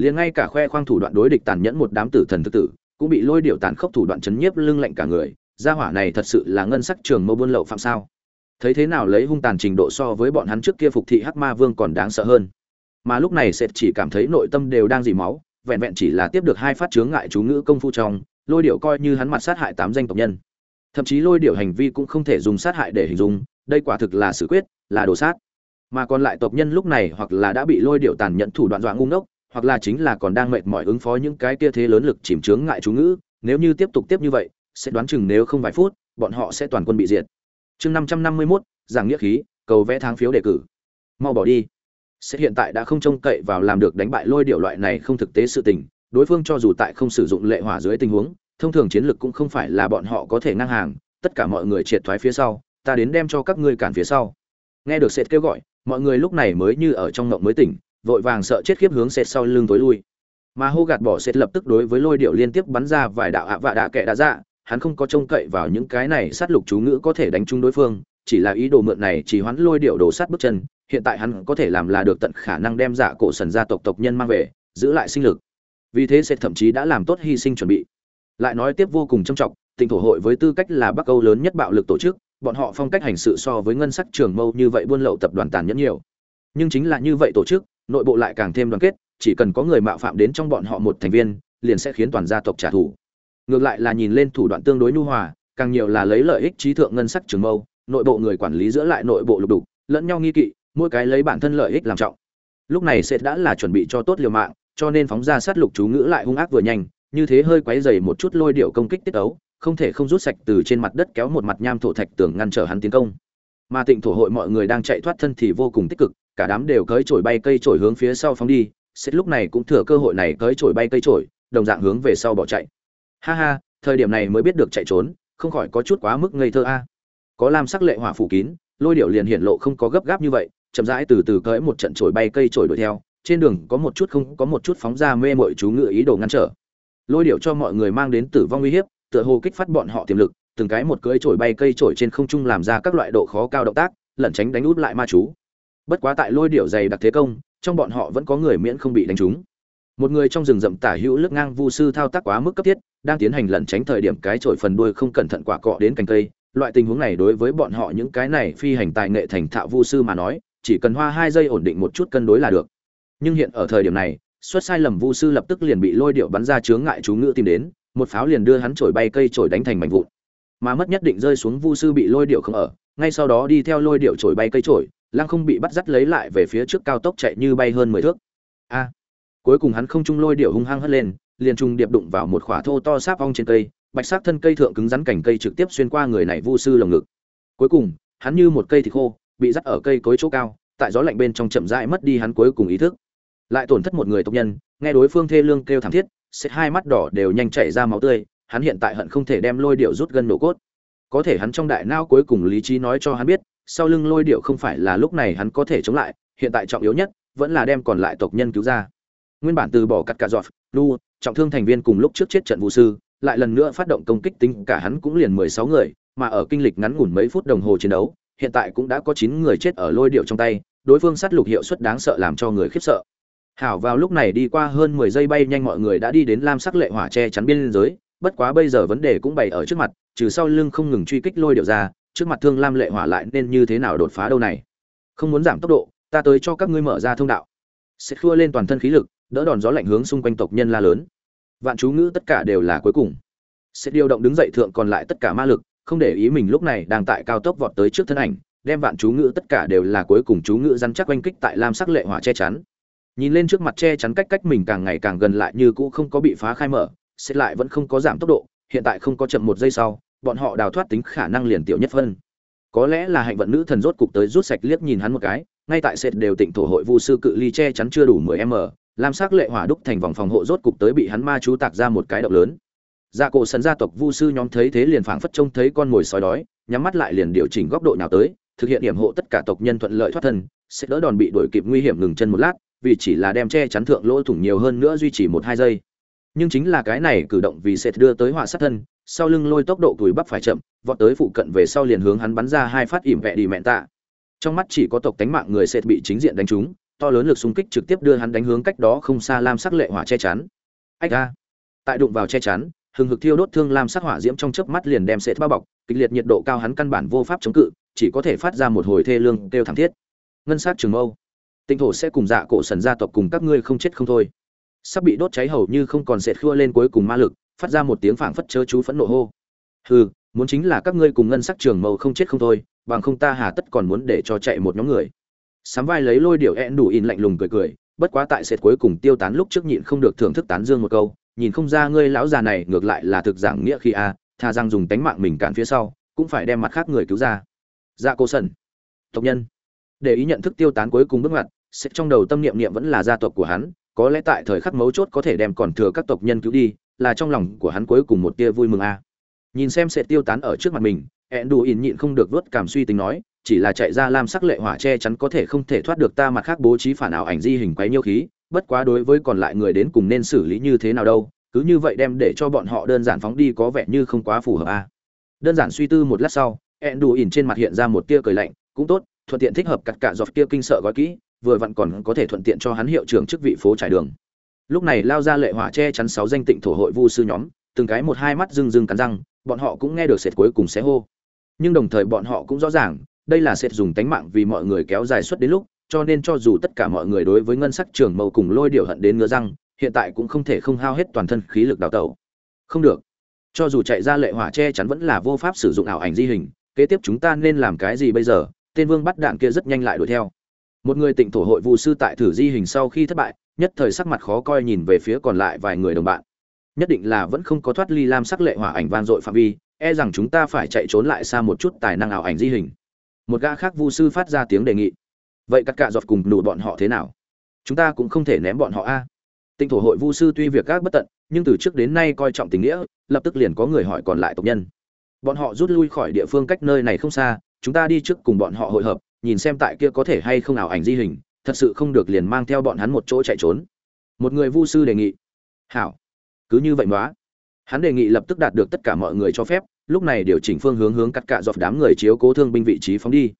liền ngay cả khoe khoang thủ đoạn đối địch tàn nhẫn một đám tử thần thực tử, cũng bị lôi điệu tàn khốc thủ đoạn chấn nhiếp lưng lạnh cả người. Gia hỏa này thật sự là ngân sắc trường mâu buôn lậu phạm sao? Thấy thế nào lấy hung tàn trình độ so với bọn hắn trước kia phục thị hắc ma vương còn đáng sợ hơn. Mà lúc này sệt chỉ cảm thấy nội tâm đều đang dì máu, vẹn vẹn chỉ là tiếp được hai phát chướng ngại chú ngữ công phu trong, lôi điệu coi như hắn mặt sát hại tám danh tộc nhân. Thậm chí lôi điệu hành vi cũng không thể dùng sát hại để hình dung, đây quả thực là xử quyết, là đồ sát. Mà còn lại tộc nhân lúc này hoặc là đã bị lôi điệu tàn nhẫn thủ đoạn dọa ngu ngốc hoặc là chính là còn đang mệt mỏi ứng phó những cái kia thế lớn lực chìm chướng ngại chú ngữ, nếu như tiếp tục tiếp như vậy, sẽ đoán chừng nếu không vài phút, bọn họ sẽ toàn quân bị diệt. Chương năm trăm năm mươi mốt, giảng nghĩa khí, cầu vẽ tháng phiếu đề cử. Mau bỏ đi. Sẽ hiện tại đã không trông cậy vào làm được đánh bại lôi điệu loại này không thực tế sự tình, đối phương cho dù tại không sử dụng lệ hỏa dưới tình huống, thông thường chiến lược cũng không phải là bọn họ có thể ngang hàng, tất cả mọi người triệt thoái phía sau, ta đến đem cho các ngươi cản phía sau. Nghe được sệt kêu gọi, mọi người lúc này mới như ở trong ngộng mới tỉnh vội vàng sợ chết khiếp hướng sệt sau lưng tối lui. Mà hô gạt bỏ sệt lập tức đối với lôi điệu liên tiếp bắn ra vài đạo ạ vạ đạ kệ đã dạ hắn không có trông cậy vào những cái này sát lục chú ngữ có thể đánh trúng đối phương, chỉ là ý đồ mượn này chỉ hoán lôi điệu đổ sát bước chân, hiện tại hắn có thể làm là được tận khả năng đem giả cổ sần gia tộc tộc nhân mang về, giữ lại sinh lực. Vì thế sẽ thậm chí đã làm tốt hy sinh chuẩn bị. Lại nói tiếp vô cùng trầm trọng, tỉnh thổ hội với tư cách là bắc âu lớn nhất bạo lực tổ chức, bọn họ phong cách hành sự so với ngân sách trường mâu như vậy buôn lậu tập đoàn tàn nhẫn nhiều. Nhưng chính là như vậy tổ chức nội bộ lại càng thêm đoàn kết, chỉ cần có người mạo phạm đến trong bọn họ một thành viên, liền sẽ khiến toàn gia tộc trả thù. Ngược lại là nhìn lên thủ đoạn tương đối nhu hòa, càng nhiều là lấy lợi ích trí thượng ngân sắc trường mâu, nội bộ người quản lý giữa lại nội bộ lục đục, lẫn nhau nghi kỵ, mỗi cái lấy bản thân lợi ích làm trọng. Lúc này sẽ đã là chuẩn bị cho tốt liều mạng, cho nên phóng ra sát lục chú ngữ lại hung ác vừa nhanh, như thế hơi quấy dày một chút lôi điệu công kích tiết ấu, không thể không rút sạch từ trên mặt đất kéo một mặt nham thổ thạch tường ngăn trở hắn tiến công. Mà tịnh thổ hội mọi người đang chạy thoát thân thì vô cùng tích cực cả đám đều cưỡi trổi bay cây trổi hướng phía sau phóng đi sét lúc này cũng thừa cơ hội này cưỡi trổi bay cây trổi đồng dạng hướng về sau bỏ chạy. Ha ha, thời điểm này mới biết được chạy trốn, không khỏi có chút quá mức ngây thơ a. Có lam sắc lệ hỏa phủ kín, lôi điệu liền hiện lộ không có gấp gáp như vậy, chậm rãi từ từ cưỡi một trận trổi bay cây trổi đuổi theo, trên đường có một chút không, có một chút phóng ra mê mội chú ngựa ý đồ ngăn trở. Lôi điệu cho mọi người mang đến tử vong uy hiếp, tựa hồ kích phát bọn họ tiềm lực, từng cái một cưỡi trổi bay cây trổi trên không trung làm ra các loại độ khó cao động tác, lẩn tránh đánh út lại ma chú bất quá tại lôi điệu dày đặc thế công, trong bọn họ vẫn có người miễn không bị đánh trúng. Một người trong rừng rậm tả hữu lướt ngang vu sư thao tác quá mức cấp thiết, đang tiến hành lẩn tránh thời điểm cái trổi phần đuôi không cẩn thận quả cọ đến cành cây. Loại tình huống này đối với bọn họ những cái này phi hành tài nghệ thành thạo vu sư mà nói, chỉ cần hoa hai giây ổn định một chút cân đối là được. Nhưng hiện ở thời điểm này, xuất sai lầm vu sư lập tức liền bị lôi điệu bắn ra chướng ngại chú ngữ tìm đến, một pháo liền đưa hắn trổi bay cây trổi đánh thành mảnh vụn. Mà mất nhất định rơi xuống vu sư bị lôi điệu không ở, ngay sau đó đi theo lôi điệu trổi bay cây trổi lăng không bị bắt dắt lấy lại về phía trước cao tốc chạy như bay hơn mười thước. A! Cuối cùng hắn không trung lôi điệu hung hăng hất lên, liền trung điệp đụng vào một khỏa thô to sáp ong trên cây, bạch sắc thân cây thượng cứng rắn cành cây trực tiếp xuyên qua người này vu sư lồng ngực. Cuối cùng, hắn như một cây thịt khô, bị dắt ở cây cối chỗ cao, tại gió lạnh bên trong chậm rãi mất đi hắn cuối cùng ý thức. Lại tổn thất một người tộc nhân, nghe đối phương thê lương kêu thảm thiết xét hai mắt đỏ đều nhanh chảy ra máu tươi, hắn hiện tại hận không thể đem lôi điệu rút gân nổ cốt. Có thể hắn trong đại não cuối cùng lý trí nói cho hắn biết sau lưng lôi điệu không phải là lúc này hắn có thể chống lại, hiện tại trọng yếu nhất vẫn là đem còn lại tộc nhân cứu ra. Nguyên bản từ bỏ cắt cả giọt, lu, trọng thương thành viên cùng lúc trước chết trận vũ sư, lại lần nữa phát động công kích tính, cả hắn cũng liền mười sáu người, mà ở kinh lịch ngắn ngủn mấy phút đồng hồ chiến đấu, hiện tại cũng đã có chín người chết ở lôi điệu trong tay, đối phương sát lục hiệu suất đáng sợ làm cho người khiếp sợ. Hảo vào lúc này đi qua hơn mười giây bay nhanh mọi người đã đi đến lam sắc lệ hỏa che chắn biên giới, bất quá bây giờ vấn đề cũng bày ở trước mặt, trừ sau lưng không ngừng truy kích lôi điệu ra trước mặt thương lam lệ hỏa lại nên như thế nào đột phá đâu này? Không muốn giảm tốc độ, ta tới cho các ngươi mở ra thông đạo. Sẽ khua lên toàn thân khí lực, đỡ đòn gió lạnh hướng xung quanh tộc nhân la lớn. Vạn chú ngữ tất cả đều là cuối cùng. Sẽ điều động đứng dậy thượng còn lại tất cả ma lực, không để ý mình lúc này đang tại cao tốc vọt tới trước thân ảnh, đem vạn chú ngữ tất cả đều là cuối cùng chú ngữ rắn chắc oanh kích tại lam sắc lệ hỏa che chắn. Nhìn lên trước mặt che chắn cách cách mình càng ngày càng gần lại như cũ không có bị phá khai mở sẽ lại vẫn không có giảm tốc độ, hiện tại không có chậm một giây sau bọn họ đào thoát tính khả năng liền tiểu nhất phân. Có lẽ là hạnh vận nữ thần rốt cục tới rút sạch liếc nhìn hắn một cái, ngay tại sệt đều tỉnh thổ hội vu sư cự ly che chắn chưa đủ 10 m lam sắc lệ hỏa đúc thành vòng phòng hộ rốt cục tới bị hắn ma chú tạc ra một cái động lớn. Dạ cổ sân gia tộc vu sư nhóm thấy thế liền phảng phất trông thấy con mồi sói đói, nhắm mắt lại liền điều chỉnh góc độ nào tới, thực hiện điểm hộ tất cả tộc nhân thuận lợi thoát thân sẽ đỡ đòn bị đuổi kịp nguy hiểm ngừng chân một lát, vì chỉ là đem che chắn thượng lỗ thủng nhiều hơn nữa duy trì một hai giây. Nhưng chính là cái này cử động vì sẽ đưa tới họa sát thân sau lưng lôi tốc độ tuổi bắp phải chậm, vọt tới phụ cận về sau liền hướng hắn bắn ra hai phát ỉm vẹ đi mẹn tạ. Trong mắt chỉ có tộc tánh mạng người sẽ bị chính diện đánh trúng, to lớn lực xung kích trực tiếp đưa hắn đánh hướng cách đó không xa lam sắc lệ hỏa che chắn. Ách a! Tại đụng vào che chắn, hừng hực thiêu đốt thương lam sắc hỏa diễm trong chớp mắt liền đem sệt bao bọc, kịch liệt nhiệt độ cao hắn căn bản vô pháp chống cự, chỉ có thể phát ra một hồi thê lương kêu thảm thiết. Ngân sát trường mâu tinh thổ sẽ cùng dạ cổ sần gia tộc cùng các ngươi không chết không thôi. Sắp bị đốt cháy hầu như không còn sệt khua lên cuối cùng ma lực phát ra một tiếng phảng phất chớ chú phẫn nộ hô. Hừ, muốn chính là các ngươi cùng ngân sắc trường mâu không chết không thôi, bằng không ta hà tất còn muốn để cho chạy một nhóm người. Sắm vai lấy lôi điệu ẹn đủ in lạnh lùng cười cười, bất quá tại sệt cuối cùng tiêu tán lúc trước nhịn không được thưởng thức tán dương một câu, nhìn không ra ngươi lão già này ngược lại là thực giảng nghĩa khi a thà rằng dùng tánh mạng mình cản phía sau, cũng phải đem mặt khác người cứu ra. Dạ cô sần, tộc nhân. Để ý nhận thức tiêu tán cuối cùng bước ngoặt sẽ trong đầu tâm niệm niệm vẫn là gia tộc của hắn, có lẽ tại thời khắc mấu chốt có thể đem còn thừa các tộc nhân cứu đi là trong lòng của hắn cuối cùng một tia vui mừng a. Nhìn xem sẽ tiêu tán ở trước mặt mình ẹn đủ ỉn nhịn không được vớt cảm suy tính nói, chỉ là chạy ra làm sắc lệ hỏa che chắn có thể không thể thoát được ta mặt khác bố trí phản ảo ảnh di hình quấy nhiêu khí, bất quá đối với còn lại người đến cùng nên xử lý như thế nào đâu, cứ như vậy đem để cho bọn họ đơn giản phóng đi có vẻ như không quá phù hợp a. Đơn giản suy tư một lát sau ẹn đủ ỉn trên mặt hiện ra một tia cười lạnh, cũng tốt, thuận tiện thích hợp cắt cả giọt kia kinh sợ gói kỹ, vừa vặn còn có thể thuận tiện cho hắn hiệu trưởng chức vị phố trải đường lúc này lao ra lệ hỏa che chắn sáu danh tịnh thổ hội vu sư nhóm, từng cái một hai mắt rưng rưng cắn răng, bọn họ cũng nghe được sệt cuối cùng sẽ hô. Nhưng đồng thời bọn họ cũng rõ ràng, đây là sệt dùng tánh mạng vì mọi người kéo dài suốt đến lúc, cho nên cho dù tất cả mọi người đối với ngân sắc trường mâu cùng lôi điều hận đến ngứa răng, hiện tại cũng không thể không hao hết toàn thân khí lực đào tẩu. Không được. Cho dù chạy ra lệ hỏa che chắn vẫn là vô pháp sử dụng ảo ảnh di hình, kế tiếp chúng ta nên làm cái gì bây giờ? Tên vương bắt đạn kia rất nhanh lại đuổi theo. Một người tịnh thổ hội vụ sư tại thử di hình sau khi thất bại nhất thời sắc mặt khó coi nhìn về phía còn lại vài người đồng bạn. Nhất định là vẫn không có thoát ly lam sắc lệ hỏa ảnh van dội phạm vi e rằng chúng ta phải chạy trốn lại xa một chút tài năng ảo ảnh di hình. Một gã khác vu sư phát ra tiếng đề nghị. Vậy các cạ giọt cùng nụ bọn họ thế nào? Chúng ta cũng không thể ném bọn họ a. Tinh thổ hội vu sư tuy việc các bất tận, nhưng từ trước đến nay coi trọng tình nghĩa, lập tức liền có người hỏi còn lại tộc nhân. Bọn họ rút lui khỏi địa phương cách nơi này không xa, chúng ta đi trước cùng bọn họ hội hợp, nhìn xem tại kia có thể hay không ảo ảnh di hình thật sự không được liền mang theo bọn hắn một chỗ chạy trốn. Một người vu sư đề nghị. Hảo. Cứ như vậy đó hắn đề nghị lập tức đạt được tất cả mọi người cho phép, lúc này điều chỉnh phương hướng hướng cắt cạ dọc đám người chiếu cố thương binh vị trí phóng đi.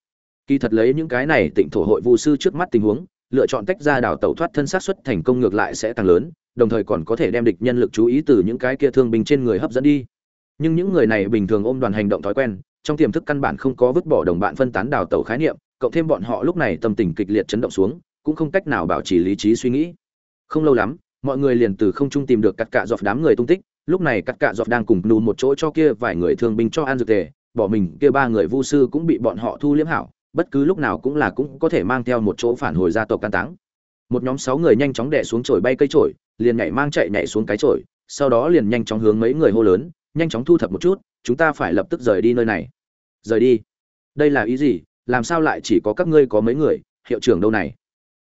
Kỳ thật lấy những cái này tịnh thổ hội vu sư trước mắt tình huống, lựa chọn tách ra đảo tẩu thoát thân sát xuất thành công ngược lại sẽ tăng lớn, đồng thời còn có thể đem địch nhân lực chú ý từ những cái kia thương binh trên người hấp dẫn đi. Nhưng những người này bình thường ôm đoàn hành động thói quen, trong tiềm thức căn bản không có vứt bỏ đồng bạn phân tán đào tẩu khái niệm cộng thêm bọn họ lúc này tâm tình kịch liệt chấn động xuống, cũng không cách nào bảo trì lý trí suy nghĩ. Không lâu lắm, mọi người liền từ không trung tìm được cắt cạ dọc đám người tung tích. Lúc này cắt cạ dọc đang cùng nù một chỗ cho kia vài người thương binh cho ăn dược tề, bỏ mình, kia ba người vu sư cũng bị bọn họ thu liếm hảo, bất cứ lúc nào cũng là cũng có thể mang theo một chỗ phản hồi gia tộc can táng. Một nhóm sáu người nhanh chóng đẻ xuống chổi bay cây chổi, liền nhảy mang chạy nhảy xuống cái chổi, sau đó liền nhanh chóng hướng mấy người hô lớn, nhanh chóng thu thập một chút, chúng ta phải lập tức rời đi nơi này. Rời đi? Đây là ý gì? Làm sao lại chỉ có các ngươi có mấy người, hiệu trưởng đâu này?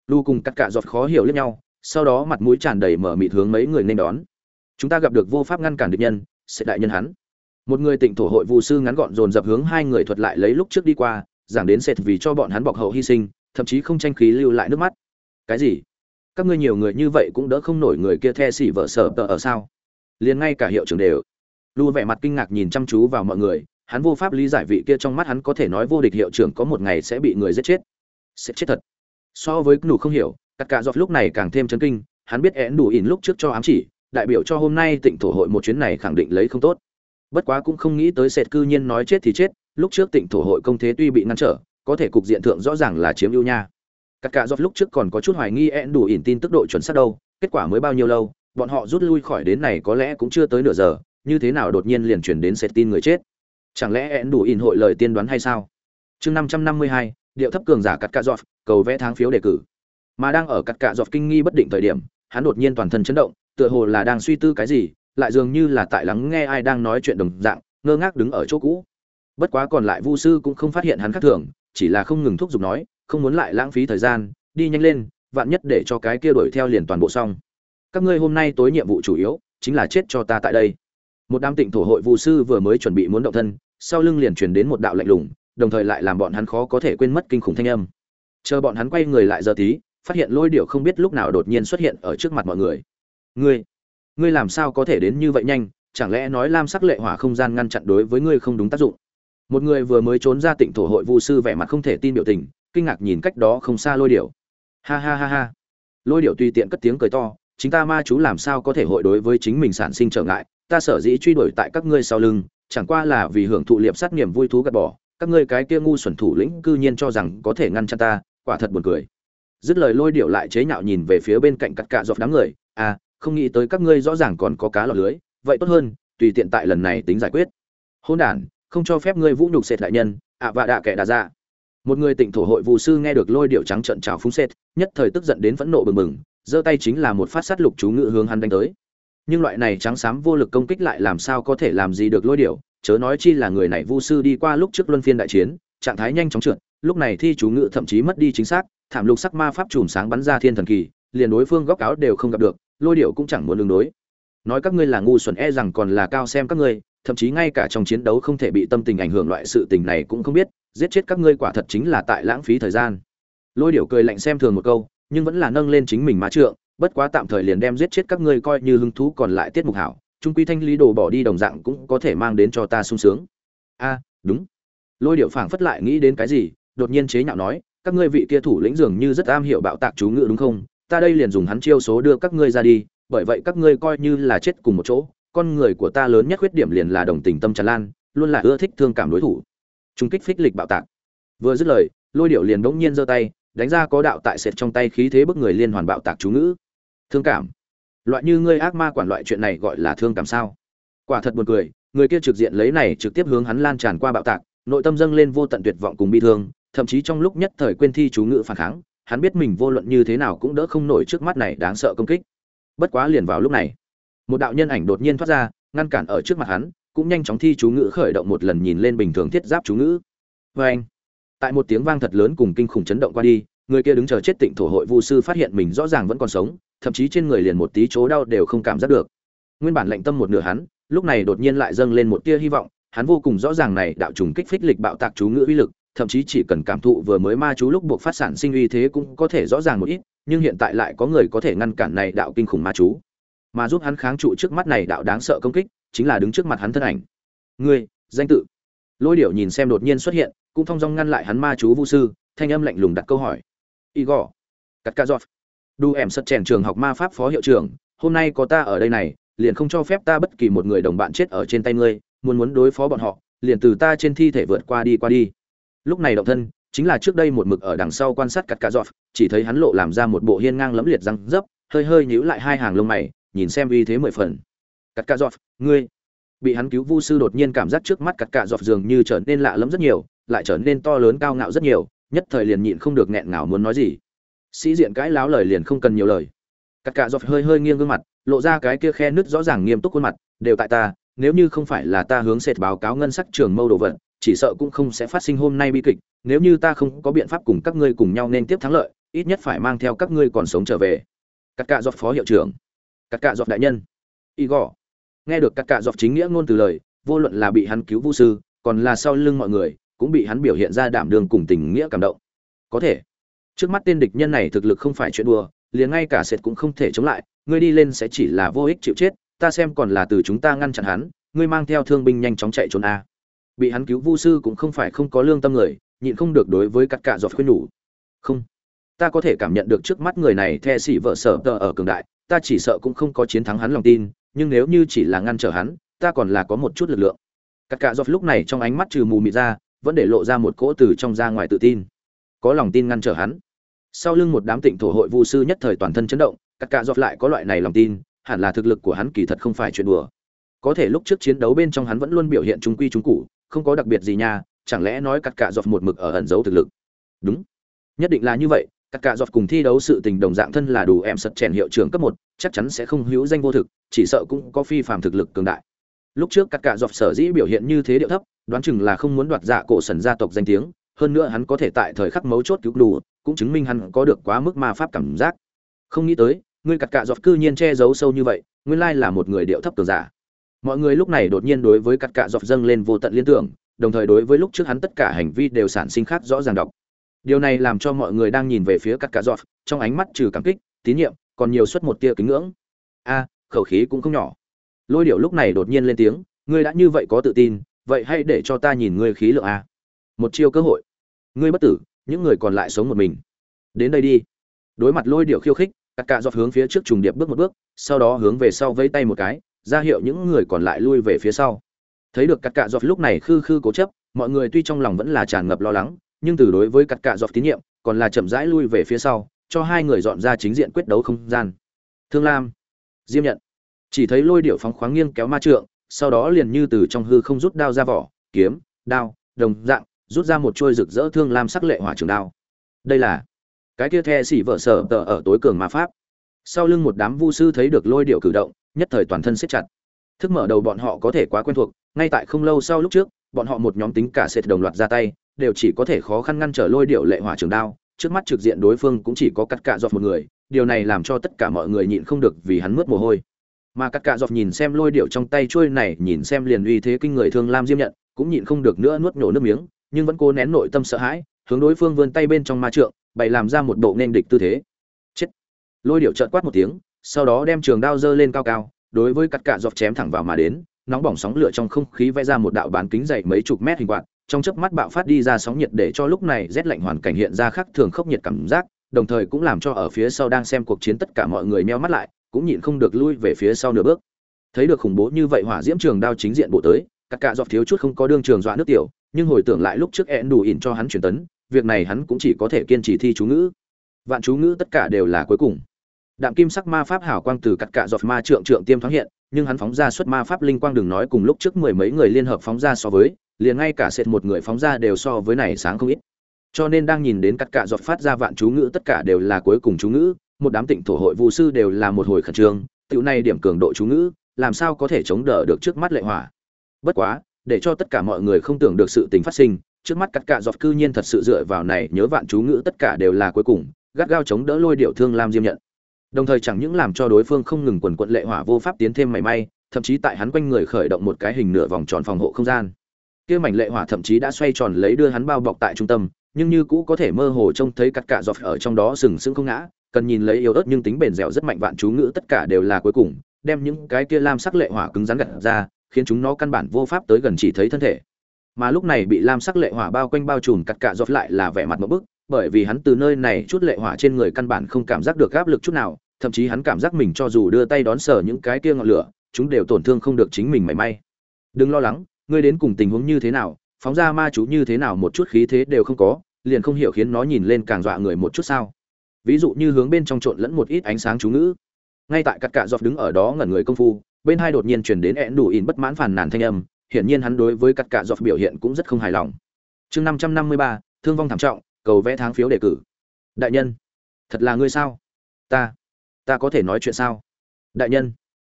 Lu cùng cắt cạ giọt khó hiểu lẫn nhau, sau đó mặt mũi tràn đầy mở mịt hướng mấy người nên đón. Chúng ta gặp được vô pháp ngăn cản địch nhân, sẽ đại nhân hắn. Một người tịnh thổ hội vụ sư ngắn gọn dồn dập hướng hai người thuật lại lấy lúc trước đi qua, giảng đến sệt vì cho bọn hắn bọc hậu hy sinh, thậm chí không tranh khí lưu lại nước mắt. Cái gì? Các ngươi nhiều người như vậy cũng đỡ không nổi người kia the xỉ vợ sở tờ ở sao? Liền ngay cả hiệu trưởng đều. Lu vẻ mặt kinh ngạc nhìn chăm chú vào mọi người hắn vô pháp lý giải vị kia trong mắt hắn có thể nói vô địch hiệu trưởng có một ngày sẽ bị người giết chết. Sẽ chết thật. So với nụ không hiểu tất cả dọc lúc này càng thêm chấn kinh, hắn biết én đủ ỉn lúc trước cho ám chỉ, đại biểu cho hôm nay tịnh thổ hội một chuyến này khẳng định lấy không tốt. Bất quá cũng không nghĩ tới sệt cư nhiên nói chết thì chết, lúc trước tịnh thổ hội công thế tuy bị ngăn trở, có thể cục diện thượng rõ ràng là chiếm ưu nha. Các cả dọc lúc trước còn có chút hoài nghi én đủ ỉn tin tức độ chuẩn xác đâu, kết quả mới bao nhiêu lâu, bọn họ rút lui khỏi đến này có lẽ cũng chưa tới nửa giờ, như thế nào đột nhiên liền chuyển đến sệt tin người chết chẳng lẽ én đủ in hội lời tiên đoán hay sao? Chương năm trăm năm mươi hai, điệu thấp cường giả cắt cạ dọt cầu vẽ tháng phiếu đề cử. Mà đang ở cắt cạ dọt kinh nghi bất định thời điểm, hắn đột nhiên toàn thân chấn động, tựa hồ là đang suy tư cái gì, lại dường như là tại lắng nghe ai đang nói chuyện đồng dạng, ngơ ngác đứng ở chỗ cũ. Bất quá còn lại vu sư cũng không phát hiện hắn khác thường, chỉ là không ngừng thúc giục nói, không muốn lại lãng phí thời gian, đi nhanh lên, vạn nhất để cho cái kia đuổi theo liền toàn bộ xong. Các ngươi hôm nay tối nhiệm vụ chủ yếu, chính là chết cho ta tại đây. Một đám tịnh thổ hội vu sư vừa mới chuẩn bị muốn động thân sau lưng liền truyền đến một đạo lạnh lùng, đồng thời lại làm bọn hắn khó có thể quên mất kinh khủng thanh âm. Chờ bọn hắn quay người lại giờ tí, phát hiện lôi điệu không biết lúc nào đột nhiên xuất hiện ở trước mặt mọi người. Ngươi ngươi làm sao có thể đến như vậy nhanh? Chẳng lẽ nói lam sắc lệ hỏa không gian ngăn chặn đối với ngươi không đúng tác dụng? Một người vừa mới trốn ra tịnh thổ hội vu sư vẻ mặt không thể tin biểu tình, kinh ngạc nhìn cách đó không xa lôi điệu ha ha ha ha. Lôi điệu tùy tiện cất tiếng cười to, chính ta ma chú làm sao có thể hội đối với chính mình sản sinh trở ngại? Ta sở dĩ truy đuổi tại các ngươi sau lưng chẳng qua là vì hưởng thụ liệp sát niềm vui thú gạt bỏ, các ngươi cái kia ngu xuẩn thủ lĩnh cư nhiên cho rằng có thể ngăn chặn ta, quả thật buồn cười. Dứt lời lôi điệu lại chế nhạo nhìn về phía bên cạnh cắt cạ dọc đám người à không nghĩ tới các ngươi rõ ràng còn có cá lọt lưới, vậy tốt hơn, tùy tiện tại lần này tính giải quyết. Hôn đản, không cho phép ngươi vũ nhục sệt đại nhân, ạ và đạ kẻ đà ra một người tỉnh thổ hội vụ sư nghe được lôi điệu trắng trận trào phúng sệt, nhất thời tức giận đến phẫn nộ bừng bừng, giơ tay chính là một phát sát lục chú ngự hướng hắn đánh tới nhưng loại này trắng xám vô lực công kích lại làm sao có thể làm gì được lôi điểu, chớ nói chi là người này vu sư đi qua lúc trước luân phiên đại chiến, trạng thái nhanh chóng trượt, lúc này thi chú ngự thậm chí mất đi chính xác, thảm lục sắc ma pháp chùm sáng bắn ra thiên thần kỳ, liền đối phương góc áo đều không gặp được, lôi điệu cũng chẳng muốn đường đối. Nói các ngươi là ngu xuẩn e rằng còn là cao xem các ngươi, thậm chí ngay cả trong chiến đấu không thể bị tâm tình ảnh hưởng loại sự tình này cũng không biết, giết chết các ngươi quả thật chính là tại lãng phí thời gian. Lôi điệu cười lạnh xem thường một câu, nhưng vẫn là nâng lên chính mình má trượng bất quá tạm thời liền đem giết chết các ngươi coi như hứng thú còn lại tiết mục hảo, trung quy thanh lý đồ bỏ đi đồng dạng cũng có thể mang đến cho ta sung sướng. A, đúng. Lôi điệu phảng phất lại nghĩ đến cái gì, đột nhiên chế nhạo nói, các ngươi vị kia thủ lĩnh dường như rất am hiểu bạo tạc chú ngự đúng không? Ta đây liền dùng hắn chiêu số đưa các ngươi ra đi, bởi vậy các ngươi coi như là chết cùng một chỗ, con người của ta lớn nhất khuyết điểm liền là đồng tình tâm tràn lan, luôn là ưa thích thương cảm đối thủ. Trung kích phích lịch bạo tạc. Vừa dứt lời, lôi điệu liền bỗng nhiên giơ tay, đánh ra có đạo tại sệt trong tay khí thế bức người liên hoàn bạo tạc chú ngữ thương cảm. Loại như ngươi ác ma quản loại chuyện này gọi là thương cảm sao? Quả thật buồn cười, người kia trực diện lấy này trực tiếp hướng hắn lan tràn qua bạo tạc, nội tâm dâng lên vô tận tuyệt vọng cùng bi thương, thậm chí trong lúc nhất thời quên thi chú ngữ phản kháng, hắn biết mình vô luận như thế nào cũng đỡ không nổi trước mắt này đáng sợ công kích. Bất quá liền vào lúc này, một đạo nhân ảnh đột nhiên thoát ra, ngăn cản ở trước mặt hắn, cũng nhanh chóng thi chú ngữ khởi động một lần nhìn lên bình thường thiết giáp chú ngữ. Vê anh, tại một tiếng vang thật lớn cùng kinh khủng chấn động qua đi, người kia đứng chờ chết tịnh thổ hội vu sư phát hiện mình rõ ràng vẫn còn sống thậm chí trên người liền một tí chỗ đau đều không cảm giác được. Nguyên bản lạnh tâm một nửa hắn, lúc này đột nhiên lại dâng lên một tia hy vọng, hắn vô cùng rõ ràng này đạo trùng kích phích lịch bạo tạc chú ngữ uy lực, thậm chí chỉ cần cảm thụ vừa mới ma chú lúc buộc phát sản sinh uy thế cũng có thể rõ ràng một ít, nhưng hiện tại lại có người có thể ngăn cản này đạo kinh khủng ma chú. Mà giúp hắn kháng trụ trước mắt này đạo đáng sợ công kích, chính là đứng trước mặt hắn thân ảnh. Ngươi, danh tự. Lôi điệu nhìn xem đột nhiên xuất hiện, cũng thong dong ngăn lại hắn ma chú vu sư, thanh âm lạnh lùng đặt câu hỏi. Igor. Cắt ca giọt đu em sật chèn trường học ma pháp phó hiệu trưởng, hôm nay có ta ở đây này, liền không cho phép ta bất kỳ một người đồng bạn chết ở trên tay ngươi, muốn muốn đối phó bọn họ, liền từ ta trên thi thể vượt qua đi qua đi. Lúc này động thân, chính là trước đây một mực ở đằng sau quan sát cắt cà giọt, chỉ thấy hắn lộ làm ra một bộ hiên ngang lẫm liệt răng dấp, hơi hơi nhíu lại hai hàng lông mày, nhìn xem uy thế mười phần. Cắt cà giọt, ngươi. Bị hắn cứu vu sư đột nhiên cảm giác trước mắt cắt cà giọt dường như trở nên lạ lẫm rất nhiều, lại trở nên to lớn cao ngạo rất nhiều, nhất thời liền nhịn không được nghẹn ngào muốn nói gì sĩ diện cãi láo lời liền không cần nhiều lời. Cắt cạ dọc hơi hơi nghiêng gương mặt, lộ ra cái kia khe nứt rõ ràng nghiêm túc khuôn mặt, đều tại ta, nếu như không phải là ta hướng sệt báo cáo ngân sách trường mâu đồ vật, chỉ sợ cũng không sẽ phát sinh hôm nay bi kịch. Nếu như ta không có biện pháp cùng các ngươi cùng nhau nên tiếp thắng lợi, ít nhất phải mang theo các ngươi còn sống trở về. Cắt cạ dọc phó hiệu trưởng. Cắt cạ dọc đại nhân. Igor. Nghe được cắt cạ dọc chính nghĩa ngôn từ lời, vô luận là bị hắn cứu vũ sư, còn là sau lưng mọi người, cũng bị hắn biểu hiện ra đảm đường cùng tình nghĩa cảm động. Có thể trước mắt tên địch nhân này thực lực không phải chuyện đùa, liền ngay cả sệt cũng không thể chống lại, ngươi đi lên sẽ chỉ là vô ích chịu chết, ta xem còn là từ chúng ta ngăn chặn hắn, ngươi mang theo thương binh nhanh chóng chạy trốn a. Bị hắn cứu vu sư cũng không phải không có lương tâm người, nhịn không được đối với cắt cạ giọt khuyên nhủ. Không, ta có thể cảm nhận được trước mắt người này the xỉ vợ sở tờ ở cường đại, ta chỉ sợ cũng không có chiến thắng hắn lòng tin, nhưng nếu như chỉ là ngăn trở hắn, ta còn là có một chút lực lượng. Cắt cạ giọt lúc này trong ánh mắt trừ mù mịt ra, vẫn để lộ ra một cỗ từ trong ra ngoài tự tin có lòng tin ngăn trở hắn. Sau lưng một đám tịnh thổ hội vu sư nhất thời toàn thân chấn động các cạ dọt lại có loại này lòng tin, hẳn là thực lực của hắn kỳ thật không phải chuyện đùa. Có thể lúc trước chiến đấu bên trong hắn vẫn luôn biểu hiện trung quy trung cụ không có đặc biệt gì nha, chẳng lẽ nói các cạ dọt một mực ở ẩn giấu thực lực? Đúng. Nhất định là như vậy các cạ dọt cùng thi đấu sự tình đồng dạng thân là đủ em sật chèn hiệu trưởng cấp một, chắc chắn sẽ không hữu danh vô thực, chỉ sợ cũng có phi phàm thực lực cường đại. Lúc trước các cạ dọt sở dĩ biểu hiện như thế điệu thấp, đoán chừng là không muốn đoạt dạ cổ sần gia tộc danh tiếng hơn nữa hắn có thể tại thời khắc mấu chốt cứu đủ cũng chứng minh hắn có được quá mức ma pháp cảm giác. Không nghĩ tới, ngươi cặt cạ giọt cư nhiên che giấu sâu như vậy, nguyên lai là một người điệu thấp cường giả. Mọi người lúc này đột nhiên đối với cặt cạ dọt dâng lên vô tận liên tưởng, đồng thời đối với lúc trước hắn tất cả hành vi đều sản sinh khác rõ ràng đọc. Điều này làm cho mọi người đang nhìn về phía cắt cạ giọt, trong ánh mắt trừ cảm kích, tín nhiệm, còn nhiều suất một tia kính ngưỡng. A à, khẩu khí cũng không nhỏ. Lôi điệu lúc này đột nhiên lên tiếng, ngươi đã như vậy có tự tin, vậy hãy để cho ta nhìn ngươi khí lượng a một chiêu cơ hội. Ngươi bất tử, những người còn lại sống một mình. Đến đây đi. Đối mặt lôi điệu khiêu khích, cắt cạ dọc hướng phía trước trùng điệp bước một bước, sau đó hướng về sau vẫy tay một cái, ra hiệu những người còn lại lui về phía sau. Thấy được cắt cạ dọc lúc này khư khư cố chấp, mọi người tuy trong lòng vẫn là tràn ngập lo lắng, nhưng từ đối với cắt cạ dọc tín nhiệm, còn là chậm rãi lui về phía sau, cho hai người dọn ra chính diện quyết đấu không gian. Thương lam, diêm nhận. Chỉ thấy lôi điệu phóng khoáng nghiêng kéo ma trượng, sau đó liền như từ trong hư không rút đao ra vỏ, kiếm, đao, đồng dạng rút ra một trôi rực rỡ thương lam sắc lệ hỏa trường đao. Đây là cái kia the xỉ vợ sở tờ ở tối cường ma pháp. Sau lưng một đám vu sư thấy được lôi điệu cử động, nhất thời toàn thân siết chặt. Thức mở đầu bọn họ có thể quá quen thuộc, ngay tại không lâu sau lúc trước, bọn họ một nhóm tính cả sệt đồng loạt ra tay, đều chỉ có thể khó khăn ngăn trở lôi điệu lệ hỏa trường đao, trước mắt trực diện đối phương cũng chỉ có cắt cạ dọc một người, điều này làm cho tất cả mọi người nhịn không được vì hắn mướt mồ hôi. Mà cắt cạ dọc nhìn xem lôi điệu trong tay trôi này, nhìn xem liền uy thế kinh người thương lam diêm nhận, cũng nhịn không được nữa nuốt nhổ nước miếng nhưng vẫn cố nén nội tâm sợ hãi, hướng đối phương vươn tay bên trong ma trượng, bày làm ra một bộ nên địch tư thế. Chết. Lôi điệu trợn quát một tiếng, sau đó đem trường đao dơ lên cao cao, đối với cắt cạ dọc chém thẳng vào mà đến, nóng bỏng sóng lửa trong không khí vẽ ra một đạo bán kính dày mấy chục mét hình quạt, trong chớp mắt bạo phát đi ra sóng nhiệt để cho lúc này rét lạnh hoàn cảnh hiện ra khác thường khốc nhiệt cảm giác, đồng thời cũng làm cho ở phía sau đang xem cuộc chiến tất cả mọi người meo mắt lại, cũng nhịn không được lui về phía sau nửa bước. Thấy được khủng bố như vậy hỏa diễm trường đao chính diện bộ tới các cạ dọc thiếu chút không có đương trường dọa nước tiểu nhưng hồi tưởng lại lúc trước ẹn đủ ỉn cho hắn truyền tấn, việc này hắn cũng chỉ có thể kiên trì thi chú ngữ. Vạn chú ngữ tất cả đều là cuối cùng. Đạm kim sắc ma pháp hảo quang từ cắt cạ giọt ma trượng trượng tiêm thoáng hiện, nhưng hắn phóng ra xuất ma pháp linh quang đừng nói cùng lúc trước mười mấy người liên hợp phóng ra so với, liền ngay cả sệt một người phóng ra đều so với này sáng không ít. Cho nên đang nhìn đến cắt cạ giọt phát ra vạn chú ngữ tất cả đều là cuối cùng chú ngữ, một đám tịnh thổ hội vụ sư đều là một hồi khẩn trương tựu này điểm cường độ chú ngữ, làm sao có thể chống đỡ được trước mắt lệ hỏa? Bất quá để cho tất cả mọi người không tưởng được sự tình phát sinh, trước mắt cắt cạ dọc cư nhiên thật sự dựa vào này, nhớ vạn chú ngữ tất cả đều là cuối cùng, gắt gao chống đỡ lôi điệu thương lam diêm nhận. Đồng thời chẳng những làm cho đối phương không ngừng quần quận lệ hỏa vô pháp tiến thêm mảy may, thậm chí tại hắn quanh người khởi động một cái hình nửa vòng tròn phòng hộ không gian. Kia mảnh lệ hỏa thậm chí đã xoay tròn lấy đưa hắn bao bọc tại trung tâm, nhưng như cũ có thể mơ hồ trông thấy cắt cạ dọc ở trong đó sừng sững không ngã, cần nhìn lấy yếu ớt nhưng tính bền dẻo rất mạnh vạn chú ngữ tất cả đều là cuối cùng, đem những cái kia lam sắc lệ hỏa cứng rắn gặt ra khiến chúng nó căn bản vô pháp tới gần chỉ thấy thân thể. Mà lúc này bị lam sắc lệ hỏa bao quanh bao trùm cắt cạ dọc lại là vẻ mặt một bức, bởi vì hắn từ nơi này chút lệ hỏa trên người căn bản không cảm giác được áp lực chút nào, thậm chí hắn cảm giác mình cho dù đưa tay đón sờ những cái kia ngọn lửa, chúng đều tổn thương không được chính mình mảy may. Đừng lo lắng, ngươi đến cùng tình huống như thế nào, phóng ra ma chú như thế nào một chút khí thế đều không có, liền không hiểu khiến nó nhìn lên càng dọa người một chút sao. Ví dụ như hướng bên trong trộn lẫn một ít ánh sáng chú ngữ. Ngay tại cắt cạ dọc đứng ở đó ngẩn người công phu bên hai đột nhiên chuyển đến ẹn đủ ỉn bất mãn phàn nàn thanh âm, hiển nhiên hắn đối với cắt Cả dọc biểu hiện cũng rất không hài lòng. Chương năm trăm năm mươi ba, thương vong thảm trọng, cầu vẽ tháng phiếu đề cử. Đại nhân, thật là ngươi sao? Ta ta có thể nói chuyện sao? Đại nhân,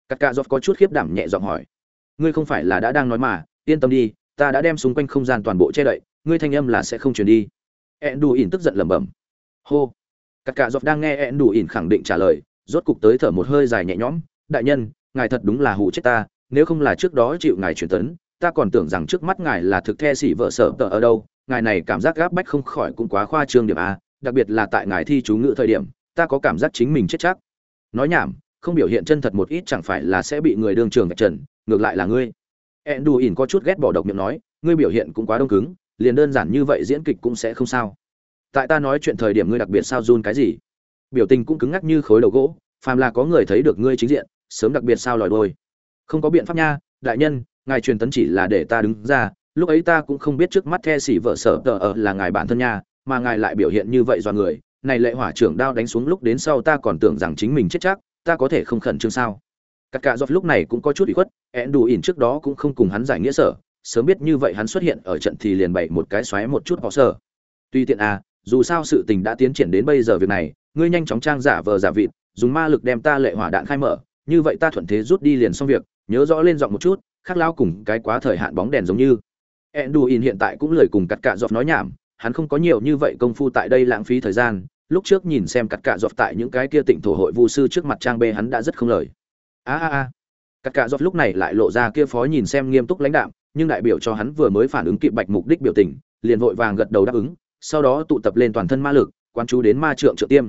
cắt Cả dọc có chút khiếp đảm nhẹ giọng hỏi. Ngươi không phải là đã đang nói mà, yên tâm đi, ta đã đem xung quanh không gian toàn bộ che đậy, ngươi thanh âm là sẽ không truyền đi. Ẹn đủ ỉn tức giận lẩm bẩm. Hô. Cắt Cả dọc đang nghe ẹn đủ ỉn khẳng định trả lời, rốt cục tới thở một hơi dài nhẹ nhõm. Đại nhân ngài thật đúng là hụ chết ta, nếu không là trước đó chịu ngài truyền tấn, ta còn tưởng rằng trước mắt ngài là thực the xỉ vợ sở tờ ở đâu, ngài này cảm giác gáp bách không khỏi cũng quá khoa trương điểm a, đặc biệt là tại ngài thi chú ngữ thời điểm, ta có cảm giác chính mình chết chắc. Nói nhảm, không biểu hiện chân thật một ít chẳng phải là sẽ bị người đương trường gạch trần, ngược lại là ngươi. Ẹn đù ỉn có chút ghét bỏ độc miệng nói, ngươi biểu hiện cũng quá đông cứng, liền đơn giản như vậy diễn kịch cũng sẽ không sao. Tại ta nói chuyện thời điểm ngươi đặc biệt sao run cái gì? Biểu tình cũng cứng ngắc như khối đầu gỗ, phàm là có người thấy được ngươi chính diện sớm đặc biệt sao lòi đôi. Không có biện pháp nha, đại nhân, ngài truyền tấn chỉ là để ta đứng ra, lúc ấy ta cũng không biết trước mắt the xỉ vợ sở tờ ở là ngài bản thân nha, mà ngài lại biểu hiện như vậy do người, này lệ hỏa trưởng đao đánh xuống lúc đến sau ta còn tưởng rằng chính mình chết chắc, ta có thể không khẩn trương sao? Các cạ dọc lúc này cũng có chút ủy khuất én đủ ỉn trước đó cũng không cùng hắn giải nghĩa sở, sớm biết như vậy hắn xuất hiện ở trận thì liền bày một cái xoáy một chút họ sở. Tuy tiện à dù sao sự tình đã tiến triển đến bây giờ việc này, ngươi nhanh chóng trang giả vờ giả vịt, dùng ma lực đem ta lệ hỏa đạn khai mở như vậy ta thuận thế rút đi liền xong việc, nhớ rõ lên giọng một chút, khác lao cùng cái quá thời hạn bóng đèn giống như. Enduin hiện tại cũng lời cùng cắt cạ dọc nói nhảm, hắn không có nhiều như vậy công phu tại đây lãng phí thời gian, lúc trước nhìn xem cắt cạ dọc tại những cái kia tịnh thổ hội vu sư trước mặt trang bê hắn đã rất không lời. A a a. Cắt cạ dọc lúc này lại lộ ra kia phó nhìn xem nghiêm túc lãnh đạm, nhưng đại biểu cho hắn vừa mới phản ứng kịp bạch mục đích biểu tình, liền vội vàng gật đầu đáp ứng, sau đó tụ tập lên toàn thân ma lực, quan chú đến ma trượng trợ tiêm.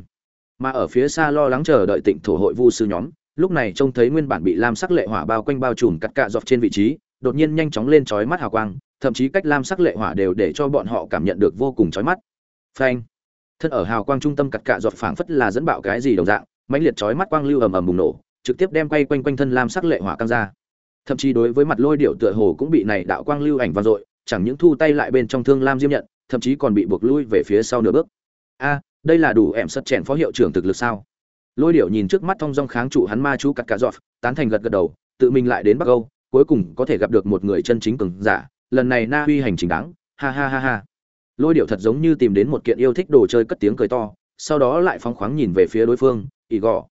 Mà ở phía xa lo lắng chờ đợi tịnh thổ hội vu sư nhóm lúc này trông thấy nguyên bản bị lam sắc lệ hỏa bao quanh bao trùm cắt cạ dọc trên vị trí, đột nhiên nhanh chóng lên chói mắt hào quang, thậm chí cách lam sắc lệ hỏa đều để cho bọn họ cảm nhận được vô cùng chói mắt. Phanh! Thân ở hào quang trung tâm cắt cạ dọc phảng phất là dẫn bạo cái gì đồng dạng, mãnh liệt chói mắt quang lưu ầm ầm bùng nổ, trực tiếp đem quay quanh quanh thân lam sắc lệ hỏa căng ra. Thậm chí đối với mặt lôi điệu tựa hồ cũng bị này đạo quang lưu ảnh vang dội, chẳng những thu tay lại bên trong thương lam diêm nhận, thậm chí còn bị buộc lui về phía sau nửa bước. A, đây là đủ ẻm sắt chèn phó hiệu trưởng thực lực sao? Lôi điệu nhìn trước mắt thong dong kháng trụ hắn ma chú cắt cạ giọt, tán thành gật gật đầu, tự mình lại đến bắc âu, cuối cùng có thể gặp được một người chân chính cường giả, lần này na uy hành trình đáng, ha ha ha ha. Lôi điệu thật giống như tìm đến một kiện yêu thích đồ chơi cất tiếng cười to, sau đó lại phóng khoáng nhìn về phía đối phương ỷ gò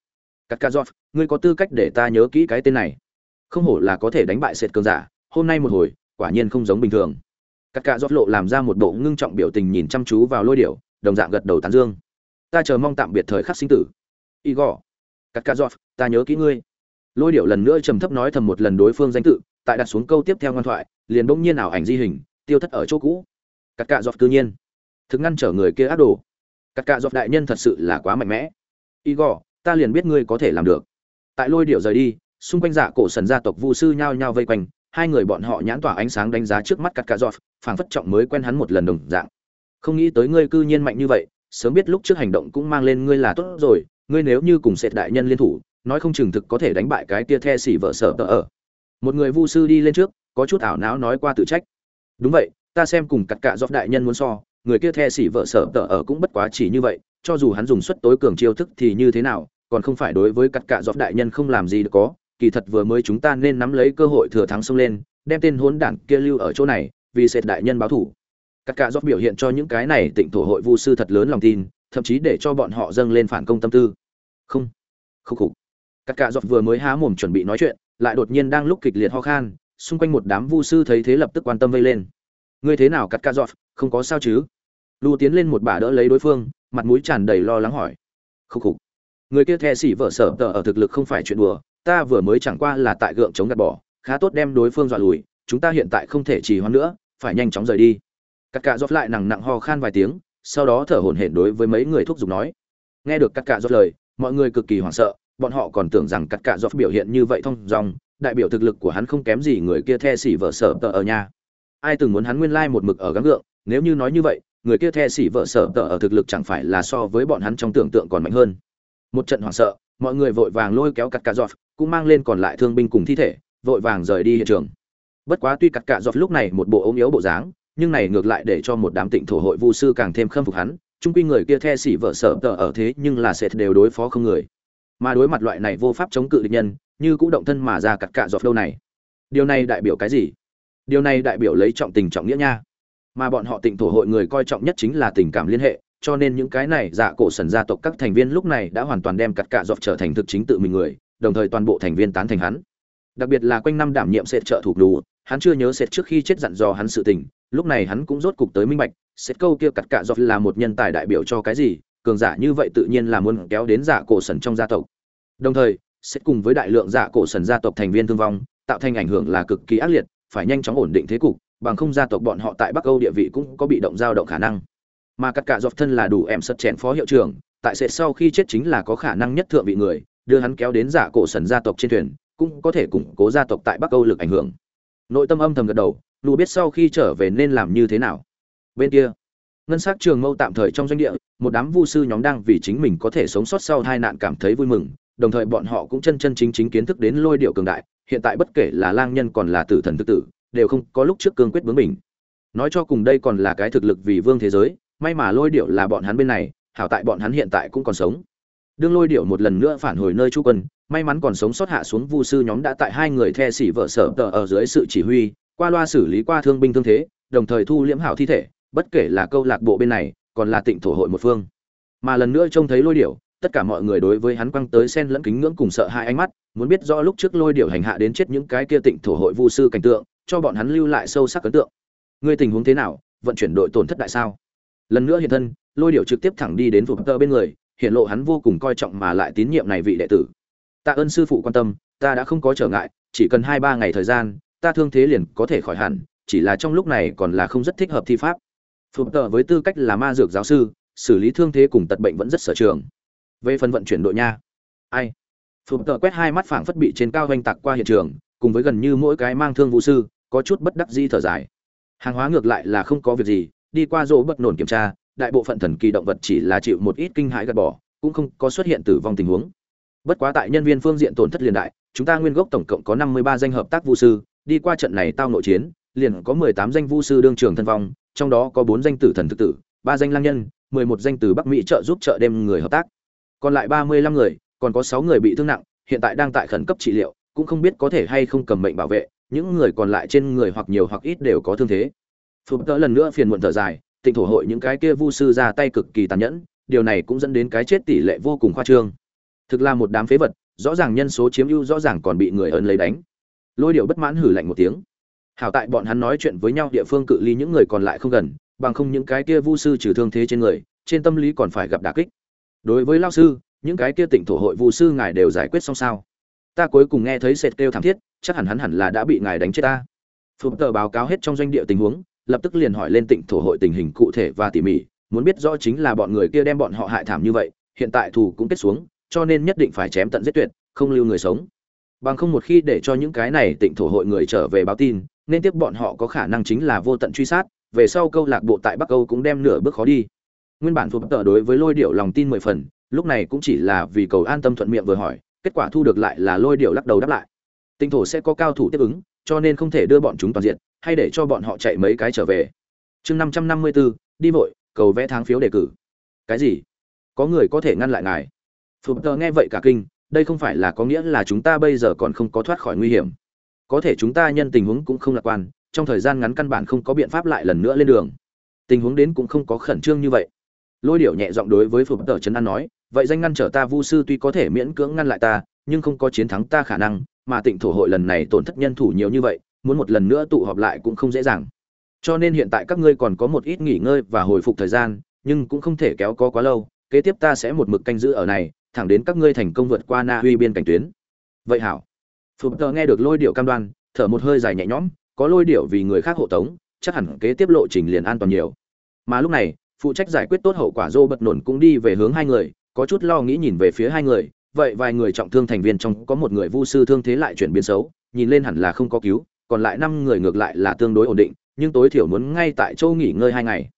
cắt ca giọt, ngươi có tư cách để ta nhớ kỹ cái tên này. Không hổ là có thể đánh bại sệt cường giả, hôm nay một hồi, quả nhiên không giống bình thường. Cắt ca giọt lộ làm ra một bộ ngưng trọng biểu tình nhìn chăm chú vào lôi điệu đồng dạng gật đầu tán dương. Ta chờ mong tạm biệt thời khắc sinh tử igor. Katkazov, ta nhớ kỹ ngươi. Lôi điệu lần nữa trầm thấp nói thầm một lần đối phương danh tự, tại đặt xuống câu tiếp theo ngoan thoại, liền bỗng nhiên ảo ảnh di hình, tiêu thất ở chỗ cũ. Cắt cạ dọc tự nhiên. Thực ngăn trở người kia ác đồ. Cắt cạ dọc đại nhân thật sự là quá mạnh mẽ. Igor, ta liền biết ngươi có thể làm được. Tại lôi điệu rời đi, xung quanh dạ cổ sần gia tộc vu sư nhao nhao vây quanh, hai người bọn họ nhãn tỏa ánh sáng đánh giá trước mắt cắt cạ dọc phảng phất trọng mới quen hắn một lần đồng dạng. Không nghĩ tới ngươi cư nhiên mạnh như vậy, sớm biết lúc trước hành động cũng mang lên ngươi là tốt rồi ngươi nếu như cùng sệt đại nhân liên thủ, nói không chừng thực có thể đánh bại cái tia the xỉ vợ sở tờ ở. Một người vu sư đi lên trước, có chút ảo não nói qua tự trách. Đúng vậy, ta xem cùng cặt cạ dọc đại nhân muốn so, người kia the xỉ vợ sở tờ ở cũng bất quá chỉ như vậy, cho dù hắn dùng suất tối cường chiêu thức thì như thế nào, còn không phải đối với cặt cạ dọc đại nhân không làm gì được có, kỳ thật vừa mới chúng ta nên nắm lấy cơ hội thừa thắng xông lên, đem tên hốn đảng kia lưu ở chỗ này, vì sệt đại nhân báo thủ. Cắt cạ dọc biểu hiện cho những cái này tịnh thổ hội vu sư thật lớn lòng tin thậm chí để cho bọn họ dâng lên phản công tâm tư. Không. Khúc khục. Các cạ dọc vừa mới há mồm chuẩn bị nói chuyện, lại đột nhiên đang lúc kịch liệt ho khan, xung quanh một đám vu sư thấy thế lập tức quan tâm vây lên. Ngươi thế nào, cắt ca giọt không có sao chứ? Lu tiến lên một bà đỡ lấy đối phương, mặt mũi tràn đầy lo lắng hỏi. Khúc khục. Người kia the xỉ vợ sở tờ ở thực lực không phải chuyện đùa, ta vừa mới chẳng qua là tại gượng chống gạt bỏ, khá tốt đem đối phương dọa lùi, chúng ta hiện tại không thể trì hoãn nữa, phải nhanh chóng rời đi. Cắt Cả giọt lại nặng nặng ho khan vài tiếng sau đó thở hổn hển đối với mấy người thúc giục nói. Nghe được cắt cạ dọt lời, mọi người cực kỳ hoảng sợ, bọn họ còn tưởng rằng cắt cạ dọt biểu hiện như vậy thông dòng đại biểu thực lực của hắn không kém gì người kia the xỉ vợ sở tờ ở nhà ai từng muốn hắn nguyên lai một mực ở gắng gượng, nếu như nói như vậy, người kia the xỉ vợ sở tờ ở thực lực chẳng phải là so với bọn hắn trong tưởng tượng còn mạnh hơn. Một trận hoảng sợ, mọi người vội vàng lôi kéo cắt cạ dọt, cũng mang lên còn lại thương binh cùng thi thể, vội vàng rời đi hiện trường. Bất quá tuy cắt cạ dọt lúc này một bộ ốm yếu bộ dáng nhưng này ngược lại để cho một đám tịnh thổ hội vu sư càng thêm khâm phục hắn trung quy người kia the xỉ vợ sở tờ ở thế nhưng là sẽ đều đối phó không người. Mà đối mặt loại này vô pháp chống cự địch nhân, như cũng động thân mà ra cặt cạ dọt đâu này. Điều này đại biểu cái gì? Điều này đại biểu lấy trọng tình trọng nghĩa nha. Mà bọn họ tịnh thổ hội người coi trọng nhất chính là tình cảm liên hệ, cho nên những cái này dạ cổ sần gia tộc các thành viên lúc này đã hoàn toàn đem cặt cạ dọc trở thành thực chính tự mình người, đồng thời toàn bộ thành viên tán thành hắn. Đặc biệt là quanh năm đảm nhiệm sệt trợ thủ đủ, hắn chưa nhớ sệt trước khi chết dặn dò hắn sự tình lúc này hắn cũng rốt cục tới minh bạch xét câu kia cặt cạ dọc là một nhân tài đại biểu cho cái gì, cường giả như vậy tự nhiên là muốn kéo đến giả cổ sần trong gia tộc. Đồng thời xét cùng với đại lượng giả cổ sần gia tộc thành viên thương vong, tạo thành ảnh hưởng là cực kỳ ác liệt, phải nhanh chóng ổn định thế cục, bằng không gia tộc bọn họ tại bắc âu địa vị cũng có bị động giao động khả năng. Mà cắt cả dọc thân là đủ em sật chèn phó hiệu trưởng, tại sẽ sau khi chết chính là có khả năng nhất thượng vị người, đưa hắn kéo đến giả cổ sần gia tộc trên thuyền, cũng có thể củng cố gia tộc tại bắc âu lực ảnh hưởng. Nội tâm âm thầm gật đầu lù biết sau khi trở về nên làm như thế nào? Bên kia, ngân s á c trường mâu tạm thời trong doanh địa, một đám vu sư nhóm đang vì chính mình có thể sống sót sau hai nạn cảm thấy vui mừng, đồng thời bọn họ cũng chân chân chính chính kiến thức đến lôi điệu cường đại, hiện tại bất kể là lang nhân còn là tử thần tự tử, đều không có lúc trước cương quyết bướng mình. Nói cho cùng đây còn là cái thực lực vì vương thế giới, may mà lôi điệu là bọn hắn bên này, hảo tại bọn hắn hiện tại cũng còn sống. Đương lôi điệu một lần nữa phản hồi nơi chú quân, may mắn còn sống sót hạ xuống vu sư nhóm đã tại hai người the xỉ vợ sở tờ ở dưới sự chỉ huy qua loa xử lý qua thương binh thương thế, đồng thời thu liễm hảo thi thể, bất kể là câu lạc bộ bên này, còn là tịnh thổ hội một phương. Mà lần nữa trông thấy lôi điệu tất cả mọi người đối với hắn quăng tới sen lẫn kính ngưỡng cùng sợ hai ánh mắt, muốn biết rõ lúc trước lôi điệu hành hạ đến chết những cái kia tịnh thổ hội vu sư cảnh tượng, cho bọn hắn lưu lại sâu sắc ấn tượng. Ngươi tình huống thế nào? Vận chuyển đội tổn thất đại sao? Lần nữa hiện thân, lôi điệu trực tiếp thẳng đi đến vùng tơ bên người hiện lộ hắn vô cùng coi trọng mà lại tín nhiệm này vị đệ tử. Tạ ơn sư phụ quan tâm, ta đã không có trở ngại, chỉ cần hai ba ngày thời gian ta thương thế liền có thể khỏi hẳn, chỉ là trong lúc này còn là không rất thích hợp thi pháp. Phụ tờ với tư cách là ma dược giáo sư, xử lý thương thế cùng tật bệnh vẫn rất sở trường. Về phần vận chuyển đội nha. Ai? Phụ tờ quét hai mắt phảng phất bị trên cao oanh tạc qua hiện trường, cùng với gần như mỗi cái mang thương vũ sư, có chút bất đắc di thở dài. Hàng hóa ngược lại là không có việc gì, đi qua rỗ bất nổn kiểm tra, đại bộ phận thần kỳ động vật chỉ là chịu một ít kinh hãi gạt bỏ, cũng không có xuất hiện tử vong tình huống. Bất quá tại nhân viên phương diện tổn thất liền đại, chúng ta nguyên gốc tổng cộng có năm mươi ba danh hợp tác vũ sư đi qua trận này tao nội chiến, liền có mười tám danh vu sư đương trường thân vong, trong đó có bốn danh tử thần thực tử, ba danh lang nhân, mười một danh từ bắc mỹ trợ giúp trợ đêm người hợp tác. Còn lại ba mươi lăm người, còn có sáu người bị thương nặng, hiện tại đang tại khẩn cấp trị liệu, cũng không biết có thể hay không cầm mệnh bảo vệ, những người còn lại trên người hoặc nhiều hoặc ít đều có thương thế. Phục tớ lần nữa phiền muộn thở dài, tịnh thổ hội những cái kia vu sư ra tay cực kỳ tàn nhẫn, điều này cũng dẫn đến cái chết tỷ lệ vô cùng khoa trương. Thực là một đám phế vật, rõ ràng nhân số chiếm ưu, rõ ràng còn bị người ấn lấy đánh lôi điệu bất mãn hử lạnh một tiếng. Hảo tại bọn hắn nói chuyện với nhau địa phương cự ly những người còn lại không gần, bằng không những cái kia vu sư trừ thương thế trên người, trên tâm lý còn phải gặp đả kích. Đối với lao sư, những cái kia tỉnh thổ hội vu sư ngài đều giải quyết xong sao? Ta cuối cùng nghe thấy sệt kêu thảm thiết, chắc hẳn hắn hẳn là đã bị ngài đánh chết ta. Phụng tờ báo cáo hết trong doanh địa tình huống, lập tức liền hỏi lên tỉnh thổ hội tình hình cụ thể và tỉ mỉ, muốn biết rõ chính là bọn người kia đem bọn họ hại thảm như vậy, hiện tại thù cũng kết xuống, cho nên nhất định phải chém tận giết tuyệt, không lưu người sống bằng không một khi để cho những cái này tịnh thổ hội người trở về báo tin, nên tiếp bọn họ có khả năng chính là vô tận truy sát, về sau câu lạc bộ tại bắc âu cũng đem nửa bước khó đi. Nguyên bản phục tờ đối với lôi điệu lòng tin mười phần, lúc này cũng chỉ là vì cầu an tâm thuận miệng vừa hỏi, kết quả thu được lại là lôi điệu lắc đầu đáp lại. Tinh thổ sẽ có cao thủ tiếp ứng, cho nên không thể đưa bọn chúng toàn diện, hay để cho bọn họ chạy mấy cái trở về. Chương năm trăm năm mươi bốn đi vội, cầu vẽ tháng phiếu đề cử. Cái gì? Có người có thể ngăn lại ngài. Phục tờ nghe vậy cả kinh đây không phải là có nghĩa là chúng ta bây giờ còn không có thoát khỏi nguy hiểm. Có thể chúng ta nhân tình huống cũng không lạc quan, trong thời gian ngắn căn bản không có biện pháp lại lần nữa lên đường. Tình huống đến cũng không có khẩn trương như vậy. Lôi điệu nhẹ giọng đối với phục tờ trấn an nói, vậy danh ngăn trở ta vu sư tuy có thể miễn cưỡng ngăn lại ta, nhưng không có chiến thắng ta khả năng, mà tịnh thổ hội lần này tổn thất nhân thủ nhiều như vậy, muốn một lần nữa tụ họp lại cũng không dễ dàng. Cho nên hiện tại các ngươi còn có một ít nghỉ ngơi và hồi phục thời gian, nhưng cũng không thể kéo có quá lâu, kế tiếp ta sẽ một mực canh giữ ở này thẳng đến các ngươi thành công vượt qua na uy biên cảnh tuyến. Vậy hảo. Phục tờ nghe được lôi điệu cam đoan, thở một hơi dài nhẹ nhõm, có lôi điệu vì người khác hộ tống, chắc hẳn kế tiếp lộ trình liền an toàn nhiều. Mà lúc này, phụ trách giải quyết tốt hậu quả dô bật nổn cũng đi về hướng hai người, có chút lo nghĩ nhìn về phía hai người, vậy vài người trọng thương thành viên trong có một người vu sư thương thế lại chuyển biến xấu, nhìn lên hẳn là không có cứu, còn lại năm người ngược lại là tương đối ổn định, nhưng tối thiểu muốn ngay tại châu nghỉ ngơi hai ngày.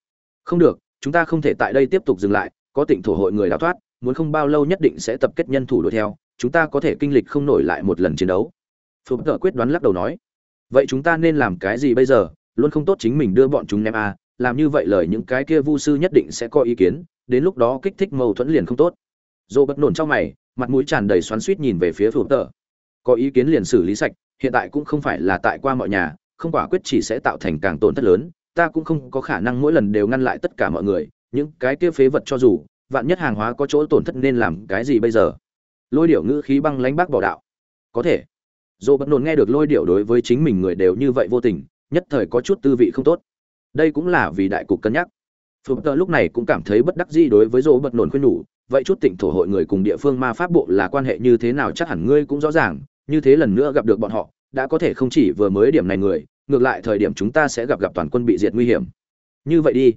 Không được, chúng ta không thể tại đây tiếp tục dừng lại, có tỉnh thổ hội người đào thoát muốn không bao lâu nhất định sẽ tập kết nhân thủ đuổi theo chúng ta có thể kinh lịch không nổi lại một lần chiến đấu. Phúc tợ quyết đoán lắc đầu nói. Vậy chúng ta nên làm cái gì bây giờ? Luôn không tốt chính mình đưa bọn chúng ném à, làm như vậy lời những cái kia vu sư nhất định sẽ có ý kiến đến lúc đó kích thích mâu thuẫn liền không tốt. Dô bất nổn trong mày mặt mũi tràn đầy xoắn suýt nhìn về phía phù tờ có ý kiến liền xử lý sạch hiện tại cũng không phải là tại qua mọi nhà không quả quyết chỉ sẽ tạo thành càng tổn thất lớn ta cũng không có khả năng mỗi lần đều ngăn lại tất cả mọi người những cái kia phế vật cho dù vạn nhất hàng hóa có chỗ tổn thất nên làm cái gì bây giờ? Lôi điệu ngữ khí băng lánh bác bỏ đạo. Có thể. Dỗ bất nồn nghe được lôi điệu đối với chính mình người đều như vậy vô tình, nhất thời có chút tư vị không tốt. Đây cũng là vì đại cục cân nhắc. Phượng Tơ lúc này cũng cảm thấy bất đắc dĩ đối với dỗ bất nồn khuyên nhủ, vậy chút tỉnh thổ hội người cùng địa phương ma pháp bộ là quan hệ như thế nào chắc hẳn ngươi cũng rõ ràng, như thế lần nữa gặp được bọn họ, đã có thể không chỉ vừa mới điểm này người, ngược lại thời điểm chúng ta sẽ gặp gặp toàn quân bị diệt nguy hiểm. Như vậy đi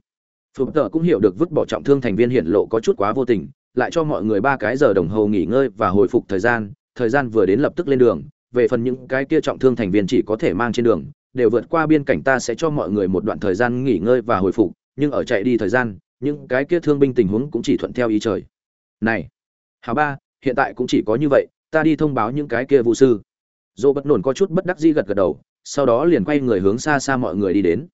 phụt tờ cũng hiểu được vứt bỏ trọng thương thành viên hiện lộ có chút quá vô tình, lại cho mọi người ba cái giờ đồng hồ nghỉ ngơi và hồi phục thời gian thời gian vừa đến lập tức lên đường, về phần những cái kia trọng thương thành viên chỉ có thể mang trên đường, đều vượt qua biên cảnh ta sẽ cho mọi người một đoạn thời gian nghỉ ngơi và hồi phục, nhưng ở chạy đi thời gian, những cái kia thương binh tình huống cũng chỉ thuận theo ý trời. Này, hà ba, hiện tại cũng chỉ có như vậy, ta đi thông báo những cái kia vụ sư. Dỗ bất nổn có chút bất đắc dĩ gật gật đầu, sau đó liền quay người hướng xa xa mọi người đi đến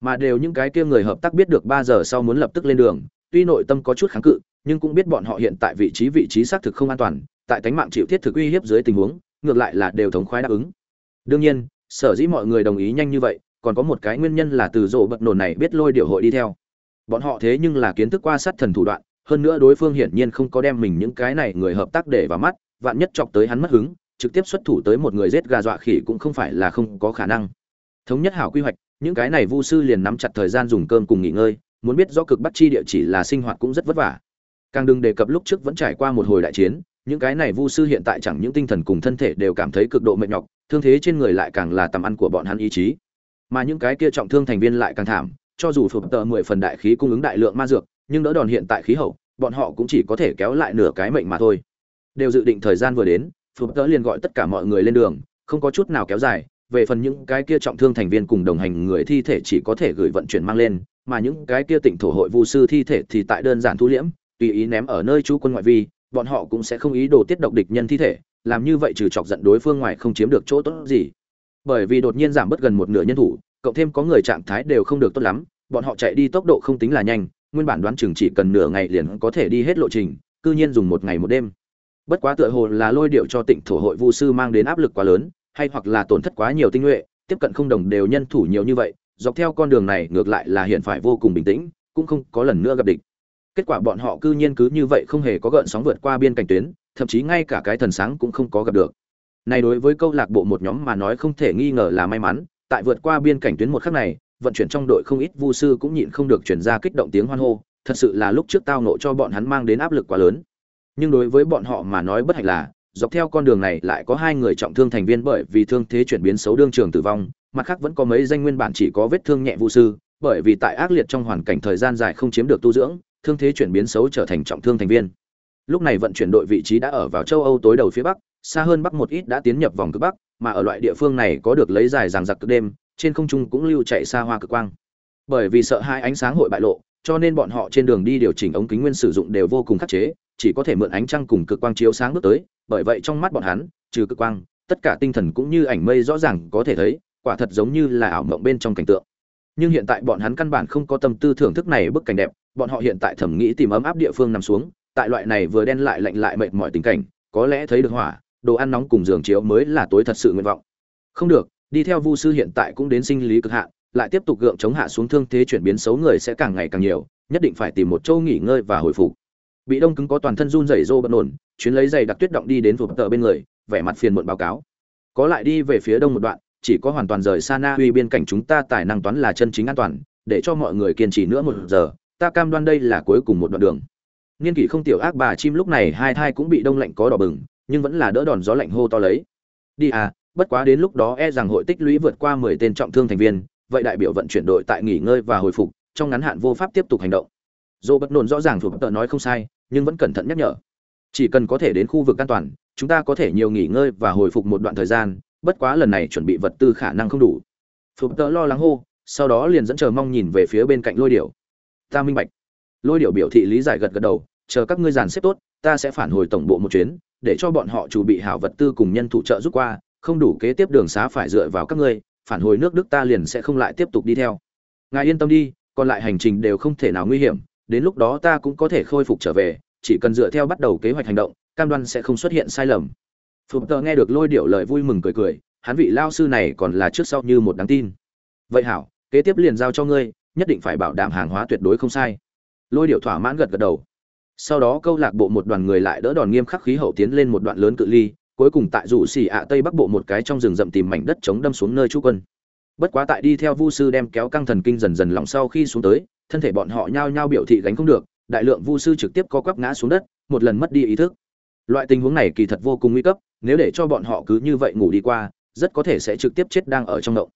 mà đều những cái kia người hợp tác biết được ba giờ sau muốn lập tức lên đường, tuy nội tâm có chút kháng cự, nhưng cũng biết bọn họ hiện tại vị trí vị trí xác thực không an toàn, tại tánh mạng chịu thiết thực uy hiếp dưới tình huống, ngược lại là đều thống khoái đáp ứng. Đương nhiên, sở dĩ mọi người đồng ý nhanh như vậy, còn có một cái nguyên nhân là từ rộ bật nổ này biết lôi điều hội đi theo. Bọn họ thế nhưng là kiến thức qua sát thần thủ đoạn, hơn nữa đối phương hiển nhiên không có đem mình những cái này người hợp tác để vào mắt, vạn nhất chọc tới hắn mất hứng, trực tiếp xuất thủ tới một người giết gà dọa khỉ cũng không phải là không có khả năng. Thống nhất hảo quy hoạch những cái này vu sư liền nắm chặt thời gian dùng cơm cùng nghỉ ngơi, muốn biết rõ cực bắt chi địa chỉ là sinh hoạt cũng rất vất vả. Càng đừng đề cập lúc trước vẫn trải qua một hồi đại chiến, những cái này vu sư hiện tại chẳng những tinh thần cùng thân thể đều cảm thấy cực độ mệt nhọc, thương thế trên người lại càng là tầm ăn của bọn hắn ý chí. Mà những cái kia trọng thương thành viên lại càng thảm, cho dù phục tờ mười phần đại khí cung ứng đại lượng ma dược, nhưng đỡ đòn hiện tại khí hậu, bọn họ cũng chỉ có thể kéo lại nửa cái mệnh mà thôi. Đều dự định thời gian vừa đến phục tờ liền gọi tất cả mọi người lên đường, không có chút nào kéo dài về phần những cái kia trọng thương thành viên cùng đồng hành người thi thể chỉ có thể gửi vận chuyển mang lên, mà những cái kia tỉnh thổ hội vu sư thi thể thì tại đơn giản thu liễm, tùy ý ném ở nơi chú quân ngoại vi, bọn họ cũng sẽ không ý đồ tiết độc địch nhân thi thể, làm như vậy trừ chọc giận đối phương ngoài không chiếm được chỗ tốt gì. Bởi vì đột nhiên giảm bớt gần một nửa nhân thủ, cộng thêm có người trạng thái đều không được tốt lắm, bọn họ chạy đi tốc độ không tính là nhanh, nguyên bản đoán chừng chỉ cần nửa ngày liền có thể đi hết lộ trình, cư nhiên dùng một ngày một đêm. Bất quá tựa hồ là lôi điệu cho tịnh thổ hội vu sư mang đến áp lực quá lớn hay hoặc là tổn thất quá nhiều tinh nhuệ, tiếp cận không đồng đều nhân thủ nhiều như vậy, dọc theo con đường này ngược lại là hiện phải vô cùng bình tĩnh, cũng không có lần nữa gặp địch. Kết quả bọn họ cư nhiên cứ như vậy không hề có gợn sóng vượt qua biên cảnh tuyến, thậm chí ngay cả cái thần sáng cũng không có gặp được. Này đối với câu lạc bộ một nhóm mà nói không thể nghi ngờ là may mắn, tại vượt qua biên cảnh tuyến một khắc này, vận chuyển trong đội không ít vu sư cũng nhịn không được chuyển ra kích động tiếng hoan hô, thật sự là lúc trước tao nộ cho bọn hắn mang đến áp lực quá lớn. Nhưng đối với bọn họ mà nói bất hạnh là dọc theo con đường này lại có hai người trọng thương thành viên bởi vì thương thế chuyển biến xấu đương trường tử vong, mặt khác vẫn có mấy danh nguyên bản chỉ có vết thương nhẹ vũ sư, bởi vì tại ác liệt trong hoàn cảnh thời gian dài không chiếm được tu dưỡng, thương thế chuyển biến xấu trở thành trọng thương thành viên. Lúc này vận chuyển đội vị trí đã ở vào châu âu tối đầu phía bắc, xa hơn bắc một ít đã tiến nhập vòng cực bắc, mà ở loại địa phương này có được lấy dài ràng giặc cực đêm, trên không trung cũng lưu chạy xa hoa cực quang. Bởi vì sợ hai ánh sáng hội bại lộ, cho nên bọn họ trên đường đi điều chỉnh ống kính nguyên sử dụng đều vô cùng khắc chế chỉ có thể mượn ánh trăng cùng cực quang chiếu sáng bước tới, bởi vậy trong mắt bọn hắn, trừ cực quang, tất cả tinh thần cũng như ảnh mây rõ ràng có thể thấy, quả thật giống như là ảo mộng bên trong cảnh tượng. Nhưng hiện tại bọn hắn căn bản không có tâm tư thưởng thức này bức cảnh đẹp, bọn họ hiện tại thẩm nghĩ tìm ấm áp địa phương nằm xuống, tại loại này vừa đen lại lạnh lại mệt mỏi tình cảnh, có lẽ thấy được hỏa, đồ ăn nóng cùng giường chiếu mới là tối thật sự nguyện vọng. Không được, đi theo vu sư hiện tại cũng đến sinh lý cực hạn, lại tiếp tục gượng chống hạ xuống thương thế chuyển biến xấu người sẽ càng ngày càng nhiều, nhất định phải tìm một chỗ nghỉ ngơi và hồi phục bị đông cứng có toàn thân run rẩy rô bận ổn chuyến lấy giày đặc tuyết động đi đến phục tờ bên người, vẻ mặt phiền muộn báo cáo. Có lại đi về phía đông một đoạn, chỉ có hoàn toàn rời xa na uy biên cảnh chúng ta tài năng toán là chân chính an toàn, để cho mọi người kiên trì nữa một giờ, ta cam đoan đây là cuối cùng một đoạn đường. Niên kỷ không tiểu ác bà chim lúc này hai thai cũng bị đông lạnh có đỏ bừng, nhưng vẫn là đỡ đòn gió lạnh hô to lấy. Đi à bất quá đến lúc đó e rằng hội tích lũy vượt qua mười tên trọng thương thành viên, vậy đại biểu vận chuyển đội tại nghỉ ngơi và hồi phục, trong ngắn hạn vô pháp tiếp tục hành động. Dô bất nôn rõ ràng thuộc tợ nói không sai nhưng vẫn cẩn thận nhắc nhở. Chỉ cần có thể đến khu vực an toàn, chúng ta có thể nhiều nghỉ ngơi và hồi phục một đoạn thời gian, bất quá lần này chuẩn bị vật tư khả năng không đủ. Phục tờ lo lắng hô, sau đó liền dẫn chờ mong nhìn về phía bên cạnh lôi điểu. Ta minh bạch. Lôi điểu biểu thị lý giải gật gật đầu, chờ các ngươi dàn xếp tốt, ta sẽ phản hồi tổng bộ một chuyến, để cho bọn họ chuẩn bị hảo vật tư cùng nhân thủ trợ giúp qua, không đủ kế tiếp đường xá phải dựa vào các ngươi, phản hồi nước đức ta liền sẽ không lại tiếp tục đi theo. Ngài yên tâm đi, còn lại hành trình đều không thể nào nguy hiểm đến lúc đó ta cũng có thể khôi phục trở về, chỉ cần dựa theo bắt đầu kế hoạch hành động, cam đoan sẽ không xuất hiện sai lầm. Phục tờ nghe được lôi điệu lời vui mừng cười cười, hắn vị lao sư này còn là trước sau như một đáng tin. Vậy hảo, kế tiếp liền giao cho ngươi, nhất định phải bảo đảm hàng hóa tuyệt đối không sai. Lôi điệu thỏa mãn gật gật đầu. Sau đó câu lạc bộ một đoàn người lại đỡ đòn nghiêm khắc khí hậu tiến lên một đoạn lớn cự ly, cuối cùng tại rủ xỉ ạ tây bắc bộ một cái trong rừng rậm tìm mảnh đất chống đâm xuống nơi trú quân. Bất quá tại đi theo vu sư đem kéo căng thần kinh dần dần lỏng sau khi xuống tới thân thể bọn họ nhao nhao biểu thị gánh không được, đại lượng vu sư trực tiếp co quắp ngã xuống đất, một lần mất đi ý thức. Loại tình huống này kỳ thật vô cùng nguy cấp, nếu để cho bọn họ cứ như vậy ngủ đi qua, rất có thể sẽ trực tiếp chết đang ở trong động.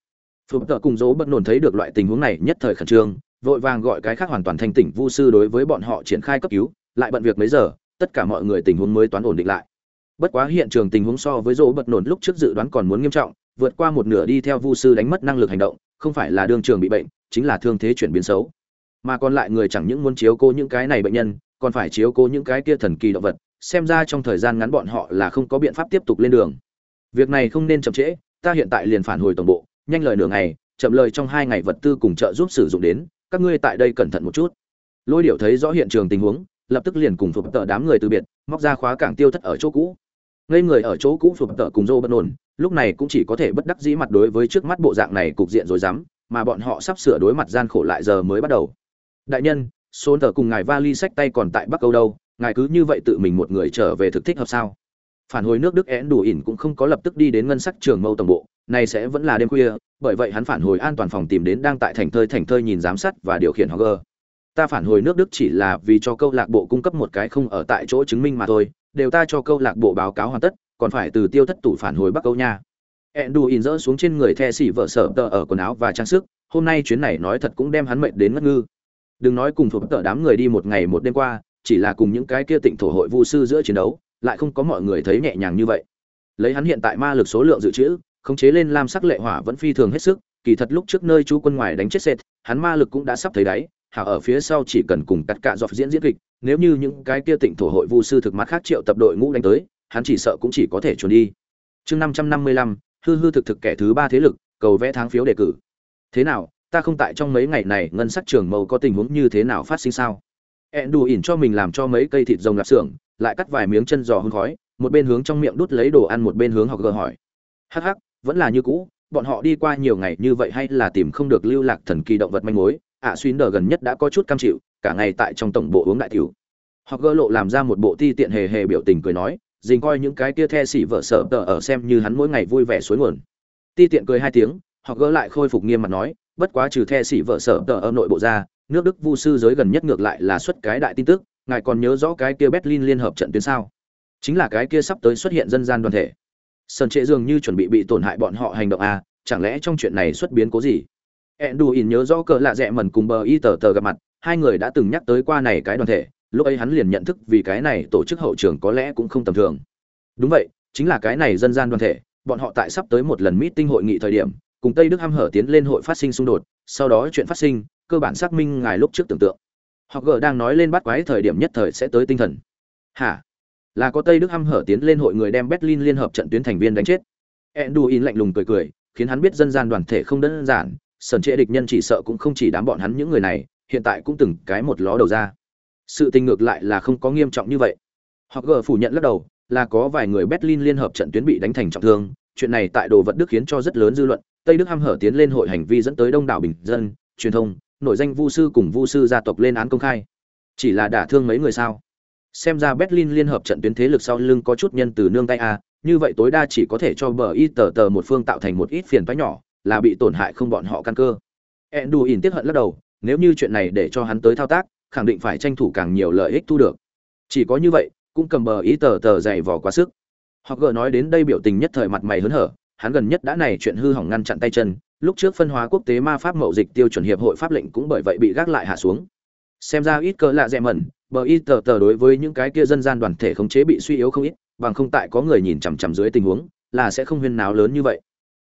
Phùng Tự cùng dỗ bất nổn thấy được loại tình huống này nhất thời khẩn trương, vội vàng gọi cái khác hoàn toàn thanh tỉnh vu sư đối với bọn họ triển khai cấp cứu, lại bận việc mấy giờ, tất cả mọi người tình huống mới toán ổn định lại. Bất quá hiện trường tình huống so với dỗ bất nổn lúc trước dự đoán còn muốn nghiêm trọng, vượt qua một nửa đi theo vu sư đánh mất năng lực hành động, không phải là đương trường bị bệnh, chính là thương thế chuyển biến xấu mà còn lại người chẳng những muốn chiếu cố những cái này bệnh nhân, còn phải chiếu cố những cái kia thần kỳ động vật, xem ra trong thời gian ngắn bọn họ là không có biện pháp tiếp tục lên đường. Việc này không nên chậm trễ, ta hiện tại liền phản hồi tổng bộ, nhanh lời nửa ngày, chậm lời trong hai ngày vật tư cùng trợ giúp sử dụng đến, các ngươi tại đây cẩn thận một chút. Lôi điệu thấy rõ hiện trường tình huống, lập tức liền cùng phục tợ đám người từ biệt, móc ra khóa cảng tiêu thất ở chỗ cũ. Ngây người ở chỗ cũ phục tợ cùng dô bất ổn lúc này cũng chỉ có thể bất đắc dĩ mặt đối với trước mắt bộ dạng này cục diện rồi dám mà bọn họ sắp sửa đối mặt gian khổ lại giờ mới bắt đầu đại nhân số tờ cùng ngài vali sách tay còn tại bắc âu đâu ngài cứ như vậy tự mình một người trở về thực thích hợp sao phản hồi nước đức én đủ ỉn cũng không có lập tức đi đến ngân sách trường mâu tổng bộ này sẽ vẫn là đêm khuya bởi vậy hắn phản hồi an toàn phòng tìm đến đang tại thành thơi thành thơi nhìn giám sát và điều khiển Hogger. Ta phản hồi nước Đức chỉ là vì cho câu lạc bộ cung cấp một cái không ở tại chỗ chứng minh mà thôi, đều ta cho câu lạc bộ báo cáo hoàn tất, còn phải từ tiêu thất tủ phản hồi Bắc Âu nha. Enduin rỡ xuống trên người the xỉ vợ sở tờ ở quần áo và trang sức, hôm nay chuyến này nói thật cũng đem hắn mệt đến ngất ngư. Đừng nói cùng thuộc tợ đám người đi một ngày một đêm qua, chỉ là cùng những cái kia tịnh thổ hội vu sư giữa chiến đấu, lại không có mọi người thấy nhẹ nhàng như vậy. Lấy hắn hiện tại ma lực số lượng dự trữ, khống chế lên lam sắc lệ hỏa vẫn phi thường hết sức, kỳ thật lúc trước nơi chú quân ngoài đánh chết sệt, hắn ma lực cũng đã sắp thấy đáy hả ở phía sau chỉ cần cùng cắt cạ dọc diễn diễn kịch nếu như những cái kia tịnh thổ hội vu sư thực mặt khác triệu tập đội ngũ đánh tới hắn chỉ sợ cũng chỉ có thể trốn đi chương năm trăm năm mươi lăm hư hư thực thực kẻ thứ ba thế lực cầu vẽ tháng phiếu đề cử thế nào ta không tại trong mấy ngày này ngân sắc trường mâu có tình huống như thế nào phát sinh sao? Ẹn đù ỉn cho mình làm cho mấy cây thịt rồng lạp xưởng lại cắt vài miếng chân giò hương khói một bên hướng trong miệng đút lấy đồ ăn một bên hướng học gờ hỏi. Hắc hắc vẫn là như cũ bọn họ đi qua nhiều ngày như vậy hay là tìm không được lưu lạc thần kỳ động vật manh mối? Ạ à, xuyên đờ gần nhất đã có chút cam chịu cả ngày tại trong tổng bộ uống đại tiểu. Họ gỡ lộ làm ra một bộ ti tiện hề hề biểu tình cười nói dình coi những cái kia the xỉ vợ sợ tờ ở xem như hắn mỗi ngày vui vẻ suối nguồn. Ti tiện cười hai tiếng họ gỡ lại khôi phục nghiêm mặt nói bất quá trừ the xỉ vợ sợ tờ ở nội bộ ra nước đức vu sư giới gần nhất ngược lại là xuất cái đại tin tức ngài còn nhớ rõ cái kia berlin liên hợp trận tuyến sao? Chính là cái kia sắp tới xuất hiện dân gian đoàn thể. Sơn trệ dường như chuẩn bị bị tổn hại bọn họ hành động à chẳng lẽ trong chuyện này xuất biến cố gì? Enduin nhớ rõ cỡ lạ rẻ mẩn cùng bờ y tờ tờ gặp mặt, hai người đã từng nhắc tới qua này cái đoàn thể, lúc ấy hắn liền nhận thức vì cái này tổ chức hậu trường có lẽ cũng không tầm thường. Đúng vậy, chính là cái này dân gian đoàn thể, bọn họ tại sắp tới một lần meeting hội nghị thời điểm, cùng Tây Đức ham hở tiến lên hội phát sinh xung đột, sau đó chuyện phát sinh, cơ bản xác minh ngài lúc trước tưởng tượng. Họ gở đang nói lên bắt quái thời điểm nhất thời sẽ tới tinh thần. Hả? Là có Tây Đức ham hở tiến lên hội người đem Berlin liên hợp trận tuyến thành viên đánh chết. Enduin lạnh lùng cười cười, khiến hắn biết dân gian đoàn thể không đơn giản, sần trệ địch nhân chỉ sợ cũng không chỉ đám bọn hắn những người này hiện tại cũng từng cái một ló đầu ra sự tình ngược lại là không có nghiêm trọng như vậy họ gờ phủ nhận lắc đầu là có vài người berlin liên hợp trận tuyến bị đánh thành trọng thương chuyện này tại đồ vật đức khiến cho rất lớn dư luận, tây đức ham hở tiến lên hội hành vi dẫn tới đông đảo bình dân, truyền thông, nội danh vu sư cùng vu sư gia tộc lên án công khai. Chỉ là đả thương mấy người sao? Xem ra berlin liên hợp trận tuyến thế lực sau lưng có chút nhân từ nương tay a, như vậy tối đa chỉ có thể cho bờ y tờ tờ một phương tạo thành một ít phiền phái nhỏ, là bị tổn hại không bọn họ căn cơ. Endu ỉn tiếp hận lắc đầu, nếu như chuyện này để cho hắn tới thao tác, khẳng định phải tranh thủ càng nhiều lợi ích thu được. Chỉ có như vậy, cũng cầm bờ ý tờ tờ dày vò quá sức họ gờ nói đến đây biểu tình nhất thời mặt mày hớn hở hắn gần nhất đã này chuyện hư hỏng ngăn chặn tay chân lúc trước phân hóa quốc tế ma pháp mậu dịch tiêu chuẩn hiệp hội pháp lệnh cũng bởi vậy bị gác lại hạ xuống xem ra ít cỡ lạ dẹ mẩn bờ y tờ tờ đối với những cái kia dân gian đoàn thể khống chế bị suy yếu không ít bằng không tại có người nhìn chằm chằm dưới tình huống là sẽ không huyên náo lớn như vậy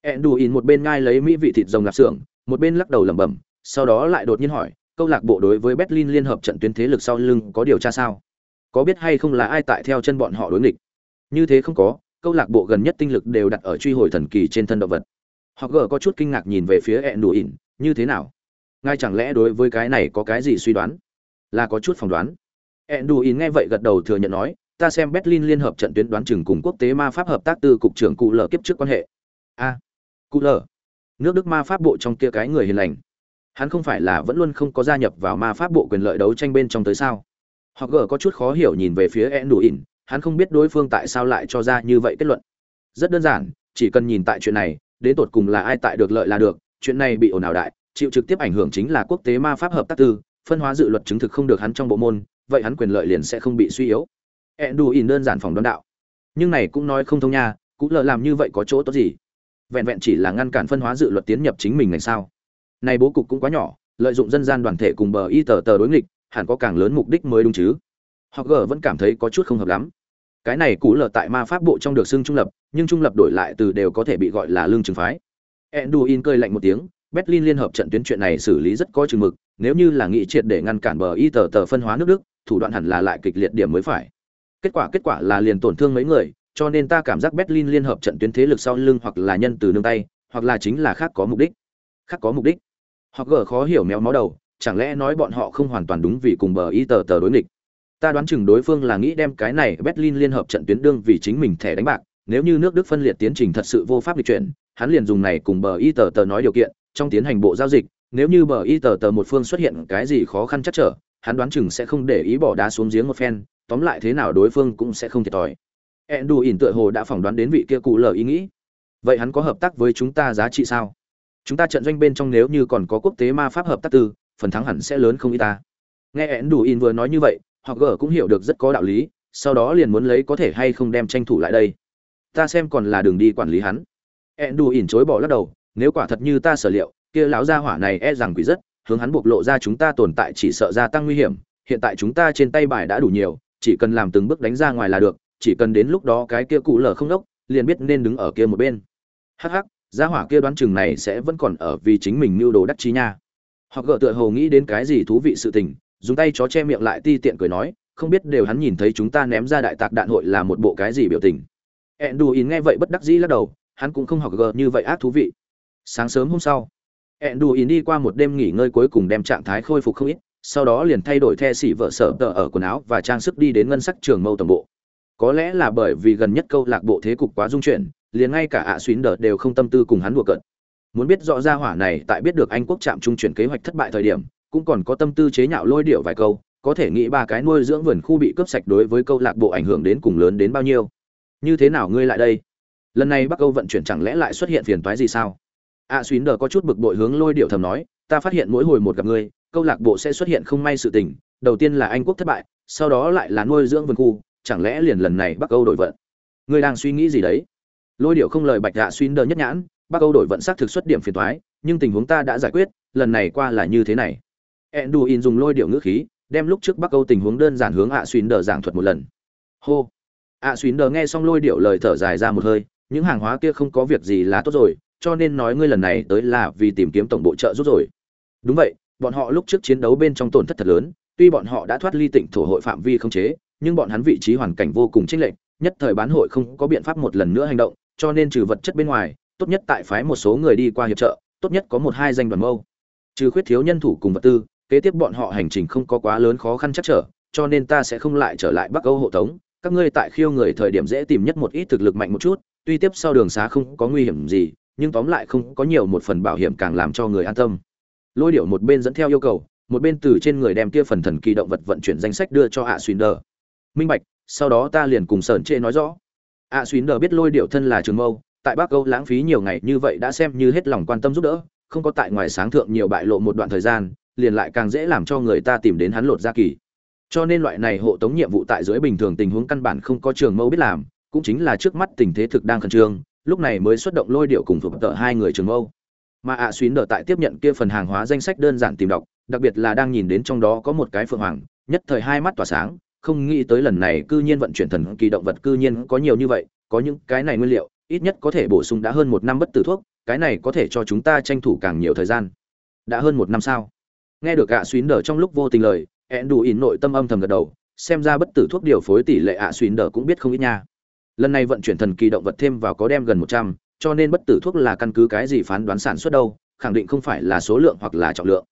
Enduin một bên ngai lấy mỹ vị thịt rồng lạp xưởng, một bên lắc đầu lẩm bẩm, sau đó lại đột nhiên hỏi, câu lạc bộ đối với Berlin liên hợp trận tuyến thế lực sau lưng có điều tra sao? Có biết hay không là ai tại theo chân bọn họ đối nghịch? Như thế không có, câu lạc bộ gần nhất tinh lực đều đặt ở truy hồi thần kỳ trên thân động vật. Họ gờ có chút kinh ngạc nhìn về phía Enduin, như thế nào? Ngay chẳng lẽ đối với cái này có cái gì suy đoán? Là có chút phỏng đoán. Enduin nghe vậy gật đầu thừa nhận nói, ta xem Berlin liên hợp trận tuyến đoán chừng cùng quốc tế ma pháp hợp tác từ cục trưởng cụ lở kiếp trước quan hệ. A cụ lờ nước đức ma pháp bộ trong kia cái người hiền lành hắn không phải là vẫn luôn không có gia nhập vào ma pháp bộ quyền lợi đấu tranh bên trong tới sao họ gờ có chút khó hiểu nhìn về phía ẹn đủ ỉn hắn không biết đối phương tại sao lại cho ra như vậy kết luận. Rất đơn giản, chỉ cần nhìn tại chuyện này, đến tột cùng là ai tại được lợi là được, chuyện này bị ồn ào đại, chịu trực tiếp ảnh hưởng chính là quốc tế ma pháp hợp tác tư, phân hóa dự luật chứng thực không được hắn trong bộ môn, vậy hắn quyền lợi liền sẽ không bị suy yếu. E đủ ỉn đơn giản phòng đoán đạo. Nhưng này cũng nói không thông nha cũng lờ làm như vậy có chỗ tốt gì? Vẹn vẹn chỉ là ngăn cản phân hóa dự luật tiến nhập chính mình ngày sao? Này bố cục cũng quá nhỏ, lợi dụng dân gian đoàn thể cùng bờ y tờ tờ đối nghịch, hẳn có càng lớn mục đích mới đúng chứ? Họ gờ vẫn cảm thấy có chút không hợp lắm cái này cũ lờ tại ma pháp bộ trong được xưng trung lập nhưng trung lập đổi lại từ đều có thể bị gọi là lương trừng phái enduin cơi lạnh một tiếng berlin liên hợp trận tuyến chuyện này xử lý rất có chừng mực nếu như là nghị triệt để ngăn cản bờ y tờ tờ phân hóa nước đức thủ đoạn hẳn là lại kịch liệt điểm mới phải kết quả kết quả là liền tổn thương mấy người cho nên ta cảm giác Berlin liên hợp trận tuyến thế lực sau lưng hoặc là nhân từ nương tay, hoặc là chính là khác có mục đích. Khác có mục đích. Họ gờ khó hiểu méo máu đầu, chẳng lẽ nói bọn họ không hoàn toàn đúng vì cùng bờ y tờ tờ đối nghịch. Ta đoán chừng đối phương là nghĩ đem cái này Berlin liên hợp trận tuyến đương vì chính mình thẻ đánh bạc, nếu như nước Đức phân liệt tiến trình thật sự vô pháp lịch chuyển, hắn liền dùng này cùng bờ y tờ tờ nói điều kiện, trong tiến hành bộ giao dịch, nếu như bờ y tờ tờ một phương xuất hiện cái gì khó khăn chắc trở, hắn đoán chừng sẽ không để ý bỏ đá xuống giếng một phen, tóm lại thế nào đối phương cũng sẽ không thiệt thòi. Ẹn đù ỉn tựa hồ đã phỏng đoán đến vị kia cụ lờ ý nghĩ. Vậy hắn có hợp tác với chúng ta giá trị sao? Chúng ta trận doanh bên trong nếu như còn có quốc tế ma pháp hợp tác tư phần thắng hẳn sẽ lớn không y ta. Nghe ẹn đù ỉn vừa nói như vậy họ gờ cũng hiểu được rất có đạo lý, sau đó liền muốn lấy có thể hay không đem tranh thủ lại đây. Ta xem còn là đường đi quản lý hắn. Ẹn đù ỉn chối bỏ lắc đầu, nếu quả thật như ta sở liệu, kia lão gia hỏa này e rằng quỷ rất, hướng hắn bộc lộ ra chúng ta tồn tại chỉ sợ gia tăng nguy hiểm, hiện tại chúng ta trên tay bài đã đủ nhiều, chỉ cần làm từng bước đánh ra ngoài là được, chỉ cần đến lúc đó cái kia cụ lở không đốc, liền biết nên đứng ở kia một bên. Hắc hắc, gia hỏa kia đoán chừng này sẽ vẫn còn ở vì chính mình mưu đồ đắc chí nha. Họ gỡ tựa hồ nghĩ đến cái gì thú vị sự tình dùng tay chó che miệng lại ti tiện cười nói, không biết đều hắn nhìn thấy chúng ta ném ra đại tạc đạn hội là một bộ cái gì biểu tình. Enduin nghe vậy bất đắc dĩ lắc đầu, hắn cũng không học gờ như vậy ác thú vị. Sáng sớm hôm sau, enduin đi qua một đêm nghỉ ngơi cuối cùng đem trạng thái khôi phục không ít, sau đó liền thay đổi the xỉ vợ sở tờ ở quần áo và trang sức đi đến ngân sắc trường mâu tổng bộ. Có lẽ là bởi vì gần nhất câu lạc bộ thế cục quá dung chuyển, liền ngay cả ạ à xuyến Đờ đều không tâm tư cùng hắn đùa cợt. Muốn biết rõ ra hỏa này tại biết được anh quốc trạm trung chuyển kế hoạch thất bại thời điểm cũng còn có tâm tư chế nhạo lôi điệu vài câu có thể nghĩ ba cái nuôi dưỡng vườn khu bị cướp sạch đối với câu lạc bộ ảnh hưởng đến cùng lớn đến bao nhiêu. Như thế nào ngươi lại đây? Lần này bắc câu vận chuyển chẳng lẽ lại xuất hiện phiền toái gì sao? A à, xuyến đờ có chút bực bội hướng lôi điệu thầm nói ta phát hiện mỗi hồi một gặp ngươi câu lạc bộ sẽ xuất hiện không may sự tình đầu tiên là anh quốc thất bại sau đó lại là nuôi dưỡng vườn khu chẳng lẽ liền lần này bắc câu đổi vận? Ngươi đang suy nghĩ gì đấy? Lôi điệu không lời bạch dạ xuyên đờ nhất nhãn bắc câu đổi vận xác thực xuất điểm phiền toái nhưng tình huống ta đã giải quyết lần này qua là như thế này enduin dùng lôi điệu ngữ khí, đem lúc trước bắc Âu tình huống đơn giản hướng ạ xuyến đờ giảng thuật một lần. Hô. Ạ xuyến đờ nghe xong lôi điệu lời thở dài ra một hơi, những hàng hóa kia không có việc gì là tốt rồi, cho nên nói ngươi lần này tới là vì tìm kiếm tổng bộ trợ giúp rồi. Đúng vậy, bọn họ lúc trước chiến đấu bên trong tổn thất thật lớn, tuy bọn họ đã thoát ly tỉnh thổ hội phạm vi không chế, nhưng bọn hắn vị trí hoàn cảnh vô cùng chênh lệch, nhất thời bán hội không có biện pháp một lần nữa hành động, cho nên trừ vật chất bên ngoài, tốt nhất tại phái một số người đi qua hiệp trợ, tốt nhất có một hai danh đoàn mâu. Trừ khuyết thiếu nhân thủ cùng vật tư kế tiếp bọn họ hành trình không có quá lớn khó khăn chắc trở, cho nên ta sẽ không lại trở lại bắc âu hộ tống. Các ngươi tại khiêu người thời điểm dễ tìm nhất một ít thực lực mạnh một chút, tuy tiếp sau đường xá không có nguy hiểm gì, nhưng tóm lại không có nhiều một phần bảo hiểm càng làm cho người an tâm. Lôi điệu một bên dẫn theo yêu cầu, một bên từ trên người đem kia phần thần kỳ động vật vận chuyển danh sách đưa cho ạ xuyên đờ. Minh bạch, sau đó ta liền cùng sởn chê nói rõ. Ạ xuyên đờ biết lôi điệu thân là trường mâu, tại bắc âu lãng phí nhiều ngày như vậy đã xem như hết lòng quan tâm giúp đỡ, không có tại ngoài sáng thượng nhiều bại lộ một đoạn thời gian liền lại càng dễ làm cho người ta tìm đến hắn lột ra kỳ. Cho nên loại này hộ tống nhiệm vụ tại dưới bình thường tình huống căn bản không có trường mâu biết làm, cũng chính là trước mắt tình thế thực đang khẩn trương, lúc này mới xuất động lôi điệu cùng phục tợ hai người trường mâu mà ạ à xuyến đỡ tại tiếp nhận kia phần hàng hóa danh sách đơn giản tìm đọc, đặc biệt là đang nhìn đến trong đó có một cái phượng hoàng, nhất thời hai mắt tỏa sáng, không nghĩ tới lần này cư nhiên vận chuyển thần kỳ động vật cư nhiên có nhiều như vậy, có những cái này nguyên liệu, ít nhất có thể bổ sung đã hơn một năm bất tử thuốc, cái này có thể cho chúng ta tranh thủ càng nhiều thời gian. Đã hơn một năm sao? Nghe được ạ xuyến đờ trong lúc vô tình lời, ẹn đủ ỉn nội tâm âm thầm gật đầu, xem ra bất tử thuốc điều phối tỷ lệ ạ xuyến đờ cũng biết không ít nha. Lần này vận chuyển thần kỳ động vật thêm vào có đem gần một trăm, cho nên bất tử thuốc là căn cứ cái gì phán đoán sản xuất đâu, khẳng định không phải là số lượng hoặc là trọng lượng.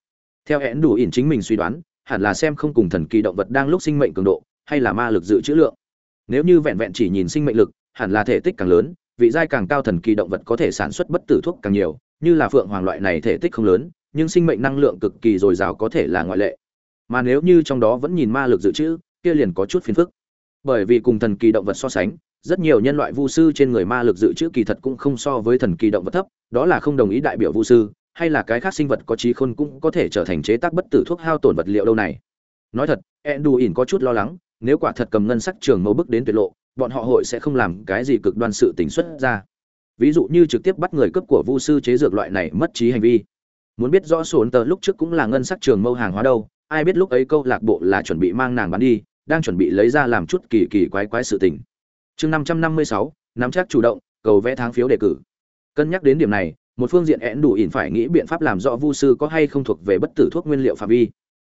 Theo ẹn đủ ỉn chính mình suy đoán, hẳn là xem không cùng thần kỳ động vật đang lúc sinh mệnh cường độ, hay là ma lực dự trữ lượng. Nếu như vẹn vẹn chỉ nhìn sinh mệnh lực, hẳn là thể tích càng lớn, vị giai càng cao thần kỳ động vật có thể sản xuất bất tử thuốc càng nhiều, như là phượng hoàng loại này thể tích không lớn nhưng sinh mệnh năng lượng cực kỳ dồi dào có thể là ngoại lệ. Mà nếu như trong đó vẫn nhìn ma lực dự trữ, kia liền có chút phiền phức. Bởi vì cùng thần kỳ động vật so sánh, rất nhiều nhân loại vu sư trên người ma lực dự trữ kỳ thật cũng không so với thần kỳ động vật thấp, đó là không đồng ý đại biểu vu sư, hay là cái khác sinh vật có trí khôn cũng có thể trở thành chế tác bất tử thuốc hao tổn vật liệu đâu này. Nói thật endu ỉn có chút lo lắng, nếu quả thật cầm ngân sắc trường mẫu bước đến tuyệt lộ, bọn họ hội sẽ không làm cái gì cực đoan sự tính xuất ra. Ví dụ như trực tiếp bắt người cấp của vu sư chế dược loại này mất trí hành vi muốn biết rõ sổn tờ lúc trước cũng là ngân sắc trường mâu hàng hóa đâu, ai biết lúc ấy câu lạc bộ là chuẩn bị mang nàng bán đi, đang chuẩn bị lấy ra làm chút kỳ kỳ quái quái sự tình. Chương năm trăm năm mươi sáu, nắm chắc chủ động, cầu vẽ tháng phiếu đề cử. Cân nhắc đến điểm này, một phương diện én đủ ỉn phải nghĩ biện pháp làm rõ vu sư có hay không thuộc về bất tử thuốc nguyên liệu phạm vi.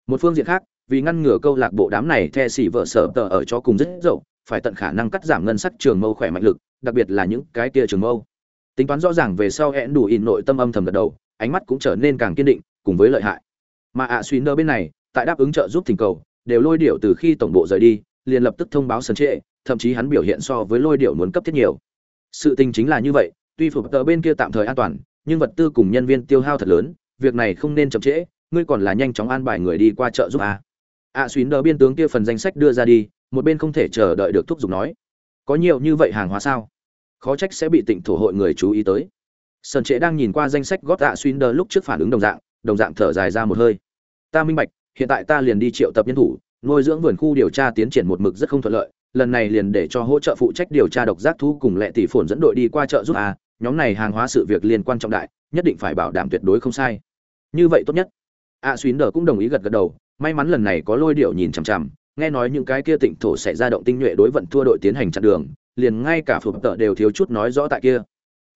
Một phương diện khác, vì ngăn ngừa câu lạc bộ đám này the xỉ vợ sở tờ ở cho cùng rất dậu, phải tận khả năng cắt giảm ngân sắc trường mâu khỏe mạnh lực, đặc biệt là những cái kia trường mâu. Tính toán rõ ràng về sau én đủ ỉn nội tâm âm thầm gật đầu ánh mắt cũng trở nên càng kiên định, cùng với lợi hại. Mà ạ suy nơ bên này, tại đáp ứng trợ giúp thỉnh cầu, đều lôi điệu từ khi tổng bộ rời đi, liền lập tức thông báo sân trệ, thậm chí hắn biểu hiện so với lôi điệu muốn cấp thiết nhiều. Sự tình chính là như vậy, tuy phục tờ bên kia tạm thời an toàn, nhưng vật tư cùng nhân viên tiêu hao thật lớn, việc này không nên chậm trễ, ngươi còn là nhanh chóng an bài người đi qua chợ giúp a ạ suy nơ biên tướng kia phần danh sách đưa ra đi, một bên không thể chờ đợi được thúc giục nói, có nhiều như vậy hàng hóa sao? Khó trách sẽ bị tỉnh thổ hội người chú ý tới sơn trệ đang nhìn qua danh sách gót tạ xuyên đờ lúc trước phản ứng đồng dạng đồng dạng thở dài ra một hơi. Ta minh bạch hiện tại ta liền đi triệu tập nhân thủ nuôi dưỡng vườn khu điều tra tiến triển một mực rất không thuận lợi lần này liền để cho hỗ trợ phụ trách điều tra độc giác thú cùng lệ tỷ phồn dẫn đội đi qua chợ giúp a nhóm này hàng hóa sự việc liên quan trọng đại nhất định phải bảo đảm tuyệt đối không sai. Như vậy tốt nhất. A à, xuyến đờ cũng đồng ý gật gật đầu may mắn lần này có lôi điệu nhìn chằm chằm nghe nói những cái kia tịnh thổ sẽ ra động tinh nhuệ đối vận thua đội tiến hành chặn đường liền ngay cả phục tợ đều thiếu chút nói rõ tại kia.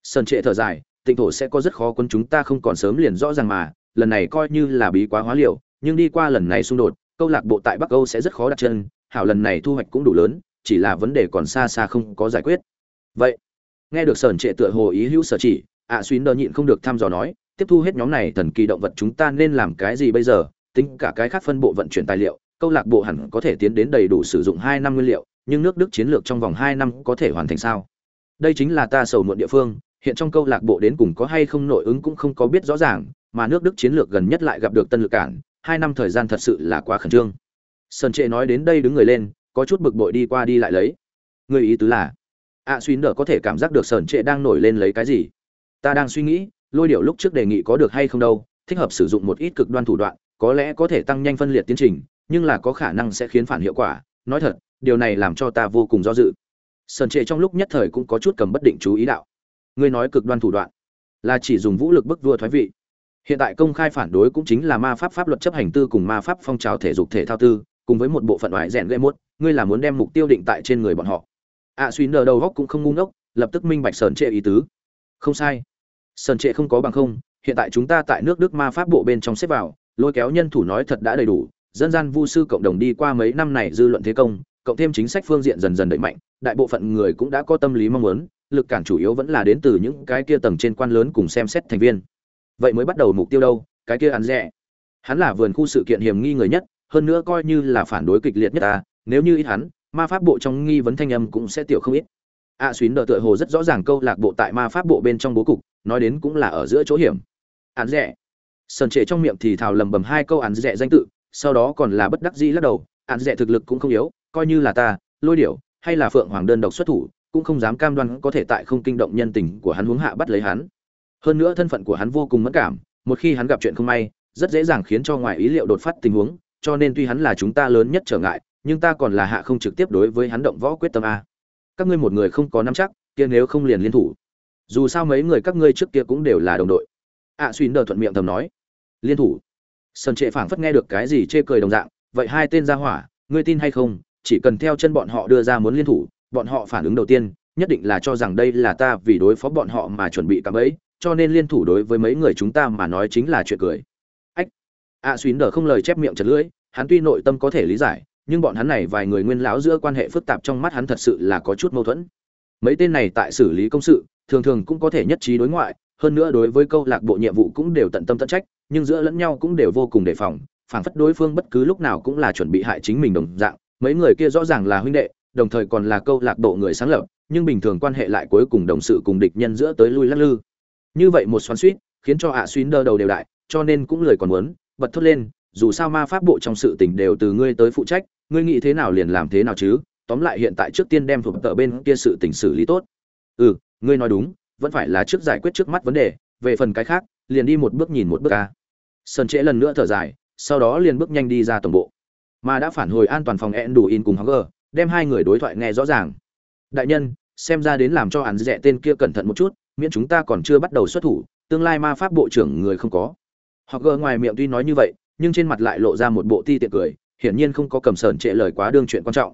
Sơn trệ thở dài tịnh thổ sẽ có rất khó quân chúng ta không còn sớm liền rõ ràng mà lần này coi như là bí quá hóa liệu nhưng đi qua lần này xung đột câu lạc bộ tại bắc âu sẽ rất khó đặt chân hảo lần này thu hoạch cũng đủ lớn chỉ là vấn đề còn xa xa không có giải quyết. Vậy nghe được sởn trệ tựa hồ ý hữu sở chỉ ạ à, xuyến đờ nhịn không được thăm dò nói tiếp thu hết nhóm này thần kỳ động vật chúng ta nên làm cái gì bây giờ tính cả cái khác phân bộ vận chuyển tài liệu câu lạc bộ hẳn có thể tiến đến đầy đủ sử dụng hai năm nguyên liệu nhưng nước đức chiến lược trong vòng hai năm có thể hoàn thành sao? Đây chính là ta sầu muộn địa phương hiện trong câu lạc bộ đến cùng có hay không nội ứng cũng không có biết rõ ràng mà nước đức chiến lược gần nhất lại gặp được tân lực cản hai năm thời gian thật sự là quá khẩn trương. Sơn trệ nói đến đây đứng người lên có chút bực bội đi qua đi lại lấy. Người ý tứ là ạ à, xuyến đỡ có thể cảm giác được sơn trệ đang nổi lên lấy cái gì? Ta đang suy nghĩ lôi điệu lúc trước đề nghị có được hay không đâu thích hợp sử dụng một ít cực đoan thủ đoạn có lẽ có thể tăng nhanh phân liệt tiến trình nhưng là có khả năng sẽ khiến phản hiệu quả. Nói thật điều này làm cho ta vô cùng do dự. Sơn trệ trong lúc nhất thời cũng có chút cầm bất định chú ý đạo ngươi nói cực đoan thủ đoạn là chỉ dùng vũ lực bức vua thoái vị. Hiện tại công khai phản đối cũng chính là ma pháp pháp luật chấp hành tư cùng ma pháp phong trào thể dục thể thao tư cùng với một bộ phận ngoại rèn gây mốt ngươi là muốn đem mục tiêu định tại trên người bọn họ. Ạ à, suy nờ đầu góc cũng không ngu ngốc lập tức minh bạch sơn trệ ý tứ. Không sai. Sơn trệ không có bằng không hiện tại chúng ta tại nước đức ma pháp bộ bên trong xếp vào lôi kéo nhân thủ nói thật đã đầy đủ dân gian vu sư cộng đồng đi qua mấy năm này dư luận thế công cộng thêm chính sách phương diện dần dần đẩy mạnh đại bộ phận người cũng đã có tâm lý mong muốn lực cản chủ yếu vẫn là đến từ những cái kia tầng trên quan lớn cùng xem xét thành viên. Vậy mới bắt đầu mục tiêu đâu cái kia ăn rẻ. Hắn là vườn khu sự kiện hiểm nghi người nhất hơn nữa coi như là phản đối kịch liệt nhất ta nếu như ít hắn ma pháp bộ trong nghi vấn thanh âm cũng sẽ tiểu không ít. A à, xuyến đờ tựa hồ rất rõ ràng câu lạc bộ tại ma pháp bộ bên trong bố cục nói đến cũng là ở giữa chỗ hiểm. Án rẻ. Sần trệ trong miệng thì thào lầm bầm hai câu án rẻ danh tự sau đó còn là bất đắc dĩ lắc đầu án rẻ thực lực cũng không yếu coi như là ta lôi điểu hay là phượng hoàng đơn độc xuất thủ cũng không dám cam đoan có thể tại không kinh động nhân tình của hắn huống hạ bắt lấy hắn. Hơn nữa thân phận của hắn vô cùng mẫn cảm một khi hắn gặp chuyện không may rất dễ dàng khiến cho ngoài ý liệu đột phát tình huống cho nên tuy hắn là chúng ta lớn nhất trở ngại nhưng ta còn là hạ không trực tiếp đối với hắn động võ quyết tâm a. Các ngươi một người không có nắm chắc kia nếu không liền liên thủ. Dù sao mấy người các ngươi trước kia cũng đều là đồng đội. Ạ à, xuyên đờ thuận miệng thầm nói. Liên thủ. Sơn trệ phảng phất nghe được cái gì chê cười đồng dạng vậy hai tên gia hỏa ngươi tin hay không chỉ cần theo chân bọn họ đưa ra muốn liên thủ bọn họ phản ứng đầu tiên nhất định là cho rằng đây là ta vì đối phó bọn họ mà chuẩn bị cạm ấy cho nên liên thủ đối với mấy người chúng ta mà nói chính là chuyện cười. Ách! A à, xuyến đờ không lời chép miệng chật lưỡi hắn tuy nội tâm có thể lý giải nhưng bọn hắn này vài người nguyên lão giữa quan hệ phức tạp trong mắt hắn thật sự là có chút mâu thuẫn. Mấy tên này tại xử lý công sự thường thường cũng có thể nhất trí đối ngoại hơn nữa đối với câu lạc bộ nhiệm vụ cũng đều tận tâm tận trách nhưng giữa lẫn nhau cũng đều vô cùng đề phòng phảng phất đối phương bất cứ lúc nào cũng là chuẩn bị hại chính mình đồng dạng mấy người kia rõ ràng là huynh đệ đồng thời còn là câu lạc bộ người sáng lập nhưng bình thường quan hệ lại cuối cùng đồng sự cùng địch nhân giữa tới lui lắc lư. Như vậy một xoắn suýt khiến cho ạ à xuyến đơ đầu đều đại cho nên cũng lời còn muốn bật thốt lên dù sao ma pháp bộ trong sự tình đều từ ngươi tới phụ trách ngươi nghĩ thế nào liền làm thế nào chứ tóm lại hiện tại trước tiên đem thuộc tợ bên kia sự tình xử lý tốt. Ừ ngươi nói đúng vẫn phải là trước giải quyết trước mắt vấn đề về phần cái khác liền đi một bước nhìn một bước ca sơn trễ lần nữa thở dài sau đó liền bước nhanh đi ra tổng bộ. Mà đã phản hồi an toàn phòng ẹn đủ in cùng Hager, đem hai người đối thoại nghe rõ ràng. Đại nhân, xem ra đến làm cho hắn rẻ tên kia cẩn thận một chút, miễn chúng ta còn chưa bắt đầu xuất thủ, tương lai ma pháp bộ trưởng người không có. Họ gờ ngoài miệng tuy nói như vậy, nhưng trên mặt lại lộ ra một bộ ti tiện cười, hiển nhiên không có cầm sờn trệ lời quá đương chuyện quan trọng.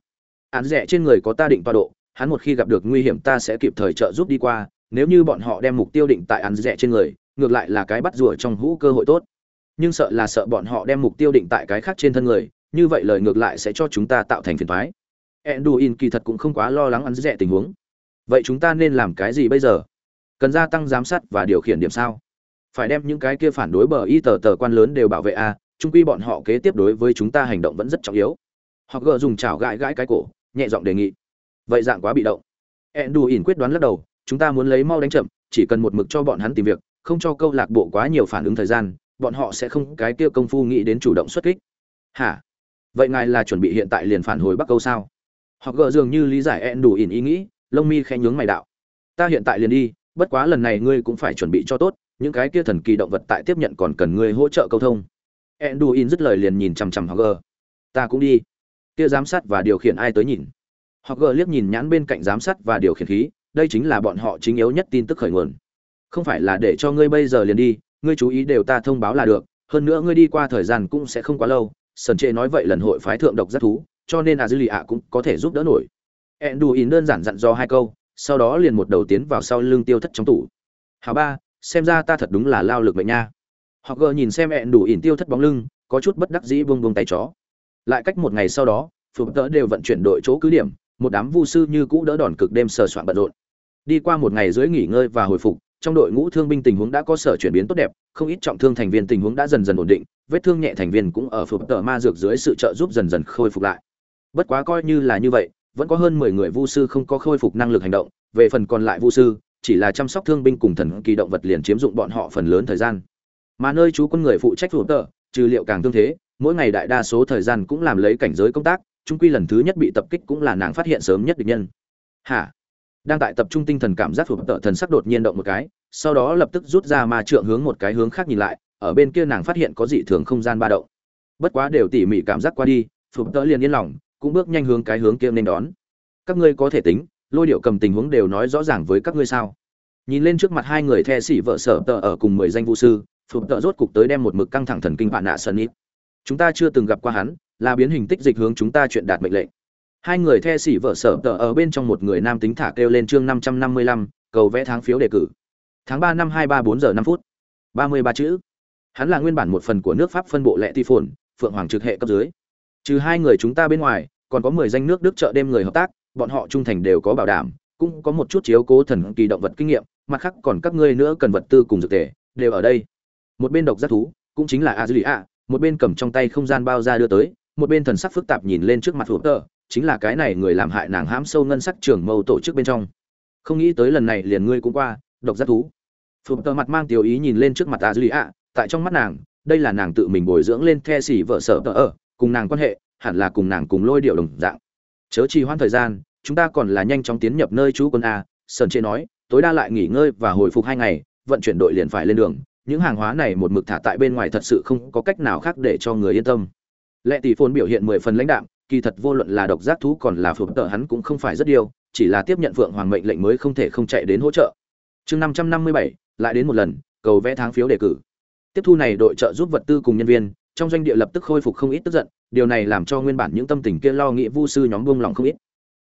Hắn rẻ trên người có ta định tọa độ, hắn một khi gặp được nguy hiểm ta sẽ kịp thời trợ giúp đi qua, nếu như bọn họ đem mục tiêu định tại hắn rẻ trên người, ngược lại là cái bắt rùa trong hũ cơ hội tốt. Nhưng sợ là sợ bọn họ đem mục tiêu định tại cái khác trên thân người, như vậy lời ngược lại sẽ cho chúng ta tạo thành phiền toái. Enduin kỳ thật cũng không quá lo lắng ăn rẻ tình huống. Vậy chúng ta nên làm cái gì bây giờ? Cần gia tăng giám sát và điều khiển điểm sao? Phải đem những cái kia phản đối bờ y tờ tờ quan lớn đều bảo vệ a, à, chung quy bọn họ kế tiếp đối với chúng ta hành động vẫn rất trọng yếu. Họ gỡ dùng chảo gãi gãi cái cổ, nhẹ giọng đề nghị. Vậy dạng quá bị động. Enduin quyết đoán lắc đầu, chúng ta muốn lấy mau đánh chậm, chỉ cần một mực cho bọn hắn tìm việc, không cho câu lạc bộ quá nhiều phản ứng thời gian, bọn họ sẽ không cái kia công phu nghĩ đến chủ động xuất kích. Hả? vậy ngài là chuẩn bị hiện tại liền phản hồi bắc câu sao họ Gờ dường như lý giải ẹn đủ ỉn ý nghĩ, lông mi khẽ nhướng mày đạo. Ta hiện tại liền đi, bất quá lần này ngươi cũng phải chuẩn bị cho tốt, những cái kia thần kỳ động vật tại tiếp nhận còn cần ngươi hỗ trợ câu thông. Ẹn đủ ỉn dứt lời liền nhìn chằm chằm họ Gờ. ta cũng đi. Kia giám sát và điều khiển ai tới nhìn? Họ Gờ liếc nhìn nhãn bên cạnh giám sát và điều khiển khí, đây chính là bọn họ chính yếu nhất tin tức khởi nguồn. Không phải là để cho ngươi bây giờ liền đi, ngươi chú ý đều ta thông báo là được, hơn nữa ngươi đi qua thời gian cũng sẽ không quá lâu sần trệ nói vậy lần hội phái thượng độc giác thú cho nên a dư lì ạ cũng có thể giúp đỡ nổi. Ẹn đù ỉn đơn giản dặn do hai câu, sau đó liền một đầu tiến vào sau lưng tiêu thất trong tủ. Hà ba, xem ra ta thật đúng là lao lực vậy nha. Họ gờ nhìn xem ẹn đủ ỉn tiêu thất bóng lưng, có chút bất đắc dĩ buông buông tay chó. Lại cách một ngày sau đó phục tớ đều vận chuyển đội chỗ cứ điểm, một đám vu sư như cũ đỡ đòn cực đêm sờ soạn bận rộn. Đi qua một ngày dưới nghỉ ngơi và hồi phục, trong đội ngũ thương binh tình huống đã có sở chuyển biến tốt đẹp, không ít trọng thương thành viên tình huống đã dần dần ổn định, vết thương nhẹ thành viên cũng ở phục tờ ma dược dưới sự trợ giúp dần dần khôi phục lại bất quá coi như là như vậy, vẫn có hơn mười người vu sư không có khôi phục năng lực hành động, về phần còn lại vu sư, chỉ là chăm sóc thương binh cùng thần kỳ động vật liền chiếm dụng bọn họ phần lớn thời gian. Mà nơi chú quân người phụ trách phục tợ, trừ liệu càng tương thế, mỗi ngày đại đa số thời gian cũng làm lấy cảnh giới công tác trung quy lần thứ nhất bị tập kích cũng là nàng phát hiện sớm nhất địch nhân. Hả? Đang tại tập trung tinh thần cảm giác phục tợ, thần sắc đột nhiên động một cái, sau đó lập tức rút ra ma trượng hướng một cái hướng khác nhìn lại, ở bên kia nàng phát hiện có dị thường không gian ba động. Bất quá đều tỉ mỉ cảm giác qua đi phục tợ liền yên lòng cũng bước nhanh hướng cái hướng kia nên đón. Các ngươi có thể tính, lôi điệu cầm tình huống đều nói rõ ràng với các ngươi sao? Nhìn lên trước mặt hai người the xỉ vợ sở tợ ở cùng mười danh vũ sư phục tợ rốt cục tới đem một mực căng thẳng thần kinh bạn nạ sơn ít chúng ta chưa từng gặp qua hắn, là biến hình tích dịch hướng chúng ta chuyện đạt mệnh lệnh. Hai người the xỉ vợ sở tợ ở bên trong một người nam tính thả kêu lên chương năm trăm năm mươi lăm, cầu vẽ tháng phiếu đề cử. Tháng ba năm hai ba bốn giờ năm phút. Ba mươi ba chữ. Hắn là nguyên bản một phần của nước pháp phân bộ lệ ti phồn, phượng hoàng trực hệ cấp dưới. Trừ hai người chúng ta bên ngoài còn có mười danh nước đức chợ đêm người hợp tác bọn họ trung thành đều có bảo đảm cũng có một chút chiếu cố thần kỳ động vật kinh nghiệm mặt khác còn các ngươi nữa cần vật tư cùng dược tề đều ở đây. Một bên độc giác thú cũng chính là Azulia, một bên cầm trong tay không gian bao ra đưa tới một bên thần sắc phức tạp nhìn lên trước mặt phụ tờ chính là cái này người làm hại nàng hãm sâu ngân sắc trưởng mâu tổ chức bên trong. Không nghĩ tới lần này liền ngươi cũng qua độc giác thú. Phụ tờ mặt mang tiểu ý nhìn lên trước mặt Azulia, tại trong mắt nàng đây là nàng tự mình bồi dưỡng lên the xỉ vợ sở tờ ở cùng nàng quan hệ hẳn là cùng nàng cùng lôi điệu đồng dạng. Chớ trì hoãn thời gian, chúng ta còn là nhanh chóng tiến nhập nơi trú quân a, sơn chế nói, tối đa lại nghỉ ngơi và hồi phục hai ngày, vận chuyển đội liền phải lên đường. Những hàng hóa này một mực thả tại bên ngoài thật sự không có cách nào khác để cho người yên tâm. Lệ tỷ phồn biểu hiện mười phần lãnh đạm, kỳ thật vô luận là độc giác thú còn là phượng tợ hắn cũng không phải rất điều chỉ là tiếp nhận phượng hoàng mệnh lệnh mới không thể không chạy đến hỗ trợ. Chương năm trăm năm mươi bảy, lại đến một lần, cầu vẽ tháng phiếu đề cử. Tiếp thu này đội trợ giúp vật tư cùng nhân viên trong doanh địa lập tức khôi phục không ít tức giận, điều này làm cho nguyên bản những tâm tình kia lo nghĩ vu sư nhóm buông lòng không ít.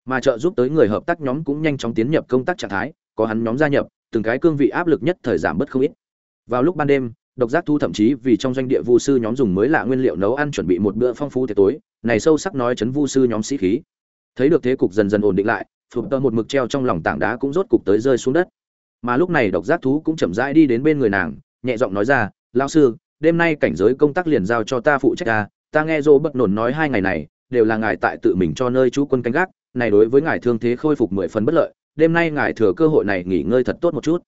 Mà trợ giúp tới người hợp tác nhóm cũng nhanh chóng tiến nhập công tác trạng thái, có hắn nhóm gia nhập, từng cái cương vị áp lực nhất thời giảm bớt không ít. Vào lúc ban đêm, độc giác thu thậm chí vì trong doanh địa vu sư nhóm dùng mới lạ nguyên liệu nấu ăn chuẩn bị một bữa phong phú tiệc tối, này sâu sắc nói chấn vu sư nhóm sĩ khí. Thấy được thế cục dần dần ổn định lại phục tơ một mực treo trong lòng tảng đá cũng rốt cục tới rơi xuống đất. Mà lúc này độc giác thú cũng chậm rãi đi đến bên người nàng, nhẹ giọng nói ra, lão sư đêm nay cảnh giới công tác liền giao cho ta phụ trách ta ta nghe dô bất nổn nói hai ngày này, đều là ngài tại tự mình cho nơi chú quân canh gác, này đối với ngài thương thế khôi phục mười phần bất lợi, đêm nay ngài thừa cơ hội này nghỉ ngơi thật tốt một chút.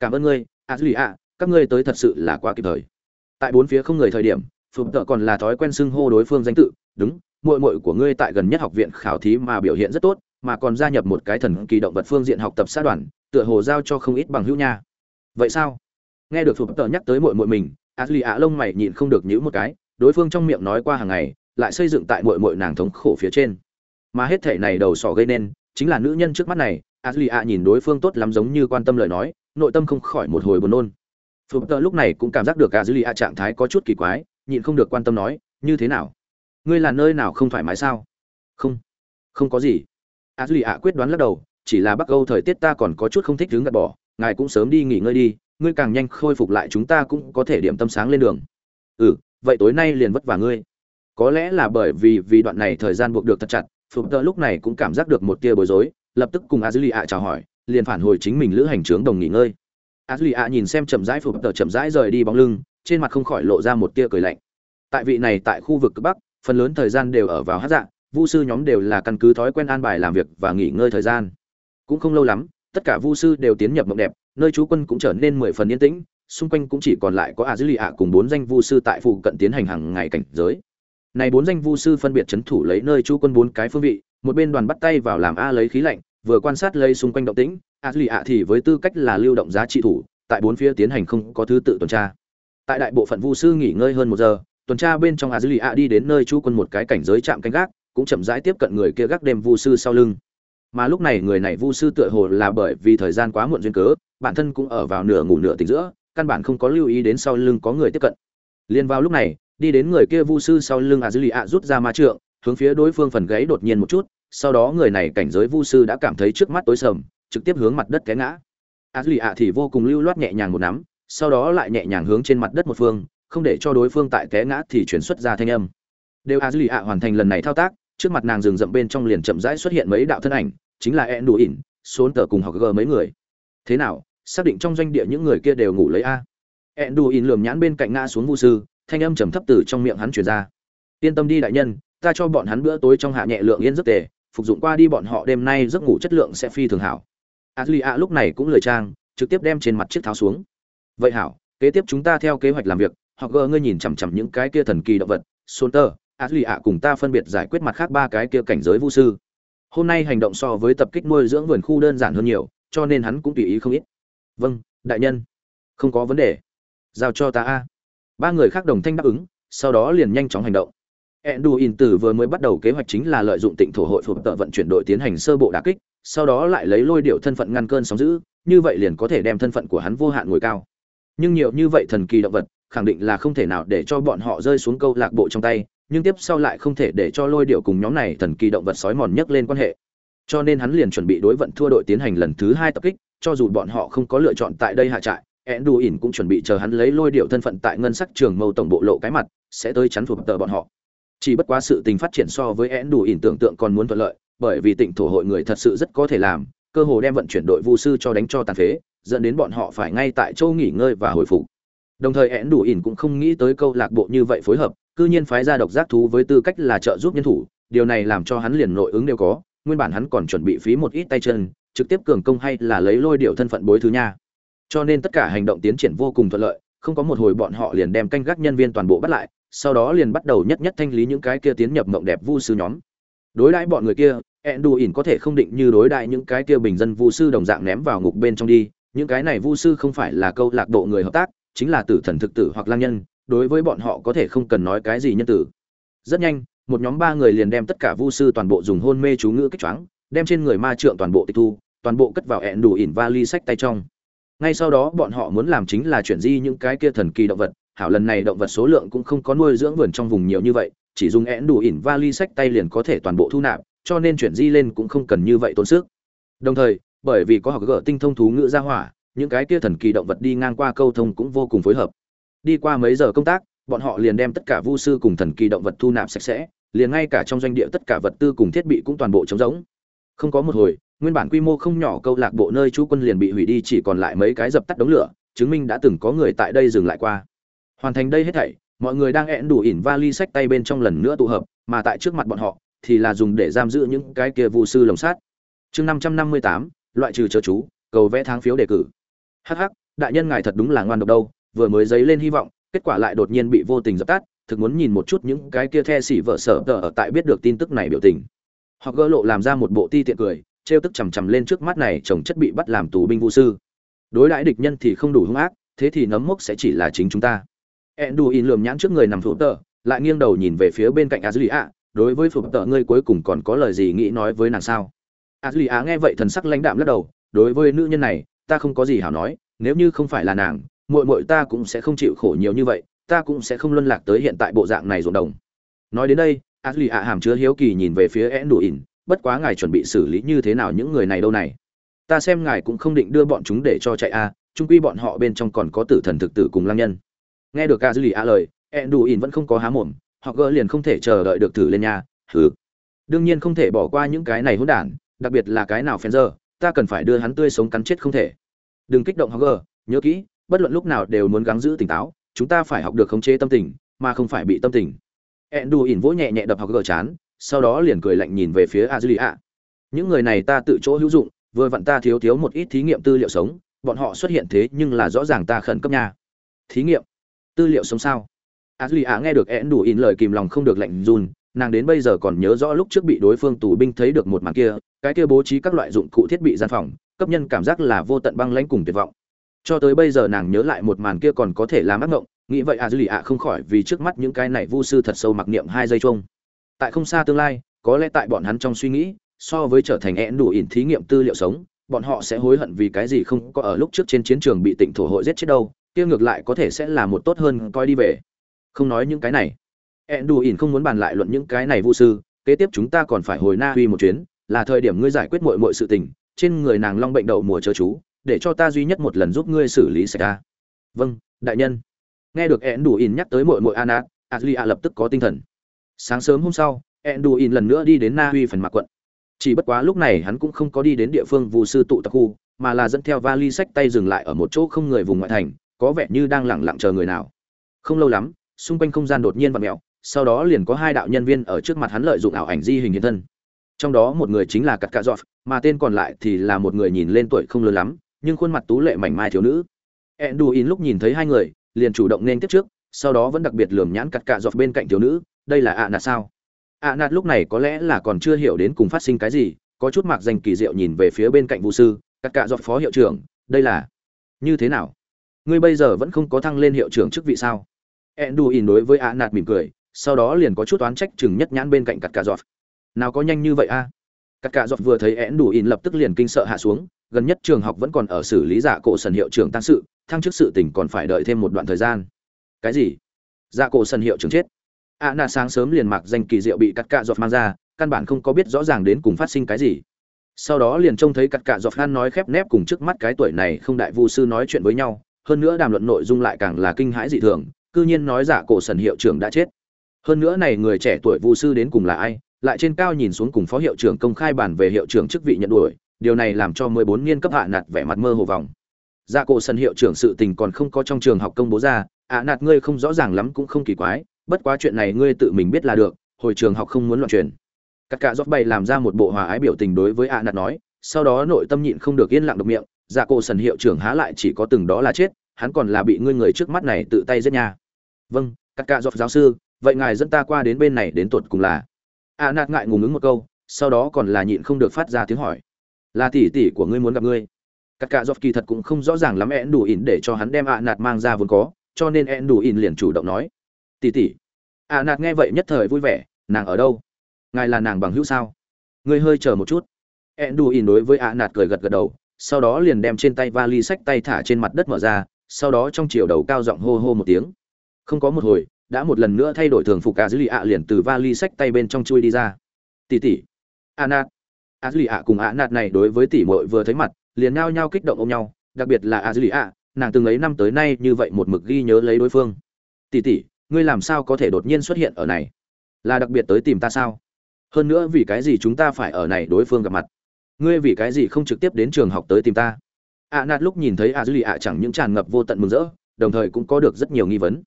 Cảm ơn ngươi, a duy a các ngươi tới thật sự là quá kịp thời. Tại bốn phía không người thời điểm, phụng tợ còn là thói quen xưng hô đối phương danh tự, đúng, muội muội của ngươi tại gần nhất học viện khảo thí mà biểu hiện rất tốt, mà còn gia nhập một cái thần kỳ động vật phương diện học tập xã đoàn, tựa hồ giao cho không ít bằng hữu nha. Vậy sao? Nghe được phụng tợ nhắc tới muội muội mình a duy a lông mày nhịn không được nhíu một cái, đối phương trong miệng nói qua hàng ngày, lại xây dựng tại muội muội nàng thống khổ phía trên. Mà hết thể này đầu sỏ gây nên, chính là nữ nhân trước mắt này a duy a nhìn đối phương tốt lắm giống như quan tâm lời nói, nội tâm không khỏi một hồi buồn nôn. Phụt tơ lúc này cũng cảm giác được a duy a trạng thái có chút kỳ quái, nhịn không được quan tâm nói, như thế nào? Ngươi là nơi nào không thoải mái sao? Không không có gì. A duy a quyết đoán lắc đầu, chỉ là bắc âu thời tiết ta còn có chút không thích đứng gạt bỏ, ngài cũng sớm đi nghỉ ngơi đi ngươi càng nhanh khôi phục lại chúng ta cũng có thể điểm tâm sáng lên đường. Ừ vậy tối nay liền vất vả ngươi. Có lẽ là bởi vì vì đoạn này thời gian buộc được thật chặt, phục tờ lúc này cũng cảm giác được một tia bối rối, lập tức cùng a dư lì ạ chào hỏi, liền phản hồi chính mình lữ hành trướng đồng nghỉ ngơi. A dư lì ạ nhìn xem chậm rãi phục tờ chậm rãi rời đi bóng lưng, trên mặt không khỏi lộ ra một tia cười lạnh. Tại vị này tại khu vực cực bắc, phần lớn thời gian đều ở vào hát dạng, vu sư nhóm đều là căn cứ thói quen an bài làm việc và nghỉ ngơi thời gian. Cũng không lâu lắm, tất cả vu sư đều tiến nhập mộng đẹp nơi chú quân cũng trở nên mười phần yên tĩnh, xung quanh cũng chỉ còn lại có a dư lì ạ cùng bốn danh vu sư tại phụ cận tiến hành hàng ngày cảnh giới. Này bốn danh vu sư phân biệt chấn thủ lấy nơi chú quân bốn cái phương vị, một bên đoàn bắt tay vào làm a lấy khí lạnh, vừa quan sát lấy xung quanh động tĩnh, a lì ạ thì với tư cách là lưu động giá trị thủ, tại bốn phía tiến hành không có thứ tự tuần tra. Tại đại bộ phận vu sư nghỉ ngơi hơn một giờ, tuần tra bên trong a lì ạ đi đến nơi chú quân một cái cảnh giới chạm canh gác, cũng chậm rãi tiếp cận người kia gác đêm vu sư sau lưng mà lúc này người này vu sư tựa hồ là bởi vì thời gian quá muộn duyên cớ, bản thân cũng ở vào nửa ngủ nửa tỉnh giữa, căn bản không có lưu ý đến sau lưng có người tiếp cận. Liền vào lúc này, đi đến người kia vu sư sau lưng a dư lì ạ rút ra ma trượng, hướng phía đối phương phần gáy đột nhiên một chút, sau đó người này cảnh giới vu sư đã cảm thấy trước mắt tối sầm, trực tiếp hướng mặt đất té ngã. A dư lì ạ thì vô cùng lưu loát nhẹ nhàng một nắm, sau đó lại nhẹ nhàng hướng trên mặt đất một phương, không để cho đối phương tại té ngã thì chuyển xuất ra thanh âm. Đều a dư ạ hoàn thành lần này thao tác, trước mặt nàng rừng rậm bên trong liền chậm rãi xuất hiện mấy đạo thân ảnh chính là ẹn đủ ỉn xốn tờ cùng học g mấy người. Thế nào, xác định trong doanh địa những người kia đều ngủ lấy a? Ẹn đủ ỉn lườm nhãn bên cạnh ngã xuống vu sư, thanh âm trầm thấp từ trong miệng hắn truyền ra. Yên tâm đi đại nhân, ta cho bọn hắn bữa tối trong hạ nhẹ lượng yên giấc tề phục dụng qua đi bọn họ đêm nay giấc ngủ chất lượng sẽ phi thường hảo. A duy a lúc này cũng lời trang, trực tiếp đem trên mặt chiếc tháo xuống. Vậy hảo, kế tiếp chúng ta theo kế hoạch làm việc hoặc gờ ngươi nhìn chằm chằm những cái kia thần kỳ động vật xôn tơ a duy a cùng ta phân biệt giải quyết mặt khác ba cái kia cảnh giới vu sư hôm nay hành động so với tập kích nuôi dưỡng vườn khu đơn giản hơn nhiều cho nên hắn cũng tùy ý không ít. Vâng đại nhân. Không có vấn đề. Giao cho ta a. Ba người khác đồng thanh đáp ứng sau đó liền nhanh chóng hành động. Enduin từ vừa mới bắt đầu kế hoạch chính là lợi dụng Tịnh thổ hội phục tợ vận chuyển đội tiến hành sơ bộ đả kích, sau đó lại lấy lôi điệu thân phận ngăn cơn sóng dữ, như vậy liền có thể đem thân phận của hắn vô hạn ngồi cao. Nhưng nhiều như vậy thần kỳ động vật, khẳng định là không thể nào để cho bọn họ rơi xuống câu lạc bộ trong tay, nhưng tiếp sau lại không thể để cho lôi điệu cùng nhóm này thần kỳ động vật sói mòn nhấc lên quan hệ. Cho nên hắn liền chuẩn bị đối vận thua đội tiến hành lần thứ hai tập kích, cho dù bọn họ không có lựa chọn tại đây hạ trại, ỉn cũng chuẩn bị chờ hắn lấy lôi điệu thân phận tại ngân sắc trường mâu tổng bộ lộ cái mặt, sẽ tới chắn phục tờ bọn họ chỉ bất quá sự tình phát triển so với én đủ ỉn tưởng tượng còn muốn thuận lợi bởi vì tỉnh thổ hội người thật sự rất có thể làm cơ hồ đem vận chuyển đội vu sư cho đánh cho tàn phế dẫn đến bọn họ phải ngay tại châu nghỉ ngơi và hồi phục đồng thời én đủ ỉn cũng không nghĩ tới câu lạc bộ như vậy phối hợp, cư nhiên phái ra độc giác thú với tư cách là trợ giúp nhân thủ, điều này làm cho hắn liền nội ứng đều có, nguyên bản hắn còn chuẩn bị phí một ít tay chân, trực tiếp cường công hay là lấy lôi điệu thân phận bối thứ nha. Cho nên tất cả hành động tiến triển vô cùng thuận lợi, không có một hồi bọn họ liền đem canh gác nhân viên toàn bộ bắt lại, sau đó liền bắt đầu nhất nhất thanh lý những cái kia tiến nhập mộng đẹp vu sư nhóm. Đối đãi bọn người kia ỉn có thể không định như đối đãi những cái kia bình dân vu sư đồng dạng ném vào ngục bên trong đi, những cái này vu sư không phải là câu lạc bộ người hợp tác chính là tử thần thực tử hoặc lang nhân, đối với bọn họ có thể không cần nói cái gì nhân tử. Rất nhanh, một nhóm ba người liền đem tất cả vu sư toàn bộ dùng hôn mê chú ngữ kích choáng, đem trên người ma trượng toàn bộ tịch thu, toàn bộ cất vào ẹn đủ ỉn vali sách tay trong. Ngay sau đó bọn họ muốn làm chính là chuyển di những cái kia thần kỳ động vật, hảo lần này động vật số lượng cũng không có nuôi dưỡng vườn trong vùng nhiều như vậy, chỉ dùng én đủ ỉn vali sách tay liền có thể toàn bộ thu nạp, cho nên chuyển di lên cũng không cần như vậy tốn sức. Đồng thời, bởi vì có học gỡ tinh thông thú ngữ ra hỏa những cái kia thần kỳ động vật đi ngang qua câu thông cũng vô cùng phối hợp. Đi qua mấy giờ công tác, bọn họ liền đem tất cả vu sư cùng thần kỳ động vật thu nạp sạch sẽ, liền ngay cả trong doanh địa tất cả vật tư cùng thiết bị cũng toàn bộ trống rỗng. Không có một hồi, nguyên bản quy mô không nhỏ câu lạc bộ nơi chú quân liền bị hủy đi chỉ còn lại mấy cái dập tắt đống lửa, chứng minh đã từng có người tại đây dừng lại qua. Hoàn thành đây hết thảy, mọi người đang ẹn đủ ỉn vali sách tay bên trong lần nữa tụ hợp, mà tại trước mặt bọn họ, thì là dùng để giam giữ những cái kia vu sư lồng sát. Chương năm trăm năm mươi tám, loại trừ chớ chú, cầu vẽ tháng phiếu đề cử. Hắc Hắc, đại nhân ngài thật đúng là ngoan độc đâu vừa mới dấy lên hy vọng kết quả lại đột nhiên bị vô tình dập tắt thực muốn nhìn một chút những cái kia the xỉ vợ sở tờ ở tại biết được tin tức này biểu tình. Họ gỡ lộ làm ra một bộ ti tiện cười trêu tức chằm chằm lên trước mắt này chồng chất bị bắt làm tù binh vũ sư. Đối đãi địch nhân thì không đủ hung ác thế thì nấm mốc sẽ chỉ là chính chúng ta. Enduin lườm nhãn trước người nằm phụ tợ, lại nghiêng đầu nhìn về phía bên cạnh Azria, đối với phụ tợ ngươi cuối cùng còn có lời gì nghĩ nói với nàng sao? Azria nghe vậy thần sắc lãnh đạm lắc đầu, đối với nữ nhân này, ta không có gì hảo nói, nếu như không phải là nàng, muội muội ta cũng sẽ không chịu khổ nhiều như vậy, ta cũng sẽ không luân lạc tới hiện tại bộ dạng này ruộng đồng. Nói đến đây, Azria hàm chứa hiếu kỳ nhìn về phía Enduin, bất quá ngài chuẩn bị xử lý như thế nào những người này đâu này? Ta xem ngài cũng không định đưa bọn chúng để cho chạy a, à, chung quy bọn họ bên trong còn có tử thần thực tử cùng lang nhân nghe được ca dư lì lời ẹn đủ ỉn vẫn không có há mồm họ gỡ liền không thể chờ đợi được thử lên nhà hừ đương nhiên không thể bỏ qua những cái này hỗn đản đặc biệt là cái nào phen giờ ta cần phải đưa hắn tươi sống cắn chết không thể. Đừng kích động họ nhớ kỹ, bất luận lúc nào đều muốn gắng giữ tỉnh táo, chúng ta phải học được khống chế tâm tình, mà không phải bị tâm tình. Endu ỉn vỗ nhẹ nhẹ đập họ chán, sau đó liền cười lạnh nhìn về phía azulia những người này ta tự chỗ hữu dụng, vừa vặn ta thiếu thiếu một ít thí nghiệm tư liệu sống, bọn họ xuất hiện thế nhưng là rõ ràng ta khẩn cấp nha. Thí nghiệm? Tư liệu sống sao? Azulia ạ nghe được endu ỉn in lời kìm lòng không được lạnh run nàng đến bây giờ còn nhớ rõ lúc trước bị đối phương tù binh thấy được một màn kia, cái kia bố trí các loại dụng cụ thiết bị gian phòng, cấp nhân cảm giác là vô tận băng lãnh cùng tuyệt vọng. Cho tới bây giờ nàng nhớ lại một màn kia còn có thể làm ác ngộng nghĩ vậy a duy ạ không khỏi vì trước mắt những cái này vu sư thật sâu mặc niệm hai giây chung. Tại không xa tương lai, có lẽ tại bọn hắn trong suy nghĩ, so với trở thành én đủ ỉn thí nghiệm tư liệu sống, bọn họ sẽ hối hận vì cái gì không có ở lúc trước trên chiến trường bị tỉnh thổ hội giết chết đâu, kia ngược lại có thể sẽ là một tốt hơn coi đi về. Không nói những cái này ẹn đù ỉn không muốn bàn lại luận những cái này vô sư, kế tiếp chúng ta còn phải hồi na uy một chuyến, là thời điểm ngươi giải quyết mọi mọi sự tình, trên người nàng long bệnh đậu mùa chớ chú, để cho ta duy nhất một lần giúp ngươi xử lý sạch ta vâng đại nhân. Nghe được ẹn đủ ỉn nhắc tới mọi mọi anat adlia lập tức có tinh thần. Sáng sớm hôm sau ẹn đủ ỉn lần nữa đi đến na uy phần mạc quận. Chỉ bất quá lúc này hắn cũng không có đi đến địa phương vụ sư tụ tập khu, mà là dẫn theo vali sách tay dừng lại ở một chỗ không người vùng ngoại thành, có vẻ như đang lẳng lặng chờ người nào. Không lâu lắm, xung quanh không gian đột nhiên vặn mẹo sau đó liền có hai đạo nhân viên ở trước mặt hắn lợi dụng ảo ảnh di hình hiện thân. Trong đó một người chính là cắt cạ dọt mà tên còn lại thì là một người nhìn lên tuổi không lớn lắm, nhưng khuôn mặt tú lệ mảnh mai thiếu nữ. Enduin lúc nhìn thấy hai người, liền chủ động nên tiếp trước, sau đó vẫn đặc biệt lườm nhãn cắt cạ dọt bên cạnh thiếu nữ, đây là ạ nạt sao? Ạ nạt lúc này có lẽ là còn chưa hiểu đến cùng phát sinh cái gì, có chút mạc danh kỳ diệu nhìn về phía bên cạnh vũ sư cắt cạ dọt phó hiệu trưởng, đây là như thế nào? Ngươi bây giờ vẫn không có thăng lên hiệu trưởng chức vị sao? Enduin đối với ạ nạt mỉm cười sau đó liền có chút oán trách chừng nhất nhãn bên cạnh cắt cà dọt nào có nhanh như vậy a? Cắt cà dọt vừa thấy én đủ in lập tức liền kinh sợ hạ xuống gần nhất trường học vẫn còn ở xử lý giả cổ sần hiệu trưởng tăng sự thăng chức sự tỉnh còn phải đợi thêm một đoạn thời gian. Cái gì? Giả cổ sần hiệu trưởng chết. A à, nà sáng sớm liền mặc danh kỳ diệu bị cắt cạ dọt mang ra căn bản không có biết rõ ràng đến cùng phát sinh cái gì. Sau đó liền trông thấy cắt cạ dọt gan nói khép nép cùng trước mắt cái tuổi này không đại vu sư nói chuyện với nhau hơn nữa đàm luận nội dung lại càng là kinh hãi dị thường cư nhiên nói giả cổ sần hiệu trưởng đã chết hơn nữa này người trẻ tuổi vu sư đến cùng là ai, lại trên cao nhìn xuống cùng phó hiệu trưởng công khai bản về hiệu trưởng chức vị nhận đuổi, điều này làm cho mười bốn niên cấp hạ nạt vẻ mặt mơ hồ vòng. Gia cổ sân hiệu trưởng sự tình còn không có trong trường học công bố ra, ạ nạt ngươi không rõ ràng lắm cũng không kỳ quái, bất quá chuyện này ngươi tự mình biết là được, hồi trường học không muốn loạn truyền. Các cả rót bay làm ra một bộ hòa ái biểu tình đối với ạ nạt nói, sau đó nội tâm nhịn không được yên lặng độc miệng gia cổ sân hiệu trưởng há lại chỉ có từng đó là chết, hắn còn là bị ngươi người trước mắt này tự tay giết nha. Vâng các cả dốc giáo sư vậy ngài dẫn ta qua đến bên này đến tột cùng là? A nạt ngại ngùng ứng một câu, sau đó còn là nhịn không được phát ra tiếng hỏi. Là tỷ tỷ của ngươi muốn gặp ngươi. Các cả dọc kỳ thật cũng không rõ ràng lắm én đủ ỉn để cho hắn đem a nạt mang ra vốn có, cho nên én đủ ỉn liền chủ động nói. Tỷ tỷ. A nạt nghe vậy nhất thời vui vẻ, nàng ở đâu? Ngài là nàng bằng hữu sao? Ngươi hơi chờ một chút. Én đủ ỉn đối với a nạt cười gật gật đầu, sau đó liền đem trên tay vali sách tay thả trên mặt đất mở ra, sau đó trong chiều đầu cao giọng hô hô một tiếng. Không có một hồi đã một lần nữa thay đổi thường phục cả dữ lì ạ liền từ vali sách tay bên trong chui đi ra. Tỷ tỷ a nạt a dữ lì ạ cùng a nạt này đối với tỷ muội vừa thấy mặt, liền nao nhao kích động ôm nhau, đặc biệt là a dữ lì ạ, nàng từng ấy năm tới nay như vậy một mực ghi nhớ lấy đối phương. Tỷ tỷ, ngươi làm sao có thể đột nhiên xuất hiện ở này? Là đặc biệt tới tìm ta sao? Hơn nữa vì cái gì chúng ta phải ở này đối phương gặp mặt? Ngươi vì cái gì không trực tiếp đến trường học tới tìm ta? A nạt lúc nhìn thấy a dữ lì ạ chẳng những tràn ngập vô tận mừng rỡ, đồng thời cũng có được rất nhiều nghi vấn.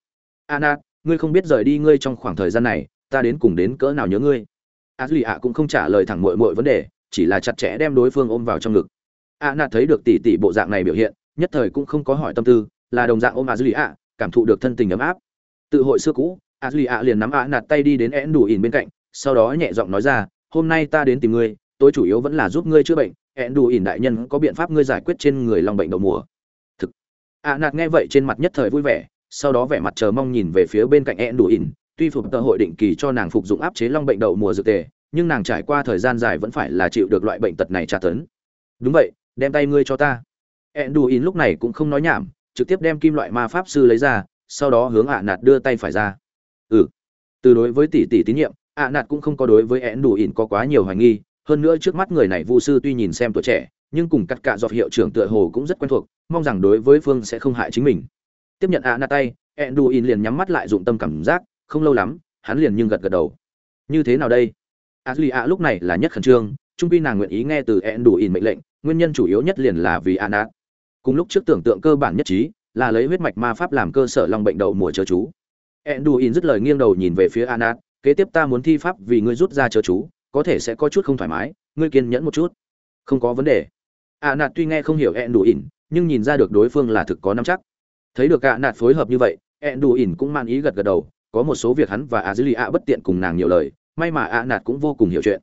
A nạt ngươi không biết rời đi ngươi trong khoảng thời gian này, ta đến cùng đến cỡ nào nhớ ngươi. A duy ạ cũng không trả lời thẳng mội mội vấn đề, chỉ là chặt chẽ đem đối phương ôm vào trong ngực. A nạt thấy được tỷ tỷ bộ dạng này biểu hiện, nhất thời cũng không có hỏi tâm tư, là đồng dạng ôm a duy ạ cảm thụ được thân tình ấm áp. Tự hội xưa cũ a duy ạ liền nắm a nạt tay đi đến én đủ ỉn bên cạnh, sau đó nhẹ giọng nói ra, hôm nay ta đến tìm ngươi, tôi chủ yếu vẫn là giúp ngươi chữa bệnh én đủ ỉn đại nhân có biện pháp ngươi giải quyết trên người lòng bệnh đầu mùa. Thực. A nạt nghe vậy trên mặt nhất thời vui vẻ sau đó vẻ mặt chờ mong nhìn về phía bên cạnh ẹn đủ ỉn tuy phục tờ hội định kỳ cho nàng phục dụng áp chế long bệnh đậu mùa dược tề, nhưng nàng trải qua thời gian dài vẫn phải là chịu được loại bệnh tật này tra tấn. Đúng vậy, đem tay ngươi cho ta. Ẹn đủ ỉn lúc này cũng không nói nhảm, trực tiếp đem kim loại ma pháp sư lấy ra, sau đó hướng ạ nạt đưa tay phải ra. Ừ. Từ đối với tỷ tỷ tín nhiệm, ạ nạt cũng không có đối với ẹn đủ ỉn có quá nhiều hoài nghi, hơn nữa trước mắt người này vu sư tuy nhìn xem tuổi trẻ, nhưng cùng cắt cạ dọc hiệu trưởng tựa hồ cũng rất quen thuộc, mong rằng đối với phương sẽ không hại chính mình tiếp nhận ạ nạ tay enduin liền nhắm mắt lại dụng tâm cảm giác, không lâu lắm, hắn liền nhưng gật gật đầu. Như thế nào đây? Ashley ạ lúc này là nhất khẩn trương, trung quy nàng nguyện ý nghe từ enduin mệnh lệnh, nguyên nhân chủ yếu nhất liền là vì ạ nạ cùng lúc trước tưởng tượng cơ bản nhất trí, là lấy huyết mạch ma pháp làm cơ sở long bệnh đậu mùa chớ chú. Enduin dứt lời nghiêng đầu nhìn về phía anat, kế tiếp ta muốn thi pháp vì ngươi rút ra chớ chú, có thể sẽ có chút không thoải mái, ngươi kiên nhẫn một chút. Không có vấn đề. Anat tuy nghe không hiểu enduin, nhưng nhìn ra được đối phương là thực có nắm chắc thấy được cả nạt phối hợp như vậy ẹn đù ỉn cũng man ý gật gật đầu, có một số việc hắn và a dư lì ạ bất tiện cùng nàng nhiều lời, may mà ạ nạt cũng vô cùng hiểu chuyện.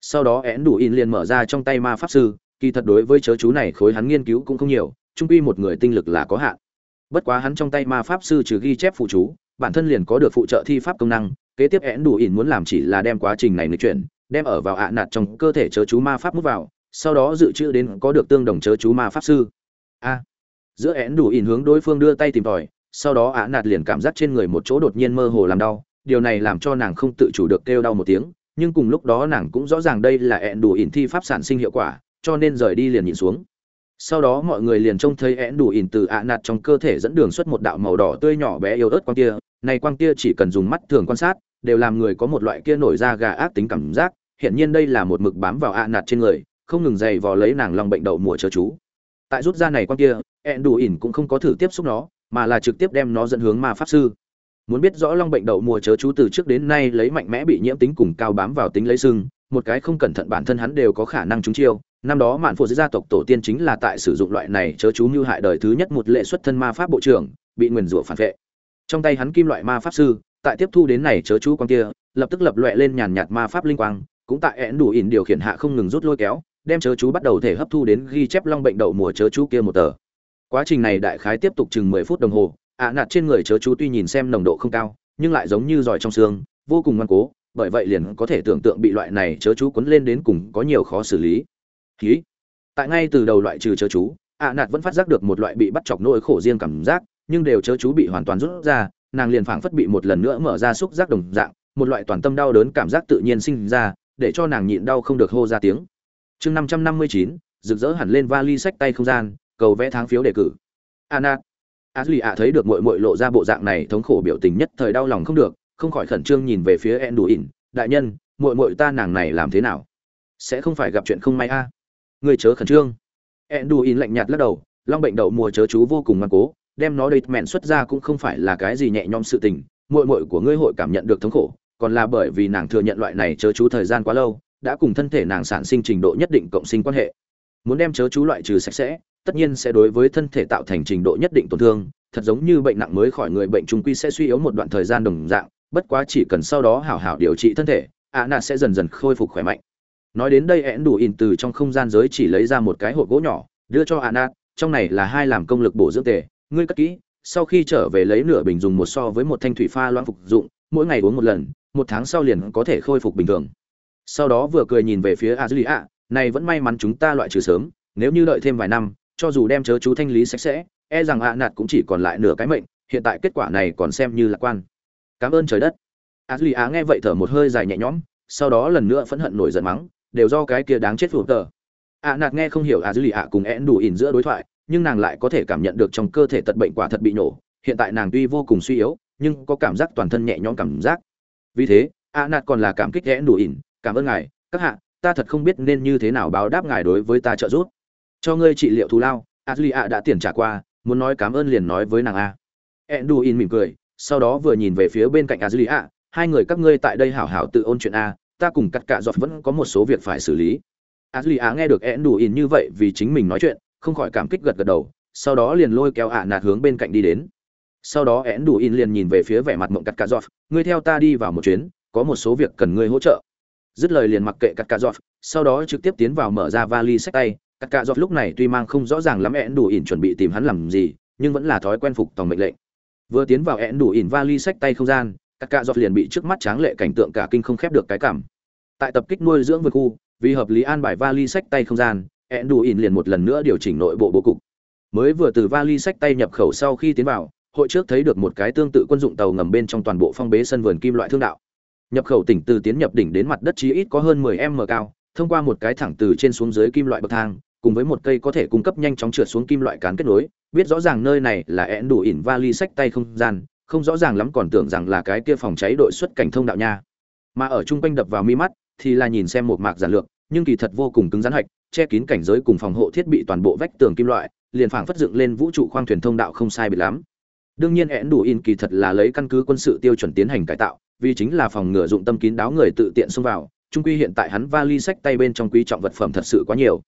Sau đó ẹn đủ ỉn liền mở ra trong tay ma pháp sư, kỳ thật đối với chớ chú này khối hắn nghiên cứu cũng không nhiều trung quy một người tinh lực là có hạn. Bất quá hắn trong tay ma pháp sư trừ ghi chép phụ chú, bản thân liền có được phụ trợ thi pháp công năng, kế tiếp ẹn đủ ỉn muốn làm chỉ là đem quá trình này lịch chuyển đem ở vào ạ nạt trong cơ thể chớ chú ma pháp mút vào, sau đó dự trữ đến có được tương đồng chớ chú ma pháp sư. A giữa én đủ ỉn hướng đối phương đưa tay tìm tòi, sau đó ả nạt liền cảm giác trên người một chỗ đột nhiên mơ hồ làm đau, điều này làm cho nàng không tự chủ được kêu đau một tiếng, nhưng cùng lúc đó nàng cũng rõ ràng đây là ẹn đủ ỉn thi pháp sản sinh hiệu quả, cho nên rời đi liền nhìn xuống. Sau đó mọi người liền trông thấy én đủ ỉn từ ạ nạt trong cơ thể dẫn đường xuất một đạo màu đỏ tươi nhỏ bé yếu ớt quang tia, này quang tia chỉ cần dùng mắt thường quan sát, đều làm người có một loại kia nổi ra gà ác tính cảm giác hiện nhiên đây là một mực bám vào ạ nạt trên người, không ngừng dày vò lấy nàng lòng bệnh đậu mùa chớ chú tại rút ra này quang tia ẹn đủ ỉn cũng không có thử tiếp xúc nó, mà là trực tiếp đem nó dẫn hướng ma pháp sư. Muốn biết rõ long bệnh đậu mùa chớ chú từ trước đến nay lấy mạnh mẽ bị nhiễm tính cùng cao bám vào tính lấy sưng, một cái không cẩn thận bản thân hắn đều có khả năng trúng chiêu. Năm đó mạn phổ gia tộc tổ tiên chính là tại sử dụng loại này chớ chú mưu hại đời thứ nhất một lệ xuất thân ma pháp bộ trưởng, bị nguyền rủa phản vệ. Trong tay hắn kim loại ma pháp sư, tại tiếp thu đến này chớ chú quang kia, lập tức lập loẹ lên nhàn nhạt ma pháp linh quang, cũng tại ẹn đủ ỉn điều khiển hạ không ngừng rút lôi kéo đem chớ chú bắt đầu thể hấp thu đến ghi chép long bệnh đậu mùa chớ chú kia một tờ. Quá trình này đại khái tiếp tục chừng mười phút đồng hồ, ạ nạt trên người chớ chú tuy nhìn xem nồng độ không cao, nhưng lại giống như giỏi trong xương, vô cùng ngoan cố, bởi vậy liền có thể tưởng tượng bị loại này chớ chú cuốn lên đến cùng có nhiều khó xử lý. Khí tại ngay từ đầu loại trừ chớ chú, ạ nạt vẫn phát giác được một loại bị bắt chọc nỗi khổ riêng cảm giác, nhưng đều chớ chú bị hoàn toàn rút ra, nàng liền phảng phất bị một lần nữa mở ra xúc giác đồng dạng, một loại toàn tâm đau đớn cảm giác tự nhiên sinh ra, để cho nàng nhịn đau không được hô ra tiếng chương năm trăm năm mươi chín, rực rỡ hẳn lên vali sách tay không gian, cầu vẽ tháng phiếu đề cử. Anat a duy ạ thấy được mội mội lộ ra bộ dạng này thống khổ biểu tình nhất thời đau lòng không được, không khỏi khẩn trương nhìn về phía ẹn đủ ỉn đại nhân mội mội ta nàng này làm thế nào? Sẽ không phải gặp chuyện không may a? À? người chớ khẩn trương. Ẹn đủ ỉn lạnh nhạt lắc đầu, long bệnh đậu mùa chớ chú vô cùng ngoan cố, đem nó đầy mẹn xuất ra cũng không phải là cái gì nhẹ nhõm sự tình mội mội của ngươi hội cảm nhận được thống khổ, còn là bởi vì nàng thừa nhận loại này chớ chú thời gian quá lâu đã cùng thân thể nàng sản sinh trình độ nhất định cộng sinh quan hệ. Muốn đem chớ chú loại trừ sạch sẽ, tất nhiên sẽ đối với thân thể tạo thành trình độ nhất định tổn thương, thật giống như bệnh nặng mới khỏi người bệnh trung quy sẽ suy yếu một đoạn thời gian đồng dạng, bất quá chỉ cần sau đó hảo hảo điều trị thân thể, ạ nạ sẽ dần dần khôi phục khỏe mạnh. Nói đến đây én đủ in từ trong không gian giới chỉ lấy ra một cái hộp gỗ nhỏ, đưa cho ạ nạ, trong này là hai làm công lực bổ dưỡng tề, ngươi cất kỹ, sau khi trở về lấy nửa bình dùng một so với một thanh thủy pha loãng phục dụng, mỗi ngày uống một lần, một tháng sau liền có thể khôi phục bình thường sau đó vừa cười nhìn về phía a dư ạ này vẫn may mắn chúng ta loại trừ sớm, nếu như đợi thêm vài năm, cho dù đem chớ chú thanh lý sạch sẽ e rằng ạ nạt cũng chỉ còn lại nửa cái mệnh, hiện tại kết quả này còn xem như lạc quan. Cảm ơn trời đất. A dư lì ạ nghe vậy thở một hơi dài nhẹ nhõm, sau đó lần nữa phẫn hận nổi giận mắng, đều do cái kia đáng chết phụ tờ. Ạ nạt nghe không hiểu a duy ạ cùng én đủ ỉn giữa đối thoại, nhưng nàng lại có thể cảm nhận được trong cơ thể tật bệnh quả thật bị nổ, hiện tại nàng tuy vô cùng suy yếu, nhưng có cảm giác toàn thân nhẹ nhõm cảm giác. Vì thế a nạt còn là cảm kích én đủ ỉn cảm ơn ngài, các hạ, ta thật không biết nên như thế nào báo đáp ngài đối với ta trợ giúp. Cho ngươi trị liệu thù lao a ạ đã tiền trả qua, muốn nói cảm ơn liền nói với nàng a. Én mỉm cười, sau đó vừa nhìn về phía bên cạnh a ạ hai người các ngươi tại đây hảo hảo tự ôn chuyện a, ta cùng cắt cạ giọt vẫn có một số việc phải xử lý. A nghe được én như vậy vì chính mình nói chuyện, không khỏi cảm kích gật gật đầu, sau đó liền lôi kéo ạ nạt hướng bên cạnh đi đến. Sau đó én đủ in liền nhìn về phía vẻ mặt mộng cắt cạ giọt, ngươi theo ta đi vào một chuyến, có một số việc cần ngươi hỗ trợ dứt lời liền mặc kệ cắt cạ giọt sau đó trực tiếp tiến vào mở ra vali sách tay. Cắt cạ giọt lúc này tuy mang không rõ ràng lắm én đủ ỉn chuẩn bị tìm hắn làm gì, nhưng vẫn là thói quen phục tòng mệnh lệnh. Vừa tiến vào én đủ ỉn vali sách tay không gian Cắt cạ giọt liền bị trước mắt tráng lệ cảnh tượng cả kinh không khép được cái cảm. Tại tập kích nuôi dưỡng vườn khu, vì hợp lý an bài vali sách tay không gian én đủ ỉn liền một lần nữa điều chỉnh nội bộ bố cục. Mới vừa từ vali sách tay nhập khẩu sau khi tiến vào, hội trước thấy được một cái tương tự quân dụng tàu ngầm bên trong toàn bộ phong bế sân vườn kim loại thương đạo nhập khẩu tỉnh từ tiến nhập đỉnh đến mặt đất chí ít có hơn 10 m cao, thông qua một cái thẳng từ trên xuống dưới kim loại bậc thang, cùng với một cây có thể cung cấp nhanh chóng trượt xuống kim loại cán kết nối, biết rõ ràng nơi này là én đủ ỉn vali sách tay không gian, không rõ ràng lắm còn tưởng rằng là cái kia phòng cháy đội xuất cảnh thông đạo nha. Mà ở trung quanh đập vào mi mắt thì là nhìn xem một mạc giản lược, nhưng kỳ thật vô cùng cứng rắn hạch, che kín cảnh giới cùng phòng hộ thiết bị toàn bộ vách tường kim loại, liền phảng phất dựng lên vũ trụ khoang thuyền thông đạo không sai biệt lắm. Đương nhiên én đủ in kỳ thật là lấy căn cứ quân sự tiêu chuẩn tiến hành cải tạo vì chính là phòng ngừa dụng tâm kín đáo người tự tiện xông vào, trung quy hiện tại hắn vali sách tay bên trong quý trọng vật phẩm thật sự quá nhiều.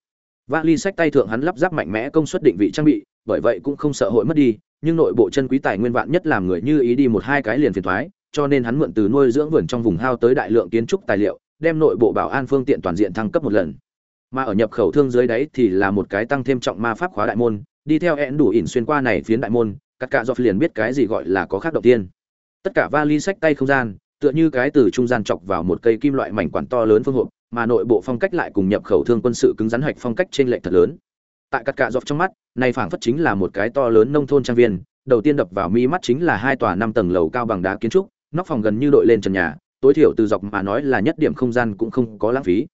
Vali sách tay thượng hắn lắp ráp mạnh mẽ công suất định vị trang bị, bởi vậy cũng không sợ hội mất đi, nhưng nội bộ chân quý tài nguyên vạn nhất làm người như ý đi một hai cái liền phiền thoái, cho nên hắn mượn từ nuôi dưỡng vườn trong vùng hao tới đại lượng kiến trúc tài liệu, đem nội bộ bảo an phương tiện toàn diện thăng cấp một lần. Mà ở nhập khẩu thương dưới đấy thì là một cái tăng thêm trọng ma pháp khóa đại môn, đi theo én đủ ỉn xuyên qua này phiến đại môn các cạ dọc liền biết cái gì gọi là có khác đầu tiên tất cả vali sách tay không gian, tựa như cái từ trung gian chọc vào một cây kim loại mảnh quản to lớn phương hộp, mà nội bộ phong cách lại cùng nhập khẩu thương quân sự cứng rắn hạch phong cách trên lệch thật lớn. Tại cắt cạ dọc trong mắt, này phảng phất chính là một cái to lớn nông thôn trang viên, đầu tiên đập vào mi mắt chính là hai tòa năm tầng lầu cao bằng đá kiến trúc, nóc phòng gần như đội lên trần nhà, tối thiểu từ dọc mà nói là nhất điểm không gian cũng không có lãng phí.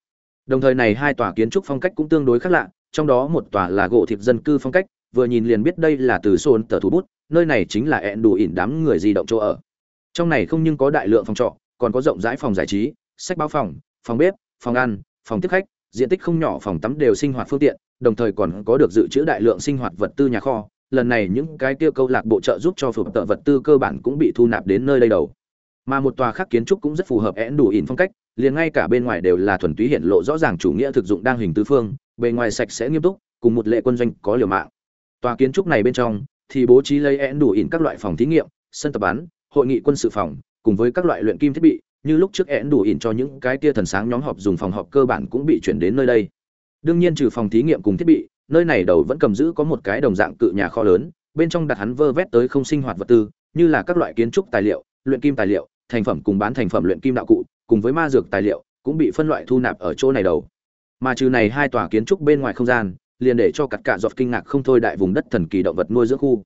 Đồng thời này hai tòa kiến trúc phong cách cũng tương đối khác lạ, trong đó một tòa là gỗ thịt dân cư phong cách, vừa nhìn liền biết đây là từ xôn tờ thủ bút, nơi này chính là ẹn đủ ỉn đám người di động chỗ ở trong này không nhưng có đại lượng phòng trọ, còn có rộng rãi phòng giải trí, sách báo phòng phòng bếp, phòng ăn, phòng tiếp khách, diện tích không nhỏ phòng tắm đều sinh hoạt phương tiện, đồng thời còn có được dự trữ đại lượng sinh hoạt vật tư nhà kho. Lần này những cái tiêu câu lạc bộ trợ giúp cho phù tợ vật tư cơ bản cũng bị thu nạp đến nơi đây đầu. Mà một tòa khác kiến trúc cũng rất phù hợp én đủ ỉn phong cách, liền ngay cả bên ngoài đều là thuần túy hiện lộ rõ ràng chủ nghĩa thực dụng đang hình tứ phương, bề ngoài sạch sẽ nghiêm túc, cùng một lệ quân doanh có liều mạng. Tòa kiến trúc này bên trong thì bố trí lấy én đủ ỉn các loại phòng thí nghiệm, sân tập bắn hội nghị quân sự phòng, cùng với các loại luyện kim thiết bị, như lúc trước én đủ ỉn cho những cái tia thần sáng nhóm họp dùng phòng họp cơ bản cũng bị chuyển đến nơi đây. Đương nhiên trừ phòng thí nghiệm cùng thiết bị, nơi này đầu vẫn cầm giữ có một cái đồng dạng cự nhà kho lớn, bên trong đặt hắn vơ vét tới không sinh hoạt vật tư, như là các loại kiến trúc tài liệu, luyện kim tài liệu, thành phẩm cùng bán thành phẩm luyện kim đạo cụ, cùng với ma dược tài liệu, cũng bị phân loại thu nạp ở chỗ này đầu. Mà trừ này hai tòa kiến trúc bên ngoài không gian, liền để cho cắt cạ dọc kinh ngạc không thôi đại vùng đất thần kỳ động vật nuôi dưỡng khu.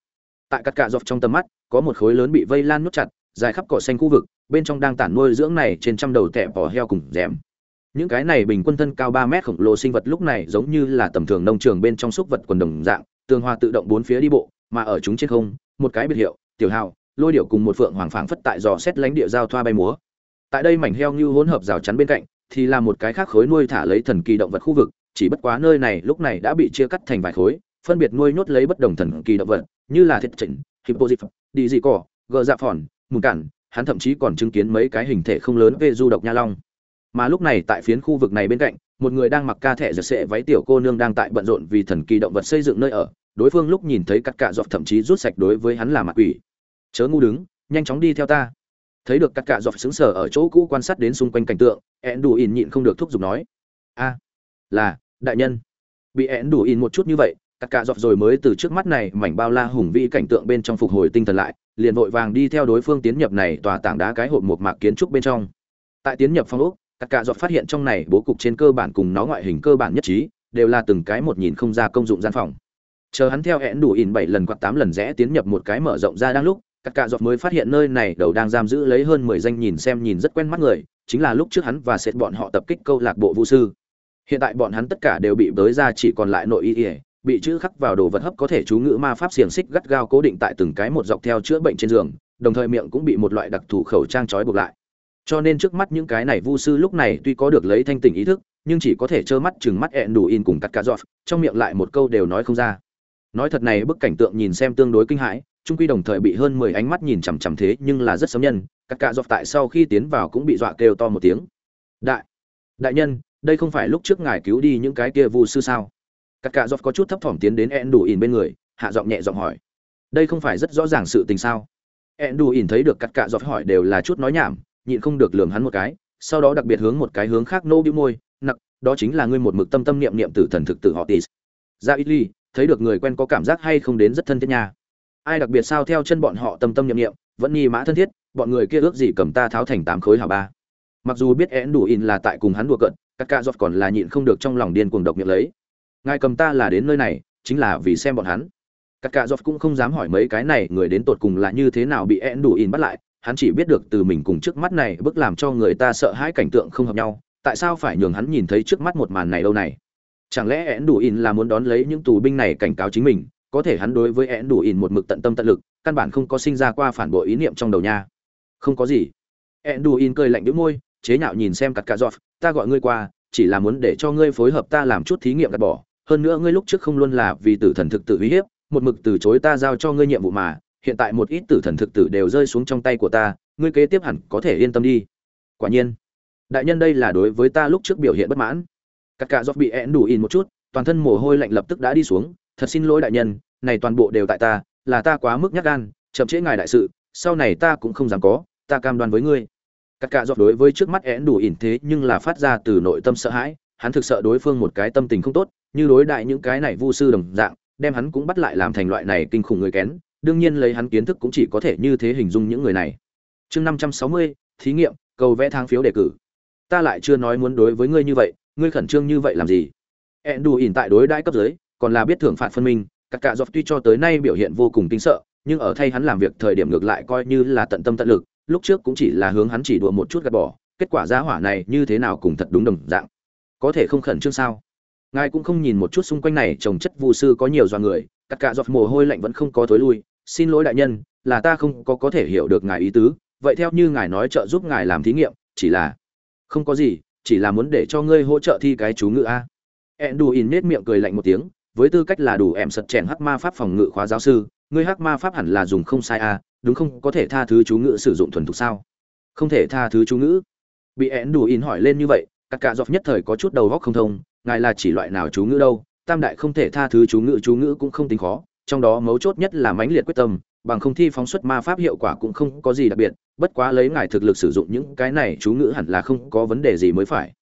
Tại cắt cạ dọc trong tầm mắt có một khối lớn bị vây lan nút chặt, dài khắp cỏ xanh khu vực, bên trong đang tản nuôi dưỡng này trên trăm đầu tẻ bò heo cùng rèm. Những cái này bình quân thân cao ba mét khổng lồ sinh vật lúc này giống như là tầm thường nông trường bên trong súc vật quần đồng dạng, tường hoa tự động bốn phía đi bộ, mà ở chúng trên không, một cái biệt hiệu, tiểu hào, lôi điệu cùng một phượng hoàng phảng phất tại dò xét lánh địa giao thoa bay múa. Tại đây mảnh heo như hỗn hợp rào chắn bên cạnh, thì là một cái khác khối nuôi thả lấy thần kỳ động vật khu vực, chỉ bất quá nơi này lúc này đã bị chia cắt thành vài khối, phân biệt nuôi nhốt lấy bất đồng thần kỳ động vật, như là thiết chỉnh Hippozip, đi dị cỏ gờ dạ phòn mùn cản hắn thậm chí còn chứng kiến mấy cái hình thể không lớn về du độc nha long. Mà lúc này tại phiến khu vực này bên cạnh một người đang mặc ca thẻ giật sệ váy tiểu cô nương đang tại bận rộn vì thần kỳ động vật xây dựng nơi ở. Đối phương lúc nhìn thấy cắt cạ dọc thậm chí rút sạch đối với hắn là mặt quỷ. Chớ ngu đứng nhanh chóng đi theo ta. Thấy được cắt cạ dọc xứng sở ở chỗ cũ quan sát đến xung quanh cảnh tượng ẹn đủ ỉn nhịn không được thúc giục nói a là đại nhân. Bị ẹn đủ ỉn một chút như vậy cắt cạ dọc rồi mới từ trước mắt này, mảnh bao la hùng vĩ cảnh tượng bên trong phục hồi tinh thần lại, liền vội vàng đi theo đối phương tiến nhập này tòa tảng đá cái hộp một mạc kiến trúc bên trong. Tại tiến nhập phong ốc tất cả dọc phát hiện trong này bố cục trên cơ bản cùng nó ngoại hình cơ bản nhất trí, đều là từng cái một nhìn không ra công dụng gian phòng. Chờ hắn theo hẹn đủ ỉn bảy lần hoặc tám lần rẽ tiến nhập một cái mở rộng ra đang lúc tất cả dọc mới phát hiện nơi này đầu đang giam giữ lấy hơn mười danh nhìn xem nhìn rất quen mắt người, chính là lúc trước hắn và sệt bọn họ tập kích câu lạc bộ vũ sư. Hiện tại bọn hắn tất cả đều bị bới ra chỉ còn lại nội y ỉa bị chữ khắc vào đồ vật hấp có thể chú ngữ ma pháp xiềng xích gắt gao cố định tại từng cái một dọc theo chữa bệnh trên giường, đồng thời miệng cũng bị một loại đặc thù khẩu trang trói buộc lại. Cho nên trước mắt những cái này vu sư lúc này tuy có được lấy thanh tỉnh ý thức, nhưng chỉ có thể trơ mắt chừng mắt ẹn đủ in cùng cắt cá giọt, trong miệng lại một câu đều nói không ra. Nói thật này, bức cảnh tượng nhìn xem tương đối kinh hãi trung quy đồng thời bị hơn mười ánh mắt nhìn chằm chằm thế, nhưng là rất sớm nhân, cắt cá giọt tại sau khi tiến vào cũng bị dọa kêu to một tiếng. Đại đại nhân, đây không phải lúc trước ngài cứu đi những cái kia vu sư sao? Cắt cạ giọt có chút thấp thỏm tiến đến ẹn đủ in bên người, hạ giọng nhẹ giọng hỏi. Đây không phải rất rõ ràng sự tình sao? Ẹn đủ in thấy được cắt cạ giọt hỏi đều là chút nói nhảm, nhịn không được lường hắn một cái, sau đó đặc biệt hướng một cái hướng khác nô bĩu môi, nặc, đó chính là ngươi một mực tâm tâm niệm niệm tử thần thực tử họ tis. Ra ít ly, thấy được người quen có cảm giác hay không đến rất thân thiết nha. Ai đặc biệt sao theo chân bọn họ tâm tâm niệm niệm, vẫn nghi mã thân thiết, bọn người kia ước gì cầm ta tháo thành tám khối hả ba. Mặc dù biết én đủ in là tại cùng hắn đùa cận các ca giọt còn là nhịn không được trong lòng điên cuồng độc miệng lấy ngài cầm ta là đến nơi này, chính là vì xem bọn hắn. Các cạ dọc cũng không dám hỏi mấy cái này người đến tột cùng là như thế nào bị én đủ in bắt lại, hắn chỉ biết được từ mình cùng trước mắt này bức làm cho người ta sợ hãi cảnh tượng không hợp nhau, tại sao phải nhường hắn nhìn thấy trước mắt một màn này đâu này? Chẳng lẽ én đủ in là muốn đón lấy những tù binh này cảnh cáo chính mình, có thể hắn đối với én đủ in một mực tận tâm tận lực, căn bản không có sinh ra qua phản bội ý niệm trong đầu nha. Không có gì. Én đủ in cười lạnh đĩu môi, chế nhạo nhìn xem cắt cạ dọc ta gọi ngươi qua, chỉ là muốn để cho ngươi phối hợp ta làm chút thí nghiệm gạt bỏ hơn nữa ngươi lúc trước không luôn là vì tử thần thực tử uy hiếp, một mực từ chối ta giao cho ngươi nhiệm vụ mà, hiện tại một ít tử thần thực tử đều rơi xuống trong tay của ta, ngươi kế tiếp hẳn có thể yên tâm đi. Quả nhiên, đại nhân đây là đối với ta lúc trước biểu hiện bất mãn. Các cả giót bị én đủ in một chút, toàn thân mồ hôi lạnh lập tức đã đi xuống, thật xin lỗi đại nhân, này toàn bộ đều tại ta, là ta quá mức nhát gan, chậm trễ ngài đại sự, sau này ta cũng không dám có, ta cam đoan với ngươi. Các cả giọt đối với trước mắt én đủ in thế nhưng là phát ra từ nội tâm sợ hãi hắn thực sợ đối phương một cái tâm tình không tốt như đối đại những cái này vu sư đồng dạng đem hắn cũng bắt lại làm thành loại này kinh khủng người kén đương nhiên lấy hắn kiến thức cũng chỉ có thể như thế hình dung những người này. Chương 560, thí nghiệm, cầu vẽ tháng phiếu đề cử. Ta lại chưa nói muốn đối với ngươi như vậy, ngươi khẩn trương như vậy làm gì? Endu ỉn tại đối đãi cấp dưới, còn là biết thưởng phạt phân minh, các cả dọc tuy cho tới nay biểu hiện vô cùng kinh sợ, nhưng ở thay hắn làm việc thời điểm ngược lại coi như là tận tâm tận lực, lúc trước cũng chỉ là hướng hắn chỉ đùa một chút gạt bỏ, kết quả giá hỏa này như thế nào cũng thật đúng đồng dạng. Có thể không khẩn trương sao? ngài cũng không nhìn một chút xung quanh này trồng chất vụ sư có nhiều dọa người tất cả giọt mồ hôi lạnh vẫn không có thối lui. Xin lỗi đại nhân, là ta không có có thể hiểu được ngài ý tứ. Vậy theo như ngài nói trợ giúp ngài làm thí nghiệm, chỉ là không có gì, chỉ là muốn để cho ngươi hỗ trợ thi cái chú ngữ a. Ẹn đù in nết miệng cười lạnh một tiếng, với tư cách là đủ em sật chèn hắc ma pháp phòng ngự khóa giáo sư, ngươi hắc ma pháp hẳn là dùng không sai a, đúng không? Có thể tha thứ chú ngữ sử dụng thuần thục sao? Không thể tha thứ chú ngữ. Bị ẹn đù in hỏi lên như vậy các cạ dọc nhất thời có chút đầu góc không thông, ngài là chỉ loại nào chú ngữ đâu, tam đại không thể tha thứ chú ngữ chú ngữ cũng không tính khó, trong đó mấu chốt nhất là mãnh liệt quyết tâm, bằng không thi phóng xuất ma pháp hiệu quả cũng không có gì đặc biệt, bất quá lấy ngài thực lực sử dụng những cái này chú ngữ hẳn là không có vấn đề gì mới phải.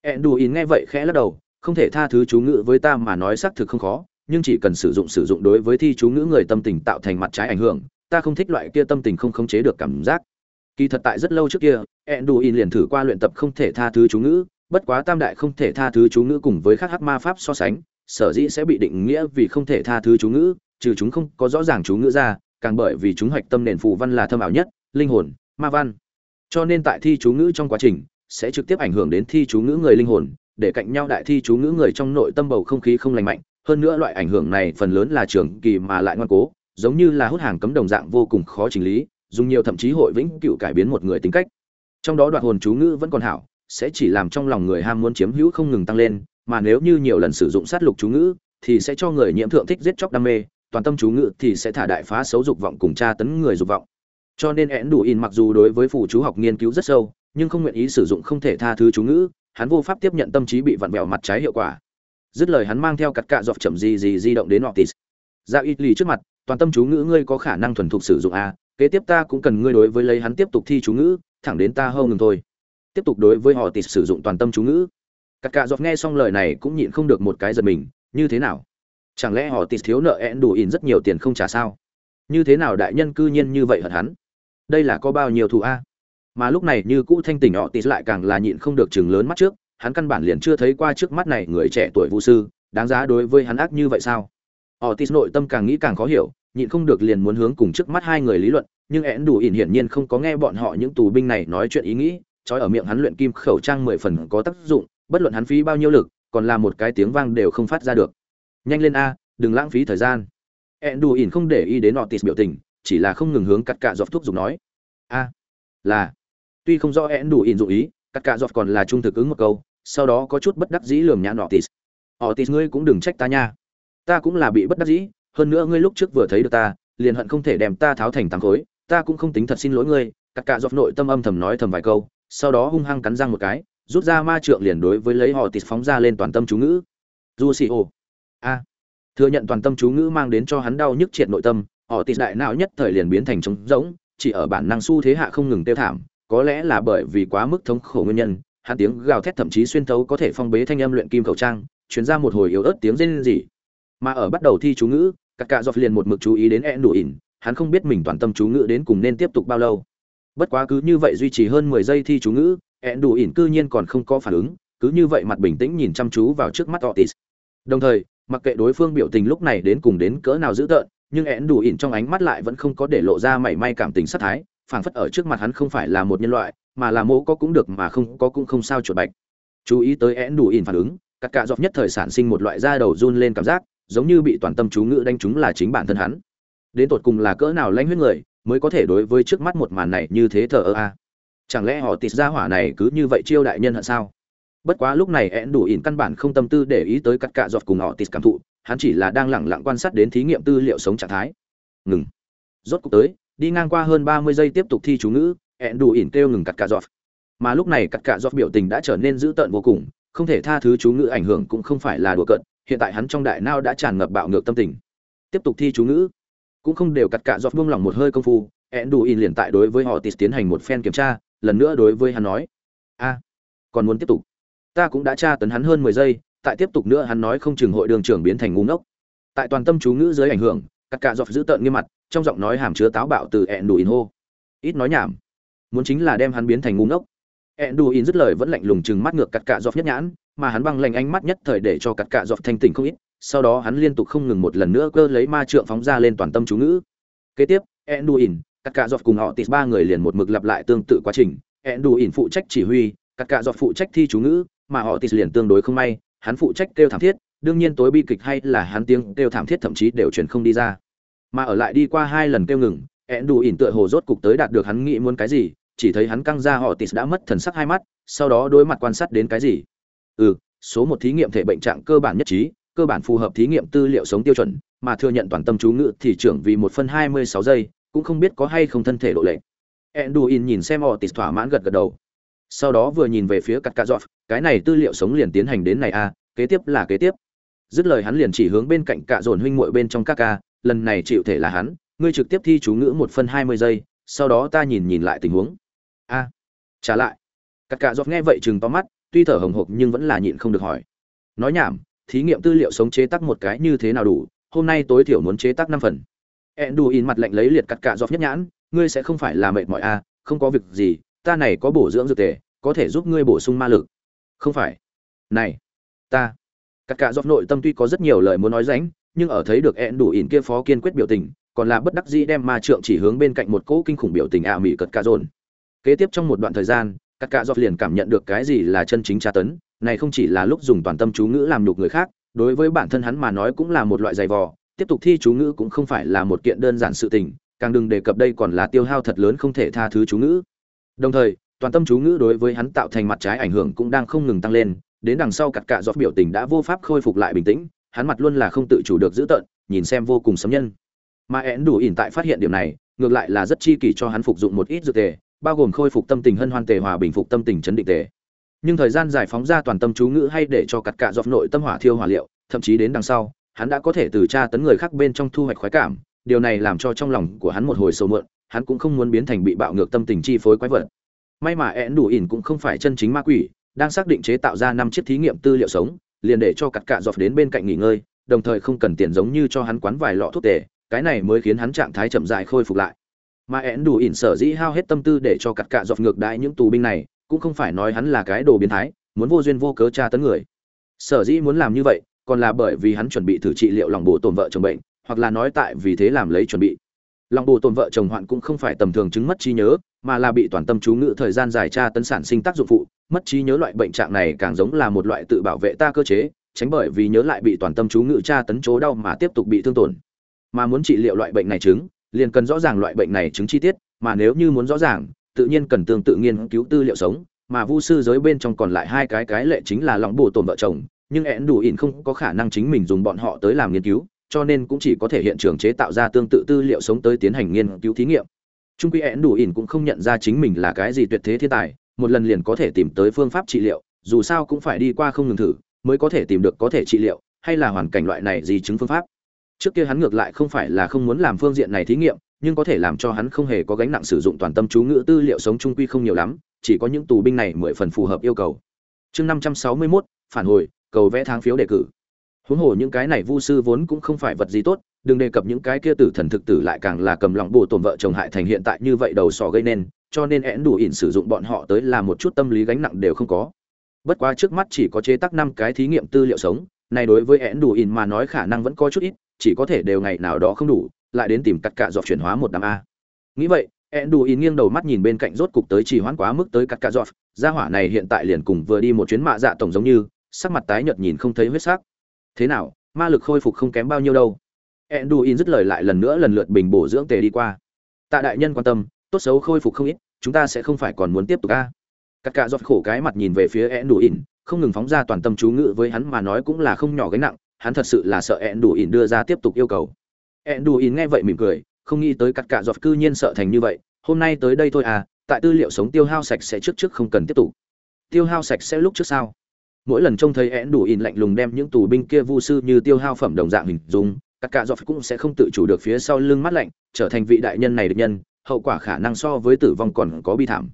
Enduin nghe vậy khẽ lắc đầu, không thể tha thứ chú ngữ với ta mà nói xác thực không khó, nhưng chỉ cần sử dụng sử dụng đối với thi chú ngữ người tâm tình tạo thành mặt trái ảnh hưởng, ta không thích loại kia tâm tình không khống chế được cảm giác. Kỳ thật tại rất lâu trước kia, Enduin liền thử qua luyện tập không thể tha thứ chú ngữ bất quá tam đại không thể tha thứ chú ngữ cùng với các hắc ma pháp so sánh, sở dĩ sẽ bị định nghĩa vì không thể tha thứ chú ngữ, trừ chúng không có rõ ràng chú ngữ ra, càng bởi vì chúng hoạch tâm nền phù văn là thâm ảo nhất, linh hồn, ma văn. Cho nên tại thi chú ngữ trong quá trình, sẽ trực tiếp ảnh hưởng đến thi chú ngữ người linh hồn, để cạnh nhau đại thi chú ngữ người trong nội tâm bầu không khí không lành mạnh. Hơn nữa loại ảnh hưởng này phần lớn là trường kỳ mà lại ngoan cố, giống như là hút hàng cấm đồng dạng vô cùng khó chỉnh lý, dùng nhiều thậm chí hội vĩnh cựu cải biến một người tính cách. Trong đó đoạn hồn chú ngữ vẫn còn hảo sẽ chỉ làm trong lòng người ham muốn chiếm hữu không ngừng tăng lên mà nếu như nhiều lần sử dụng sát lục chú ngữ thì sẽ cho người nhiễm thượng thích giết chóc đam mê toàn tâm chú ngữ thì sẽ thả đại phá xấu dục vọng cùng tra tấn người dục vọng cho nên én đủ in mặc dù đối với phù chú học nghiên cứu rất sâu nhưng không nguyện ý sử dụng không thể tha thứ chú ngữ hắn vô pháp tiếp nhận tâm trí bị vặn vẹo mặt trái hiệu quả dứt lời hắn mang theo cặt cạ dọc chậm gì gì di động đến Otis. Ra ít lì trước mặt, toàn tâm chú ngữ ngươi có khả năng thuần thục sử dụng a, kế tiếp ta cũng cần ngươi đối với lấy hắn tiếp tục thi chú ngữ, thẳng đến ta hâu ngừng thôi. Tiếp tục đối với họ tịt sử dụng toàn tâm chú ngữ. Cặt cạ dọc nghe xong lời này cũng nhịn không được một cái giật mình, như thế nào? Chẳng lẽ họ tịt thiếu nợ én đủ in rất nhiều tiền không trả sao? Như thế nào đại nhân cư nhiên như vậy hận hắn? Đây là có bao nhiêu thù a? mà lúc này như cũ thanh tỉnh họ tịt lại càng là nhịn không được chừng lớn mắt trước hắn căn bản liền chưa thấy qua trước mắt này người trẻ tuổi vũ sư đáng giá đối với hắn ác như vậy sao họ tịt nội tâm càng nghĩ càng khó hiểu nhịn không được liền muốn hướng cùng trước mắt hai người lý luận nhưng én đủ ỉn hiển nhiên không có nghe bọn họ những tù binh này nói chuyện ý nghĩ trói ở miệng hắn luyện kim khẩu trang mười phần có tác dụng, bất luận hắn phí bao nhiêu lực, còn là một cái tiếng vang đều không phát ra được. Nhanh lên a, đừng lãng phí thời gian. Én đủ ỉn không để ý đến họ tít biểu tình, chỉ là không ngừng hướng cắt cạ dọc thuốc dùng nói. A, là. Tuy không rõ én đủ ỉn dụng ý, cắt cạ dọc còn là trung thực ứng một câu, sau đó có chút bất đắc dĩ lườm nhãn otis. Otis ngươi cũng đừng trách ta nha. Ta cũng là bị bất đắc dĩ, hơn nữa ngươi lúc trước vừa thấy được ta, liền hận không thể đem ta tháo thành tám khối, ta cũng không tính thật xin lỗi ngươi. Cắt cạ dọc nội tâm âm thầm nói thầm vài câu sau đó hung hăng cắn răng một cái, rút ra ma trượng liền đối với lấy họ tịt phóng ra lên toàn tâm chú ngữ. Du xì ô a. Thừa nhận toàn tâm chú ngữ mang đến cho hắn đau nhức triệt nội tâm, họ tịt đại não nhất thời liền biến thành trống rỗng, chỉ ở bản năng xu thế hạ không ngừng tiêu thảm, có lẽ là bởi vì quá mức thống khổ nguyên nhân, hắn tiếng gào thét thậm chí xuyên thấu có thể phong bế thanh âm luyện kim khẩu trang chuyển ra một hồi yếu ớt tiếng rên rỉ. Mà ở bắt đầu thi chú ngữ các cạ dọc liền một mực chú ý đến e đủ ỉn hắn không biết mình toàn tâm chú ngữ đến cùng nên tiếp tục bao lâu bất quá cứ như vậy duy trì hơn mười giây thi chú ngữ, ẹn đủ ỉn cư nhiên còn không có phản ứng, cứ như vậy mặt bình tĩnh nhìn chăm chú vào trước mắt otis. Đồng thời, mặc kệ đối phương biểu tình lúc này đến cùng đến cỡ nào dữ tợn, nhưng ẹn đủ ỉn trong ánh mắt lại vẫn không có để lộ ra mảy may cảm tình sát thái, phảng phất ở trước mặt hắn không phải là một nhân loại, mà là mẫu có cũng được mà không có cũng không sao chuột bạch. Chú ý tới én đủ ỉn phản ứng các cạ dọc nhất thời sản sinh một loại da đầu run lên cảm giác, giống như bị toàn tâm chú ngữ đánh trúng là chính bản thân hắn. Đến tột cùng là cỡ nào lanh huyết người mới có thể đối với trước mắt một màn này như thế thờ ơ a chẳng lẽ họ tịt ra hỏa này cứ như vậy chiêu đại nhân hận sao? Bất quá lúc này én đủ ỉn căn bản không tâm tư để ý tới cắt cạ giọt cùng họ tịt cảm thụ, hắn chỉ là đang lẳng lặng quan sát đến thí nghiệm tư liệu sống trạng thái. Ngừng. Rốt cuộc tới, đi ngang qua hơn ba mươi giây tiếp tục thi chú ngữ ẹn đủ ỉn kêu ngừng cắt cạ giọt. Mà lúc này cắt cạ giọt biểu tình đã trở nên dữ tợn vô cùng, không thể tha thứ chú ngữ ảnh hưởng cũng không phải là đùa cợt, hiện tại hắn trong đại nao đã tràn ngập bạo ngược tâm tình. Tiếp tục thi chú ngữ cũng không đều cắt cạ giọt buông lỏng một hơi công phu ẹn đủ in liền tại đối với họ tis tiến hành một phen kiểm tra, lần nữa đối với hắn nói, a, còn muốn tiếp tục? Ta cũng đã tra tấn hắn hơn mười giây, tại tiếp tục nữa hắn nói không chừng hội đường trưởng biến thành ngu ngốc. Tại toàn tâm chú ngữ dưới ảnh hưởng cắt cạ giọt giữ tợn nghiêm mặt, trong giọng nói hàm chứa táo bạo từ ẹn đủ in hô, ít nói nhảm, muốn chính là đem hắn biến thành ngu ngốc. Ẹn đủ in dứt lời vẫn lạnh lùng chừng mắt ngược cắt cạ giọt nhất nhãn, mà hắn băng lạnh ánh mắt nhất thời để cho cắt cạ giọt thanh tỉnh không ít sau đó hắn liên tục không ngừng một lần nữa cơ lấy ma trượng phóng ra lên toàn tâm chú ngữ. Kế tiếp, enduin đủ cạ cùng họ tịt ba người liền một mực lặp lại tương tự quá trình. Enduin phụ trách chỉ huy cắt cạ giọt phụ trách thi chú ngữ, mà họ tịt liền tương đối không may, hắn phụ trách kêu thảm thiết, đương nhiên tối bi kịch hay là hắn tiếng kêu thảm thiết thậm chí đều truyền không đi ra. Mà ở lại đi qua hai lần kêu ngừng, enduin tựa hồ rốt cục tới đạt được hắn nghĩ muốn cái gì, chỉ thấy hắn căng ra họ tịt đã mất thần sắc hai mắt, sau đó đối mặt quan sát đến cái gì? Ừ số một thí nghiệm thể bệnh trạng cơ bản nhất trí cơ bản phù hợp thí nghiệm tư liệu sống tiêu chuẩn mà thừa nhận toàn tâm chú ngữ thì trưởng vì một phân hai mươi sáu giây cũng không biết có hay không thân thể độ lệ enduin nhìn xem họ thỏa mãn gật gật đầu. Sau đó vừa nhìn về phía cắt cạ dọt cái này tư liệu sống liền tiến hành đến này a à, kế tiếp là kế tiếp. Dứt lời hắn liền chỉ hướng bên cạnh cạ dồn huynh muội bên trong các ca lần này chịu thể là hắn ngươi trực tiếp thi chú ngữ một phân hai mươi giây sau đó ta nhìn nhìn lại tình huống. A trả lại. Cắt cạ dọt nghe vậy chừng to mắt tuy thở hồng hộc nhưng vẫn là nhịn không được hỏi. Nói nhảm thí nghiệm tư liệu sống chế tác một cái như thế nào đủ, hôm nay tối thiểu muốn chế tác năm phần. Ẹn đù in mặt lạnh lấy liệt cắt cạ dọc nhất nhãn, ngươi sẽ không phải là mệt mỏi a không có việc gì, ta này có bổ dưỡng dược tề, có thể giúp ngươi bổ sung ma lực. Không phải. Này, ta. Cắt cạ dọc nội tâm tuy có rất nhiều lời muốn nói ránh, nhưng ở thấy được ẹn đủ in kia phó kiên quyết biểu tình, còn là bất đắc dĩ đem ma trượng chỉ hướng bên cạnh một cỗ kinh khủng biểu tình ạ à mỹ cật cạ dồn. Kế tiếp trong một đoạn thời gian, cắt cạ dọc liền cảm nhận được cái gì là chân chính tra tấn này không chỉ là lúc dùng toàn tâm chú ngữ làm nhục người khác, đối với bản thân hắn mà nói cũng là một loại giày vò, tiếp tục thi chú ngữ cũng không phải là một kiện đơn giản sự tình, càng đừng đề cập đây còn là tiêu hao thật lớn không thể tha thứ chú ngữ. Đồng thời, toàn tâm chú ngữ đối với hắn tạo thành mặt trái ảnh hưởng cũng đang không ngừng tăng lên, đến đằng sau cật cạ giọt biểu tình đã vô pháp khôi phục lại bình tĩnh, hắn mặt luôn là không tự chủ được giữ tợn, nhìn xem vô cùng sấm nhân. Mà én đủ ỉn tại phát hiện điểm này, ngược lại là rất chi kỳ cho hắn phục dụng một ít dược tề, bao gồm khôi phục tâm tình hân hoan tề hòa bình phục tâm tình chấn định tề nhưng thời gian giải phóng ra toàn tâm chú ngữ hay để cho cặt cạ dọc nội tâm hỏa thiêu hỏa liệu, thậm chí đến đằng sau, hắn đã có thể từ tra tấn người khác bên trong thu hoạch khoái cảm. Điều này làm cho trong lòng của hắn một hồi sâu mượn hắn cũng không muốn biến thành bị bạo ngược tâm tình chi phối quái vật. May mà én đủ ỉn cũng không phải chân chính ma quỷ, đang xác định chế tạo ra năm chiếc thí nghiệm tư liệu sống, liền để cho cặt cạ dọc đến bên cạnh nghỉ ngơi, đồng thời không cần tiền giống như cho hắn quán vài lọ thuốc tề, cái này mới khiến hắn trạng thái chậm dài khôi phục lại. Mà én đủ ỉn sở dĩ hao hết tâm tư để cho cặt cạ dọc ngược đãi những tù binh này cũng không phải nói hắn là cái đồ biến thái, muốn vô duyên vô cớ tra tấn người. Sở dĩ muốn làm như vậy, còn là bởi vì hắn chuẩn bị thử trị liệu lòng bộ tổn vợ chồng bệnh, hoặc là nói tại vì thế làm lấy chuẩn bị. Lòng bộ tổn vợ chồng hoạn cũng không phải tầm thường chứng mất trí nhớ, mà là bị toàn tâm chú ngự thời gian dài tra tấn sản sinh tác dụng phụ, mất trí nhớ loại bệnh trạng này càng giống là một loại tự bảo vệ ta cơ chế, tránh bởi vì nhớ lại bị toàn tâm chú ngự tra tấn chỗ đau mà tiếp tục bị thương tổn. Mà muốn trị liệu loại bệnh này chứng, liền cần rõ ràng loại bệnh này chứng chi tiết, mà nếu như muốn rõ ràng tự nhiên cần tương tự nghiên cứu tư liệu sống, mà vu sư giới bên trong còn lại hai cái cái lệ chính là lòng bồ tồn vợ chồng, nhưng én đủ ỉn không có khả năng chính mình dùng bọn họ tới làm nghiên cứu, cho nên cũng chỉ có thể hiện trường chế tạo ra tương tự tư liệu sống tới tiến hành nghiên cứu thí nghiệm. Trung quy én đủ ỉn cũng không nhận ra chính mình là cái gì tuyệt thế thiên tài, một lần liền có thể tìm tới phương pháp trị liệu, dù sao cũng phải đi qua không ngừng thử mới có thể tìm được có thể trị liệu, hay là hoàn cảnh loại này gì chứng phương pháp. Trước kia hắn ngược lại không phải là không muốn làm phương diện này thí nghiệm nhưng có thể làm cho hắn không hề có gánh nặng sử dụng toàn tâm chú ngữ tư liệu sống trung quy không nhiều lắm, chỉ có những tù binh này mười phần phù hợp yêu cầu. Chương năm trăm sáu mươi mốt, phản hồi, cầu vẽ tháng phiếu đề cử. Huống hồ những cái này vu sư vốn cũng không phải vật gì tốt, đừng đề cập những cái kia tử thần thực tử lại càng là cầm lòng bổ tổn vợ chồng hại thành hiện tại như vậy đầu sỏ gây nên, cho nên én đủ ỉn sử dụng bọn họ tới là một chút tâm lý gánh nặng đều không có. Bất quá trước mắt chỉ có chế tác năm cái thí nghiệm tư liệu sống này đối với én đủ ỉn mà nói khả năng vẫn có chút ít, chỉ có thể đều ngày nào đó không đủ lại đến tìm cắt cạ dọc chuyển hóa một đám a. Nghĩ vậy én đủ nghiêng đầu mắt nhìn bên cạnh rốt cục tới chỉ hoãn quá mức tới cắt cạ dọc gia hỏa này hiện tại liền cùng vừa đi một chuyến mạ dạ tổng giống như, sắc mặt tái nhợt nhìn không thấy huyết sắc. Thế nào, ma lực khôi phục không kém bao nhiêu đâu. Enduin dứt lời lại lần nữa lần lượt bình bổ dưỡng tề đi qua. Tạ đại nhân quan tâm, tốt xấu khôi phục không ít, chúng ta sẽ không phải còn muốn tiếp tục a. Cắt cạ dọt khổ cái mặt nhìn về phía enduin, không ngừng phóng ra toàn tâm chú ngữ với hắn mà nói cũng là không nhỏ gánh nặng, hắn thật sự là sợ enduin đưa ra tiếp tục yêu cầu enduin nghe vậy mỉm cười, không nghĩ tới cắt cả giọt cư nhiên sợ thành như vậy, hôm nay tới đây thôi à tại tư liệu sống tiêu hao sạch sẽ trước trước không cần tiếp tục. Tiêu hao sạch sẽ lúc trước sao? Mỗi lần trông thấy én đủ in lạnh lùng đem những tù binh kia vu sư như tiêu hao phẩm đồng dạng hình dung, cắt cả dọc cũng sẽ không tự chủ được phía sau lưng mắt lạnh, trở thành vị đại nhân này được nhân, hậu quả khả năng so với tử vong còn có bi thảm.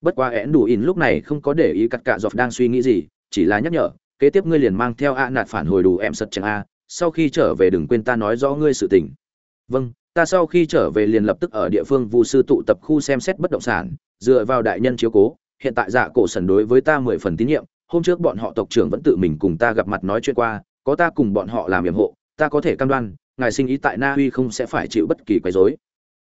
Bất quá én đủ in lúc này không có để ý cắt cả dọc đang suy nghĩ gì, chỉ là nhắc nhở, kế tiếp ngươi liền mang theo a nạt phản hồi đủ em sật chẳng a sau khi trở về đừng quên ta nói rõ ngươi sự tình. Vâng ta sau khi trở về liền lập tức ở địa phương vu sư tụ tập khu xem xét bất động sản, dựa vào đại nhân chiếu cố, hiện tại dạ cổ sần đối với ta mười phần tín nhiệm, hôm trước bọn họ tộc trưởng vẫn tự mình cùng ta gặp mặt nói chuyện qua, có ta cùng bọn họ làm yểm hộ, ta có thể cam đoan, ngài sinh ý tại na uy không sẽ phải chịu bất kỳ quấy rối.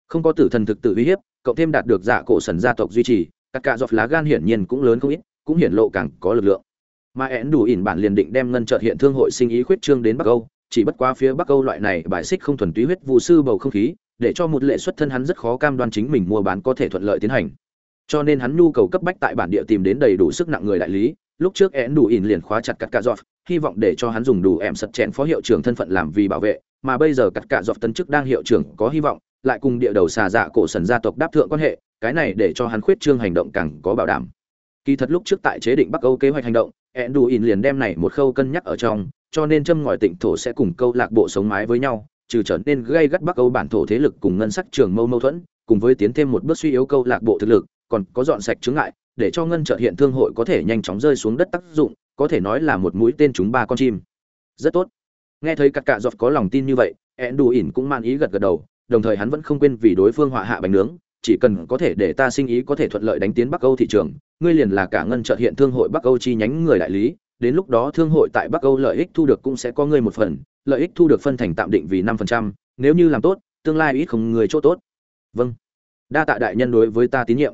Không có tử thần thực tự uy hiếp, cộng thêm đạt được dạ cổ sần gia tộc duy trì, các cạ dọc lá gan hiển nhiên cũng lớn không ít, cũng hiển lộ càng có lực lượng. Mà én đủ ỉn bản liền định đem ngân chợt hiện thương hội sinh ý khuyết trương đến bắc âu chỉ bất quá phía bắc âu loại này bài xích không thuần túy huyết vụ sư bầu không khí, để cho một lệ xuất thân hắn rất khó cam đoan chính mình mua bán có thể thuận lợi tiến hành. Cho nên hắn nhu cầu cấp bách tại bản địa tìm đến đầy đủ sức nặng người đại lý, lúc trước én đủ ỉn liền khóa chặt cắt cà giọt, hy vọng để cho hắn dùng đủ em sật chèn phó hiệu trưởng thân phận làm vì bảo vệ, mà bây giờ cắt cà giọt tân chức đang hiệu trưởng có hy vọng, lại cùng địa đầu xà dạ cổ sần gia tộc đáp thượng quan hệ, cái này để cho hắn khuyết trương hành động càng có bảo đảm. Kỳ thật lúc trước tại chế định bắc âu kế hoạch hành động, én đủ ỉn liền đem này một khâu cân nhắc ở trong cho nên châm ngòi tịnh thổ sẽ cùng câu lạc bộ sống mái với nhau, trừ trở nên gây gắt bắc âu bản thổ thế lực cùng ngân sắc trường mâu mâu thuẫn, cùng với tiến thêm một bước suy yếu câu lạc bộ thực lực, còn có dọn sạch chứng ngại, để cho ngân trợ hiện thương hội có thể nhanh chóng rơi xuống đất tác dụng, có thể nói là một mũi tên chúng ba con chim. Rất tốt. Nghe thấy các cạ dọc có lòng tin như vậy ẹn đù ỉn cũng man ý gật gật đầu, đồng thời hắn vẫn không quên vì đối phương họa hạ bánh nướng, chỉ cần có thể để ta sinh ý có thể thuận lợi đánh tiến bắc âu thị trường, ngươi liền là cả ngân trợ hiện thương hội bắc âu chi nhánh người đại lý đến lúc đó thương hội tại bắc âu lợi ích thu được cũng sẽ có ngươi một phần, lợi ích thu được phân thành tạm định vì năm phần trăm, nếu như làm tốt, tương lai ít không người chỗ tốt. Vâng. Đa tạ đại nhân đối với ta tín nhiệm.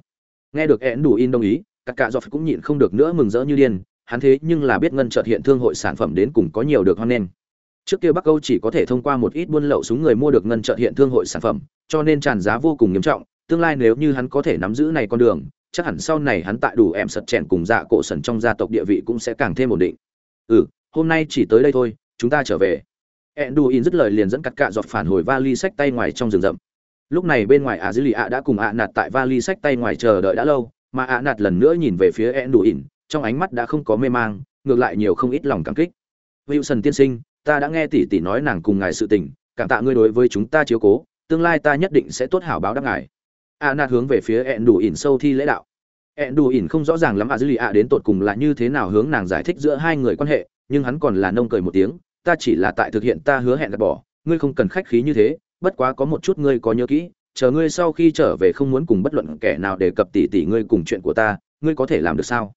Nghe được én đủ in đồng ý các cả dọc cũng nhịn không được nữa mừng rỡ như điên, hắn thế nhưng là biết ngân chợt hiện thương hội sản phẩm đến cùng có nhiều được hơn nên. trước kia bắc âu chỉ có thể thông qua một ít buôn lậu súng người mua được ngân chợt hiện thương hội sản phẩm, cho nên tràn giá vô cùng nghiêm trọng, tương lai nếu như hắn có thể nắm giữ này con đường chắc hẳn sau này hắn tại đủ em sật chèn cùng dạ cổ sần trong gia tộc địa vị cũng sẽ càng thêm ổn định. Ừ hôm nay chỉ tới đây thôi chúng ta trở về. Enduin dứt lời liền dẫn cắt cạ giọt phản hồi vali sách tay ngoài trong rừng rậm. Lúc này bên ngoài ạ dữ lì ạ đã cùng ạ nạt tại vali sách tay ngoài chờ đợi đã lâu mà ạ nạt lần nữa nhìn về phía Enduin, trong ánh mắt đã không có mê mang ngược lại nhiều không ít lòng cảm kích. Wilson tiên sinh ta đã nghe tỷ tỷ nói nàng cùng ngài sự tình cảm tạ ngươi đối với chúng ta chiếu cố tương lai ta nhất định sẽ tốt hảo báo đáp ngài a nạt hướng về phía ẹn đủ ỉn sâu thi lễ đạo. Ẹn đủ ỉn không rõ ràng lắm a dư lì a đến tột cùng là như thế nào hướng nàng giải thích giữa hai người quan hệ, nhưng hắn còn là nông cười một tiếng, ta chỉ là tại thực hiện ta hứa hẹn gạt bỏ, ngươi không cần khách khí như thế, bất quá có một chút ngươi có nhớ kỹ, chờ ngươi sau khi trở về không muốn cùng bất luận kẻ nào đề cập tỷ tỷ ngươi cùng chuyện của ta, ngươi có thể làm được sao?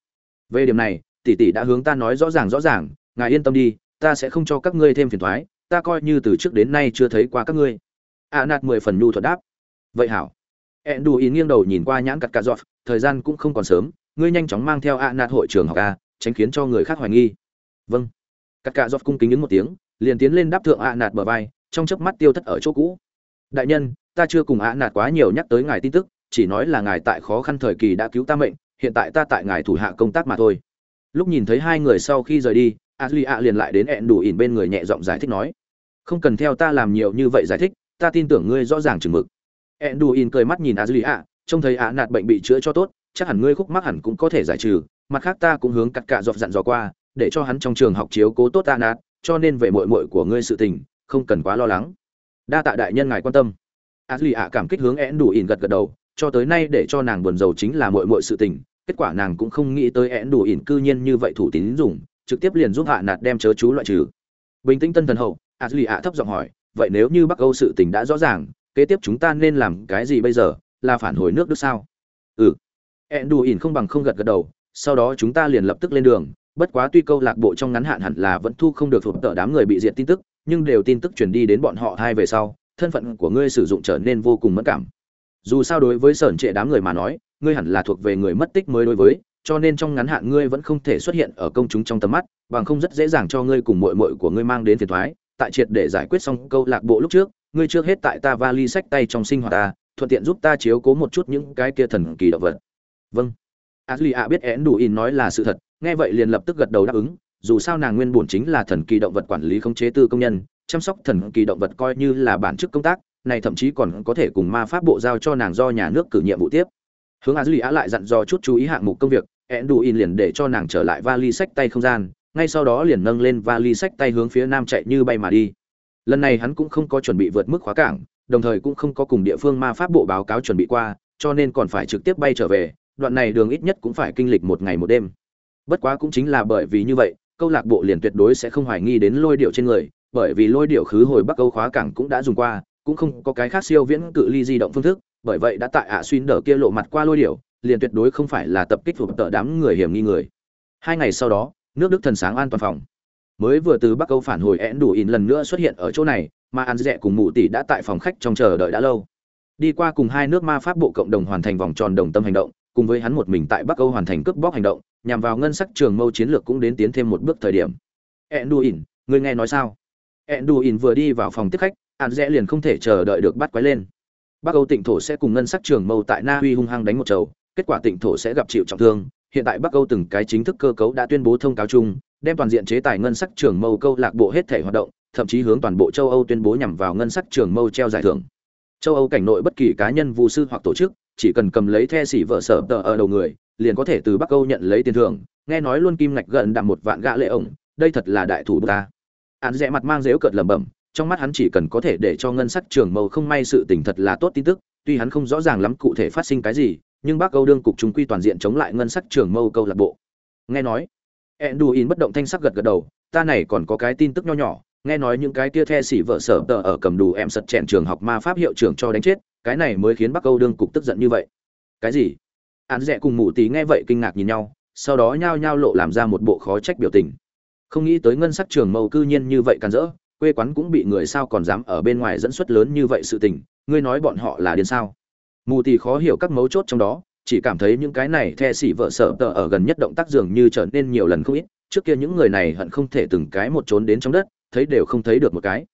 Về điểm này, tỷ tỷ đã hướng ta nói rõ ràng rõ ràng, ngài yên tâm đi, ta sẽ không cho các ngươi thêm phiền thoái ta coi như từ trước đến nay chưa thấy qua các ngươi. A nạt mười phần nhu thuật đáp, vậy hảo ẹn đù ý nghiêng đầu nhìn qua nhãn cắt cà giọt, thời gian cũng không còn sớm, ngươi nhanh chóng mang theo a nạt hội trường học a, tránh khiến cho người khác hoài nghi. Vâng. Cắt cà giọt cung kính ứng một tiếng, liền tiến lên đáp thượng a nạt bờ vai, trong chớp mắt tiêu thất ở chỗ cũ. Đại nhân, ta chưa cùng a nạt quá nhiều nhắc tới ngài tin tức, chỉ nói là ngài tại khó khăn thời kỳ đã cứu ta mệnh, hiện tại ta tại ngài thủ hạ công tác mà thôi. Lúc nhìn thấy hai người sau khi rời đi a duy liền lại đến ẹn đủ ỉn bên người nhẹ giọng giải thích nói. Không cần theo ta làm nhiều như vậy giải thích, ta tin tưởng ngươi rõ ràng chừng mực. Enduin cười mắt nhìn Azulia, à, trông thấy ạ nạt bệnh bị chữa cho tốt, chắc hẳn ngươi khúc mắc hẳn cũng có thể giải trừ, mặt khác ta cũng hướng cắt cạ dọc dặn dò qua, để cho hắn trong trường học chiếu cố tốt ạ nạt, cho nên về muội muội của ngươi sự tình, không cần quá lo lắng. Đa tạ đại nhân ngài quan tâm. Azulia à, cảm kích hướng Enduin gật gật đầu, cho tới nay để cho nàng buồn rầu chính là muội muội sự tình, kết quả nàng cũng không nghĩ tới Enduin cư nhiên như vậy thủ tín dùng, trực tiếp liền giúp hạ nạt đem chớ chú loại trừ. Bình tĩnh tân thần hậu, Azulia à, thấp giọng hỏi, vậy nếu như Bắc Âu sự tình đã rõ ràng, kế tiếp chúng ta nên làm cái gì bây giờ? Là phản hồi nước đức sao? Ừ. Ẹn đù ỉn không bằng không gật gật đầu, sau đó chúng ta liền lập tức lên đường. Bất quá tuy câu lạc bộ trong ngắn hạn hẳn là vẫn thu không được thuộc tợ đám người bị diệt tin tức, nhưng đều tin tức truyền đi đến bọn họ hai về sau, thân phận của ngươi sử dụng trở nên vô cùng mất cảm. Dù sao đối với sởn trệ đám người mà nói, ngươi hẳn là thuộc về người mất tích mới đối với, cho nên trong ngắn hạn ngươi vẫn không thể xuất hiện ở công chúng trong tầm mắt, bằng không rất dễ dàng cho ngươi cùng mội mội của ngươi mang đến phiền thoái tại triệt để giải quyết xong câu lạc bộ lúc trước ngươi trước hết tại ta vali sách tay trong sinh hoạt ta, thuận tiện giúp ta chiếu cố một chút những cái kia thần kỳ động vật. Vâng. Ashley ạ biết én đủ in nói là sự thật, nghe vậy liền lập tức gật đầu đáp ứng, dù sao nàng nguyên bổn chính là thần kỳ động vật quản lý không chế tư công nhân, chăm sóc thần kỳ động vật coi như là bản chức công tác, này thậm chí còn có thể cùng ma pháp bộ giao cho nàng do nhà nước cử nhiệm vụ tiếp. Hướng ashley ạ lại dặn dò chút chú ý hạng mục công việc én đủ in liền để cho nàng trở lại vali sách tay không gian, ngay sau đó liền nâng lên vali sách tay hướng phía nam chạy như bay mà đi lần này hắn cũng không có chuẩn bị vượt mức khóa cảng, đồng thời cũng không có cùng địa phương ma pháp bộ báo cáo chuẩn bị qua, cho nên còn phải trực tiếp bay trở về, đoạn này đường ít nhất cũng phải kinh lịch một ngày một đêm. Bất quá cũng chính là bởi vì như vậy, câu lạc bộ liền tuyệt đối sẽ không hoài nghi đến lôi điệu trên người, bởi vì lôi điệu khứ hồi bắc câu khóa cảng cũng đã dùng qua, cũng không có cái khác siêu viễn cự ly di động phương thức, bởi vậy đã tại ạ xuyên đờ kia lộ mặt qua lôi điệu, liền tuyệt đối không phải là tập kích phục tợ đám người hiểm nghi người. Hai ngày sau đó, nước đức thần sáng an toàn phòng mới vừa từ bắc âu phản hồi én đủ in lần nữa xuất hiện ở chỗ này, mà ăn rẻ cùng mụ tỷ đã tại phòng khách trong chờ đợi đã lâu. Đi qua cùng hai nước ma pháp bộ cộng đồng hoàn thành vòng tròn đồng tâm hành động, cùng với hắn một mình tại bắc âu hoàn thành cướp bóc hành động, nhằm vào ngân sắc trường mâu chiến lược cũng đến tiến thêm một bước thời điểm. Enduin, người nghe nói sao? Enduin vừa đi vào phòng tiếp khách, an rẽ liền không thể chờ đợi được bắt quái lên. Bắc âu tịnh thổ sẽ cùng ngân sắc trường mâu tại na uy hung hăng đánh một chầu, kết quả tịnh thổ sẽ gặp chịu trọng thương. Hiện tại bắc âu từng cái chính thức cơ cấu đã tuyên bố thông cáo chung đem toàn diện chế tài ngân sắc trường mâu câu lạc bộ hết thể hoạt động, thậm chí hướng toàn bộ châu âu tuyên bố nhằm vào ngân sắc trường mâu treo giải thưởng. Châu âu cảnh nội bất kỳ cá nhân vụ sư hoặc tổ chức, chỉ cần cầm lấy the xỉ vợ sở tờ ở đầu người, liền có thể từ bắc âu nhận lấy tiền thưởng. Nghe nói luôn kim ngạch gần đạm một vạn gã lệ ổng, đây thật là đại thủ ta. Án rẽ mặt mang giễu cợt lẩm bẩm, trong mắt hắn chỉ cần có thể để cho ngân sắc trường mâu không may sự tình thật là tốt tin tức, tuy hắn không rõ ràng lắm cụ thể phát sinh cái gì, nhưng bắc âu đương cục trung quy toàn diện chống lại ngân sắc trường mâu câu lạc bộ. Nghe nói enduin bất động thanh sắc gật gật đầu, ta này còn có cái tin tức nho nhỏ, nghe nói những cái kia the sĩ vợ sở tờ ở cầm đủ em sật chèn trường học ma pháp hiệu trưởng cho đánh chết, cái này mới khiến bắc âu đương cục tức giận như vậy. Cái gì? Án rẽ cùng mụ tí nghe vậy kinh ngạc nhìn nhau, sau đó nhao nhao lộ làm ra một bộ khó trách biểu tình. Không nghĩ tới ngân sắc trường mâu cư nhiên như vậy càn rỡ, quê quán cũng bị người sao còn dám ở bên ngoài dẫn xuất lớn như vậy sự tình, ngươi nói bọn họ là điên sao? Mù tì khó hiểu các mấu chốt trong đó chỉ cảm thấy những cái này the xỉ vợ sợ tờ ở gần nhất động tác dường như trở nên nhiều lần không ít. Trước kia những người này hận không thể từng cái một trốn đến trong đất, thấy đều không thấy được một cái.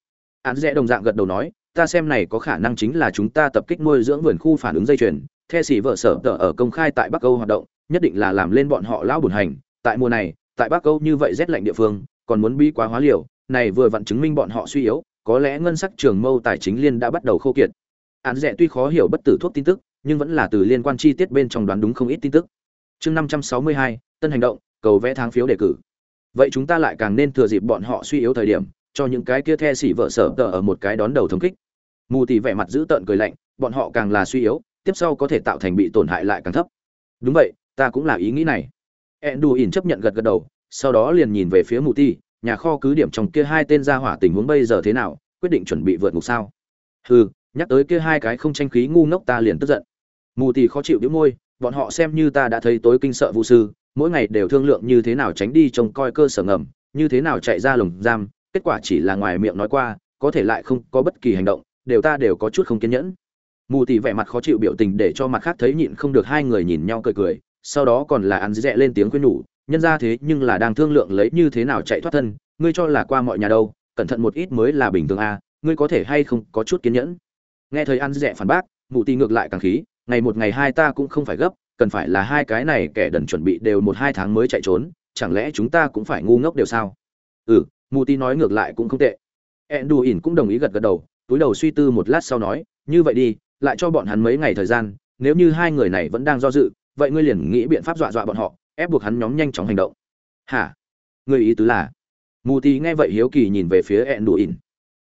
Án rẽ đồng dạng gật đầu nói, ta xem này có khả năng chính là chúng ta tập kích nuôi dưỡng vườn khu phản ứng dây chuyền. The xỉ vợ sở tờ ở công khai tại bắc âu hoạt động, nhất định là làm lên bọn họ lão bùn hành. Tại mùa này, tại bắc âu như vậy rét lạnh địa phương, còn muốn bi quá hóa liều, này vừa vặn chứng minh bọn họ suy yếu, có lẽ ngân sắc trường mâu tài chính liên đã bắt đầu khô kiệt. Án rẽ tuy khó hiểu bất tử thuốc tin tức nhưng vẫn là từ liên quan chi tiết bên trong đoán đúng không ít tin tức. Chương năm trăm sáu mươi hai tân hành động cầu vẽ tháng phiếu đề cử. Vậy chúng ta lại càng nên thừa dịp bọn họ suy yếu thời điểm cho những cái kia the xỉ vợ sở tờ ở một cái đón đầu thống kích. Mù tỷ vẻ mặt giữ tợn cười lạnh bọn họ càng là suy yếu tiếp sau có thể tạo thành bị tổn hại lại càng thấp. Đúng vậy ta cũng là ý nghĩ này. Enduin chấp nhận gật gật đầu sau đó liền nhìn về phía mù tỷ, nhà kho cứ điểm trong kia hai tên gia hỏa tình huống bây giờ thế nào quyết định chuẩn bị vượt ngục sao? Hừ nhắc tới kia hai cái không tranh khí ngu ngốc ta liền tức giận mù tì khó chịu đĩu môi, bọn họ xem như ta đã thấy tối kinh sợ vũ sư, mỗi ngày đều thương lượng như thế nào tránh đi trông coi cơ sở ngầm, như thế nào chạy ra lồng giam, kết quả chỉ là ngoài miệng nói qua, có thể lại không có bất kỳ hành động, đều ta đều có chút không kiên nhẫn. Mù tì vẻ mặt khó chịu biểu tình để cho mặt khác thấy nhịn không được hai người nhìn nhau cười cười, sau đó còn là ăn dẹ lên tiếng khuyên nhủ, nhân ra thế nhưng là đang thương lượng lấy như thế nào chạy thoát thân, ngươi cho là qua mọi nhà đâu, cẩn thận một ít mới là bình thường à ngươi có thể hay không có chút kiên nhẫn. Nghe thấy ăn dẹ phản bác mụ tì ngược lại càng khí ngày một ngày hai ta cũng không phải gấp, cần phải là hai cái này kẻ đần chuẩn bị đều một hai tháng mới chạy trốn, chẳng lẽ chúng ta cũng phải ngu ngốc đều sao? Ừ mù ti nói ngược lại cũng không tệ. Ẹn đù ỉn cũng đồng ý gật gật đầu, túi đầu suy tư một lát sau nói, như vậy đi, lại cho bọn hắn mấy ngày thời gian, nếu như hai người này vẫn đang do dự, vậy ngươi liền nghĩ biện pháp dọa dọa bọn họ, ép buộc hắn nhóm nhanh chóng hành động. Hả? Ngươi ý tứ là? Mù Ti nghe vậy hiếu kỳ nhìn về phía ẹn đù ỉn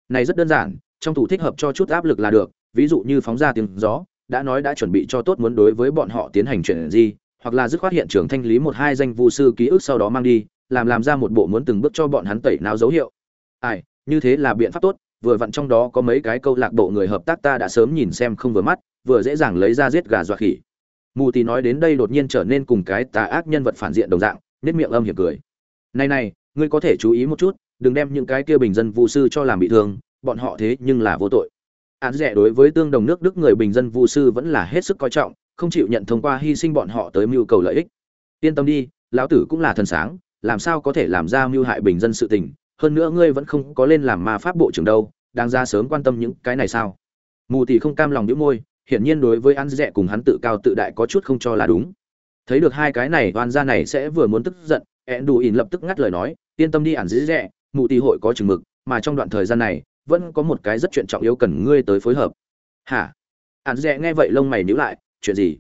này rất đơn giản, trong thủ thích hợp cho chút áp lực là được, ví dụ như phóng ra tiếng gió đã nói đã chuẩn bị cho tốt muốn đối với bọn họ tiến hành chuyện gì, hoặc là dứt khoát hiện trường thanh lý một hai danh vu sư ký ức sau đó mang đi, làm làm ra một bộ muốn từng bước cho bọn hắn tẩy não dấu hiệu. Ai, như thế là biện pháp tốt, vừa vặn trong đó có mấy cái câu lạc bộ người hợp tác ta đã sớm nhìn xem không vừa mắt, vừa dễ dàng lấy ra giết gà dọa khỉ. Mù thì nói đến đây đột nhiên trở nên cùng cái tà ác nhân vật phản diện đồng dạng, nét miệng âm hiểm cười. Này này, ngươi có thể chú ý một chút, đừng đem những cái kia bình dân vu sư cho làm bị thương, bọn họ thế nhưng là vô tội án rẻ đối với tương đồng nước đức người bình dân vu sư vẫn là hết sức coi trọng, không chịu nhận thông qua hy sinh bọn họ tới mưu cầu lợi ích. Yên tâm đi, lão tử cũng là thần sáng, làm sao có thể làm ra mưu hại bình dân sự tình, hơn nữa ngươi vẫn không có lên làm ma pháp bộ trưởng đâu đang ra sớm quan tâm những cái này sao? Mù thì không cam lòng đĩu môi, hiển nhiên đối với án rẻ cùng hắn tự cao tự đại có chút không cho là đúng. Thấy được hai cái này, oan gia này sẽ vừa muốn tức giận ẹn đủ ỉn lập tức ngắt lời nói, yên tâm đi ản dĩ rẻ, mù tỷ hội có chừng mực, mà trong đoạn thời gian này vẫn có một cái rất chuyện trọng yếu cần ngươi tới phối hợp. Hả? Ản dẹ nghe vậy lông mày nhíu lại, chuyện gì?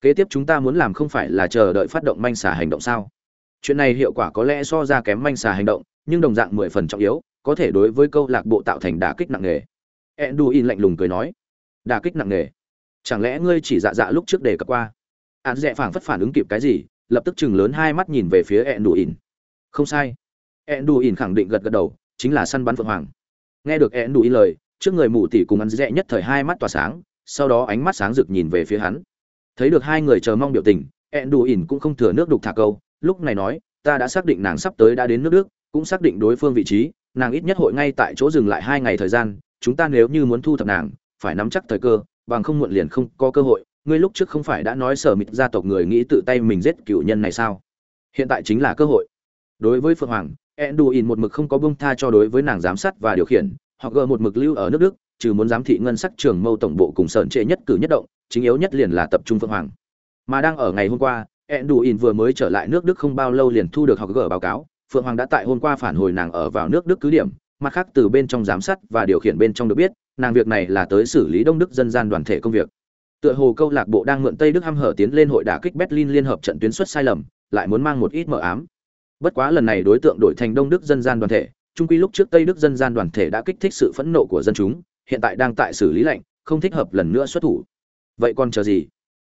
Kế tiếp chúng ta muốn làm không phải là chờ đợi phát động manh xà hành động sao? Chuyện này hiệu quả có lẽ so ra kém manh xà hành động, nhưng đồng dạng mười phần trọng yếu, có thể đối với câu lạc bộ tạo thành đả kích nặng nề. Enduin lạnh lùng cười nói, đả kích nặng nề? Chẳng lẽ ngươi chỉ dạ dạ lúc trước đề cập qua? Ạn dẹ phảng phất phản ứng kịp cái gì, lập tức chừng lớn hai mắt nhìn về phía enduin. Không sai. Enduin khẳng định gật gật đầu, chính là săn bắn phượng hoàng nghe được ẹn đủ ý lời, trước người mụ tỷ cùng ăn dẹ nhất thời hai mắt tỏa sáng, sau đó ánh mắt sáng rực nhìn về phía hắn. Thấy được hai người chờ mong biểu tình ẹn đủ ỉn cũng không thừa nước đục thả câu, lúc này nói, ta đã xác định nàng sắp tới đã đến nước đức, cũng xác định đối phương vị trí, nàng ít nhất hội ngay tại chỗ dừng lại hai ngày thời gian, chúng ta nếu như muốn thu thập nàng, phải nắm chắc thời cơ, bằng không muộn liền không có cơ hội. Ngươi lúc trước không phải đã nói sở mịt gia tộc người nghĩ tự tay mình giết cựu nhân này sao? Hiện tại chính là cơ hội. Đối với phượng hoàng enduin một mực không có buông tha cho đối với nàng giám sát và điều khiển, hoặc gờ một mực lưu ở nước đức, trừ muốn giám thị ngân sắc trường mâu tổng bộ cùng sởn trệ nhất cử nhất động, chính yếu nhất liền là tập trung phượng hoàng. Mà đang ở ngày hôm qua, enduin vừa mới trở lại nước đức không bao lâu liền thu được hoặc gờ báo cáo, phượng hoàng đã tại hôm qua phản hồi nàng ở vào nước đức cứ điểm, mặt khác từ bên trong giám sát và điều khiển bên trong được biết, nàng việc này là tới xử lý đông đức dân gian đoàn thể công việc. Tựa hồ câu lạc bộ đang mượn tây đức hăm hở tiến lên hội đả kích berlin liên hợp trận tuyến xuất sai lầm, lại muốn mang một ít mờ ám bất quá lần này đối tượng đổi thành đông đức dân gian đoàn thể trung quy lúc trước tây đức dân gian đoàn thể đã kích thích sự phẫn nộ của dân chúng, hiện tại đang tại xử lý lệnh không thích hợp lần nữa xuất thủ. Vậy còn chờ gì?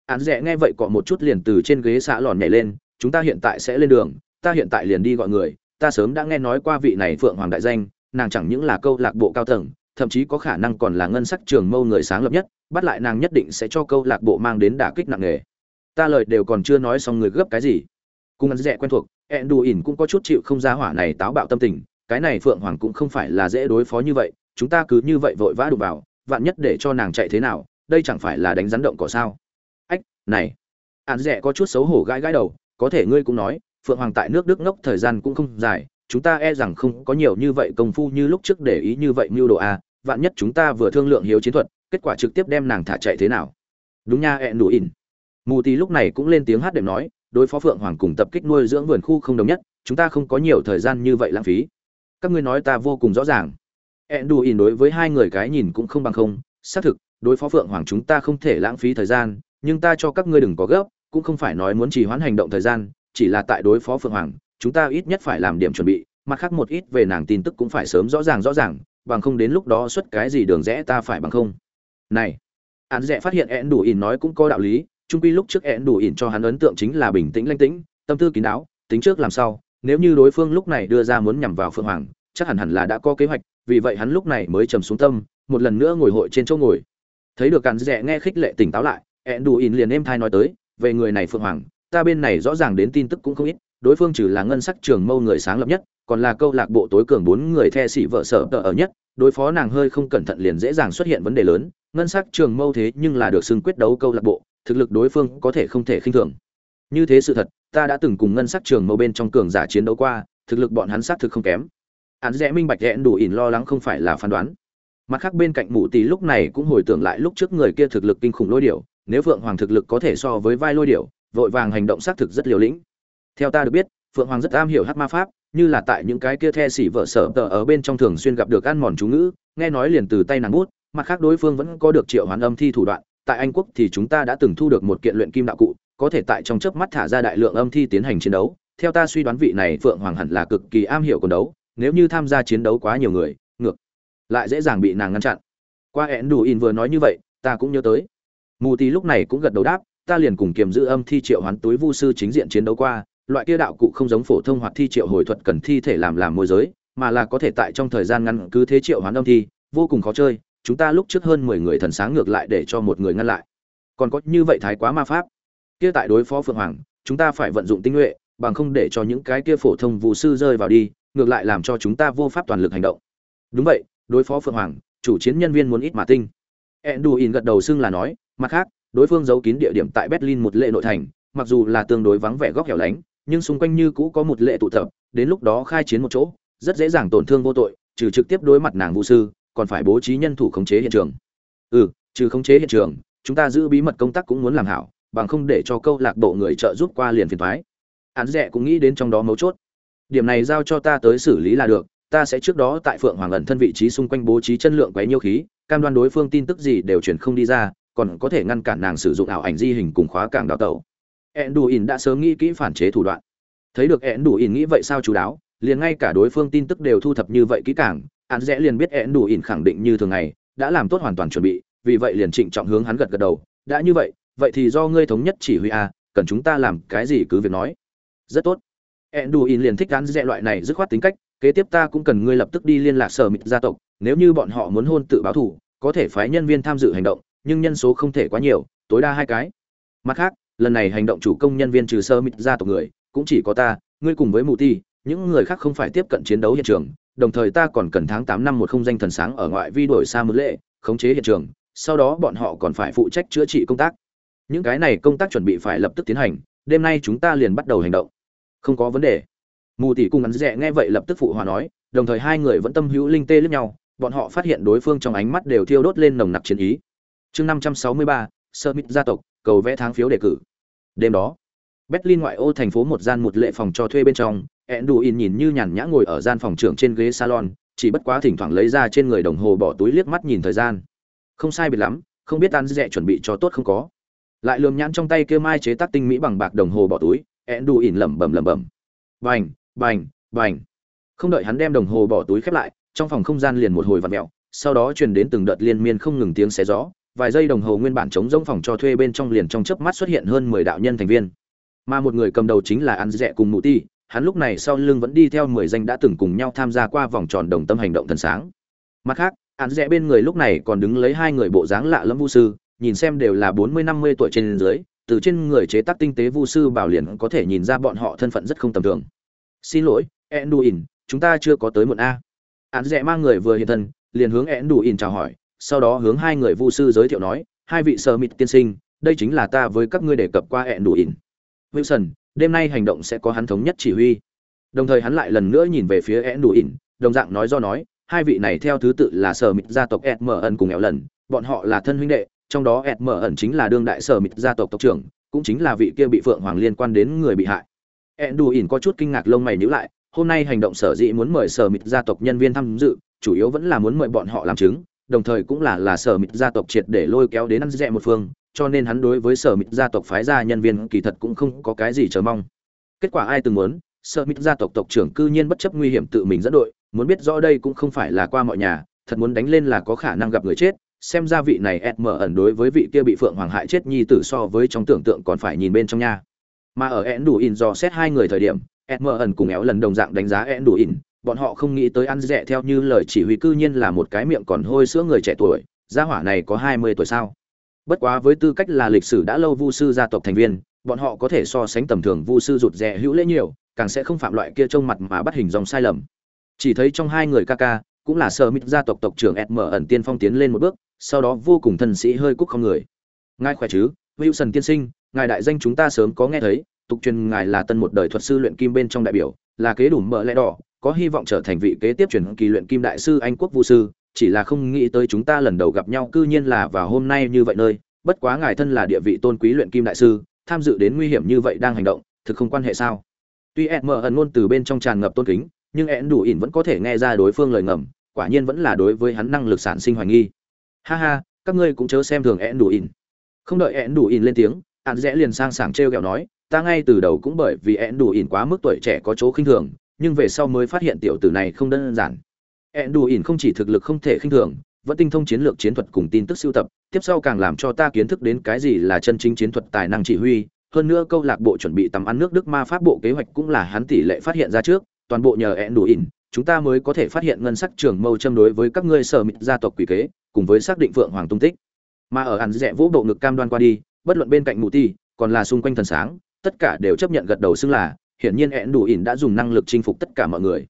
Án rẽ nghe vậy cọ một chút liền từ trên ghế xã lòn nhảy lên, chúng ta hiện tại sẽ lên đường, ta hiện tại liền đi gọi người, ta sớm đã nghe nói qua vị này phượng hoàng đại danh, nàng chẳng những là câu lạc bộ cao tầng, thậm chí có khả năng còn là ngân sắc trường mâu người sáng lập nhất, bắt lại nàng nhất định sẽ cho câu lạc bộ mang đến đả kích nặng nề. Ta lời đều còn chưa nói xong người gấp cái gì. Cung ăn rẻ quen thuộc ẹn đù ỉn cũng có chút chịu không ra hỏa này táo bạo tâm tình, cái này phượng hoàng cũng không phải là dễ đối phó như vậy, chúng ta cứ như vậy vội vã đụng vào, vạn nhất để cho nàng chạy thế nào, đây chẳng phải là đánh rắn động cỏ sao? Ách, này. Ạn rẻ có chút xấu hổ gãi gãi đầu, có thể ngươi cũng nói, phượng hoàng tại nước đức ngốc thời gian cũng không dài, chúng ta e rằng không có nhiều như vậy công phu như lúc trước để ý như vậy mưu đồ a vạn nhất chúng ta vừa thương lượng hiếu chiến thuật, kết quả trực tiếp đem nàng thả chạy thế nào? Đúng nha ẹn đủ ỉn mù tì lúc này cũng lên tiếng hát đệm nói đối phó phượng hoàng cùng tập kích nuôi dưỡng vườn khu không đồng nhất, chúng ta không có nhiều thời gian như vậy lãng phí. Các ngươi nói ta vô cùng rõ ràng. Ẹn đủ ỉn đối với hai người cái nhìn cũng không bằng không, xác thực, đối phó phượng hoàng chúng ta không thể lãng phí thời gian, nhưng ta cho các ngươi đừng có gấp, cũng không phải nói muốn trì hoãn hành động thời gian, chỉ là tại đối phó phượng hoàng, chúng ta ít nhất phải làm điểm chuẩn bị, mặt khác một ít về nàng tin tức cũng phải sớm rõ ràng rõ ràng, bằng không đến lúc đó xuất cái gì đường rẽ ta phải bằng không. Này án rẽ phát hiện ẹn đủ ỉn nói cũng có đạo lý trung quy lúc trước én đủ ỉn cho hắn ấn tượng chính là bình tĩnh lanh tĩnh, tâm tư kín đáo, tính trước làm sao, nếu như đối phương lúc này đưa ra muốn nhằm vào phượng hoàng, chắc hẳn hẳn là đã có kế hoạch, vì vậy hắn lúc này mới trầm xuống tâm, một lần nữa ngồi hội trên chỗ ngồi. Thấy được càn rẽ nghe khích lệ tỉnh táo lại én đủ ỉn liền êm thai nói tới, về người này phượng hoàng, ta bên này rõ ràng đến tin tức cũng không ít, đối phương trừ là ngân sắc trường mâu người sáng lập nhất, còn là câu lạc bộ tối cường bốn người the sĩ vợ sở tờ ở nhất, đối phó nàng hơi không cẩn thận liền dễ dàng xuất hiện vấn đề lớn, ngân sắc trường mâu thế nhưng là được xưng quyết đấu câu lạc bộ thực lực đối phương có thể không thể khinh thường. Như thế sự thật, ta đã từng cùng ngân sắc trường mâu bên trong cường giả chiến đấu qua, thực lực bọn hắn xác thực không kém. Hắn rẽ minh bạch rẽn đủ ỉn lo lắng không phải là phán đoán. Mặt khác bên cạnh mụ tỷ lúc này cũng hồi tưởng lại lúc trước người kia thực lực kinh khủng lôi điểu, nếu phượng hoàng thực lực có thể so với vai lôi điểu, vội vàng hành động xác thực rất liều lĩnh. Theo ta được biết, phượng hoàng rất am hiểu hát ma pháp, như là tại những cái kia the xỉ vợ sở tờ ở bên trong thường xuyên gặp được ăn mòn chú ngữ, nghe nói liền từ tay nàng bút, mặt khác đối phương vẫn có được triệu hoán âm thi thủ đoạn tại anh quốc thì chúng ta đã từng thu được một kiện luyện kim đạo cụ, có thể tại trong chớp mắt thả ra đại lượng âm thi tiến hành chiến đấu. Theo ta suy đoán vị này phượng hoàng hẳn là cực kỳ am hiểu quần đấu, nếu như tham gia chiến đấu quá nhiều người, ngược lại dễ dàng bị nàng ngăn chặn. Qua hẹn đủ in vừa nói như vậy, ta cũng nhớ tới. Mù tì lúc này cũng gật đầu đáp, ta liền cùng kiềm giữ âm thi triệu hoán túi vu sư chính diện chiến đấu qua, loại kia đạo cụ không giống phổ thông hoặc thi triệu hồi thuật cần thi thể làm làm môi giới, mà là có thể tại trong thời gian ngắn cứ thế triệu hoán âm thi, vô cùng khó chơi chúng ta lúc trước hơn mười người thần sáng ngược lại để cho một người ngăn lại. Còn có như vậy thái quá ma pháp. Kia tại đối phó phượng hoàng, chúng ta phải vận dụng tinh nhuệ, bằng không để cho những cái kia phổ thông vụ sư rơi vào đi, ngược lại làm cho chúng ta vô pháp toàn lực hành động. Đúng vậy, đối phó phượng hoàng, chủ chiến nhân viên muốn ít mà tinh. Enduin gật đầu xưng là nói, mặt khác, đối phương giấu kín địa điểm tại berlin một lệ nội thành, mặc dù là tương đối vắng vẻ góc hẻo lánh, nhưng xung quanh như cũ có một lệ tụ tập, đến lúc đó khai chiến một chỗ, rất dễ dàng tổn thương vô tội, trừ trực tiếp đối mặt nàng vũ sư còn phải bố trí nhân thủ khống chế hiện trường. Ừ trừ khống chế hiện trường chúng ta giữ bí mật công tác cũng muốn làm hảo bằng không để cho câu lạc bộ người trợ giúp qua liền phiền thoái hắn rẻ cũng nghĩ đến trong đó mấu chốt. Điểm này giao cho ta tới xử lý là được ta sẽ trước đó tại phượng hoàng ẩn thân vị trí xung quanh bố trí chân lượng quấy nhiêu khí cam đoan đối phương tin tức gì đều chuyển không đi ra còn có thể ngăn cản nàng sử dụng ảo ảnh di hình cùng khóa cảng đào tẩu. Enduin đã sớm nghĩ kỹ phản chế thủ đoạn. Thấy được Enduin nghĩ vậy sao chú đáo, liền ngay cả đối phương tin tức đều thu thập như vậy kỹ càng, hắn rẽ liền biết én đủ ỉn khẳng định như thường ngày, đã làm tốt hoàn toàn chuẩn bị, vì vậy liền trịnh trọng hướng hắn gật gật đầu, đã như vậy, vậy thì do ngươi thống nhất chỉ huy a, cần chúng ta làm cái gì cứ việc nói. Rất tốt. én đủ ỉn liền thích hắn rẽ loại này dứt khoát tính cách, kế tiếp ta cũng cần ngươi lập tức đi liên lạc sở mịch gia tộc, nếu như bọn họ muốn hôn tự báo thủ, có thể phái nhân viên tham dự hành động, nhưng nhân số không thể quá nhiều, tối đa hai cái. Mặt khác, lần này hành động chủ công nhân viên trừ sơ mít gia tộc người cũng chỉ có ta ngươi cùng với mụ ti những người khác không phải tiếp cận chiến đấu hiện trường, đồng thời ta còn cần tháng tám năm một không danh thần sáng ở ngoại vi đổi xa mực lệ, khống chế hiện trường, sau đó bọn họ còn phải phụ trách chữa trị công tác. Những cái này công tác chuẩn bị phải lập tức tiến hành, đêm nay chúng ta liền bắt đầu hành động. Không có vấn đề. Mù tỷ cùng ngắn rẻ nghe vậy lập tức phụ hòa nói, đồng thời hai người vẫn tâm hữu linh tê lẫn nhau, bọn họ phát hiện đối phương trong ánh mắt đều thiêu đốt lên nồng nặc chiến ý. Chương năm trăm sáu mươi ba, sơ mít gia tộc, cầu vẽ tháng phiếu đề cử. Đêm đó, berlin ngoại ô thành phố một gian một lệ phòng cho thuê bên trong enduin nhìn như nhàn nhã ngồi ở gian phòng trưởng trên ghế salon chỉ bất quá thỉnh thoảng lấy ra trên người đồng hồ bỏ túi liếc mắt nhìn thời gian. Không sai biệt lắm không biết ăn dẹ chuẩn bị cho tốt không có. Lại lườm nhãn trong tay kia mai chế tác tinh mỹ bằng bạc đồng hồ bỏ túi enduin lẩm bẩm lẩm bẩm. Bành bành bành. Không đợi hắn đem đồng hồ bỏ túi khép lại trong phòng không gian liền một hồi vặn mèo, sau đó truyền đến từng đợt liên miên không ngừng tiếng xé gió vài giây đồng hồ nguyên bản chống rỗng phòng cho thuê bên trong liền trong chớp mắt xuất hiện hơn mười đạo nhân thành viên. Mà một người cầm đầu chính là ăn dẹ cùng mụ ti hắn lúc này sau lưng vẫn đi theo mười danh đã từng cùng nhau tham gia qua vòng tròn đồng tâm hành động thần sáng. Mặt khác án rẽ bên người lúc này còn đứng lấy hai người bộ dáng lạ lẫm vu sư, nhìn xem đều là bốn mươi, năm mươi tuổi trên dưới, từ trên người chế tác tinh tế vu sư bảo liền có thể nhìn ra bọn họ thân phận rất không tầm thường. Xin lỗi, enduin, chúng ta chưa có tới muộn a. Án rẽ mang người vừa hiện thân, liền hướng enduin chào hỏi, sau đó hướng hai người vu sư giới thiệu nói, hai vị sơ mịt tiên sinh, đây chính là ta với các ngươi đề cập qua enduin. Wilson đêm nay hành động sẽ có hắn thống nhất chỉ huy. Đồng thời hắn lại lần nữa nhìn về phía enduin, đồng dạng nói do nói, hai vị này theo thứ tự là sở mịt gia tộc E Mở Ẩn cùng éo lần, bọn họ là thân huynh đệ, trong đó E Mở Ẩn chính là đương đại sở mịt gia tộc tộc trưởng, cũng chính là vị kia bị phượng hoàng liên quan đến người bị hại. Enduin có chút kinh ngạc lông mày nhíu lại, hôm nay hành động sở dĩ muốn mời sở mịt gia tộc nhân viên tham dự, chủ yếu vẫn là muốn mời bọn họ làm chứng, đồng thời cũng là là sở mịt gia tộc triệt để lôi kéo đến ăn rẻ một phương cho nên hắn đối với sở mịt gia tộc phái ra nhân viên kỳ thật cũng không có cái gì chờ mong. Kết quả ai từng muốn, sở mịt gia tộc tộc trưởng cư nhiên bất chấp nguy hiểm tự mình dẫn đội, muốn biết rõ đây cũng không phải là qua mọi nhà, thật muốn đánh lên là có khả năng gặp người chết, xem ra vị này ẹt mở ẩn đối với vị kia bị phượng hoàng hại chết nhi tử so với trong tưởng tượng còn phải nhìn bên trong nha. Mà ở ẹn đủ in do xét hai người thời điểm ẹt mở ẩn cùng éo lần đồng dạng đánh giá ẹn đủ in bọn họ không nghĩ tới ăn rẻ theo như lời chỉ huy cư nhiên là một cái miệng còn hôi sữa người trẻ tuổi, gia hỏa này có hai mươi tuổi sao? Bất quá với tư cách là lịch sử đã lâu vu sư gia tộc thành viên, bọn họ có thể so sánh tầm thường vu sư rụt rè hữu lễ nhiều, càng sẽ không phạm loại kia trông mặt mà bắt hình dòng sai lầm. Chỉ thấy trong hai người ca ca, cũng là sơ mít gia tộc tộc trưởng ed mở ẩn tiên phong tiến lên một bước, sau đó vô cùng thân sĩ hơi cúc không người. Ngài khỏe chứ, wilson tiên sinh, ngài đại danh chúng ta sớm có nghe thấy, tục truyền ngài là tân một đời thuật sư luyện kim bên trong đại biểu, là kế đủ mở lẽ đỏ, có hy vọng trở thành vị kế tiếp truyền kỳ luyện kim đại sư anh quốc Vu sư chỉ là không nghĩ tới chúng ta lần đầu gặp nhau cư nhiên là vào hôm nay như vậy nơi, bất quá ngài thân là địa vị tôn quý luyện kim đại sư, tham dự đến nguy hiểm như vậy đang hành động, thực không quan hệ sao? Tuy ed mở ẩn ngôn từ bên trong tràn ngập tôn kính, nhưng ed đủ ỉn vẫn có thể nghe ra đối phương lời ngầm, quả nhiên vẫn là đối với hắn năng lực sản sinh hoài nghi. Ha ha, các ngươi cũng chớ xem thường ed đủ ỉn. Không đợi ed đủ ỉn lên tiếng, hắn rẽ liền sang sảng trêu ghẹo nói, ta ngay từ đầu cũng bởi vì ed đủ ỉn quá mức tuổi trẻ có chỗ khinh thường, nhưng về sau mới phát hiện tiểu tử này không đơn giản. Enduin không chỉ thực lực không thể khinh thường, vẫn tinh thông chiến lược chiến thuật cùng tin tức sưu tập, tiếp sau càng làm cho ta kiến thức đến cái gì là chân chính chiến thuật tài năng chỉ huy, hơn nữa câu lạc bộ chuẩn bị tầm ăn nước Đức ma pháp bộ kế hoạch cũng là hắn tỷ lệ phát hiện ra trước, toàn bộ nhờ Enduin, chúng ta mới có thể phát hiện ngân sắc trường mâu châm đối với các ngươi sở mịt gia tộc quỷ kế, cùng với xác định vượng hoàng tung tích. Mà ở hắn rẽ vũ bộ ngực cam đoan qua đi, bất luận bên cạnh mụ ti, còn là xung quanh thần sáng, tất cả đều chấp nhận gật đầu xưng là, hiển nhiên Enduin đã dùng năng lực chinh phục tất cả mọi người.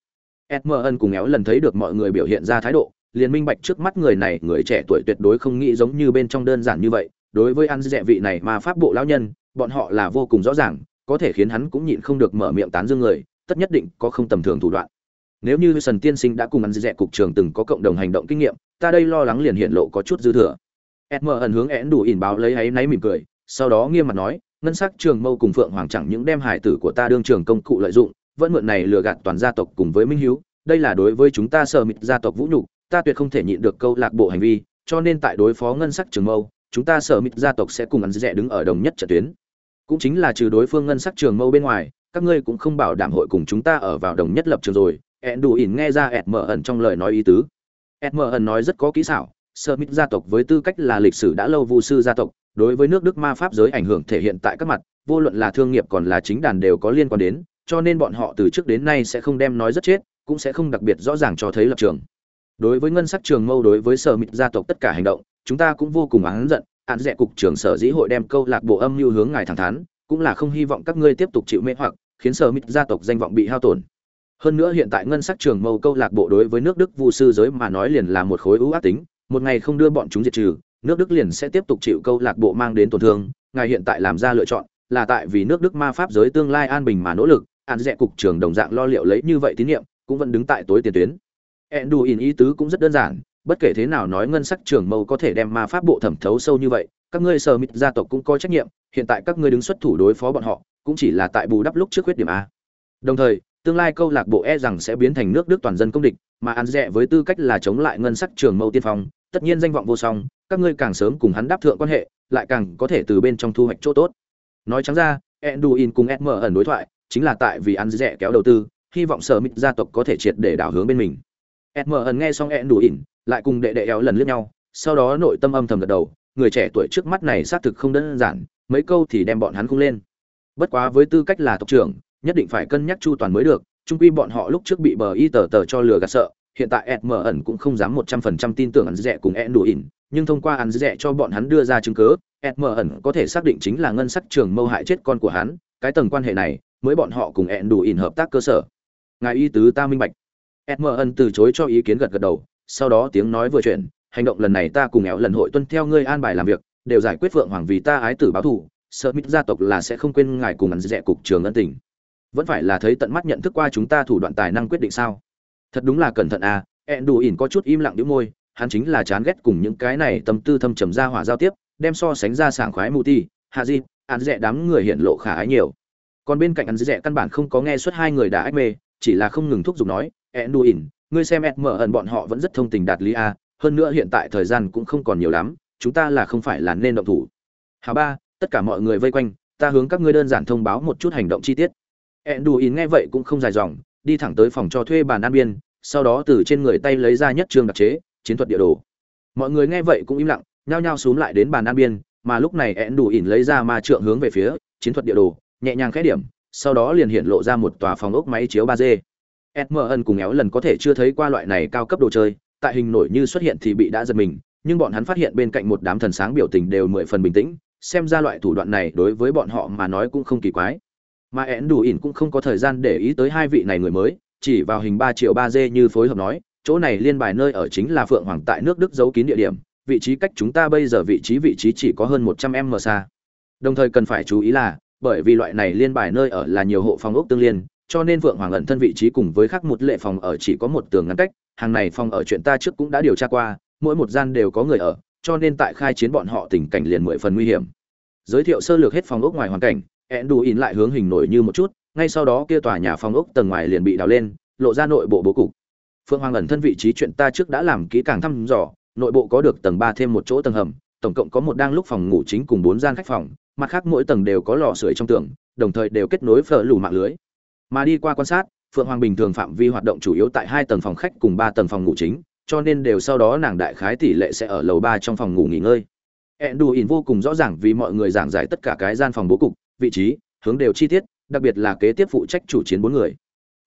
Edmund cùng éo lần thấy được mọi người biểu hiện ra thái độ, liền minh bạch trước mắt người này người trẻ tuổi tuyệt đối không nghĩ giống như bên trong đơn giản như vậy. Đối với ăn dẹ vị này mà pháp bộ lão nhân, bọn họ là vô cùng rõ ràng, có thể khiến hắn cũng nhịn không được mở miệng tán dương người, tất nhất định có không tầm thường thủ đoạn. Nếu như Sần Tiên Sinh đã cùng ăn dẹ cục trường từng có cộng đồng hành động kinh nghiệm, ta đây lo lắng liền hiện lộ có chút dư thừa. Edmund hướng én đủ ỉn báo lấy ấy náy mỉm cười, sau đó nghiêm mặt nói, ngân sắc trường mâu cùng phượng hoàng chẳng những đem hải tử của ta đương trường công cụ lợi dụng, vẫn mượn này lừa gạt toàn gia tộc cùng với minh hiếu, đây là đối với chúng ta sở mịt gia tộc vũ nhục, ta tuyệt không thể nhịn được câu lạc bộ hành vi, cho nên tại đối phó ngân sắc trường mâu, chúng ta sở mịt gia tộc sẽ cùng ăn rẻ đứng ở đồng nhất trận tuyến. Cũng chính là trừ đối phương ngân sắc trường mâu bên ngoài, các ngươi cũng không bảo đảm hội cùng chúng ta ở vào đồng nhất lập trường rồi. Ẹn đủ ỉn nghe ra ẹt mở ẩn trong lời nói ý tứ. Ẹt mở ẩn nói rất có kỹ xảo, sở mịt gia tộc với tư cách là lịch sử đã lâu vu sư gia tộc, đối với nước đức ma pháp giới ảnh hưởng thể hiện tại các mặt, vô luận là thương nghiệp còn là chính đàn đều có liên quan đến cho nên bọn họ từ trước đến nay sẽ không đem nói rất chết, cũng sẽ không đặc biệt rõ ràng cho thấy lập trường. Đối với ngân sắc trường mâu đối với sở mịt gia tộc tất cả hành động, chúng ta cũng vô cùng oán giận án rẻ cục trưởng sở dĩ hội đem câu lạc bộ âm mưu hướng ngài thẳng thắn, cũng là không hy vọng các ngươi tiếp tục chịu mê hoặc, khiến sở mịt gia tộc danh vọng bị hao tổn. Hơn nữa hiện tại ngân sắc trường mâu câu lạc bộ đối với nước đức vu sư giới mà nói liền là một khối ưu ác tính, một ngày không đưa bọn chúng diệt trừ, nước đức liền sẽ tiếp tục chịu câu lạc bộ mang đến tổn thương, ngài hiện tại làm ra lựa chọn, là tại vì nước đức ma pháp giới tương lai an bình mà nỗ lực an rẻ cục trưởng đồng dạng lo liệu lấy như vậy tín nhiệm, cũng vẫn đứng tại tối tiền tuyến. Enduin ý tứ cũng rất đơn giản, bất kể thế nào nói ngân sắc trưởng mâu có thể đem ma pháp bộ thẩm thấu sâu như vậy, các ngươi sờ mít gia tộc cũng có trách nhiệm, hiện tại các ngươi đứng xuất thủ đối phó bọn họ, cũng chỉ là tại bù đắp lúc trước khuyết điểm a. Đồng thời, tương lai câu lạc bộ e rằng sẽ biến thành nước đức toàn dân công địch, mà ăn rẻ với tư cách là chống lại ngân sắc trường mâu tiên phong, tất nhiên danh vọng vô song, các ngươi càng sớm cùng hắn đáp thượng quan hệ, lại càng có thể từ bên trong thu hoạch chỗ tốt. Nói trắng ra, enduin cùng sm ẩn đối thoại chính là tại vì ăn rẻ kéo đầu tư hy vọng sở mít gia tộc có thể triệt để đảo hướng bên mình. Sm ẩn nghe xong e đủ ỉn, lại cùng đệ đệ éo lần lướt nhau sau đó nội tâm âm thầm gật đầu người trẻ tuổi trước mắt này xác thực không đơn giản mấy câu thì đem bọn hắn không lên. Bất quá với tư cách là tộc trưởng nhất định phải cân nhắc chu toàn mới được trung quy bọn họ lúc trước bị bờ y tờ tờ cho lừa gạt sợ hiện tại ed mờ ẩn cũng không dám một trăm phần trăm tin tưởng ăn rẻ cùng ed đủ ỉn nhưng thông qua ăn rẻ cho bọn hắn đưa ra chứng cứ ed mờ ẩn có thể xác định chính là ngân sắc trường mâu hại chết con của hắn cái tầng quan hệ này mới bọn họ cùng ẹn đủ ỉn hợp tác cơ sở. Ngài y tứ ta minh bạch. Ed mở từ chối cho ý kiến gật gật đầu, sau đó tiếng nói vừa chuyển, hành động lần này ta cùng éo lần hội tuân theo ngươi an bài làm việc, đều giải quyết phượng hoàng vì ta ái tử báo thù, sợ mít gia tộc là sẽ không quên ngài cùng ăn rẻ cục trường ân tình. Vẫn phải là thấy tận mắt nhận thức qua chúng ta thủ đoạn tài năng quyết định sao? Thật đúng là cẩn thận à ẹn đủ ỉn có chút im lặng đĩu môi, hắn chính là chán ghét cùng những cái này tâm tư thâm trầm ra hỏa giao tiếp, đem so sánh ra sảng khoái mù ti hạ di ăn rẻ đám người hiện lộ khả ái nhiều còn bên cạnh ăn rẻ dạ căn bản không có nghe suốt hai người đã ách mê chỉ là không ngừng thúc giục nói ed đủ ỉn ngươi xem ed mở ẩn bọn họ vẫn rất thông tình đạt lý a hơn nữa hiện tại thời gian cũng không còn nhiều lắm chúng ta là không phải là nên động thủ. Hà ba tất cả mọi người vây quanh ta hướng các ngươi đơn giản thông báo một chút hành động chi tiết. Enduin nghe vậy cũng không dài dòng, đi thẳng tới phòng cho thuê bàn an biên, sau đó từ trên người tay lấy ra nhất trương đặc chế, chiến thuật địa đồ. Mọi người nghe vậy cũng im lặng, nhao nhao xuống lại đến bàn an biên, mà lúc này Enduin lấy ra ma trượng hướng về phía chiến thuật địa đồ, nhẹ nhàng khẽ điểm, sau đó liền hiện lộ ra một tòa phòng ốc máy chiếu 3D. Edmund cùng éo lần có thể chưa thấy qua loại này cao cấp đồ chơi, tại hình nổi như xuất hiện thì bị đã giật mình, nhưng bọn hắn phát hiện bên cạnh một đám thần sáng biểu tình đều mười phần bình tĩnh, xem ra loại thủ đoạn này đối với bọn họ mà nói cũng không kỳ quái mà én đủ ỉn cũng không có thời gian để ý tới hai vị này người mới chỉ vào hình ba triệu ba d như phối hợp nói chỗ này liên bài nơi ở chính là phượng hoàng tại nước đức giấu kín địa điểm vị trí cách chúng ta bây giờ vị trí vị trí chỉ có hơn một trăm m xa đồng thời cần phải chú ý là bởi vì loại này liên bài nơi ở là nhiều hộ phòng ốc tương liên, cho nên vượng hoàng ẩn thân vị trí cùng với khác một lệ phòng ở chỉ có một tường ngăn cách, hàng này phòng ở chuyện ta trước cũng đã điều tra qua, mỗi một gian đều có người ở, cho nên tại khai chiến bọn họ tình cảnh liền mười phần nguy hiểm. Giới thiệu sơ lược hết phòng ốc ngoài hoàn cảnh ẹn đủ in lại hướng hình nổi như một chút, ngay sau đó kia tòa nhà phòng ốc tầng ngoài liền bị đào lên, lộ ra nội bộ bố cục. Phượng hoàng ẩn thân vị trí chuyện ta trước đã làm kỹ càng thăm dò, nội bộ có được tầng ba thêm một chỗ tầng hầm, tổng cộng có một đang lúc phòng ngủ chính cùng bốn gian khách phòng mặt khác mỗi tầng đều có lò sưởi trong tường, đồng thời đều kết nối phở lù mạng lưới. Mà đi qua quan sát, phượng hoàng bình thường phạm vi hoạt động chủ yếu tại hai tầng phòng khách cùng ba tầng phòng ngủ chính, cho nên đều sau đó nàng đại khái tỷ lệ sẽ ở lầu ba trong phòng ngủ nghỉ ngơi. Enduin vô cùng rõ ràng vì mọi người giảng giải tất cả cái gian phòng bố cục, vị trí, hướng đều chi tiết, đặc biệt là kế tiếp phụ trách chủ chiến bốn người.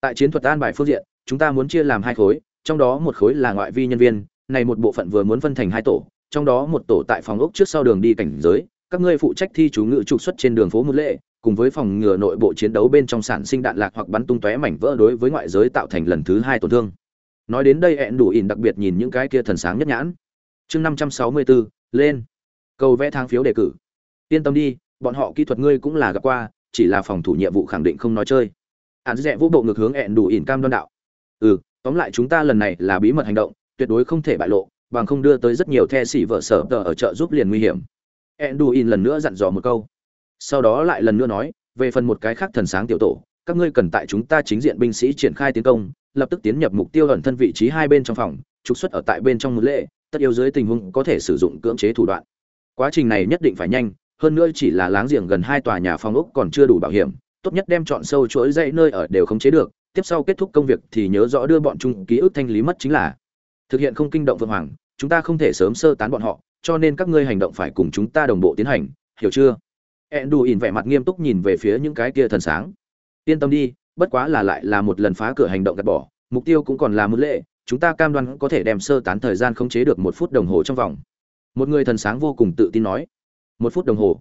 Tại chiến thuật an bài phương diện, chúng ta muốn chia làm hai khối, trong đó một khối là ngoại vi nhân viên, này một bộ phận vừa muốn phân thành hai tổ, trong đó một tổ tại phòng ốc trước sau đường đi cảnh giới các ngươi phụ trách thi chú ngự trục xuất trên đường phố một lệ, cùng với phòng ngừa nội bộ chiến đấu bên trong sản sinh đạn lạc hoặc bắn tung tóe mảnh vỡ đối với ngoại giới tạo thành lần thứ hai tổn thương. Nói đến đây hẹn đủ ỉn đặc biệt nhìn những cái kia thần sáng nhất nhãn. Chương năm trăm sáu mươi bốn lên. Cầu vẽ thang phiếu đề cử. Yên tâm đi, bọn họ kỹ thuật ngươi cũng là gặp qua, chỉ là phòng thủ nhiệm vụ khẳng định không nói chơi. Hạn dẹ vũ bộ ngược hướng hẹn đủ ỉn cam đoan đạo. Ừ tóm lại chúng ta lần này là bí mật hành động, tuyệt đối không thể bại lộ, bằng không đưa tới rất nhiều the xỉ vợ sở tờ ở chợ giúp liền nguy hiểm. Enduin lần nữa dặn dò một câu. Sau đó lại lần nữa nói, về phần một cái khác thần sáng tiểu tổ, các ngươi cần tại chúng ta chính diện binh sĩ triển khai tiến công, lập tức tiến nhập mục tiêu ẩn thân vị trí hai bên trong phòng, trục xuất ở tại bên trong một lễ tất yếu dưới tình huống có thể sử dụng cưỡng chế thủ đoạn. Quá trình này nhất định phải nhanh, hơn nữa chỉ là láng giềng gần hai tòa nhà phòng ốc còn chưa đủ bảo hiểm, tốt nhất đem chọn sâu chuỗi dãy nơi ở đều không chế được, tiếp sau kết thúc công việc thì nhớ rõ đưa bọn chúng ký ức thanh lý mất chính là. Thực hiện không kinh động vương hoàng, chúng ta không thể sớm sơ tán bọn họ cho nên các ngươi hành động phải cùng chúng ta đồng bộ tiến hành, hiểu chưa? Ẹn đù ỉn vẻ mặt nghiêm túc nhìn về phía những cái kia thần sáng. Yên tâm đi, bất quá là lại là một lần phá cửa hành động gạt bỏ, mục tiêu cũng còn là mức lệ, chúng ta cam đoan có thể đem sơ tán thời gian không chế được một phút đồng hồ trong vòng. Một người thần sáng vô cùng tự tin nói. Một phút đồng hồ.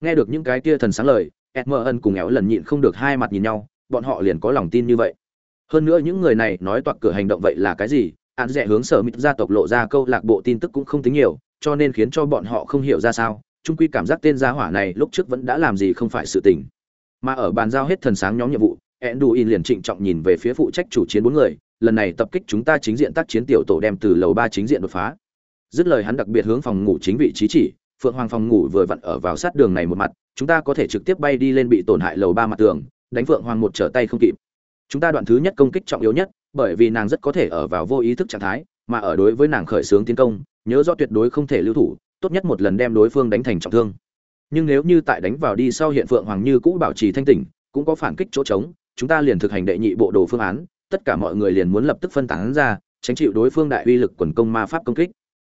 Nghe được những cái kia thần sáng lời edmund cùng éo lần nhịn không được hai mặt nhìn nhau, bọn họ liền có lòng tin như vậy. Hơn nữa những người này nói toạc cửa hành động vậy là cái gì? Án rẻ hướng sở mít gia tộc lộ ra câu lạc bộ tin tức cũng không tính nhiều cho nên khiến cho bọn họ không hiểu ra sao trung quy cảm giác tên gia hỏa này lúc trước vẫn đã làm gì không phải sự tình. Mà ở bàn giao hết thần sáng nhóm nhiệm vụ ẹn đủ in liền trịnh trọng nhìn về phía phụ trách chủ chiến bốn người, lần này tập kích chúng ta chính diện tác chiến tiểu tổ đem từ lầu ba chính diện đột phá. Dứt lời hắn đặc biệt hướng phòng ngủ chính vị trí chỉ, phượng hoàng phòng ngủ vừa vặn ở vào sát đường này một mặt, chúng ta có thể trực tiếp bay đi lên bị tổn hại lầu ba mặt tường, đánh phượng hoàng một trở tay không kịp. Chúng ta đoạn thứ nhất công kích trọng yếu nhất, bởi vì nàng rất có thể ở vào vô ý thức trạng thái, mà ở đối với nàng khởi xướng tiến công nhớ rõ tuyệt đối không thể lưu thủ, tốt nhất một lần đem đối phương đánh thành trọng thương. Nhưng nếu như tại đánh vào đi sau hiện phượng hoàng như cũ bảo trì thanh tỉnh, cũng có phản kích chỗ trống, chúng ta liền thực hành đệ nhị bộ đồ phương án, tất cả mọi người liền muốn lập tức phân tán ra, tránh chịu đối phương đại uy lực quần công ma pháp công kích.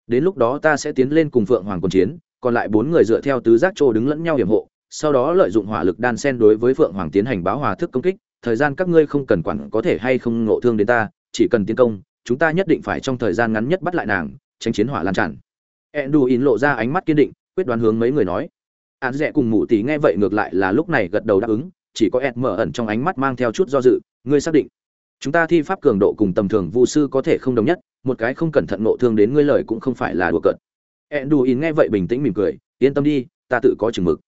Đến lúc đó ta sẽ tiến lên cùng phượng hoàng quân chiến, còn lại bốn người dựa theo tứ giác trô đứng lẫn nhau hiểm hộ, sau đó lợi dụng hỏa lực đan sen đối với phượng hoàng tiến hành báo hòa thức công kích, thời gian các ngươi không cần quản có thể hay không ngộ thương đến ta, chỉ cần tiến công, chúng ta nhất định phải trong thời gian ngắn nhất bắt lại nàng tránh chiến hỏa lan tràn. Enduin lộ ra ánh mắt kiên định, quyết đoán hướng mấy người nói. Án rẽ cùng mụ tỷ nghe vậy ngược lại là lúc này gật đầu đáp ứng, chỉ có ed mở ẩn trong ánh mắt mang theo chút do dự, ngươi xác định chúng ta thi pháp cường độ cùng tầm thường vu sư có thể không đồng nhất, một cái không cẩn thận nộ thương đến ngươi lời cũng không phải là đùa cợt. Enduin nghe vậy bình tĩnh mỉm cười, yên tâm đi, ta tự có chừng mực.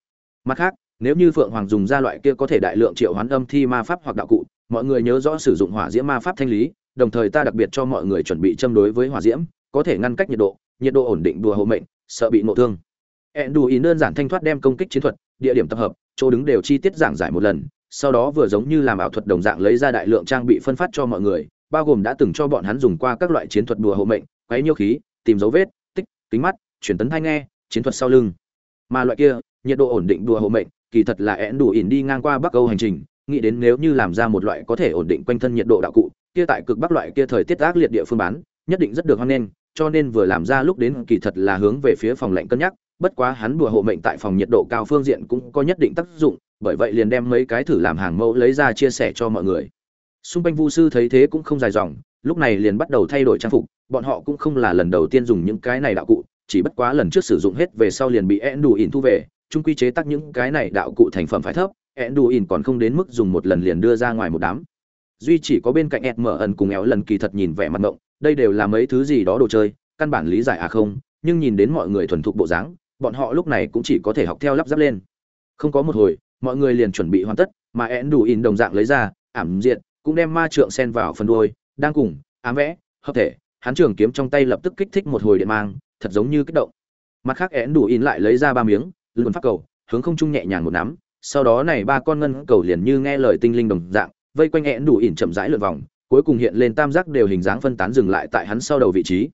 Mặt khác, nếu như phượng hoàng dùng ra loại kia có thể đại lượng triệu hoán âm thi ma pháp hoặc đạo cụ, mọi người nhớ rõ sử dụng hỏa diễm ma pháp thanh lý, đồng thời ta đặc biệt cho mọi người chuẩn bị châm đối với hỏa diễm có thể ngăn cách nhiệt độ nhiệt độ ổn định đùa hộ mệnh, sợ bị nộ thương. Ẹn đủ ý đơn giản thanh thoát đem công kích chiến thuật, địa điểm tập hợp, chỗ đứng đều chi tiết giảng giải một lần, sau đó vừa giống như làm ảo thuật đồng dạng lấy ra đại lượng trang bị phân phát cho mọi người, bao gồm đã từng cho bọn hắn dùng qua các loại chiến thuật đùa hộ mệnh, quấy nhiêu khí, tìm dấu vết, tích, kính mắt chuyển tấn thanh nghe, chiến thuật sau lưng. Mà loại kia, nhiệt độ ổn định đùa hộ mệnh, kỳ thật là én đủ ỉn đi ngang qua bắc âu hành trình, nghĩ đến nếu như làm ra một loại có thể ổn định quanh thân nhiệt độ đạo cụ, kia tại cực bắc loại kia thời tiết ác liệt địa phương bán, nhất định rất được hoan nghênh cho nên vừa làm ra lúc đến kỳ thật là hướng về phía phòng lạnh cân nhắc, bất quá hắn đùa hộ mệnh tại phòng nhiệt độ cao phương diện cũng có nhất định tác dụng, bởi vậy liền đem mấy cái thử làm hàng mẫu lấy ra chia sẻ cho mọi người. Xung quanh vu sư thấy thế cũng không dài dòng, lúc này liền bắt đầu thay đổi trang phục, bọn họ cũng không là lần đầu tiên dùng những cái này đạo cụ, chỉ bất quá lần trước sử dụng hết về sau liền bị én đủ ỉn thu về, chung quy chế tác những cái này đạo cụ thành phẩm phải thấp én đủ ỉn còn không đến mức dùng một lần liền đưa ra ngoài một đám. Duy chỉ có bên cạnh ẹt mở ẩn cùng éo lần kỳ thật nhìn vẻ mặt ngộng đây đều là mấy thứ gì đó đồ chơi, căn bản lý giải à không, nhưng nhìn đến mọi người thuần thục bộ dáng, bọn họ lúc này cũng chỉ có thể học theo lắp ráp lên. Không có một hồi, mọi người liền chuẩn bị hoàn tất, mà én đủ in đồng dạng lấy ra, ảm diện cũng đem ma trượng sen vào phần đuôi, đang cùng, ám vẽ, hợp thể, hắn trường kiếm trong tay lập tức kích thích một hồi điện mang, thật giống như kích động. Mặt khác én đủ in lại lấy ra ba miếng luôn phát cầu, hướng không trung nhẹ nhàng một nắm, sau đó này ba con ngân cầu liền như nghe lời tinh linh đồng dạng, vây quanh én đủ in chậm rãi lượn vòng cuối cùng hiện lên tam giác đều hình dáng phân tán dừng lại tại hắn sau đầu vị trí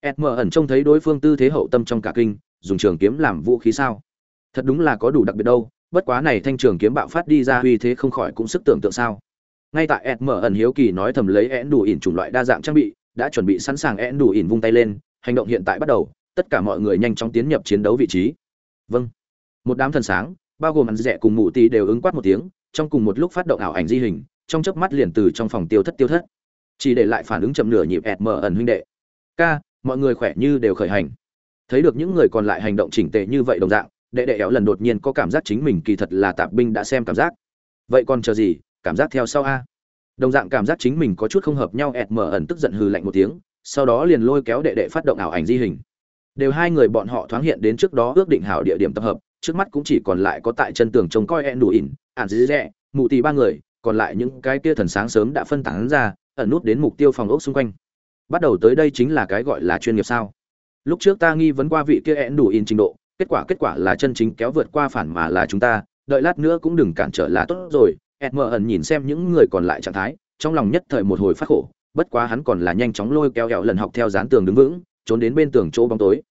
Edm ẩn trông thấy đối phương tư thế hậu tâm trong cả kinh, dùng trường kiếm làm vũ khí sao? Thật đúng là có đủ đặc biệt đâu, bất quá này thanh trường kiếm bạo phát đi ra uy thế không khỏi cũng sức tưởng tượng sao? Ngay tại Edm ẩn hiếu kỳ nói thầm lấy én đủ ỉn chủng loại đa dạng trang bị, đã chuẩn bị sẵn sàng én đủ ỉn vung tay lên, hành động hiện tại bắt đầu, tất cả mọi người nhanh chóng tiến nhập chiến đấu vị trí. Vâng. Một đám thần sáng, bao gồm ăn rẻ cùng mụ tì đều ứng quát một tiếng, trong cùng một lúc phát động ảo ảnh di hình, trong chớp mắt liền từ trong phòng tiêu thất tiêu thất. Chỉ để lại phản ứng chậm nửa nhịp Edm ẩn huynh đệ. Ca, mọi người khỏe như đều khởi hành. Thấy được những người còn lại hành động chỉnh tề như vậy đồng dạng đệ đệ éo lần đột nhiên có cảm giác chính mình kỳ thật là tạp binh đã xem cảm giác. Vậy còn chờ gì? Cảm giác theo sau a. Đồng dạng cảm giác chính mình có chút không hợp nhau ẹt mở ẩn tức giận hừ lạnh một tiếng sau đó liền lôi kéo đệ đệ phát động ảo ảnh di hình. Đều hai người bọn họ thoáng hiện đến trước đó ước định hảo địa điểm tập hợp trước mắt cũng chỉ còn lại có tại chân tường trông coi ẹn đủ ỉn ản dì dẹ mụ tì ba người còn lại những cái kia thần sáng sớm đã phân tán ra, ẩn nút đến mục tiêu phòng ốc xung quanh. Bắt đầu tới đây chính là cái gọi là chuyên nghiệp sao. Lúc trước ta nghi vấn qua vị kia én đủ in trình độ, kết quả kết quả là chân chính kéo vượt qua phản mà là chúng ta, đợi lát nữa cũng đừng cản trở là tốt rồi. Ẹn mờ ẩn nhìn xem những người còn lại trạng thái, trong lòng nhất thời một hồi phát khổ, bất quá hắn còn là nhanh chóng lôi kéo kẹo lần học theo dán tường đứng vững, trốn đến bên tường chỗ bóng tối.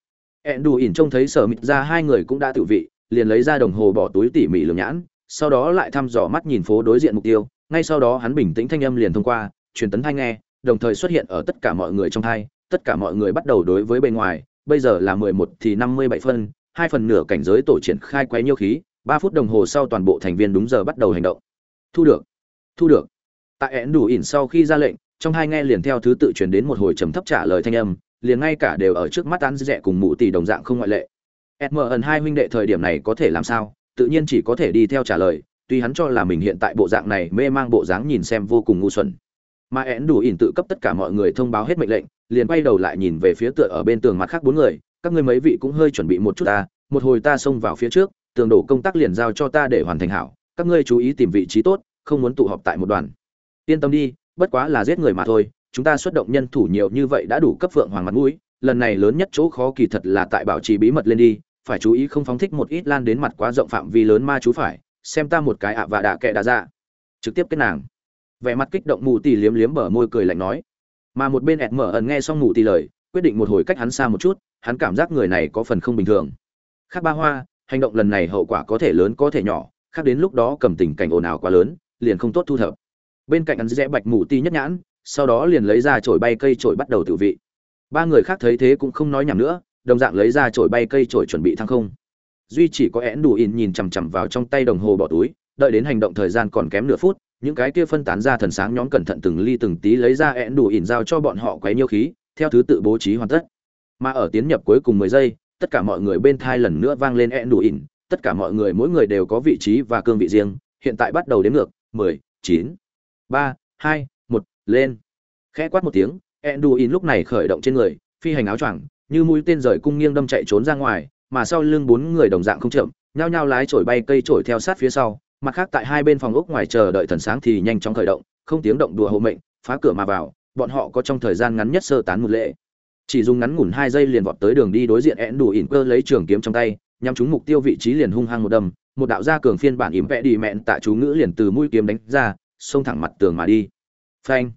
Ẹn đủ ỉn trông thấy sở mịt ra hai người cũng đã tự vị, liền lấy ra đồng hồ bỏ túi tỉ mỉ lường nhãn sau đó lại thăm dò mắt nhìn phố đối diện mục tiêu ngay sau đó hắn bình tĩnh thanh âm liền thông qua truyền tấn thanh nghe đồng thời xuất hiện ở tất cả mọi người trong thai, tất cả mọi người bắt đầu đối với bên ngoài, bây giờ là 11 thì 57 phân, hai phần nửa cảnh giới tổ triển khai quấy nhiêu khí, 3 phút đồng hồ sau toàn bộ thành viên đúng giờ bắt đầu hành động. Thu được, thu được. Tại ẻn đủ ỉn sau khi ra lệnh, trong hai nghe liền theo thứ tự truyền đến một hồi trầm thấp trả lời thanh âm, liền ngay cả đều ở trước mắt án dẻ cùng mụ tỷ đồng dạng không ngoại lệ. ẩn hai huynh đệ thời điểm này có thể làm sao, tự nhiên chỉ có thể đi theo trả lời, tuy hắn cho là mình hiện tại bộ dạng này mê mang bộ dáng nhìn xem vô cùng ngu xuẩn. Mà én đủ ỉn tự cấp tất cả mọi người thông báo hết mệnh lệnh liền quay đầu lại nhìn về phía tựa ở bên tường mặt khác bốn người các ngươi mấy vị cũng hơi chuẩn bị một chút ta một hồi ta xông vào phía trước tường đổ công tác liền giao cho ta để hoàn thành hảo các ngươi chú ý tìm vị trí tốt không muốn tụ họp tại một đoàn. Yên tâm đi bất quá là giết người mà thôi chúng ta xuất động nhân thủ nhiều như vậy đã đủ cấp phượng hoàng mặt mũi lần này lớn nhất chỗ khó kỳ thật là tại bảo trì bí mật lên đi phải chú ý không phóng thích một ít lan đến mặt quá rộng phạm vi lớn ma chú phải, xem ta một cái ạ và đạ kệ đã ra trực tiếp kết nàng. Vẻ mặt kích động mù tì liếm liếm bờ môi cười lạnh nói. Mà một bên ẹt mở ẩn nghe xong mù tì lời, quyết định một hồi cách hắn xa một chút, hắn cảm giác người này có phần không bình thường. Khác ba hoa, hành động lần này hậu quả có thể lớn có thể nhỏ, khác đến lúc đó cầm tình cảnh ồn ào quá lớn, liền không tốt thu thập. Bên cạnh hắn rẽ bạch mù ti nhất nhãn, sau đó liền lấy ra chổi bay cây chổi bắt đầu tự vị. Ba người khác thấy thế cũng không nói nhảm nữa đồng dạng lấy ra chổi bay cây chổi chuẩn bị thăng không. Duy chỉ có én đủ in nhìn chằm chằm vào trong tay đồng hồ bỏ túi đợi đến hành động thời gian còn kém nửa phút những cái kia phân tán ra thần sáng nhóm cẩn thận từng ly từng tí lấy ra én đủ in giao cho bọn họ quấy nhiêu khí theo thứ tự bố trí hoàn tất. Mà ở tiến nhập cuối cùng mười giây tất cả mọi người bên thai lần nữa vang lên én đủ in tất cả mọi người mỗi người đều có vị trí và cương vị riêng hiện tại bắt đầu đếm ngược mười chín ba hai một lên. Khẽ quát một tiếng Enduin lúc này khởi động trên người, phi hành áo choàng, như mũi tên rời cung nghiêng đâm chạy trốn ra ngoài, mà sau lưng bốn người đồng dạng không chậm, nhao nhao lái chổi bay cây chổi theo sát phía sau, mặt khác tại hai bên phòng ốc ngoài chờ đợi thần sáng thì nhanh chóng khởi động, không tiếng động đùa hộ mệnh, phá cửa mà vào, bọn họ có trong thời gian ngắn nhất sơ tán một lệ. Chỉ dùng ngắn ngủn hai giây liền vọt tới đường đi đối diện ẽn đủ ỉn cơ lấy trường kiếm trong tay, nhắm trúng mục tiêu vị trí liền hung hăng một đâm, một đạo gia cường phiên bản ỉm vẽ đi mẹn tại chú ngữ liền từ mũi kiếm đánh ra, xông thẳng mặt tường mà đi. Phanh!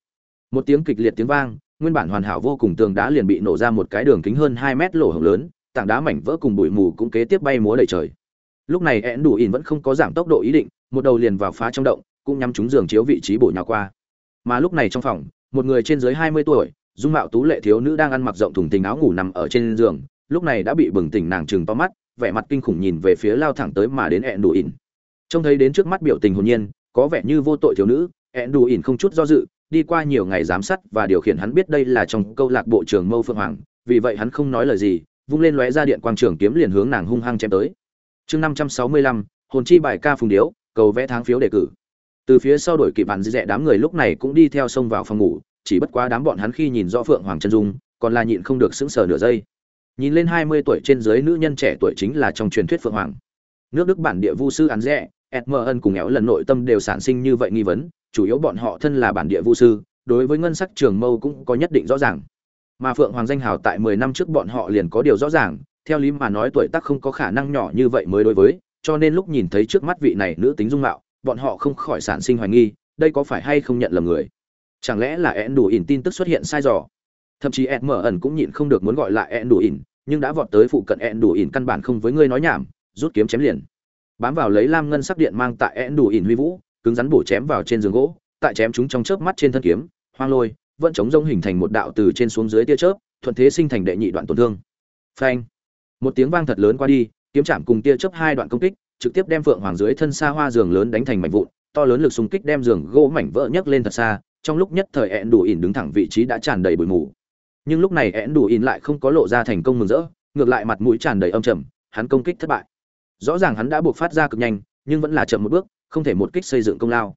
Một tiếng kịch liệt tiếng vang, nguyên bản hoàn hảo vô cùng tường đá liền bị nổ ra một cái đường kính hơn hai mét lỗ hổng lớn, tảng đá mảnh vỡ cùng bụi mù cũng kế tiếp bay múa đầy trời. Lúc này én đủ ỉn vẫn không có giảm tốc độ ý định, một đầu liền vào phá trong động, cũng nhắm trúng giường chiếu vị trí bổ nhào qua. Mà lúc này trong phòng, một người trên dưới hai mươi tuổi, dung mạo tú lệ thiếu nữ đang ăn mặc rộng thùng tình áo ngủ nằm ở trên giường, lúc này đã bị bừng tỉnh nàng chừng to mắt, vẻ mặt kinh khủng nhìn về phía lao thẳng tới mà đến ẹn đủ ỉn trông thấy đến trước mắt biểu tình hồn nhiên, có vẻ như vô tội thiếu nữ ẹn đủ ỉn không chút do dự đi qua nhiều ngày giám sát và điều khiển hắn biết đây là trong câu lạc bộ trưởng Mâu Phượng Hoàng, vì vậy hắn không nói lời gì, vung lên lóe ra điện quang trường kiếm liền hướng nàng hung hăng chém tới. Chương 565, hồn chi bài ca phùng điếu, cầu vẽ tháng phiếu đề cử. Từ phía sau đổi kịp bàn dẻ đám người lúc này cũng đi theo sông vào phòng ngủ, chỉ bất quá đám bọn hắn khi nhìn rõ Phượng Hoàng chân dung, còn là nhịn không được sững sờ nửa giây. Nhìn lên 20 tuổi trên dưới nữ nhân trẻ tuổi chính là trong truyền thuyết Phượng Hoàng. Nước Đức bản địa vu sư án rẻ, Edmund cùng éo lần nội tâm đều sản sinh như vậy nghi vấn, chủ yếu bọn họ thân là bản địa vu sư, đối với ngân sắc trường mâu cũng có nhất định rõ ràng. Mà Phượng Hoàng danh hào tại 10 năm trước bọn họ liền có điều rõ ràng, theo lý mà nói tuổi tác không có khả năng nhỏ như vậy mới đối với, cho nên lúc nhìn thấy trước mắt vị này nữ tính dung mạo, bọn họ không khỏi sản sinh hoài nghi, đây có phải hay không nhận lầm người. Chẳng lẽ là én đủ ỉn tin tức xuất hiện sai dò? Thậm chí Ed mở ẩn cũng nhịn không được muốn gọi lại én đủ ỉn, nhưng đã vọt tới phụ cận én đủ ỉn căn bản không với ngươi nói nhảm, rút kiếm chém liền. Bám vào lấy lam ngân sắc điện mang tại én đủ ỉn huy vũ, cứng rắn bổ chém vào trên giường gỗ, tại chém chúng trong chớp mắt trên thân kiếm, hoang lôi, vẫn chống rông hình thành một đạo từ trên xuống dưới tia chớp, thuận thế sinh thành đệ nhị đoạn tổn thương. Phanh! Một tiếng vang thật lớn qua đi, kiếm chạm cùng tia chớp hai đoạn công kích, trực tiếp đem Phượng Hoàng dưới thân xa hoa giường lớn đánh thành mảnh vụn, to lớn lực xung kích đem giường gỗ mảnh vỡ nhấc lên thật xa, trong lúc nhất thời ẹn đủ ỉn đứng thẳng vị trí đã tràn đầy bụi mù. Nhưng lúc này ẹn đủ ỉn lại không có lộ ra thành công mừng rỡ, ngược lại mặt mũi tràn đầy âm trầm, hắn công kích thất bại. Rõ ràng hắn đã buộc phát ra cực nhanh, nhưng vẫn là chậm một bước, không thể một kích xây dựng công lao.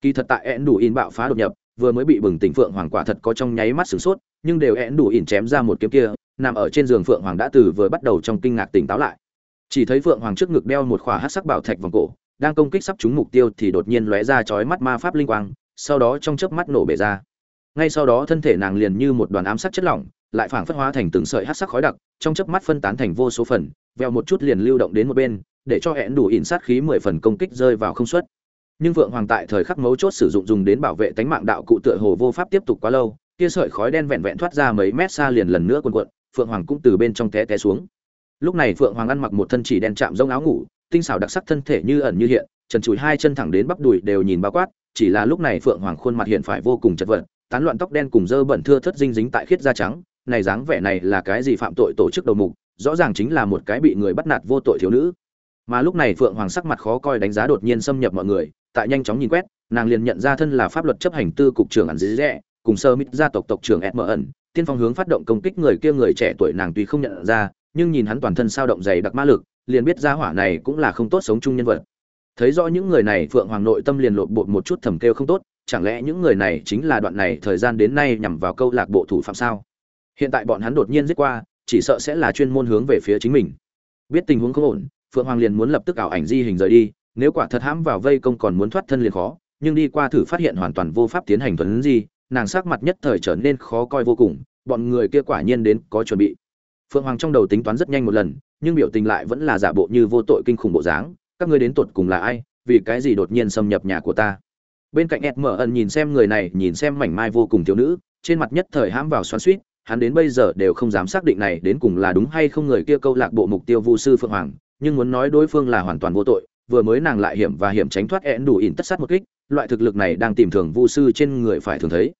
Kỳ thật tại én đủ in bạo phá đột nhập, vừa mới bị bừng tỉnh phượng hoàng quả thật có trong nháy mắt sửng sốt, nhưng đều én đủ in chém ra một kiếm kia, nằm ở trên giường phượng hoàng đã từ vừa bắt đầu trong kinh ngạc tỉnh táo lại. Chỉ thấy phượng hoàng trước ngực đeo một khỏa hát sắc bảo thạch vòng cổ, đang công kích sắp trúng mục tiêu thì đột nhiên lóe ra chói mắt ma pháp linh quang, sau đó trong chớp mắt nổ bể ra. Ngay sau đó thân thể nàng liền như một đoàn ám sát chất lỏng, lại phảng phất hóa thành từng sợi hát sắc khói đặc, trong chớp mắt phân tán thành vô số phần veo một chút liền lưu động đến một bên để cho hẹn đủ ỉn sát khí mười phần công kích rơi vào không suất. Nhưng vượng hoàng tại thời khắc mấu chốt sử dụng dùng đến bảo vệ tánh mạng đạo cụ tựa hồ vô pháp tiếp tục quá lâu, kia sợi khói đen vẹn vẹn thoát ra mấy mét xa liền lần nữa quần quận phượng hoàng cũng từ bên trong té té xuống. Lúc này phượng hoàng ăn mặc một thân chỉ đen chạm rông áo ngủ, tinh xảo đặc sắc thân thể như ẩn như hiện, trần chùi hai chân thẳng đến bắp đùi đều nhìn bao quát, chỉ là lúc này phượng hoàng khuôn mặt hiện phải vô cùng chật vật, tán loạn tóc đen cùng dơ bẩn thưa thất dinh dính tại khiết da trắng, này dáng vẻ này là cái gì phạm tội tổ chức đầu mục, rõ ràng chính là một cái bị người bắt nạt vô tội thiếu nữ mà lúc này phượng hoàng sắc mặt khó coi đánh giá đột nhiên xâm nhập mọi người, tại nhanh chóng nhìn quét, nàng liền nhận ra thân là pháp luật chấp hành tư cục trưởng ẩn dĩ rẽ cùng sơ mít gia tộc tộc trưởng ed mờ ẩn. Tiên phong hướng phát động công kích người kia người trẻ tuổi nàng tuy không nhận ra, nhưng nhìn hắn toàn thân sao động dày đặc ma lực, liền biết ra hỏa này cũng là không tốt sống chung nhân vật. Thấy rõ những người này, phượng hoàng nội tâm liền lộn bột một chút thầm kêu không tốt, chẳng lẽ những người này chính là đoạn này thời gian đến nay nhằm vào câu lạc bộ thủ phạm sao? Hiện tại bọn hắn đột nhiên giết qua, chỉ sợ sẽ là chuyên môn hướng về phía chính mình. Biết tình huống không ổn phượng hoàng liền muốn lập tức ảo ảnh di hình rời đi nếu quả thật hãm vào vây công còn muốn thoát thân liền khó nhưng đi qua thử phát hiện hoàn toàn vô pháp tiến hành thuấn di, nàng sắc mặt nhất thời trở nên khó coi vô cùng bọn người kia quả nhiên đến có chuẩn bị. Phượng hoàng trong đầu tính toán rất nhanh một lần nhưng biểu tình lại vẫn là giả bộ như vô tội kinh khủng bộ dáng các ngươi đến tuột cùng là ai vì cái gì đột nhiên xâm nhập nhà của ta? Bên cạnh ed mở ẩn nhìn xem người này nhìn xem mảnh mai vô cùng thiếu nữ trên mặt nhất thời hãm vào xoắn suýt hắn đến bây giờ đều không dám xác định này đến cùng là đúng hay không người kia câu lạc bộ mục tiêu vu sư phượng hoàng nhưng muốn nói đối phương là hoàn toàn vô tội, vừa mới nàng lại hiểm và hiểm tránh thoát ed đủ ỉn tất sát một kích, loại thực lực này đang tìm thường vu sư trên người phải thường thấy.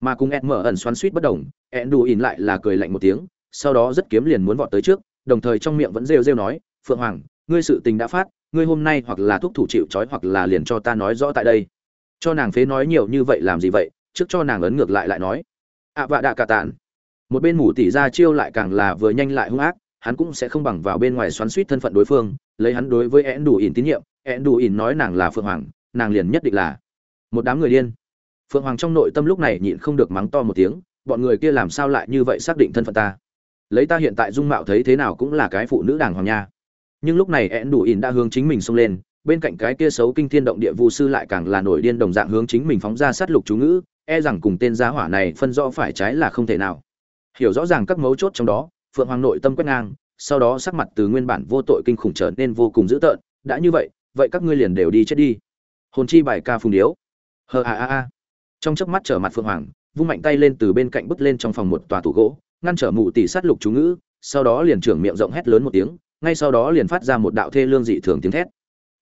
Mà cùng ed mở ẩn xoắn suýt bất đồng ed đủ ỉn lại là cười lạnh một tiếng, sau đó rất kiếm liền muốn vọt tới trước, đồng thời trong miệng vẫn rêu rêu nói, phượng hoàng, ngươi sự tình đã phát, ngươi hôm nay hoặc là thúc thủ chịu trói hoặc là liền cho ta nói rõ tại đây. Cho nàng phế nói nhiều như vậy làm gì vậy, trước cho nàng ấn ngược lại lại nói. Ạ vạ đạ cả tàn một bên mù tỉ ra chiêu lại càng là vừa nhanh lại hung ác hắn cũng sẽ không bằng vào bên ngoài xoắn suýt thân phận đối phương, lấy hắn đối với én đủ ỉn tín nhiệm. Én đủ ỉn nói nàng là phượng hoàng, nàng liền nhất định là một đám người điên. Phượng hoàng trong nội tâm lúc này nhịn không được mắng to một tiếng, bọn người kia làm sao lại như vậy xác định thân phận ta? Lấy ta hiện tại dung mạo thấy thế nào cũng là cái phụ nữ đàng hoàng nha. Nhưng lúc này én đủ ỉn đã hướng chính mình xông lên, bên cạnh cái kia xấu kinh thiên động địa vu sư lại càng là nổi điên đồng dạng hướng chính mình phóng ra sát lục chú ngữ e rằng cùng tên giá hỏa này phân rõ phải trái là không thể nào. Hiểu rõ ràng các mấu chốt trong đó phượng hoàng nội tâm quét ngang, sau đó sắc mặt từ nguyên bản vô tội kinh khủng trở nên vô cùng dữ tợn, đã như vậy vậy các ngươi liền đều đi chết đi. Hồn chi bài ca phùng điếu. Hờ a a a. Trong chớp mắt trở mặt phượng hoàng, vung mạnh tay lên từ bên cạnh bước lên trong phòng một tòa tủ gỗ, ngăn trở mụ tỷ sát lục chú ngữ, sau đó liền trưởng miệng rộng hét lớn một tiếng, ngay sau đó liền phát ra một đạo thê lương dị thường tiếng thét.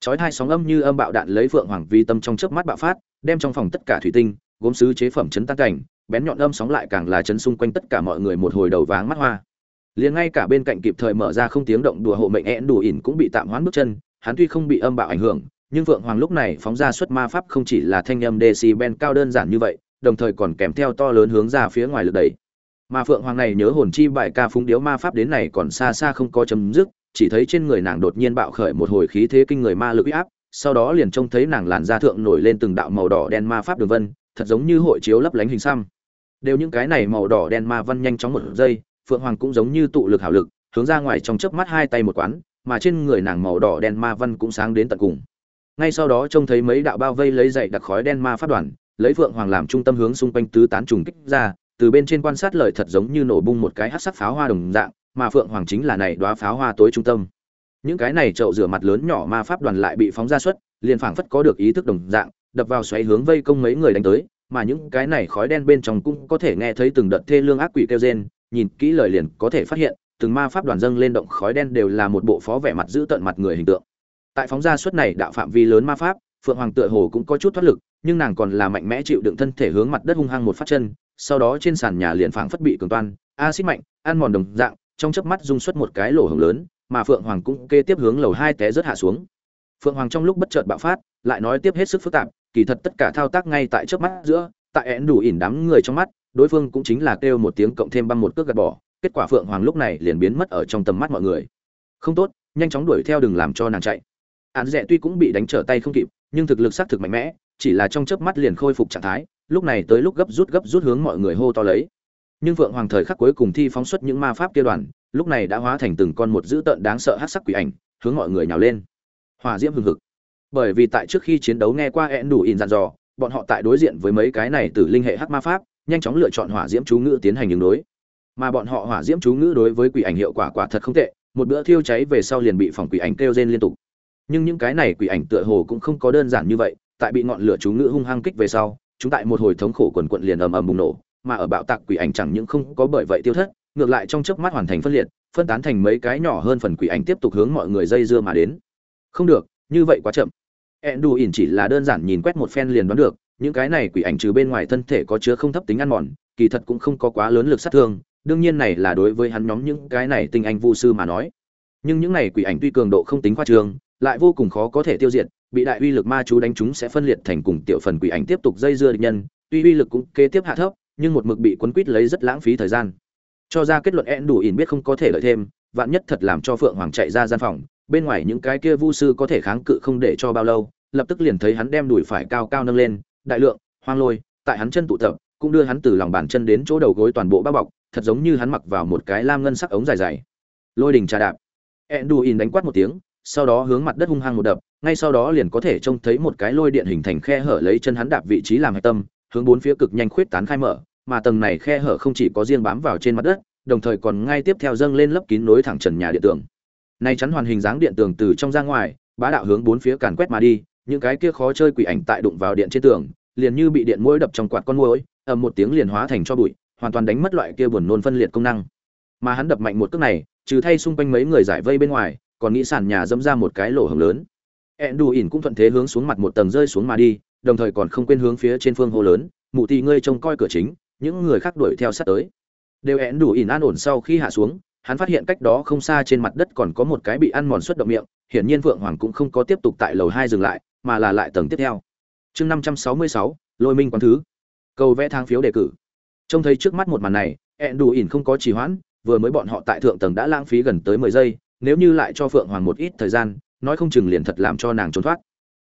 Chói hai sóng âm như âm bạo đạn lấy phượng hoàng vi tâm trong chớp mắt bạo phát, đem trong phòng tất cả thủy tinh, gốm sứ chế phẩm chấn tan cảnh, bén nhọn âm sóng lại càng là chấn xung quanh tất cả mọi người một hồi đầu váng mắt hoa liền ngay cả bên cạnh kịp thời mở ra không tiếng động đùa hộ mệnh én đủ ỉn cũng bị tạm hoãn bước chân, hắn tuy không bị âm bạo ảnh hưởng, nhưng phượng hoàng lúc này phóng ra xuất ma pháp không chỉ là thanh âm decibel cao đơn giản như vậy, đồng thời còn kèm theo to lớn hướng ra phía ngoài lực đẩy. Mà phượng hoàng này nhớ hồn chi bài ca phúng điếu ma pháp đến này còn xa xa không có chấm dứt, chỉ thấy trên người nàng đột nhiên bạo khởi một hồi khí thế kinh người ma lực uy áp, sau đó liền trông thấy nàng làn da thượng nổi lên từng đạo màu đỏ đen ma pháp đường vân, thật giống như hội chiếu lấp lánh hình xăm. Đều những cái này màu đỏ đen ma văn nhanh chóng một giây phượng hoàng cũng giống như tụ lực hảo lực, hướng ra ngoài trong chớp mắt hai tay một quán, mà trên người nàng màu đỏ đen ma văn cũng sáng đến tận cùng. Ngay sau đó trông thấy mấy đạo bao vây lấy dậy đặc khói đen ma phát đoàn, lấy phượng hoàng làm trung tâm hướng xung quanh tứ tán trùng kích ra, từ bên trên quan sát lời thật giống như nổ bung một cái hát sắc pháo hoa đồng dạng, mà phượng hoàng chính là này đoá pháo hoa tối trung tâm. Những cái này trậu rửa mặt lớn nhỏ ma pháp đoàn lại bị phóng ra suất liền phảng phất có được ý thức đồng dạng, đập vào xoáy hướng vây công mấy người đánh tới, mà những cái này khói đen bên trong cũng có thể nghe thấy từng đợt thê lương ác quỷ kêu rên nhìn kỹ lời liền có thể phát hiện, từng ma pháp đoàn dâng lên động khói đen đều là một bộ phó vẻ mặt giữ tận mặt người hình tượng. Tại phóng ra suất này đạo phạm vi lớn ma pháp, phượng hoàng tựa hồ cũng có chút thoát lực, nhưng nàng còn là mạnh mẽ chịu đựng thân thể hướng mặt đất hung hăng một phát chân, sau đó trên sàn nhà liền phảng phất bị cường toan acid mạnh, ăn mòn đồng dạng, trong chớp mắt dung xuất một cái lỗ hổng lớn, mà phượng hoàng cũng kê tiếp hướng lầu hai té rất hạ xuống. Phượng hoàng trong lúc bất chợt bạo phát, lại nói tiếp hết sức phức tạp, kỳ thật tất cả thao tác ngay tại chớp mắt giữa, tại én đủ ỉn đám người trong mắt đối phương cũng chính là kêu một tiếng cộng thêm băng một cước gạt bỏ, kết quả phượng hoàng lúc này liền biến mất ở trong tầm mắt mọi người. Không tốt, nhanh chóng đuổi theo đừng làm cho nàng chạy. Án rẻ tuy cũng bị đánh trở tay không kịp, nhưng thực lực xác thực mạnh mẽ, chỉ là trong chớp mắt liền khôi phục trạng thái, lúc này tới lúc gấp rút gấp rút hướng mọi người hô to lấy. Nhưng phượng hoàng thời khắc cuối cùng thi phóng xuất những ma pháp kia đoàn, lúc này đã hóa thành từng con một dữ tợn đáng sợ hát sắc quỷ ảnh, hướng mọi người nhào lên. Hòa diễm hừng hực. Bởi vì tại trước khi chiến đấu nghe qua ẹn đủ in dặn dò, bọn họ tại đối diện với mấy cái này từ linh hệ hắc ma pháp nhanh chóng lựa chọn hỏa diễm chú ngữ tiến hành ứng đối. Mà bọn họ hỏa diễm chú ngữ đối với quỷ ảnh hiệu quả quả thật không tệ, một bữa thiêu cháy về sau liền bị phòng quỷ ảnh kêu rên liên tục. Nhưng những cái này quỷ ảnh tựa hồ cũng không có đơn giản như vậy, tại bị ngọn lửa chú ngữ hung hăng kích về sau, chúng tại một hồi thống khổ quần quận liền ầm ầm bùng nổ, mà ở bạo tạc quỷ ảnh chẳng những không có bởi vậy tiêu thất, ngược lại trong chớp mắt hoàn thành phân liệt, phân tán thành mấy cái nhỏ hơn phần quỷ ảnh tiếp tục hướng mọi người dây dưa mà đến. Không được, như vậy quá chậm. Ẹn ỉn chỉ là đơn giản nhìn quét một phen liền đoán được những cái này quỷ ảnh trừ bên ngoài thân thể có chứa không thấp tính ăn mòn kỳ thật cũng không có quá lớn lực sát thương đương nhiên này là đối với hắn nhóm những cái này tinh anh vu sư mà nói. Nhưng những này quỷ ảnh tuy cường độ không tính khoa trường, lại vô cùng khó có thể tiêu diệt bị đại uy lực ma chú đánh chúng sẽ phân liệt thành cùng tiểu phần quỷ ảnh tiếp tục dây dưa địch nhân tuy uy lực cũng kế tiếp hạ thấp nhưng một mực bị quấn quýt lấy rất lãng phí thời gian. Cho ra kết luận én đủ ỉn biết không có thể lợi thêm vạn nhất thật làm cho phượng hoàng chạy ra gian phòng bên ngoài những cái kia vu sư có thể kháng cự không để cho bao lâu lập tức liền thấy hắn đem đùi phải cao cao nâng lên đại lượng, hoang lôi, tại hắn chân tụ tập, cũng đưa hắn từ lòng bàn chân đến chỗ đầu gối toàn bộ bao bọc, thật giống như hắn mặc vào một cái lam ngân sắc ống dài dài. Lôi đình trà đạp. Ẹn đánh quát một tiếng, sau đó hướng mặt đất hung hăng một đập, ngay sau đó liền có thể trông thấy một cái lôi điện hình thành khe hở lấy chân hắn đạp vị trí làm hạch tâm, hướng bốn phía cực nhanh khuyết tán khai mở, mà tầng này khe hở không chỉ có riêng bám vào trên mặt đất, đồng thời còn ngay tiếp theo dâng lên lấp kín nối thẳng trần nhà điện tường. Nay chắn hoàn hình dáng điện tường từ trong ra ngoài, bá đạo hướng bốn phía càn quét mà đi, những cái kia khó chơi quỷ ảnh tại đụng vào điện trên tường liền như bị điện mũi đập trong quạt con muỗi, ầm một tiếng liền hóa thành cho bụi, hoàn toàn đánh mất loại kia buồn nôn phân liệt công năng. Mà hắn đập mạnh một cước này, trừ thay xung quanh mấy người giải vây bên ngoài, còn nghĩ sàn nhà dẫm ra một cái lỗ hổng lớn. Enduin cũng thuận thế hướng xuống mặt một tầng rơi xuống mà đi, đồng thời còn không quên hướng phía trên phương hô lớn, mụ tỷ ngươi trông coi cửa chính, những người khác đuổi theo sát tới. Đều Enduin an ổn sau khi hạ xuống, hắn phát hiện cách đó không xa trên mặt đất còn có một cái bị ăn mòn xuất động miệng, hiển nhiên vượng hoàng cũng không có tiếp tục tại lầu hai dừng lại, mà là lại tầng tiếp theo chương năm trăm sáu mươi sáu, lôi minh quán thứ. Cầu vẽ thang phiếu đề cử. Trông thấy trước mắt một màn này ẹn đủ ỉn không có trì hoãn, vừa mới bọn họ tại thượng tầng đã lãng phí gần tới mười giây, nếu như lại cho phượng hoàng một ít thời gian, nói không chừng liền thật làm cho nàng trốn thoát.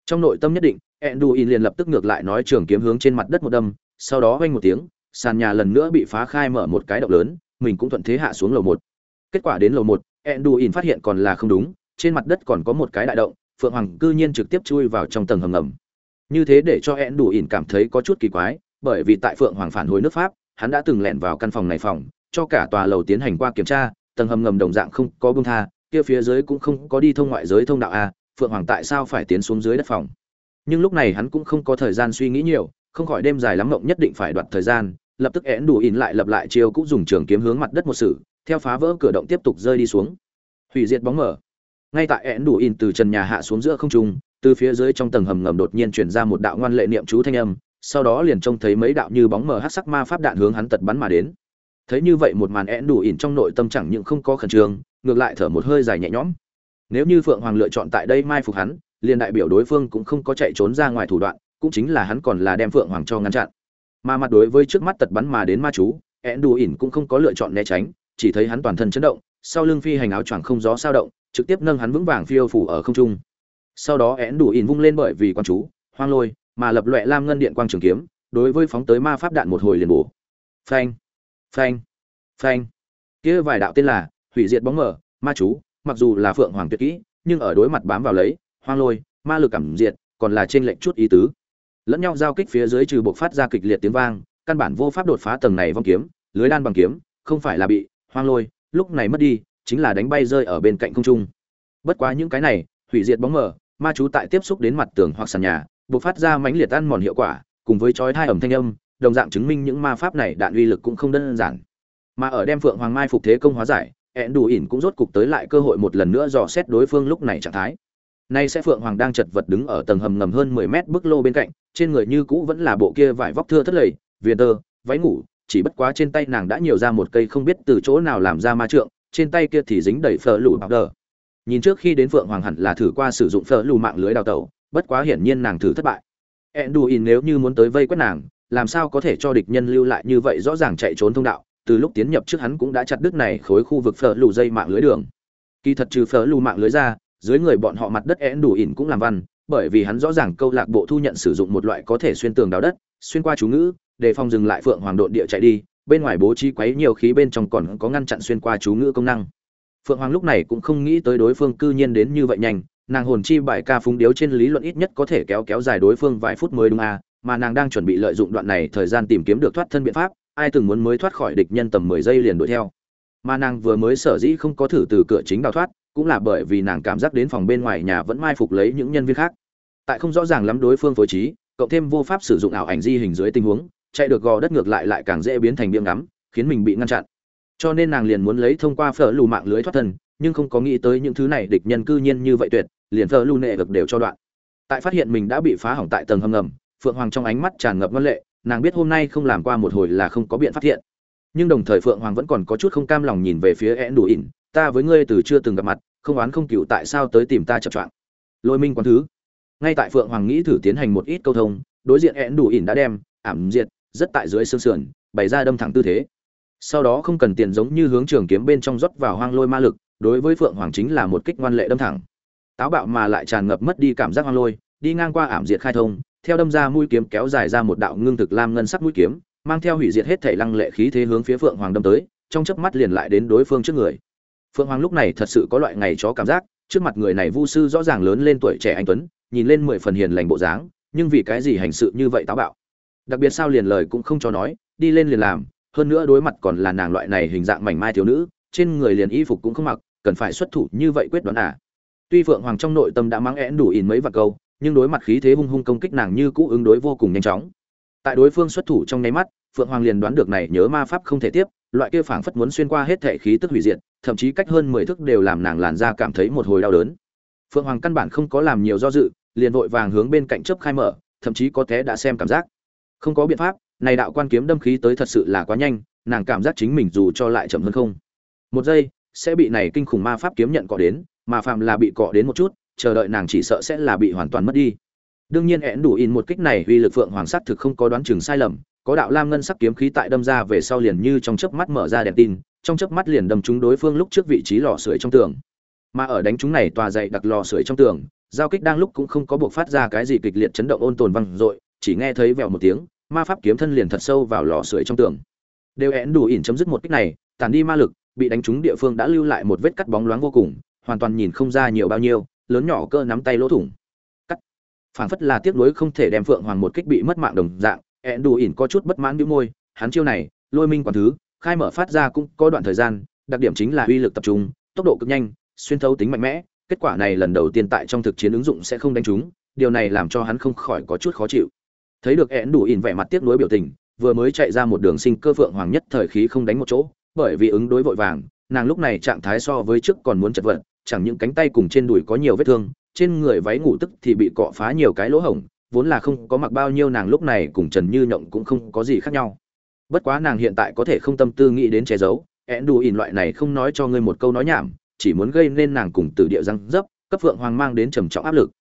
Trong nội tâm nhất định ẹn đủ ỉn liền lập tức ngược lại nói trường kiếm hướng trên mặt đất một đâm, sau đó vang một tiếng, sàn nhà lần nữa bị phá khai mở một cái động lớn, mình cũng thuận thế hạ xuống lầu một. Kết quả đến lầu một ẹn đủ ỉn phát hiện còn là không đúng, trên mặt đất còn có một cái đại động, phượng hoàng cư nhiên trực tiếp chui vào trong tầng hầm ngầm như thế để cho én đủ ỉn cảm thấy có chút kỳ quái, bởi vì tại phượng hoàng phản hồi nước pháp, hắn đã từng lẻn vào căn phòng này phòng, cho cả tòa lầu tiến hành qua kiểm tra, tầng hầm ngầm đồng dạng không có bưng tha, kia phía dưới cũng không có đi thông ngoại giới thông đạo a, phượng hoàng tại sao phải tiến xuống dưới đất phòng? Nhưng lúc này hắn cũng không có thời gian suy nghĩ nhiều, không khỏi đêm dài lắm mộng nhất định phải đoạt thời gian, lập tức én đủ ỉn lại lập lại chiêu cũng dùng trường kiếm hướng mặt đất một sự, theo phá vỡ cửa động tiếp tục rơi đi xuống. Hủy diệt bóng mở. Ngay tại én đủ ỉn từ trần nhà hạ xuống giữa không trung từ phía dưới trong tầng hầm ngầm đột nhiên chuyển ra một đạo ngoan lệ niệm chú thanh âm, sau đó liền trông thấy mấy đạo như bóng mờ hát sắc ma pháp đạn hướng hắn tật bắn mà đến. Thấy như vậy một màn én đủ ỉn trong nội tâm chẳng những không có khẩn trương, ngược lại thở một hơi dài nhẹ nhõm. Nếu như phượng hoàng lựa chọn tại đây mai phục hắn, liền đại biểu đối phương cũng không có chạy trốn ra ngoài thủ đoạn, cũng chính là hắn còn là đem phượng hoàng cho ngăn chặn. Mà mặt đối với trước mắt tật bắn mà đến ma chú én đủ ỉn cũng không có lựa chọn né tránh, chỉ thấy hắn toàn thân chấn động, sau lưng phi hành áo choàng không gió sao động, trực tiếp nâng hắn vững vàng phiêu phủ ở không trung sau đó én đủ ỉn vung lên bởi vì quan chú hoang lôi mà lập loẹ lam ngân điện quang trường kiếm đối với phóng tới ma pháp đạn một hồi liền bổ. Phanh phanh phanh. Kia vài đạo tên là hủy diệt bóng mở, ma chú mặc dù là phượng hoàng tuyệt kỹ nhưng ở đối mặt bám vào lấy hoang lôi ma lực cảm diệt còn là trên lệnh chút ý tứ. Lẫn nhau giao kích phía dưới trừ buộc phát ra kịch liệt tiếng vang căn bản vô pháp đột phá tầng này vong kiếm lưới đan bằng kiếm không phải là bị hoang lôi lúc này mất đi chính là đánh bay rơi ở bên cạnh không trung. Bất quá những cái này hủy diệt bóng mở ma chú tại tiếp xúc đến mặt tường hoặc sàn nhà, buộc phát ra mãnh liệt ăn mòn hiệu quả, cùng với chói thai ẩm thanh âm, đồng dạng chứng minh những ma pháp này đạn uy lực cũng không đơn giản. Mà ở đem phượng hoàng mai phục thế công hóa giải ẹn đủ ỉn cũng rốt cục tới lại cơ hội một lần nữa dò xét đối phương lúc này trạng thái. Nay sẽ phượng hoàng đang chật vật đứng ở tầng hầm ngầm hơn mười mét bức lô bên cạnh, trên người như cũ vẫn là bộ kia vải vóc thưa thất lầy, viền tơ, váy ngủ, chỉ bất quá trên tay nàng đã nhiều ra một cây không biết từ chỗ nào làm ra ma trượng, trên tay kia thì dính đầy phở lù bạc đờ nhìn trước khi đến phượng hoàng hẳn là thử qua sử dụng phở lù mạng lưới đào tẩu, bất quá hiển nhiên nàng thử thất bại. Enduin nếu như muốn tới vây quét nàng, làm sao có thể cho địch nhân lưu lại như vậy rõ ràng chạy trốn thông đạo, từ lúc tiến nhập trước hắn cũng đã chặt đứt này khối khu vực phở lù dây mạng lưới đường. Kỳ thật trừ phở lù mạng lưới ra, dưới người bọn họ mặt đất Enduin cũng làm văn, bởi vì hắn rõ ràng câu lạc bộ thu nhận sử dụng một loại có thể xuyên tường đào đất, xuyên qua chú ngữ, để phòng dừng lại phượng hoàng độn địa chạy đi, bên ngoài bố trí quấy nhiều khí bên trong còn có ngăn chặn xuyên qua chú ngữ công năng phượng hoàng lúc này cũng không nghĩ tới đối phương cư nhiên đến như vậy nhanh nàng hồn chi bài ca phúng điếu trên lý luận ít nhất có thể kéo kéo dài đối phương vài phút mới đúng à, mà nàng đang chuẩn bị lợi dụng đoạn này thời gian tìm kiếm được thoát thân biện pháp ai từng muốn mới thoát khỏi địch nhân tầm mười giây liền đuổi theo. Mà nàng vừa mới sở dĩ không có thử từ cửa chính đào thoát cũng là bởi vì nàng cảm giác đến phòng bên ngoài nhà vẫn mai phục lấy những nhân viên khác. Tại không rõ ràng lắm đối phương phối trí cộng thêm vô pháp sử dụng ảo ảnh di hình dưới tình huống chạy được gò đất ngược lại lại càng dễ biến thành biếng ngắm khiến mình bị ngăn chặn cho nên nàng liền muốn lấy thông qua phở lù mạng lưới thoát thân, nhưng không có nghĩ tới những thứ này địch nhân cư nhiên như vậy tuyệt, liền phở lù nệ được đều cho đoạn. Tại phát hiện mình đã bị phá hỏng tại tầng hầm ngầm, phượng hoàng trong ánh mắt tràn ngập ngân lệ, nàng biết hôm nay không làm qua một hồi là không có biện phát hiện nhưng đồng thời phượng hoàng vẫn còn có chút không cam lòng nhìn về phía én đủ ỉn, ta với ngươi từ chưa từng gặp mặt, không oán không cựu tại sao tới tìm ta chập choạng? Lôi minh quán thứ. Ngay tại phượng hoàng nghĩ thử tiến hành một ít câu thông, đối diện én đủ ỉn đã đem, ảm diệt, rất tại dưới xương sườn, bày ra đâm thẳng tư thế sau đó không cần tiền giống như hướng trường kiếm bên trong rót vào hoang lôi ma lực, đối với phượng hoàng chính là một kích ngoan lệ đâm thẳng. Táo bạo mà lại tràn ngập mất đi cảm giác hoang lôi, đi ngang qua ảm diệt khai thông, theo đâm ra mũi kiếm kéo dài ra một đạo ngưng thực lam ngân sắc mũi kiếm, mang theo hủy diệt hết thể lăng lệ khí thế hướng phía phượng hoàng đâm tới, trong chớp mắt liền lại đến đối phương trước người. Phượng hoàng lúc này thật sự có loại ngày chó cảm giác, trước mặt người này vu sư rõ ràng lớn lên tuổi trẻ anh tuấn, nhìn lên mười phần hiền lành bộ dáng, nhưng vì cái gì hành sự như vậy táo bạo? Đặc biệt sao liền lời cũng không cho nói, đi lên liền làm hơn nữa đối mặt còn là nàng loại này hình dạng mảnh mai thiếu nữ, trên người liền y phục cũng không mặc, cần phải xuất thủ như vậy quyết đoán à. Tuy phượng hoàng trong nội tâm đã mắng én đủ ỉn mấy vạt câu, nhưng đối mặt khí thế hung hung công kích nàng như cũ ứng đối vô cùng nhanh chóng. Tại đối phương xuất thủ trong nháy mắt, phượng hoàng liền đoán được này nhớ ma pháp không thể tiếp, loại kia phảng phất muốn xuyên qua hết thể khí tức hủy diệt, thậm chí cách hơn mười thước đều làm nàng làn da cảm thấy một hồi đau đớn. Phượng hoàng căn bản không có làm nhiều do dự, liền vội vàng hướng bên cạnh chớp khai mở, thậm chí có té đã xem cảm giác. Không có biện pháp này đạo quan kiếm đâm khí tới thật sự là quá nhanh, nàng cảm giác chính mình dù cho lại chậm hơn không. Một giây, sẽ bị này kinh khủng ma pháp kiếm nhận cọ đến, mà phạm là bị cọ đến một chút, chờ đợi nàng chỉ sợ sẽ là bị hoàn toàn mất đi. Đương nhiên én đủ in một kích này uy lực phượng hoàng sắc thực không có đoán chừng sai lầm, có đạo lam ngân sắc kiếm khí tại đâm ra về sau liền như trong chớp mắt mở ra đèn tin, trong chớp mắt liền đâm trúng đối phương lúc trước vị trí lò sưởi trong tường. Mà ở đánh chúng này tòa dậy đặt lò sưởi trong tường, giao kích đang lúc cũng không có buộc phát ra cái gì kịch liệt chấn động ôn tồn văng dội, chỉ nghe thấy vèo một tiếng ma pháp kiếm thân liền thật sâu vào lò sưởi trong tường. Đều én đủ ỉn chấm dứt một kích này tàn đi ma lực, bị đánh trúng địa phương đã lưu lại một vết cắt bóng loáng vô cùng, hoàn toàn nhìn không ra nhiều bao nhiêu, lớn nhỏ cơ nắm tay lỗ thủng. Cắt. Phảng phất là tiếc nuối không thể đem phượng hoàng một kích bị mất mạng đồng dạng én đủ ỉn có chút bất mãn bĩu môi, hắn chiêu này, lôi minh quản thứ, khai mở phát ra cũng có đoạn thời gian, đặc điểm chính là uy lực tập trung, tốc độ cực nhanh, xuyên thấu tính mạnh mẽ, kết quả này lần đầu tiên tại trong thực chiến ứng dụng sẽ không đánh trúng, điều này làm cho hắn không khỏi có chút khó chịu thấy được én đủ ỉn vẻ mặt tiếc nuối biểu tình, vừa mới chạy ra một đường sinh cơ phượng hoàng nhất thời khí không đánh một chỗ, bởi vì ứng đối vội vàng, nàng lúc này trạng thái so với trước còn muốn chật vật, chẳng những cánh tay cùng trên đùi có nhiều vết thương, trên người váy ngủ tức thì bị cọ phá nhiều cái lỗ hổng, vốn là không có mặc bao nhiêu nàng lúc này cùng trần như nhộng cũng không có gì khác nhau. Bất quá nàng hiện tại có thể không tâm tư nghĩ đến che giấu én đủ ỉn loại này không nói cho ngươi một câu nói nhảm, chỉ muốn gây nên nàng cùng tử địa răng dấp, cấp phượng hoàng mang đến trầm trọng áp lực.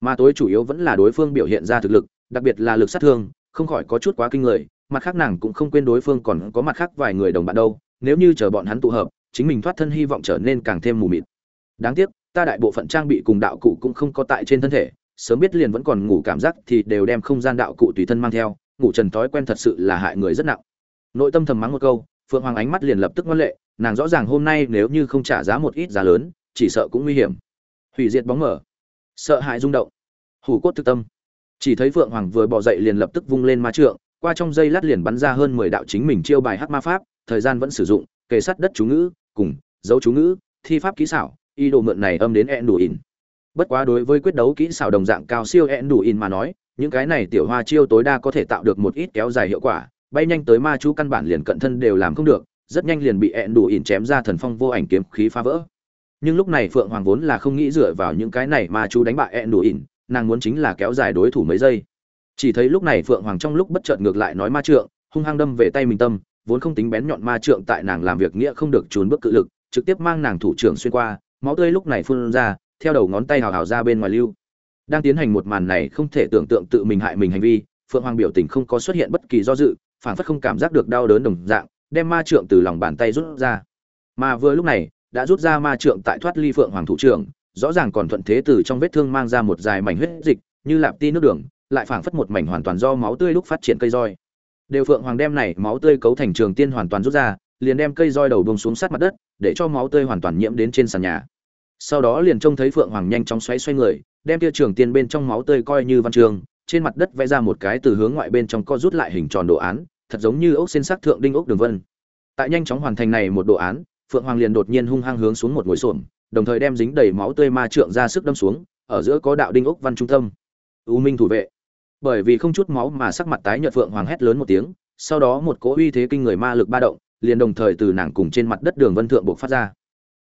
Mà tối chủ yếu vẫn là đối phương biểu hiện ra thực lực đặc biệt là lực sát thương, không khỏi có chút quá kinh người, mặt khác nàng cũng không quên đối phương còn có mặt khác vài người đồng bạn đâu, nếu như chờ bọn hắn tụ hợp, chính mình thoát thân hy vọng trở nên càng thêm mù mịt. Đáng tiếc, ta đại bộ phận trang bị cùng đạo cụ cũng không có tại trên thân thể, sớm biết liền vẫn còn ngủ cảm giác thì đều đem không gian đạo cụ tùy thân mang theo, ngủ trần thói quen thật sự là hại người rất nặng. Nội tâm thầm mắng một câu, phượng hoàng ánh mắt liền lập tức ngoan lệ, nàng rõ ràng hôm nay nếu như không trả giá một ít giá lớn, chỉ sợ cũng nguy hiểm. Hủy diệt bóng mở. Sợ hãi rung động. Hủ cốt thực tâm chỉ thấy phượng hoàng vừa bỏ dậy liền lập tức vung lên ma trượng, qua trong dây lát liền bắn ra hơn mười đạo chính mình chiêu bài hắc ma pháp, thời gian vẫn sử dụng, kề sát đất chú ngữ, cùng, dấu chú ngữ, thi pháp kỹ xảo y đồ mượn này âm đến ẹn đủ ỉn. Bất quá đối với quyết đấu kỹ xảo đồng dạng cao siêu ẹn đủ ỉn mà nói, những cái này tiểu hoa chiêu tối đa có thể tạo được một ít kéo dài hiệu quả, bay nhanh tới ma chú căn bản liền cận thân đều làm không được, rất nhanh liền bị ẹn đủ ỉn chém ra thần phong vô ảnh kiếm khí phá vỡ. Nhưng lúc này phượng hoàng vốn là không nghĩ dựa vào những cái này ma chú đánh bại ẹn đủ ỉn nàng muốn chính là kéo dài đối thủ mấy giây. Chỉ thấy lúc này phượng hoàng trong lúc bất chợt ngược lại nói ma trượng, hung hăng đâm về tay mình tâm, vốn không tính bén nhọn ma trượng tại nàng làm việc nghĩa không được trốn bước cự lực, trực tiếp mang nàng thủ trưởng xuyên qua, máu tươi lúc này phun ra, theo đầu ngón tay hào hào ra bên ngoài lưu. Đang tiến hành một màn này không thể tưởng tượng tự mình hại mình hành vi, phượng hoàng biểu tình không có xuất hiện bất kỳ do dự phản phất không cảm giác được đau đớn đồng dạng, đem ma trượng từ lòng bàn tay rút ra. Mà vừa lúc này, đã rút ra ma trượng tại thoát ly phượng hoàng thủ trưởng rõ ràng còn thuận thế từ trong vết thương mang ra một dài mảnh huyết dịch, như lạp ti nước đường, lại phảng phất một mảnh hoàn toàn do máu tươi lúc phát triển cây roi. Đều phượng hoàng đem này máu tươi cấu thành trường tiên hoàn toàn rút ra, liền đem cây roi đầu bông xuống sát mặt đất, để cho máu tươi hoàn toàn nhiễm đến trên sàn nhà. Sau đó liền trông thấy phượng hoàng nhanh chóng xoay xoay người, đem tia trường tiên bên trong máu tươi coi như văn trường, trên mặt đất vẽ ra một cái từ hướng ngoại bên trong co rút lại hình tròn đồ án, thật giống như ốc xin sắc thượng đinh ốc đường vân. Tại nhanh chóng hoàn thành này một đồ án, phượng hoàng liền đột nhiên hung hăng hướng xuống một ngồi xổm đồng thời đem dính đầy máu tươi ma trượng ra sức đâm xuống, ở giữa có đạo đinh ốc văn trung tâm. U minh thủ vệ. Bởi vì không chút máu mà sắc mặt tái nhợt phượng hoàng hét lớn một tiếng, sau đó một cỗ uy thế kinh người ma lực ba động, liền đồng thời từ nàng cùng trên mặt đất đường vân thượng buộc phát ra.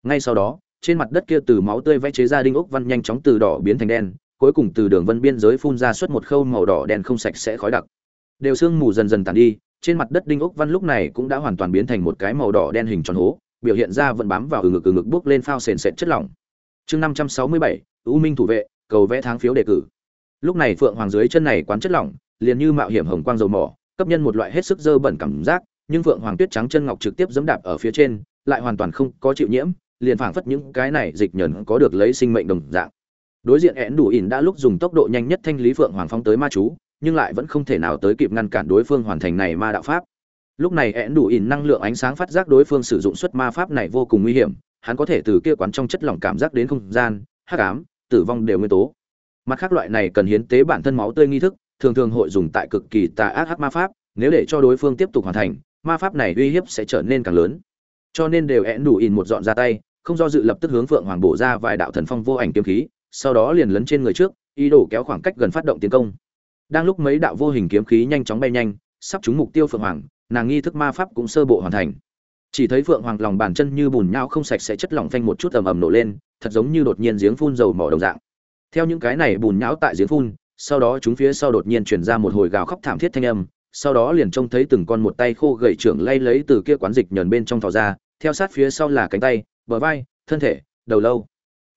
Ngay sau đó, trên mặt đất kia từ máu tươi vẽ chế ra đinh ốc văn nhanh chóng từ đỏ biến thành đen, cuối cùng từ đường vân biên giới phun ra suốt một khâu màu đỏ đen không sạch sẽ khói đặc. Đều sương mù dần dần tàn đi, trên mặt đất đinh ốc văn lúc này cũng đã hoàn toàn biến thành một cái màu đỏ đen hình tròn hố biểu hiện ra vẫn bám vào ừ ngực ừ ngực bước lên phao sền sệt chất lỏng. Chương năm trăm sáu mươi bảy, u minh thủ vệ, cầu vẽ tháng phiếu đề cử. Lúc này phượng hoàng dưới chân này quán chất lỏng, liền như mạo hiểm hồng quang dầu mỏ, cấp nhân một loại hết sức dơ bẩn cảm giác, nhưng phượng hoàng tuyết trắng chân ngọc trực tiếp dẫm đạp ở phía trên, lại hoàn toàn không có chịu nhiễm, liền phảng phất những cái này dịch nhẫn có được lấy sinh mệnh đồng dạng. Đối diện én đủ ỉn đã lúc dùng tốc độ nhanh nhất thanh lý phượng hoàng phóng tới ma chú, nhưng lại vẫn không thể nào tới kịp ngăn cản đối phương hoàn thành này ma đạo pháp lúc này én đủ ỉn năng lượng ánh sáng phát giác đối phương sử dụng xuất ma pháp này vô cùng nguy hiểm, hắn có thể từ kia quán trong chất lỏng cảm giác đến không gian, hắc ám, tử vong đều nguyên tố. Mặt khác loại này cần hiến tế bản thân máu tươi nghi thức, thường thường hội dùng tại cực kỳ tà ác hắc ma pháp, nếu để cho đối phương tiếp tục hoàn thành, ma pháp này uy hiếp sẽ trở nên càng lớn. Cho nên đều én đủ in một dọn ra tay, không do dự lập tức hướng phượng hoàng bổ ra vài đạo thần phong vô ảnh kiếm khí, sau đó liền lấn trên người trước, ý đồ kéo khoảng cách gần phát động tiến công. Đang lúc mấy đạo vô hình kiếm khí nhanh chóng bay nhanh, sắp trúng mục tiêu phượng hoàng nàng nghi thức ma pháp cũng sơ bộ hoàn thành. Chỉ thấy phượng hoàng lòng bàn chân như bùn nhau không sạch sẽ chất lỏng phanh một chút ầm ầm nổ lên, thật giống như đột nhiên giếng phun dầu mỏ đồng dạng. Theo những cái này bùn nhão tại giếng phun, sau đó chúng phía sau đột nhiên chuyển ra một hồi gào khóc thảm thiết thanh âm, sau đó liền trông thấy từng con một tay khô gầy trưởng lay lấy từ kia quán dịch nhờn bên trong thò ra, theo sát phía sau là cánh tay, bờ vai, thân thể, đầu lâu.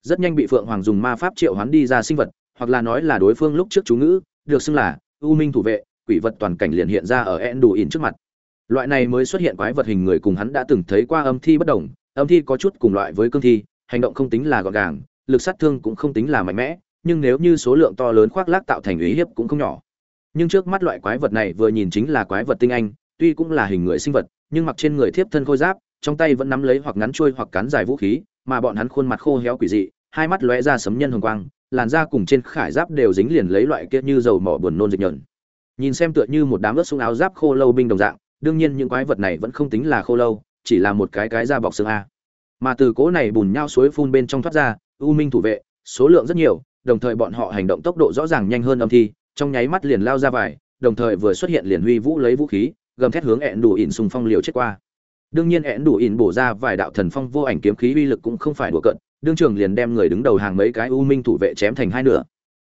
Rất nhanh bị phượng hoàng dùng ma pháp triệu hoán đi ra sinh vật, hoặc là nói là đối phương lúc trước chú ngữ, được xưng là u minh thủ vệ, quỷ vật toàn cảnh liền hiện ra ở en đủ ỉn trước mặt loại này mới xuất hiện quái vật hình người cùng hắn đã từng thấy qua âm thi bất đồng, âm thi có chút cùng loại với cương thi, hành động không tính là gọn gàng, lực sát thương cũng không tính là mạnh mẽ, nhưng nếu như số lượng to lớn khoác lác tạo thành uy hiếp cũng không nhỏ. Nhưng trước mắt loại quái vật này vừa nhìn chính là quái vật tinh anh, tuy cũng là hình người sinh vật, nhưng mặc trên người thiếp thân khôi giáp, trong tay vẫn nắm lấy hoặc ngắn chuôi hoặc cán dài vũ khí, mà bọn hắn khuôn mặt khô héo quỷ dị, hai mắt lóe ra sấm nhân hồng quang, làn da cùng trên khải giáp đều dính liền lấy loại kia như dầu mỏ buồn nôn dịch nhợn. Nhìn xem tựa như một đám ướt xuống áo giáp khô lâu binh đồng dạng đương nhiên những quái vật này vẫn không tính là khô lâu, chỉ là một cái cái da bọc xương a. Mà từ cỗ này bùn nhau suối phun bên trong thoát ra, u minh thủ vệ, số lượng rất nhiều, đồng thời bọn họ hành động tốc độ rõ ràng nhanh hơn âm thi, trong nháy mắt liền lao ra vải đồng thời vừa xuất hiện liền huy vũ lấy vũ khí, gầm thét hướng ẹn đủ ỉn xung phong liều chết qua. Đương nhiên ẹn đủ ỉn bổ ra vài đạo thần phong vô ảnh kiếm khí uy lực cũng không phải đùa cận đương trường liền đem người đứng đầu hàng mấy cái u minh thủ vệ chém thành hai nửa.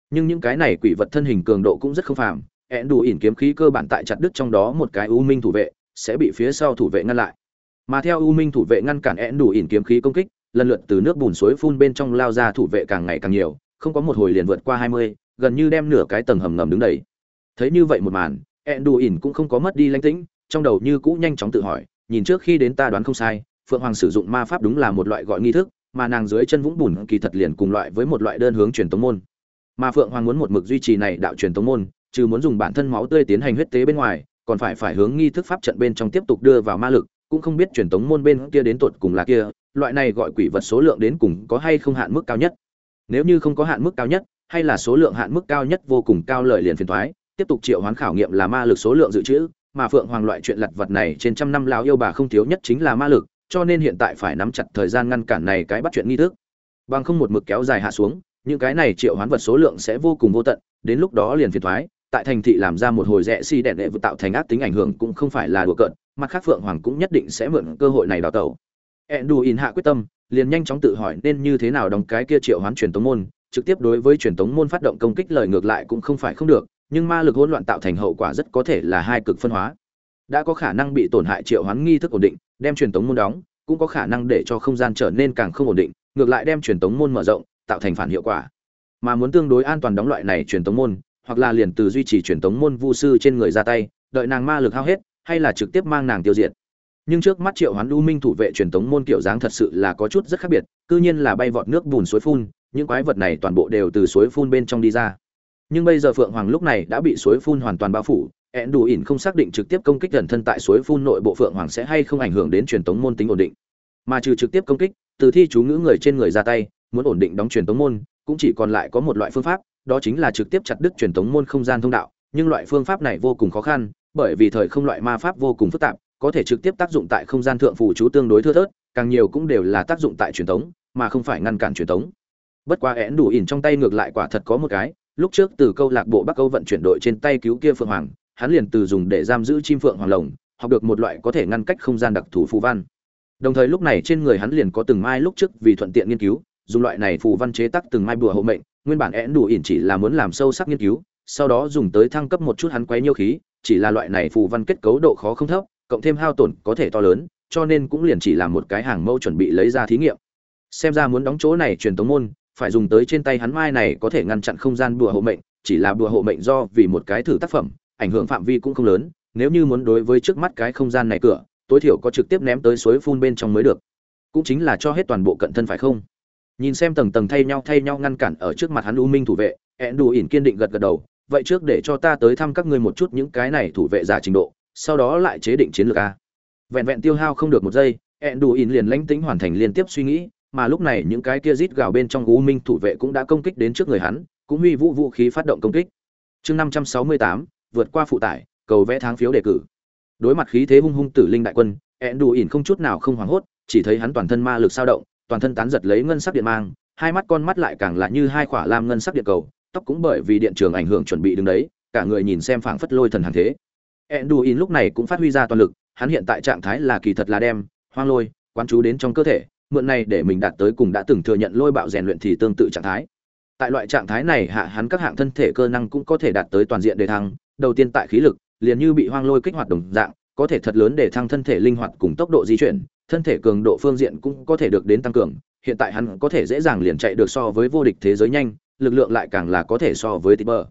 Nhưng những cái này quỷ vật thân hình cường độ cũng rất không phàm ẹn đủ ỉn kiếm khí cơ bản tại chặt đứt trong đó một cái u minh thủ vệ, sẽ bị phía sau thủ vệ ngăn lại. Mà theo u minh thủ vệ ngăn cản ẹn đủ ỉn kiếm khí công kích, lần lượt từ nước bùn suối phun bên trong lao ra thủ vệ càng ngày càng nhiều, không có một hồi liền vượt qua hai mươi, gần như đem nửa cái tầng hầm ngầm đứng đầy. Thấy như vậy một màn ẹn đủ ỉn cũng không có mất đi lãnh tĩnh, trong đầu như cũ nhanh chóng tự hỏi, nhìn trước khi đến ta đoán không sai, phượng hoàng sử dụng ma pháp đúng là một loại gọi nghi thức, mà nàng dưới chân vũng bùn kỳ thật liền cùng loại với một loại đơn hướng truyền tống môn. Mà phượng hoàng muốn một mực duy trì này đạo truyền tống môn trừ muốn dùng bản thân máu tươi tiến hành huyết tế bên ngoài, còn phải phải hướng nghi thức pháp trận bên trong tiếp tục đưa vào ma lực, cũng không biết truyền tống môn bên kia đến tột cùng là kia, loại này gọi quỷ vật số lượng đến cùng có hay không hạn mức cao nhất nếu như không có hạn mức cao nhất, hay là số lượng hạn mức cao nhất vô cùng cao lợi liền phiền toái tiếp tục triệu hoán khảo nghiệm là ma lực số lượng dự trữ, mà phượng hoàng loại chuyện lặt vật này trên trăm năm lão yêu bà không thiếu nhất chính là ma lực, cho nên hiện tại phải nắm chặt thời gian ngăn cản này cái bắt chuyện nghi thức bằng không một mực kéo dài hạ xuống, những cái này triệu hoán vật số lượng sẽ vô cùng vô tận, đến lúc đó liền phiền toái tại thành thị làm ra một hồi rẽ si đẹn đệ vừa tạo thành ác tính ảnh hưởng cũng không phải là đùa cợt, mặt khác phượng hoàng cũng nhất định sẽ mượn cơ hội này đào tẩu. In hạ quyết tâm, liền nhanh chóng tự hỏi nên như thế nào đóng cái kia triệu hoán truyền tống môn, trực tiếp đối với truyền tống môn phát động công kích lời ngược lại cũng không phải không được, nhưng ma lực hỗn loạn tạo thành hậu quả rất có thể là hai cực phân hóa. Đã có khả năng bị tổn hại triệu hoán nghi thức ổn định, đem truyền tống môn đóng, cũng có khả năng để cho không gian trở nên càng không ổn định, ngược lại đem truyền tống môn mở rộng, tạo thành phản hiệu quả. Mà muốn tương đối an toàn đóng loại này truyền tống môn hoặc là liền từ duy trì truyền tống môn vu sư trên người ra tay, đợi nàng ma lực hao hết, hay là trực tiếp mang nàng tiêu diệt. Nhưng trước mắt triệu hoán u minh thủ vệ truyền tống môn kiểu dáng thật sự là có chút rất khác biệt, cư nhiên là bay vọt nước bùn suối phun, những quái vật này toàn bộ đều từ suối phun bên trong đi ra. Nhưng bây giờ phượng hoàng lúc này đã bị suối phun hoàn toàn bao phủ, ẹn đủ ỉn không xác định trực tiếp công kích gần thân tại suối phun nội bộ phượng hoàng sẽ hay không ảnh hưởng đến truyền tống môn tính ổn định. Mà trừ trực tiếp công kích, từ thi chú ngữ người trên người ra tay, muốn ổn định đóng truyền tống môn, cũng chỉ còn lại có một loại phương pháp đó chính là trực tiếp chặt đứt truyền thống môn không gian thông đạo nhưng loại phương pháp này vô cùng khó khăn bởi vì thời không loại ma pháp vô cùng phức tạp có thể trực tiếp tác dụng tại không gian thượng phù chú tương đối thưa thớt càng nhiều cũng đều là tác dụng tại truyền thống, mà không phải ngăn cản truyền thống. bất quá én đủ ỉn trong tay ngược lại quả thật có một cái lúc trước từ câu lạc bộ bắc câu vận chuyển đội trên tay cứu kia phượng hoàng hắn liền từ dùng để giam giữ chim phượng hoàng lồng học được một loại có thể ngăn cách không gian đặc thù phù văn đồng thời lúc này trên người hắn liền có từng mai lúc trước vì thuận tiện nghiên cứu dùng loại này phù văn chế tác từng mai bùa hộ mệnh, nguyên bản én đủ ỉn chỉ là muốn làm sâu sắc nghiên cứu, sau đó dùng tới thăng cấp một chút hắn quấy nhiêu khí, chỉ là loại này phù văn kết cấu độ khó không thấp, cộng thêm hao tổn có thể to lớn, cho nên cũng liền chỉ là một cái hàng mẫu chuẩn bị lấy ra thí nghiệm. Xem ra muốn đóng chỗ này truyền tống môn, phải dùng tới trên tay hắn mai này có thể ngăn chặn không gian bùa hộ mệnh, chỉ là bùa hộ mệnh do vì một cái thử tác phẩm, ảnh hưởng phạm vi cũng không lớn, nếu như muốn đối với trước mắt cái không gian này cửa, tối thiểu có trực tiếp ném tới suối phun bên trong mới được. Cũng chính là cho hết toàn bộ cận thân phải không? Nhìn xem tầng tầng thay nhau thay nhau ngăn cản ở trước mặt hắn u minh thủ vệ ẹn đủ ỉn kiên định gật gật đầu, vậy trước để cho ta tới thăm các ngươi một chút những cái này thủ vệ giả trình độ, sau đó lại chế định chiến lược a. Vẹn vẹn tiêu hao không được một giây ẹn đủ ỉn liền lánh tính hoàn thành liên tiếp suy nghĩ, mà lúc này những cái kia rít gào bên trong u minh thủ vệ cũng đã công kích đến trước người hắn, cũng huy vũ vũ khí phát động công kích. Chương năm trăm sáu mươi tám, vượt qua phụ tải, cầu vẽ tháng phiếu đề cử. Đối mặt khí thế hung hung tử linh đại quân ẹn đủ ỉn không chút nào không hoảng hốt, chỉ thấy hắn toàn thân ma lực sao động toàn thân tán giật lấy ngân sắc điện mang, hai mắt con mắt lại càng là như hai quả lam ngân sắc điện cầu, tóc cũng bởi vì điện trường ảnh hưởng chuẩn bị đứng đấy, cả người nhìn xem phảng phất lôi thần hàng thế. Enduin lúc này cũng phát huy ra toàn lực, hắn hiện tại trạng thái là kỳ thật là đem, hoang lôi, quán chú đến trong cơ thể, mượn này để mình đạt tới cùng đã từng thừa nhận lôi bạo rèn luyện thì tương tự trạng thái. Tại loại trạng thái này hạ hắn các hạng thân thể cơ năng cũng có thể đạt tới toàn diện đề thăng, đầu tiên tại khí lực, liền như bị hoang lôi kích hoạt đồng dạng, có thể thật lớn để thăng thân thể linh hoạt cùng tốc độ di chuyển thân thể cường độ phương diện cũng có thể được đến tăng cường hiện tại hắn có thể dễ dàng liền chạy được so với vô địch thế giới nhanh lực lượng lại càng là có thể so với tít bờ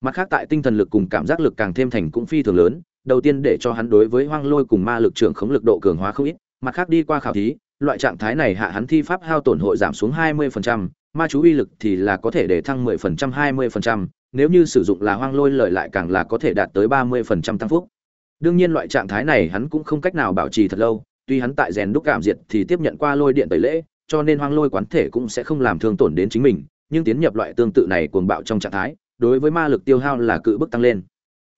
mặt khác tại tinh thần lực cùng cảm giác lực càng thêm thành cũng phi thường lớn đầu tiên để cho hắn đối với hoang lôi cùng ma lực trưởng khống lực độ cường hóa không ít mặt khác đi qua khảo thí loại trạng thái này hạ hắn thi pháp hao tổn hội giảm xuống 20%, ma chú uy lực thì là có thể để thăng 10% 20%, nếu như sử dụng là hoang lôi lợi lại càng là có thể đạt tới 30% tăng phúc. Đương nhiên loại trạng thái này hắn cũng không cách nào bảo trì thật lâu, tuy hắn tại rèn đúc cảm diệt thì tiếp nhận qua lôi điện tẩy lễ, cho nên hoang lôi quán thể cũng sẽ không làm thương tổn đến chính mình, nhưng tiến nhập loại tương tự này cuồng bạo trong trạng thái, đối với ma lực tiêu hao là cự bức tăng lên.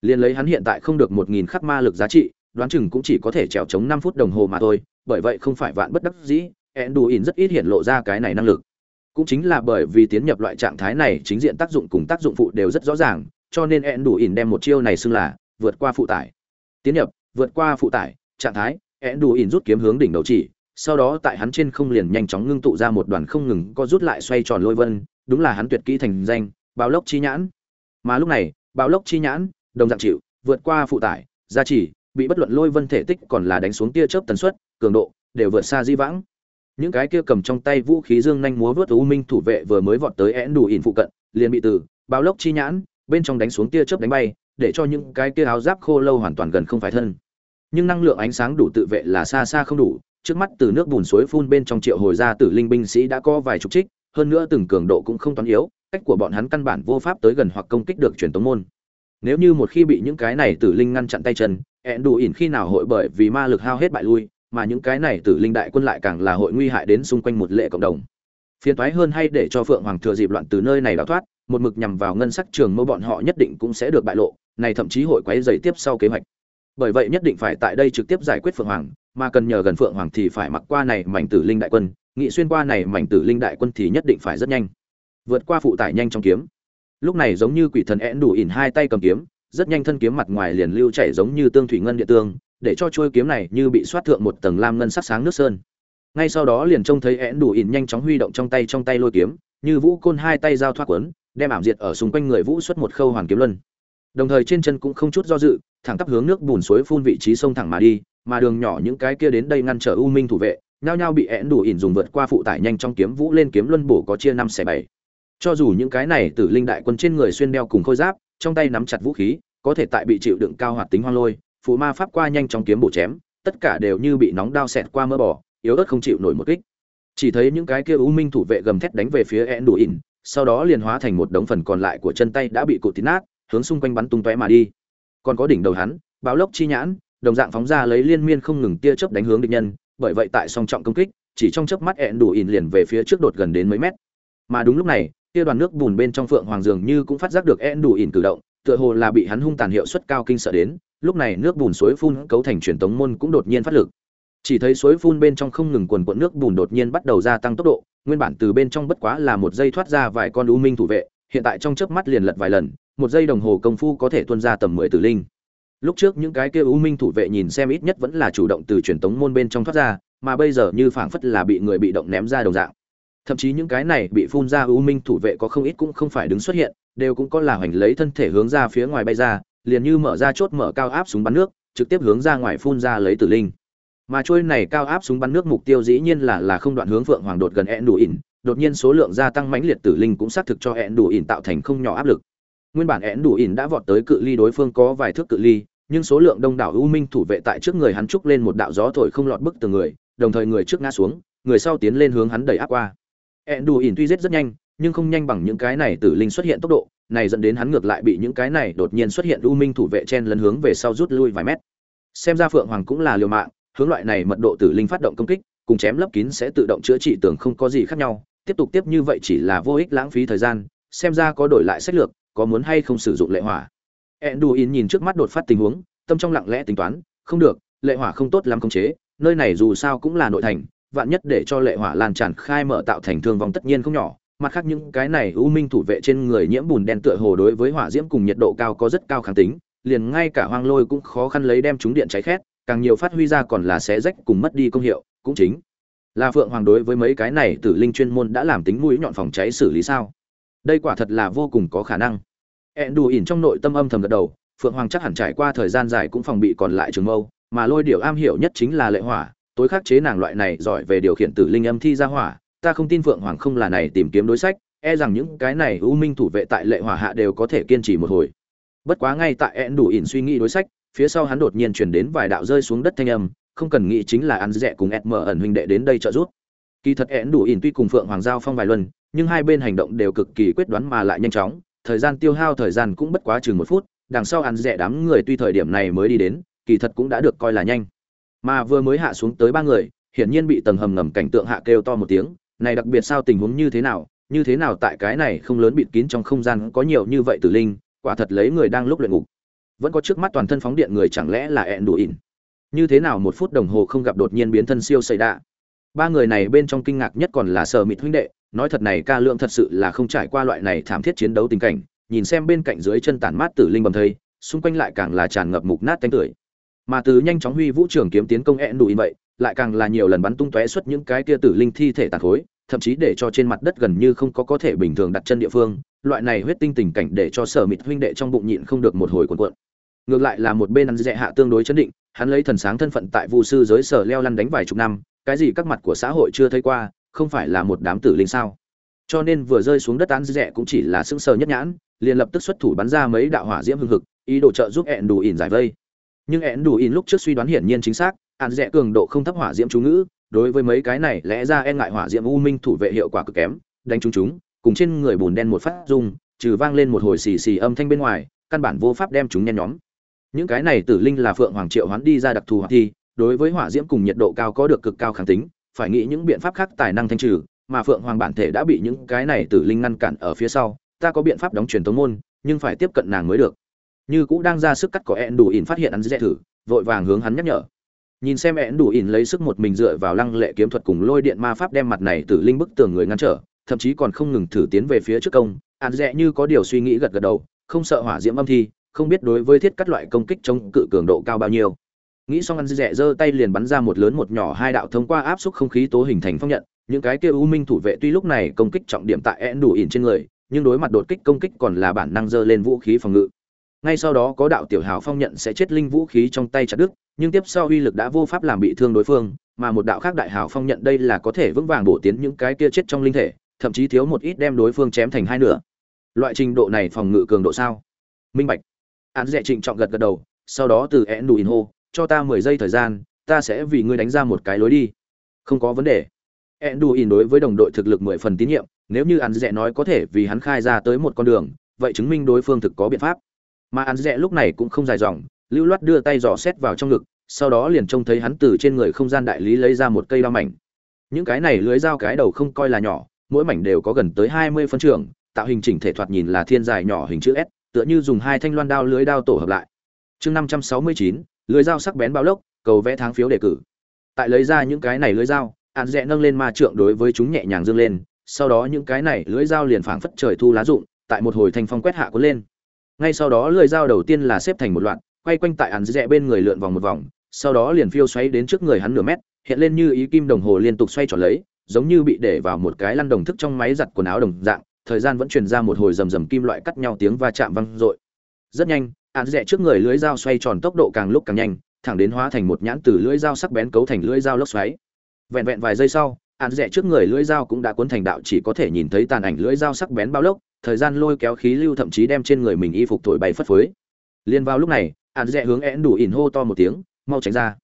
Liên lấy hắn hiện tại không được 1000 khắc ma lực giá trị, đoán chừng cũng chỉ có thể trèo chống 5 phút đồng hồ mà thôi, bởi vậy không phải vạn bất đắc dĩ, Enduin rất ít hiện lộ ra cái này năng lực. Cũng chính là bởi vì tiến nhập loại trạng thái này, chính diện tác dụng cùng tác dụng phụ đều rất rõ ràng, cho nên Enduin đem một chiêu này xưng là vượt qua phụ tải. Tiến nhập, vượt qua phụ tải, trạng thái, én đủ ỉn rút kiếm hướng đỉnh đầu chỉ, sau đó tại hắn trên không liền nhanh chóng ngưng tụ ra một đoàn không ngừng có rút lại xoay tròn lôi vân, đúng là hắn tuyệt kỹ thành danh, Báo lốc chi nhãn. Mà lúc này, Báo lốc chi nhãn, đồng dạng chịu, vượt qua phụ tải, gia trì bị bất luận lôi vân thể tích còn là đánh xuống tia chớp tần suất, cường độ đều vượt xa di vãng những cái kia cầm trong tay vũ khí dương nhanh múa vớt u minh thủ vệ vừa mới vọt tới én đủ ỉn phụ cận liền bị từ báo lốc chi nhãn bên trong đánh xuống tia chớp đánh bay để cho những cái kia áo giáp khô lâu hoàn toàn gần không phải thân nhưng năng lượng ánh sáng đủ tự vệ là xa xa không đủ. Trước mắt từ nước bùn suối phun bên trong triệu hồi ra tử linh binh sĩ đã có vài chục trích, hơn nữa từng cường độ cũng không toán yếu, cách của bọn hắn căn bản vô pháp tới gần hoặc công kích được truyền tống môn. Nếu như một khi bị những cái này tử linh ngăn chặn tay chân, ẹn đủ ỉn khi nào hội bởi vì ma lực hao hết bại lui, mà những cái này tử linh đại quân lại càng là hội nguy hại đến xung quanh một lệ cộng đồng. Phiền toái hơn hay để cho phượng hoàng thừa dịp loạn từ nơi này đào thoát, một mực nhằm vào ngân sắc trường mâu bọn họ nhất định cũng sẽ được bại lộ, này thậm chí hội quấy giày tiếp sau kế hoạch bởi vậy nhất định phải tại đây trực tiếp giải quyết phượng hoàng, mà cần nhờ gần phượng hoàng thì phải mặc qua này mảnh tử linh đại quân, nghị xuyên qua này mảnh tử linh đại quân thì nhất định phải rất nhanh. Vượt qua phụ tải nhanh trong kiếm. Lúc này giống như quỷ thần én đủ ỉn hai tay cầm kiếm, rất nhanh thân kiếm mặt ngoài liền lưu chảy giống như tương thủy ngân địa tương, để cho chuôi kiếm này như bị xoát thượng một tầng lam ngân sắc sáng nước sơn. Ngay sau đó liền trông thấy én đủ ỉn nhanh chóng huy động trong tay trong tay lôi kiếm, như vũ côn hai tay giao thoát quấn đem ảm diệt ở xung quanh người vũ xuất một khâu hoàn kiếm luân. Đồng thời trên chân cũng không chút do dự thẳng tắp hướng nước bùn suối phun vị trí sông thẳng mà đi, mà đường nhỏ những cái kia đến đây ngăn trở u minh thủ vệ, nhao nhao bị én đủ ỉn dùng vượt qua phụ tải nhanh trong kiếm vũ lên kiếm luân bổ có chia năm xẻ bảy. Cho dù những cái này tử linh đại quân trên người xuyên đeo cùng khôi giáp, trong tay nắm chặt vũ khí, có thể tại bị chịu đựng cao hoạt tính hoang lôi, phụ ma pháp qua nhanh trong kiếm bổ chém, tất cả đều như bị nóng đao xẹt qua mỡ bỏ yếu ớt không chịu nổi một kích. Chỉ thấy những cái kia u minh thủ vệ gầm thét đánh về phía én đủ ỉn, sau đó liền hóa thành một đống phần còn lại của chân tay đã bị cụt tín nát, hướng xung quanh bắn tung tóe mà đi còn có đỉnh đầu hắn báo lốc chi nhãn, đồng dạng phóng ra lấy liên miên không ngừng tia chớp đánh hướng địch nhân, bởi vậy tại song trọng công kích, chỉ trong chớp mắt ẹn đủ ỉn liền về phía trước đột gần đến mấy mét. Mà đúng lúc này, tia đoàn nước bùn bên trong phượng hoàng dường như cũng phát giác được ẹn đủ ỉn cử động, tựa hồ là bị hắn hung tàn hiệu suất cao kinh sợ đến, lúc này nước bùn suối phun cấu thành truyền tống môn cũng đột nhiên phát lực. Chỉ thấy suối phun bên trong không ngừng quần quận nước bùn đột nhiên bắt đầu gia tăng tốc độ, nguyên bản từ bên trong bất quá là một giây thoát ra vài con u minh thủ vệ, hiện tại trong chớp mắt liền lật vài lần một giây đồng hồ công phu có thể tuôn ra tầm mười tử linh. Lúc trước những cái kia u minh thủ vệ nhìn xem ít nhất vẫn là chủ động từ truyền tống môn bên trong thoát ra, mà bây giờ như phảng phất là bị người bị động ném ra đồng dạng. Thậm chí những cái này bị phun ra u minh thủ vệ có không ít cũng không phải đứng xuất hiện, đều cũng có là hoành lấy thân thể hướng ra phía ngoài bay ra, liền như mở ra chốt mở cao áp súng bắn nước, trực tiếp hướng ra ngoài phun ra lấy tử linh. Mà trôi này cao áp súng bắn nước mục tiêu dĩ nhiên là là không đoạn hướng phượng hoàng đột gần ẹn đủ ỉn, đột nhiên số lượng gia tăng mãnh liệt tử linh cũng xác thực cho ẹn đủ ỉn tạo thành không nhỏ áp lực nguyên bản én đủ ỉn đã vọt tới cự ly đối phương có vài thước cự ly, nhưng số lượng đông đảo u minh thủ vệ tại trước người hắn trúc lên một đạo gió thổi không lọt bức từ người, đồng thời người trước ngã xuống, người sau tiến lên hướng hắn đẩy áp qua. Én đủ ỉn tuy giết rất nhanh, nhưng không nhanh bằng những cái này tử linh xuất hiện tốc độ, này dẫn đến hắn ngược lại bị những cái này đột nhiên xuất hiện u minh thủ vệ chen lấn hướng về sau rút lui vài mét. Xem ra phượng hoàng cũng là liều mạng, hướng loại này mật độ tử linh phát động công kích, cùng chém lấp kín sẽ tự động chữa trị tưởng không có gì khác nhau, tiếp tục tiếp như vậy chỉ là vô ích lãng phí thời gian, xem ra có đổi lại sách lược có muốn hay không sử dụng lệ hỏa. Enduin nhìn trước mắt đột phát tình huống, tâm trong lặng lẽ tính toán, không được, lệ hỏa không tốt lắm khống chế, nơi này dù sao cũng là nội thành, vạn nhất để cho lệ hỏa lan tràn khai mở tạo thành thương vong tất nhiên không nhỏ. Mặt khác những cái này u minh thủ vệ trên người nhiễm bùn đen tựa hồ đối với hỏa diễm cùng nhiệt độ cao có rất cao kháng tính, liền ngay cả hoang lôi cũng khó khăn lấy đem chúng điện cháy khét, càng nhiều phát huy ra còn là xé rách cùng mất đi công hiệu, cũng chính là phượng hoàng đối với mấy cái này tử linh chuyên môn đã làm tính mũi nhọn phòng cháy xử lý sao? Đây quả thật là vô cùng có khả năng. Ẹn đù ỉn trong nội tâm âm thầm gật đầu, phượng hoàng chắc hẳn trải qua thời gian dài cũng phòng bị còn lại trường mâu, mà lôi điệu am hiểu nhất chính là lệ hỏa, tối khắc chế nàng loại này giỏi về điều khiển tử linh âm thi ra hỏa, ta không tin phượng hoàng không là này tìm kiếm đối sách e rằng những cái này u minh thủ vệ tại lệ hỏa hạ đều có thể kiên trì một hồi. Bất quá ngay tại ẹn đủ ỉn suy nghĩ đối sách, phía sau hắn đột nhiên chuyển đến vài đạo rơi xuống đất thanh âm, không cần nghĩ chính là ăn rẻ cùng ẹt mở ẩn huynh đệ đến đây trợ giúp kỳ thật én đủ ỉn tuy cùng phượng hoàng giao phong vài lần, nhưng hai bên hành động đều cực kỳ quyết đoán mà lại nhanh chóng. Thời gian tiêu hao thời gian cũng bất quá chừng một phút đằng sau ăn rẻ đám người tuy thời điểm này mới đi đến kỳ thật cũng đã được coi là nhanh. Mà vừa mới hạ xuống tới ba người hiển nhiên bị tầng hầm ngầm cảnh tượng hạ kêu to một tiếng này đặc biệt sao tình huống như thế nào như thế nào tại cái này không lớn bịt kín trong không gian có nhiều như vậy tử linh quả thật lấy người đang lúc luyện ngục. Vẫn có trước mắt toàn thân phóng điện người chẳng lẽ là ẹn đủ ỉn? Như thế nào một phút đồng hồ không gặp đột nhiên biến thân siêu xảy đạ? Ba người này bên trong kinh ngạc nhất còn là sở mịt huynh đệ, nói thật này ca lượng thật sự là không trải qua loại này thảm thiết chiến đấu tình cảnh, nhìn xem bên cạnh dưới chân tản mát tử linh bầm thây, xung quanh lại càng là tràn ngập mục nát tanh tưởi. Mà từ nhanh chóng huy vũ trưởng kiếm tiến công ẹn đủ vậy, lại càng là nhiều lần bắn tung tóe xuất những cái kia tử linh thi thể tàn khối, thậm chí để cho trên mặt đất gần như không có có thể bình thường đặt chân địa phương, loại này huyết tinh tình cảnh để cho sở mịt huynh đệ trong bụng nhịn không được một hồi cuộn cuộn. Ngược lại là một bên ăn dẹ hạ tương đối chấn định, hắn lấy thần sáng thân phận tại vu sư giới sở leo lăn đánh vài chục năm cái gì các mặt của xã hội chưa thấy qua, không phải là một đám tử linh sao? Cho nên vừa rơi xuống đất án rẻ cũng chỉ là sững sờ nhất nhãn, liền lập tức xuất thủ bắn ra mấy đạo hỏa diễm hưng hực, ý đồ trợ giúp ẹn đủ ỉn giải vây. Nhưng ẹn đủ ỉn lúc trước suy đoán hiển nhiên chính xác, án rẻ cường độ không thấp hỏa diễm chú ngữ, đối với mấy cái này lẽ ra e ngại hỏa diễm u minh thủ vệ hiệu quả cực kém, đánh chúng chúng, cùng trên người bùn đen một phát dung trừ vang lên một hồi xì xì âm thanh bên ngoài, căn bản vô pháp đem chúng nhen nhóm. Những cái này tử linh là phượng hoàng triệu hoán đi ra đặc thù hỏa thi đối với hỏa diễm cùng nhiệt độ cao có được cực cao kháng tính, phải nghĩ những biện pháp khác tài năng thanh trừ, mà phượng hoàng bản thể đã bị những cái này tử linh ngăn cản ở phía sau, ta có biện pháp đóng truyền tống môn, nhưng phải tiếp cận nàng mới được. Như cũ đang ra sức cắt cỏ ẹn đủ ỉn phát hiện hắn dễ thử, vội vàng hướng hắn nhắc nhở. Nhìn xem ẹn đủ ỉn lấy sức một mình dựa vào lăng lệ kiếm thuật cùng lôi điện ma pháp đem mặt này tử linh bức tường người ngăn trở, thậm chí còn không ngừng thử tiến về phía trước công, hắn dễ như có điều suy nghĩ gật gật đầu, không sợ hỏa diễm âm thi, không biết đối với thiết cắt loại công kích chống cự cường độ cao bao nhiêu nghĩ xong ăn dẹ giơ tay liền bắn ra một lớn một nhỏ hai đạo thông qua áp suất không khí tố hình thành phong nhận. Những cái kia u minh thủ vệ tuy lúc này công kích trọng điểm tại ẹn đủ ỉn trên người, nhưng đối mặt đột kích công kích còn là bản năng giơ lên vũ khí phòng ngự. Ngay sau đó có đạo tiểu hào phong nhận sẽ chết linh vũ khí trong tay chặt đứt, nhưng tiếp sau uy lực đã vô pháp làm bị thương đối phương, mà một đạo khác đại hào phong nhận đây là có thể vững vàng bổ tiến những cái kia chết trong linh thể, thậm chí thiếu một ít đem đối phương chém thành hai nửa. Loại trình độ này phòng ngự cường độ sao? Minh bạch. Án dẹ trịnh trọng gật gật đầu, sau đó từ én đủ in hô cho ta mười giây thời gian ta sẽ vì ngươi đánh ra một cái lối đi không có vấn đề Enduin đối với đồng đội thực lực mười phần tín nhiệm, nếu như An Dẹ nói có thể vì hắn khai ra tới một con đường, vậy chứng minh đối phương thực có biện pháp. Mà An Dẹ lúc này cũng không dài dòng, lưu loát đưa tay dò xét vào trong ngực, sau đó liền trông thấy hắn từ trên người không gian đại lý lấy ra một cây dao mảnh. Những cái này lưới dao cái đầu không coi là nhỏ, mỗi mảnh đều có gần tới 20 phân trường, tạo hình chỉnh thể thoạt nhìn là thiên dài nhỏ hình chữ S, tựa như dùng hai thanh loan đao lưới đao tổ hợp lại. Chương 569, lưới dao sắc bén bao lốc cầu vẽ tháng phiếu đề cử tại lấy ra những cái này lưới dao ạn dẹ nâng lên ma trượng đối với chúng nhẹ nhàng dương lên sau đó những cái này lưới dao liền phảng phất trời thu lá rụng tại một hồi thanh phong quét hạ cuốn lên ngay sau đó lưới dao đầu tiên là xếp thành một loạt quay quanh tại ạn dẹ bên người lượn vòng một vòng sau đó liền phiêu xoáy đến trước người hắn nửa mét hiện lên như ý kim đồng hồ liên tục xoay tròn lấy giống như bị để vào một cái lăn đồng thức trong máy giặt quần áo đồng dạng thời gian vẫn truyền ra một hồi rầm rầm kim loại cắt nhau tiếng va chạm vang dội. Rất nhanh, án rẽ trước người lưới dao xoay tròn tốc độ càng lúc càng nhanh, thẳng đến hóa thành một nhãn từ lưới dao sắc bén cấu thành lưới dao lốc xoáy. Vẹn vẹn vài giây sau, án rẽ trước người lưới dao cũng đã cuốn thành đạo chỉ có thể nhìn thấy tàn ảnh lưới dao sắc bén bao lốc, thời gian lôi kéo khí lưu thậm chí đem trên người mình y phục thổi bay phất phới. Liên vào lúc này, án rẽ hướng én đủ ỉn hô to một tiếng, mau tránh ra.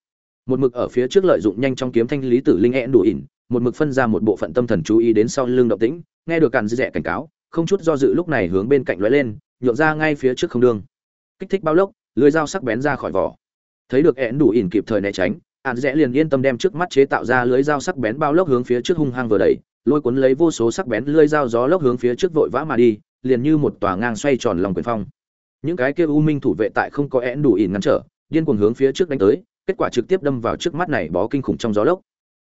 Một mực ở phía trước lợi dụng nhanh trong kiếm thanh lý tử linh én đủ ỉn, một mực phân ra một bộ phận tâm thần chú ý đến sau lưng động tĩnh, nghe được càn rẽ cảnh cáo, không chút do dự lúc này hướng bên cạnh lóe lên nhộn ra ngay phía trước không đường kích thích bao lốc, lưới dao sắc bén ra khỏi vỏ. Thấy được én đủ ỉn kịp thời né tránh ạn rẽ liền yên tâm đem trước mắt chế tạo ra lưới dao sắc bén bao lốc hướng phía trước hung hăng vừa đẩy, lôi cuốn lấy vô số sắc bén lưới dao gió lốc hướng phía trước vội vã mà đi, liền như một tòa ngang xoay tròn lòng quyền phong. Những cái kia u minh thủ vệ tại không có én đủ ỉn ngăn trở, điên cuồng hướng phía trước đánh tới, kết quả trực tiếp đâm vào trước mắt này bó kinh khủng trong gió lốc.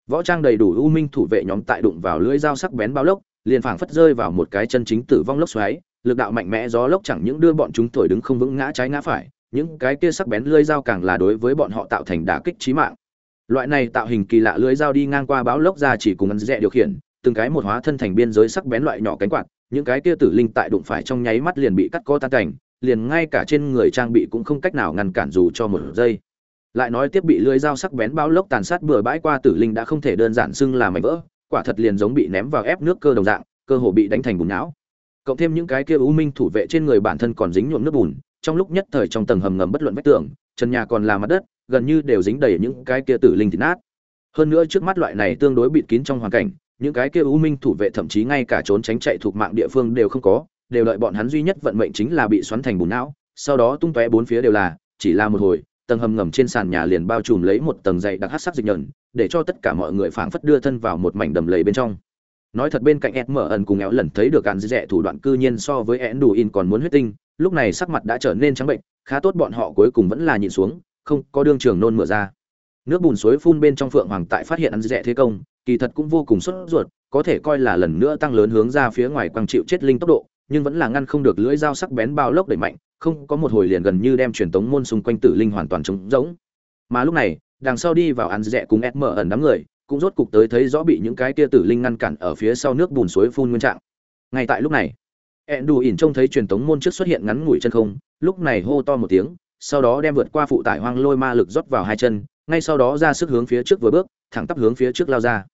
Võ trang đầy đủ u minh thủ vệ nhóm tại đụng vào lưỡi dao sắc bén bao lốc, liền phảng phất rơi vào một cái chân chính tử vong lốc xoáy lực đạo mạnh mẽ gió lốc chẳng những đưa bọn chúng thổi đứng không vững ngã trái ngã phải, những cái kia sắc bén lưỡi dao càng là đối với bọn họ tạo thành đả kích chí mạng. Loại này tạo hình kỳ lạ lưỡi dao đi ngang qua báo lốc ra chỉ cùng ăn rẽ điều khiển, từng cái một hóa thân thành biên giới sắc bén loại nhỏ cánh quạt, những cái kia tử linh tại đụng phải trong nháy mắt liền bị cắt co tan cảnh, liền ngay cả trên người trang bị cũng không cách nào ngăn cản dù cho một giây. Lại nói tiếp bị lưỡi dao sắc bén bão lốc tàn sát bừa bãi qua tử linh đã không thể đơn giản xưng là mảnh vỡ, quả thật liền giống bị ném vào ép nước cơ đồng dạng, cơ hồ bị đánh thành bùn não cộng thêm những cái kia u minh thủ vệ trên người bản thân còn dính nhuộm nước bùn, trong lúc nhất thời trong tầng hầm ngầm bất luận vách tường, trần nhà còn là mặt đất, gần như đều dính đầy những cái kia tử linh thịt nát. Hơn nữa trước mắt loại này tương đối bịt kín trong hoàn cảnh, những cái kia u minh thủ vệ thậm chí ngay cả trốn tránh chạy thuộc mạng địa phương đều không có, đều đợi bọn hắn duy nhất vận mệnh chính là bị xoắn thành bùn não, sau đó tung tóe bốn phía đều là, chỉ là một hồi, tầng hầm ngầm trên sàn nhà liền bao trùm lấy một tầng dày đặc hát sắc dịch nhẫn để cho tất cả mọi người phảng phất đưa thân vào một mảnh đầm lầy bên trong nói thật bên cạnh ed mở ẩn cùng éo lần thấy được càn dẹ thủ đoạn cư nhiên so với ed đủ in còn muốn huyết tinh, lúc này sắc mặt đã trở nên trắng bệnh, khá tốt bọn họ cuối cùng vẫn là nhịn xuống, không có đương trường nôn mửa ra. Nước bùn suối phun bên trong phượng hoàng tại phát hiện ăn dẹ thế công, kỳ thật cũng vô cùng sốt ruột, có thể coi là lần nữa tăng lớn hướng ra phía ngoài quăng chịu chết linh tốc độ, nhưng vẫn là ngăn không được lưỡi dao sắc bén bao lốc đẩy mạnh, không có một hồi liền gần như đem truyền tống môn xung quanh tử linh hoàn toàn trống rỗng. Mà lúc này, đằng sau đi vào ăn dẹ cùng ép mở ẩn đám người cũng rốt cục tới thấy rõ bị những cái kia tử linh ngăn cản ở phía sau nước bùn suối phun nguyên trạng. Ngay tại lúc này ẹn đù ỉn trông thấy truyền tống môn trước xuất hiện ngắn ngủi chân không, lúc này hô to một tiếng, sau đó đem vượt qua phụ tải hoang lôi ma lực rót vào hai chân, ngay sau đó ra sức hướng phía trước vừa bước, thẳng tắp hướng phía trước lao ra.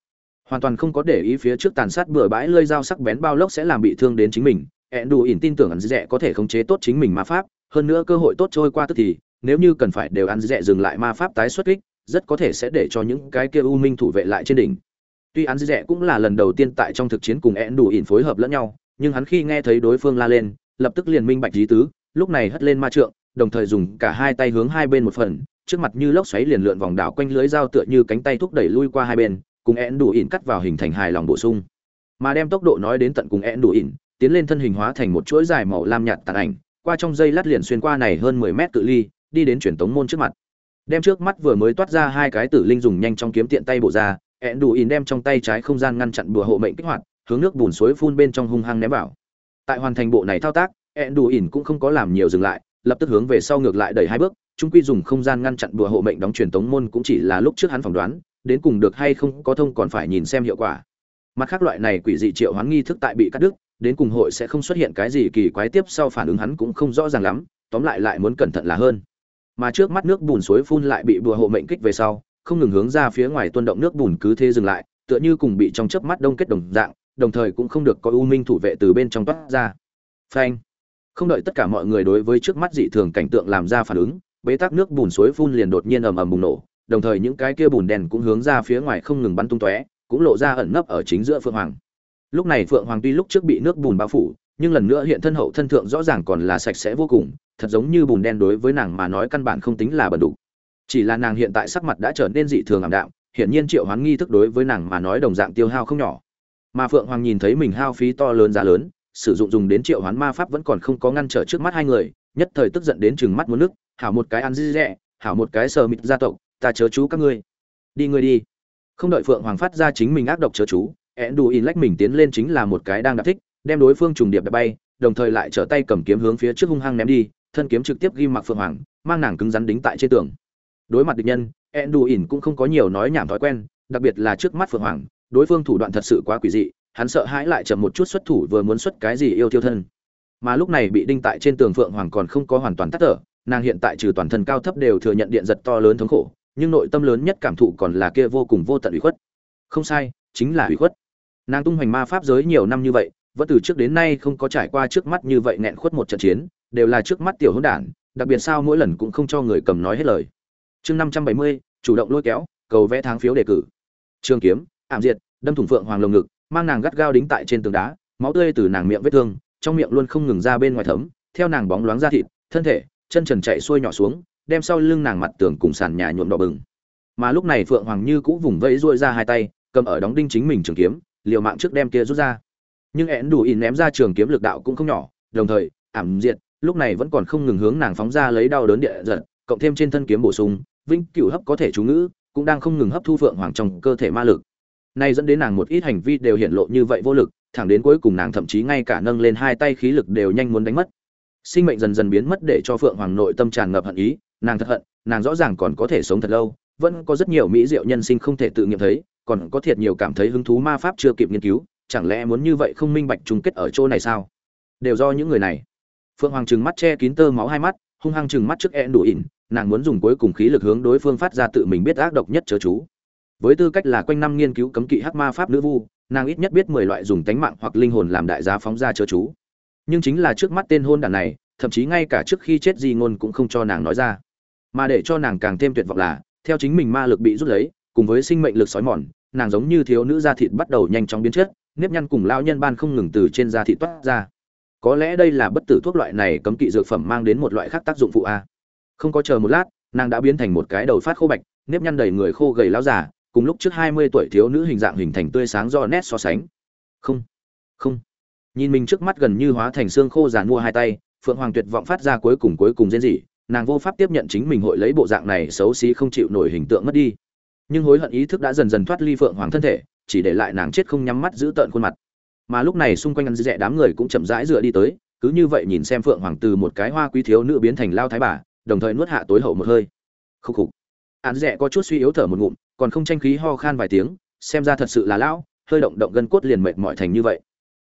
Hoàn toàn không có để ý phía trước tàn sát bừa bãi lơi dao sắc bén bao lốc sẽ làm bị thương đến chính mình. Ẹn đù ỉn tin tưởng ăn dẹ có thể khống chế tốt chính mình ma pháp, hơn nữa cơ hội tốt trôi qua tức thì, nếu như cần phải đều ăn dẹ dừng lại ma pháp tái xuất kích rất có thể sẽ để cho những cái kia u minh thủ vệ lại trên đỉnh. Tuy ăn dễ dạ cũng là lần đầu tiên tại trong thực chiến cùng én đủ ỉn phối hợp lẫn nhau, nhưng hắn khi nghe thấy đối phương la lên, lập tức liền minh bạch lý tứ, lúc này hất lên ma trượng, đồng thời dùng cả hai tay hướng hai bên một phần, trước mặt như lốc xoáy liền lượn vòng đảo quanh lưới dao tựa như cánh tay thúc đẩy lui qua hai bên, cùng én đủ ỉn cắt vào hình thành hài lòng bổ sung. Mà đem tốc độ nói đến tận cùng én đủ ỉn, tiến lên thân hình hóa thành một chuỗi dài màu lam nhạt tàn ảnh, qua trong dây lát liền xuyên qua này hơn mười mét cự ly, đi đến truyền tống môn trước mặt đem trước mắt vừa mới toát ra hai cái tử linh dùng nhanh trong kiếm tiện tay bổ ra ẹn đủ ỉn đem trong tay trái không gian ngăn chặn bùa hộ mệnh kích hoạt, hướng nước bùn suối phun bên trong hung hăng ném vào. Tại hoàn thành bộ này thao tác ẹn đủ ỉn cũng không có làm nhiều dừng lại, lập tức hướng về sau ngược lại đẩy hai bước trung quy dùng không gian ngăn chặn bùa hộ mệnh đóng truyền tống môn cũng chỉ là lúc trước hắn phỏng đoán, đến cùng được hay không có thông còn phải nhìn xem hiệu quả. Mặt khác loại này quỷ dị triệu hoán nghi thức tại bị cắt đứt, đến cùng hội sẽ không xuất hiện cái gì kỳ quái tiếp sau phản ứng hắn cũng không rõ ràng lắm, tóm lại lại muốn cẩn thận là hơn mà trước mắt nước bùn suối phun lại bị bùa hộ mệnh kích về sau, không ngừng hướng ra phía ngoài tuôn động nước bùn cứ thế dừng lại, tựa như cùng bị trong chớp mắt đông kết đồng dạng, đồng thời cũng không được có u minh thủ vệ từ bên trong toát ra. Phanh. Không đợi tất cả mọi người đối với trước mắt dị thường cảnh tượng làm ra phản ứng, bế tắc nước bùn suối phun liền đột nhiên ầm ầm bùng nổ, đồng thời những cái kia bùn đèn cũng hướng ra phía ngoài không ngừng bắn tung tóe, cũng lộ ra ẩn nấp ở chính giữa phượng hoàng. Lúc này phượng hoàng tuy lúc trước bị nước bùn bao phủ nhưng lần nữa hiện thân hậu thân thượng rõ ràng còn là sạch sẽ vô cùng, thật giống như bùn đen đối với nàng mà nói căn bản không tính là bẩn đủ. Chỉ là nàng hiện tại sắc mặt đã trở nên dị thường ảm đạm, hiển nhiên triệu hoán nghi thức đối với nàng mà nói đồng dạng tiêu hao không nhỏ. Mà phượng hoàng nhìn thấy mình hao phí to lớn giá lớn, sử dụng dùng đến triệu hoán ma pháp vẫn còn không có ngăn trở trước mắt hai người, nhất thời tức giận đến chừng mắt muốn nước, hảo một cái ăn dĩ dẹ, hảo một cái sờ mịt gia tộc, ta chớ chú các ngươi. Đi ngươi đi. Không đợi phượng hoàng phát ra chính mình ác độc chớ chú ẹn đù in lách mình tiến lên chính là một cái đang đạp thích đem đối phương trùng điệp đập bay, đồng thời lại trở tay cầm kiếm hướng phía trước hung hăng ném đi, thân kiếm trực tiếp ghi mặc phượng hoàng, mang nàng cứng rắn đính tại trên tường. Đối mặt địch nhân, Enduin ỉn cũng không có nhiều nói nhảm thói quen, đặc biệt là trước mắt phượng hoàng, đối phương thủ đoạn thật sự quá quỷ dị, hắn sợ hãi lại chậm một chút xuất thủ vừa muốn xuất cái gì yêu tiêu thân. Mà lúc này bị đinh tại trên tường phượng hoàng còn không có hoàn toàn tắt thở, nàng hiện tại trừ toàn thân cao thấp đều thừa nhận điện giật to lớn thống khổ, nhưng nội tâm lớn nhất cảm thụ còn là kia vô cùng vô tận ủy khuất. Không sai, chính là ủy khuất. Nàng tung hoành ma pháp giới nhiều năm như vậy vẫn từ trước đến nay không có trải qua trước mắt như vậy nghẹn khuất một trận chiến, đều là trước mắt tiểu hỗn đản, đặc biệt sao mỗi lần cũng không cho người cầm nói hết lời. Chương năm trăm bảy mươi, chủ động lôi kéo, cầu vẽ tháng phiếu đề cử. Trường kiếm, ảm diệt, đâm thủng phượng hoàng lồng ngực, mang nàng gắt gao đính tại trên tường đá, máu tươi từ nàng miệng vết thương, trong miệng luôn không ngừng ra bên ngoài thấm, theo nàng bóng loáng ra thịt, thân thể, chân trần chạy xuôi nhỏ xuống, đem sau lưng nàng mặt tường cùng sàn nhà nhuộm đỏ bừng. Mà lúc này phượng hoàng như cũ vùng vẫy duỗi ra hai tay, cầm ở đóng đinh chính mình trường kiếm, liều mạng trước đem kia rút ra nhưng én đủ ỉn ném ra trường kiếm lực đạo cũng không nhỏ, đồng thời, ảm diệt, lúc này vẫn còn không ngừng hướng nàng phóng ra lấy đau đớn địa giật, cộng thêm trên thân kiếm bổ sung vinh cửu hấp có thể chú ngữ, cũng đang không ngừng hấp thu phượng hoàng trong cơ thể ma lực. Nay dẫn đến nàng một ít hành vi đều hiện lộ như vậy vô lực, thẳng đến cuối cùng nàng thậm chí ngay cả nâng lên hai tay khí lực đều nhanh muốn đánh mất. Sinh mệnh dần dần biến mất để cho phượng hoàng nội tâm tràn ngập hận ý, nàng thật hận, nàng rõ ràng còn có thể sống thật lâu, vẫn có rất nhiều mỹ diệu nhân sinh không thể tự nghiệm thấy, còn có thiệt nhiều cảm thấy hứng thú ma pháp chưa kịp nghiên cứu chẳng lẽ muốn như vậy không minh bạch chung kết ở chỗ này sao? Đều do những người này. Phượng hoàng trừng mắt che kín tơ máu hai mắt, hung hăng trừng mắt trước e đủ ỉn, nàng muốn dùng cuối cùng khí lực hướng đối phương phát ra tự mình biết ác độc nhất chớ chú. Với tư cách là quanh năm nghiên cứu cấm kỵ hắc ma pháp nữ vu, nàng ít nhất biết mười loại dùng tánh mạng hoặc linh hồn làm đại giá phóng ra chớ chú. Nhưng chính là trước mắt tên hôn đàn này, thậm chí ngay cả trước khi chết di ngôn cũng không cho nàng nói ra. Mà để cho nàng càng thêm tuyệt vọng là, theo chính mình ma lực bị rút lấy, cùng với sinh mệnh lực sói mòn, nàng giống như thiếu nữ da thịt bắt đầu nhanh chóng biến chất nếp nhăn cùng lao nhân ban không ngừng từ trên da thị toát ra. Có lẽ đây là bất tử thuốc loại này cấm kỵ dược phẩm mang đến một loại khác tác dụng phụ a. Không có chờ một lát, nàng đã biến thành một cái đầu phát khô bạch, nếp nhăn đầy người khô gầy lao giả cùng lúc trước hai mươi tuổi thiếu nữ hình dạng hình thành tươi sáng do nét so sánh. Không không. Nhìn mình trước mắt gần như hóa thành xương khô giàn mua hai tay, phượng hoàng tuyệt vọng phát ra cuối cùng cuối cùng rên rỉ, nàng vô pháp tiếp nhận chính mình hội lấy bộ dạng này xấu xí không chịu nổi hình tượng mất đi. Nhưng hối hận ý thức đã dần dần thoát ly phượng hoàng thân thể chỉ để lại nàng chết không nhắm mắt giữ tợn khuôn mặt. Mà lúc này xung quanh ăn dẹ đám người cũng chậm rãi dựa đi tới cứ như vậy nhìn xem phượng hoàng từ một cái hoa quý thiếu nữ biến thành lao thái bà đồng thời nuốt hạ tối hậu một hơi. Khúc khục. Ăn dẹ có chút suy yếu thở một ngụm còn không tranh khí ho khan vài tiếng xem ra thật sự là lão hơi động động gân cốt liền mệt mỏi thành như vậy.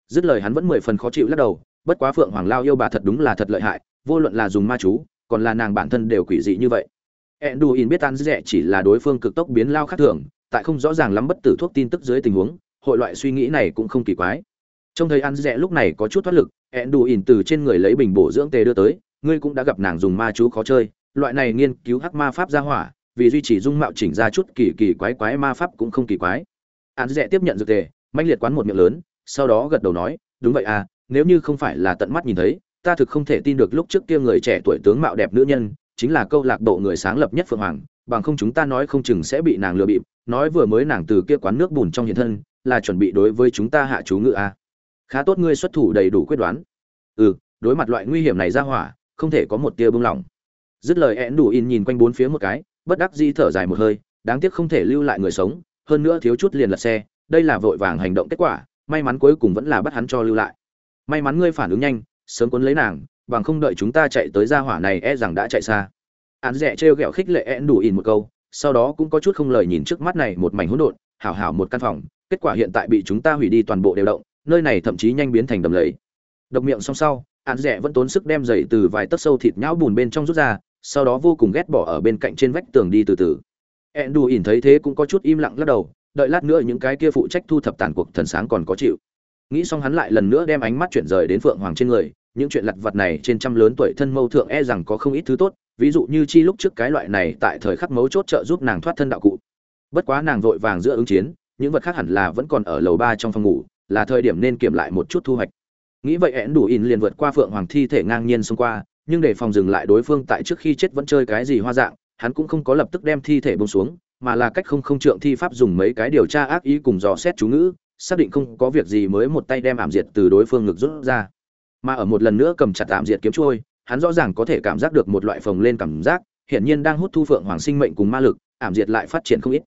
Dứt lời hắn vẫn mười phần khó chịu lắc đầu bất quá phượng hoàng lao yêu bà thật đúng là thật lợi hại vô luận là dùng ma chú còn là nàng bản thân đều quỷ dị như vậy. Enduin biết tan Dẹ chỉ là đối phương cực tốc biến lao khác thường, tại không rõ ràng lắm bất tử thuốc tin tức dưới tình huống, hội loại suy nghĩ này cũng không kỳ quái. Trong thời An rẽ lúc này có chút thoát lực, Enduin từ trên người lấy bình bổ dưỡng tê đưa tới, ngươi cũng đã gặp nàng dùng ma chú khó chơi, loại này nghiên cứu hắc ma pháp ra hỏa, vì duy trì dung mạo chỉnh ra chút kỳ kỳ quái quái ma pháp cũng không kỳ quái. An Dẹ tiếp nhận dược tề, mạnh liệt quán một miệng lớn, sau đó gật đầu nói, đúng vậy à, nếu như không phải là tận mắt nhìn thấy, ta thực không thể tin được lúc trước kia người trẻ tuổi tướng mạo đẹp nữ nhân, chính là câu lạc bộ người sáng lập nhất Phượng Hoàng, bằng không chúng ta nói không chừng sẽ bị nàng lừa bịp, nói vừa mới nàng từ kia quán nước bùn trong hiện thân, là chuẩn bị đối với chúng ta hạ chú ngự a. À. Khá tốt ngươi xuất thủ đầy đủ quyết đoán. Ừ, đối mặt loại nguy hiểm này ra hỏa, không thể có một tia bưng lỏng. Dứt lời én đủ in nhìn quanh bốn phía một cái, bất đắc dĩ thở dài một hơi, đáng tiếc không thể lưu lại người sống, hơn nữa thiếu chút liền lật xe, đây là vội vàng hành động kết quả, may mắn cuối cùng vẫn là bắt hắn cho lưu lại. May mắn ngươi phản ứng nhanh, sớm cuốn lấy nàng, bằng không đợi chúng ta chạy tới ra hỏa này e rằng đã chạy xa án rẻ trêu ghẹo khích lệ ẹn đủ ỉn một câu, sau đó cũng có chút không lời nhìn trước mắt này một mảnh hỗn độn, hảo hảo một căn phòng, kết quả hiện tại bị chúng ta hủy đi toàn bộ đều động, nơi này thậm chí nhanh biến thành đầm lầy. Độc miệng xong sau, án rẻ vẫn tốn sức đem giày từ vài tấc sâu thịt nhão bùn bên trong rút ra, sau đó vô cùng ghét bỏ ở bên cạnh trên vách tường đi từ từ. Ẹn đủ ỉn thấy thế cũng có chút im lặng lắc đầu, đợi lát nữa những cái kia phụ trách thu thập tàn cuộc thần sáng còn có chịu. Nghĩ xong hắn lại lần nữa đem ánh mắt chuyển rời đến phượng hoàng trên người, những chuyện lặt vặt này trên trăm lớn tuổi thân mâu thượng e rằng có không ít thứ tốt ví dụ như chi lúc trước cái loại này tại thời khắc mấu chốt trợ giúp nàng thoát thân đạo cụ. Bất quá nàng vội vàng giữa ứng chiến, những vật khác hẳn là vẫn còn ở lầu ba trong phòng ngủ, là thời điểm nên kiểm lại một chút thu hoạch. Nghĩ vậy én đủ in liền vượt qua phượng hoàng thi thể ngang nhiên xông qua, nhưng để phòng dừng lại đối phương tại trước khi chết vẫn chơi cái gì hoa dạng, hắn cũng không có lập tức đem thi thể bông xuống, mà là cách không không trượng thi pháp dùng mấy cái điều tra ác ý cùng dò xét chú ngữ, xác định không có việc gì mới một tay đem ảm diệt từ đối phương ngực rút ra. Mà ở một lần nữa cầm chặt ảm diệt kiếm trôi hắn rõ ràng có thể cảm giác được một loại phồng lên cảm giác, hiển nhiên đang hút thu phượng hoàng sinh mệnh cùng ma lực, ảm diệt lại phát triển không ít.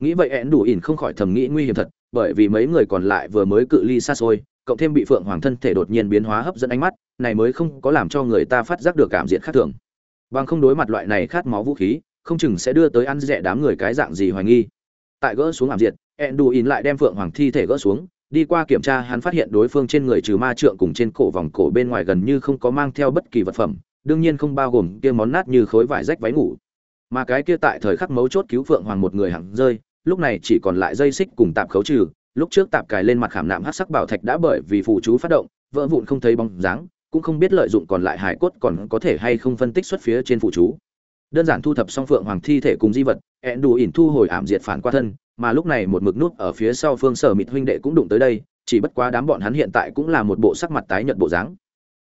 Nghĩ vậy én đủ ỉn không khỏi thầm nghĩ nguy hiểm thật, bởi vì mấy người còn lại vừa mới cự ly xa xôi, cộng thêm bị phượng hoàng thân thể đột nhiên biến hóa hấp dẫn ánh mắt, này mới không có làm cho người ta phát giác được cảm diệt khác thường. Bằng không đối mặt loại này khát máu vũ khí, không chừng sẽ đưa tới ăn rẻ đám người cái dạng gì hoài nghi. Tại gỡ xuống ảm diệt én đủ ỉn lại đem phượng hoàng thi thể gỡ xuống đi qua kiểm tra, hắn phát hiện đối phương trên người trừ ma trượng cùng trên cổ vòng cổ bên ngoài gần như không có mang theo bất kỳ vật phẩm, đương nhiên không bao gồm kia món nát như khối vải rách váy ngủ. Mà cái kia tại thời khắc mấu chốt cứu phượng hoàng một người hẳn rơi, lúc này chỉ còn lại dây xích cùng tạp khấu trừ, lúc trước tạp cài lên mặt khảm nạm hát sắc bảo thạch đã bởi vì phụ chú phát động, vỡ vụn không thấy bóng dáng, cũng không biết lợi dụng còn lại hải cốt còn có thể hay không phân tích xuất phía trên phụ chú. Đơn giản thu thập xong phượng hoàng thi thể cùng di vật ẹn đủ ỉn thu hồi ảm diệt phản qua thân mà lúc này một mực nút ở phía sau phương sở mịt huynh đệ cũng đụng tới đây, chỉ bất quá đám bọn hắn hiện tại cũng là một bộ sắc mặt tái nhợt bộ dáng.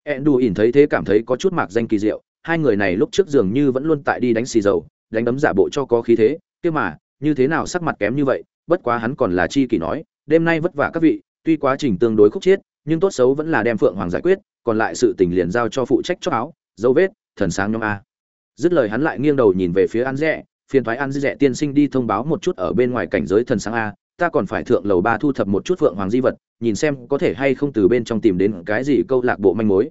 Endu ỉn thấy thế cảm thấy có chút mạc danh kỳ diệu, hai người này lúc trước dường như vẫn luôn tại đi đánh xì dầu, đánh đấm giả bộ cho có khí thế, kia mà, như thế nào sắc mặt kém như vậy, bất quá hắn còn là chi kỷ nói, đêm nay vất vả các vị, tuy quá trình tương đối khúc chiết, nhưng tốt xấu vẫn là đem phượng hoàng giải quyết, còn lại sự tình liền giao cho phụ trách cho áo, dấu vết, thần sáng nhóm a. Dứt lời hắn lại nghiêng đầu nhìn về phía an rẽ phiền thoái an rẽ tiên sinh đi thông báo một chút ở bên ngoài cảnh giới thần sáng a, ta còn phải thượng lầu ba thu thập một chút phượng hoàng di vật, nhìn xem có thể hay không từ bên trong tìm đến cái gì câu lạc bộ manh mối.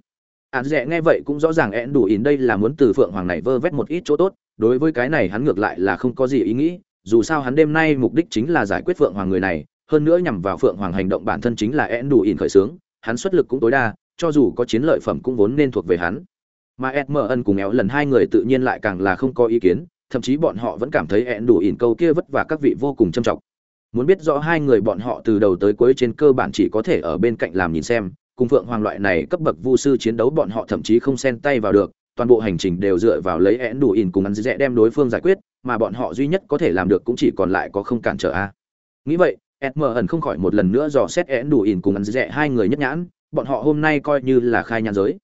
An rẻ nghe vậy cũng rõ ràng én đủ ỉn đây là muốn từ phượng hoàng này vơ vét một ít chỗ tốt, đối với cái này hắn ngược lại là không có gì ý nghĩ, dù sao hắn đêm nay mục đích chính là giải quyết phượng hoàng người này, hơn nữa nhằm vào phượng hoàng hành động bản thân chính là én đủ ỉn khởi xướng, hắn xuất lực cũng tối đa, cho dù có chiến lợi phẩm cũng vốn nên thuộc về hắn. Mà ed mờ ân cùng éo lần hai người tự nhiên lại càng là không có ý kiến thậm chí bọn họ vẫn cảm thấy ẹn đủ ỉn câu kia vất vả các vị vô cùng trầm trọng. Muốn biết rõ hai người bọn họ từ đầu tới cuối trên cơ bản chỉ có thể ở bên cạnh làm nhìn xem, cùng phượng hoàng loại này cấp bậc vu sư chiến đấu bọn họ thậm chí không xen tay vào được, toàn bộ hành trình đều dựa vào lấy én đủ ỉn cùng ăn dễ đem đối phương giải quyết, mà bọn họ duy nhất có thể làm được cũng chỉ còn lại có không cản trở a. Nghĩ vậy sm ẩn không khỏi một lần nữa dò xét én đủ ỉn cùng ăn dễ hai người nhất nhãn, bọn họ hôm nay coi như là khai nhãn giới.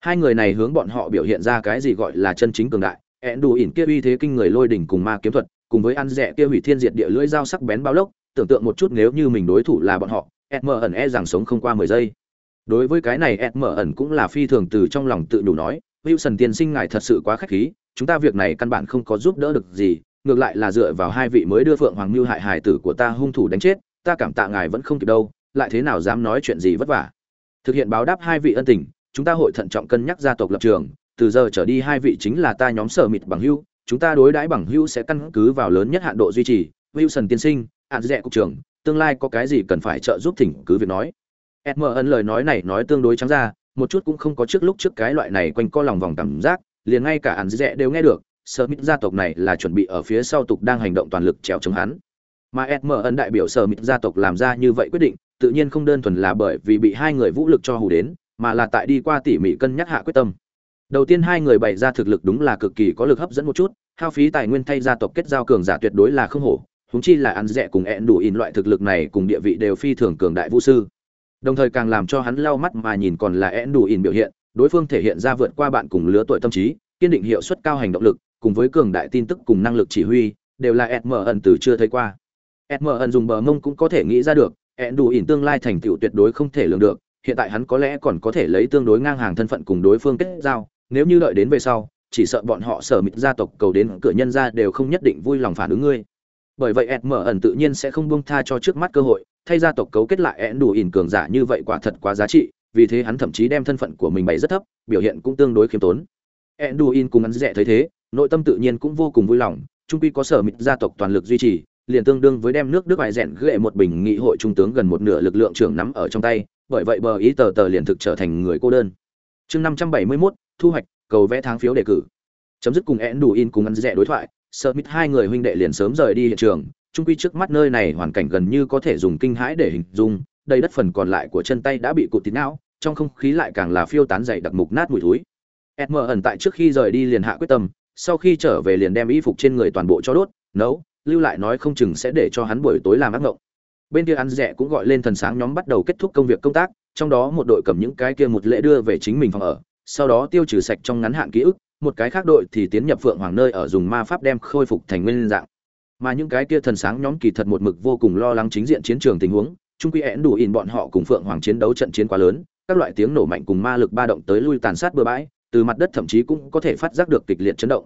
Hai người này hướng bọn họ biểu hiện ra cái gì gọi là chân chính cường đại ẹn đủ ỉn kia uy thế kinh người lôi đỉnh cùng ma kiếm thuật, cùng với ăn rẻ kia hủy thiên diệt địa lưỡi dao sắc bén bao lốc, tưởng tượng một chút nếu như mình đối thủ là bọn họ sm ẩn e rằng sống không qua mười giây. Đối với cái này sm ẩn cũng là phi thường từ trong lòng tự đủ nói, wilson tiên sinh ngài thật sự quá khách khí, chúng ta việc này căn bản không có giúp đỡ được gì, ngược lại là dựa vào hai vị mới đưa phượng hoàng mưu hại hải tử của ta hung thủ đánh chết, ta cảm tạ ngài vẫn không kịp đâu, lại thế nào dám nói chuyện gì vất vả. Thực hiện báo đáp hai vị ân tình, chúng ta hội thận trọng cân nhắc gia tộc lập trường từ giờ trở đi hai vị chính là ta nhóm sở mịt bằng hưu, chúng ta đối đãi bằng hưu sẽ căn cứ vào lớn nhất hạn độ duy trì. Wilson tiên sinh ạn dẹ cục trưởng, tương lai có cái gì cần phải trợ giúp thỉnh cứ việc nói. Sm ân lời nói này nói tương đối trắng ra, một chút cũng không có trước lúc trước cái loại này quanh co lòng vòng cảm giác, liền ngay cả ạn dẹ đều nghe được, sở mịt gia tộc này là chuẩn bị ở phía sau tục đang hành động toàn lực trèo chống hắn. Mà sm ân đại biểu sở mịt gia tộc làm ra như vậy quyết định, tự nhiên không đơn thuần là bởi vì bị hai người vũ lực cho hù đến, mà là tại đi qua tỉ mỉ cân nhắc hạ quyết tâm đầu tiên hai người bày ra thực lực đúng là cực kỳ có lực hấp dẫn một chút, hao phí tài nguyên thay gia tộc kết giao cường giả tuyệt đối là không hổ húng chi là ăn rẻ cùng ẹn đủ in loại thực lực này cùng địa vị đều phi thường cường đại vũ sư. Đồng thời càng làm cho hắn lau mắt mà nhìn còn là ẹn đủ in biểu hiện, đối phương thể hiện ra vượt qua bạn cùng lứa tuổi tâm trí, kiên định hiệu suất cao hành động lực, cùng với cường đại tin tức cùng năng lực chỉ huy, đều là sm ẩn từ chưa thấy qua. sm ẩn dùng bờ mông cũng có thể nghĩ ra được, ẹn đủ in tương lai thành tựu tuyệt đối không thể lường được, hiện tại hắn có lẽ còn có thể lấy tương đối ngang hàng thân phận cùng đối phương kết giao nếu như đợi đến về sau, chỉ sợ bọn họ sở mịt gia tộc cầu đến cửa nhân ra đều không nhất định vui lòng phản ứng ngươi. Bởi vậy ed mở ẩn tự nhiên sẽ không buông tha cho trước mắt cơ hội, thay gia tộc cấu kết lại ed đủ ỉn cường giả như vậy quả thật quá giá trị, vì thế hắn thậm chí đem thân phận của mình bày rất thấp, biểu hiện cũng tương đối khiêm tốn. Ed đủ ỉn cùng hắn rẻ thấy thế, nội tâm tự nhiên cũng vô cùng vui lòng trung quy có sở mịt gia tộc toàn lực duy trì, liền tương đương với đem nước đức bài rèn ghệ một bình nghị hội trung tướng gần một nửa lực lượng trưởng nắm ở trong tay, bởi vậy bờ ý tờ tờ liền thực trở thành người cô đơn. Chương năm trăm bảy mươi mốt thu hoạch, cầu vẽ tháng phiếu đề cử. Chấm dứt cùng én đủ in cùng ăn rẻ đối thoại sợ mít hai người huynh đệ liền sớm rời đi hiện trường. Trung quy trước mắt nơi này hoàn cảnh gần như có thể dùng kinh hãi để hình dung đây đất phần còn lại của chân tay đã bị cụt tín não, trong không khí lại càng là phiêu tán dày đặc mục nát mùi thúi edm ẩn tại trước khi rời đi liền hạ quyết tâm, sau khi trở về liền đem y phục trên người toàn bộ cho đốt, nấu, lưu lại nói không chừng sẽ để cho hắn buổi tối làm ác ngộng. Bên kia ăn rẻ cũng gọi lên thần sáng nhóm bắt đầu kết thúc công việc công tác, trong đó một đội cầm những cái kia một lễ đưa về chính mình phòng ở sau đó tiêu trừ sạch trong ngắn hạn ký ức, một cái khác đội thì tiến nhập phượng hoàng nơi ở dùng ma pháp đem khôi phục thành nguyên dạng. Mà những cái kia thần sáng nhóm kỳ thật một mực vô cùng lo lắng chính diện chiến trường tình huống trung quy én đủ in bọn họ cùng phượng hoàng chiến đấu trận chiến quá lớn, các loại tiếng nổ mạnh cùng ma lực ba động tới lui tàn sát bừa bãi, từ mặt đất thậm chí cũng có thể phát giác được kịch liệt chấn động.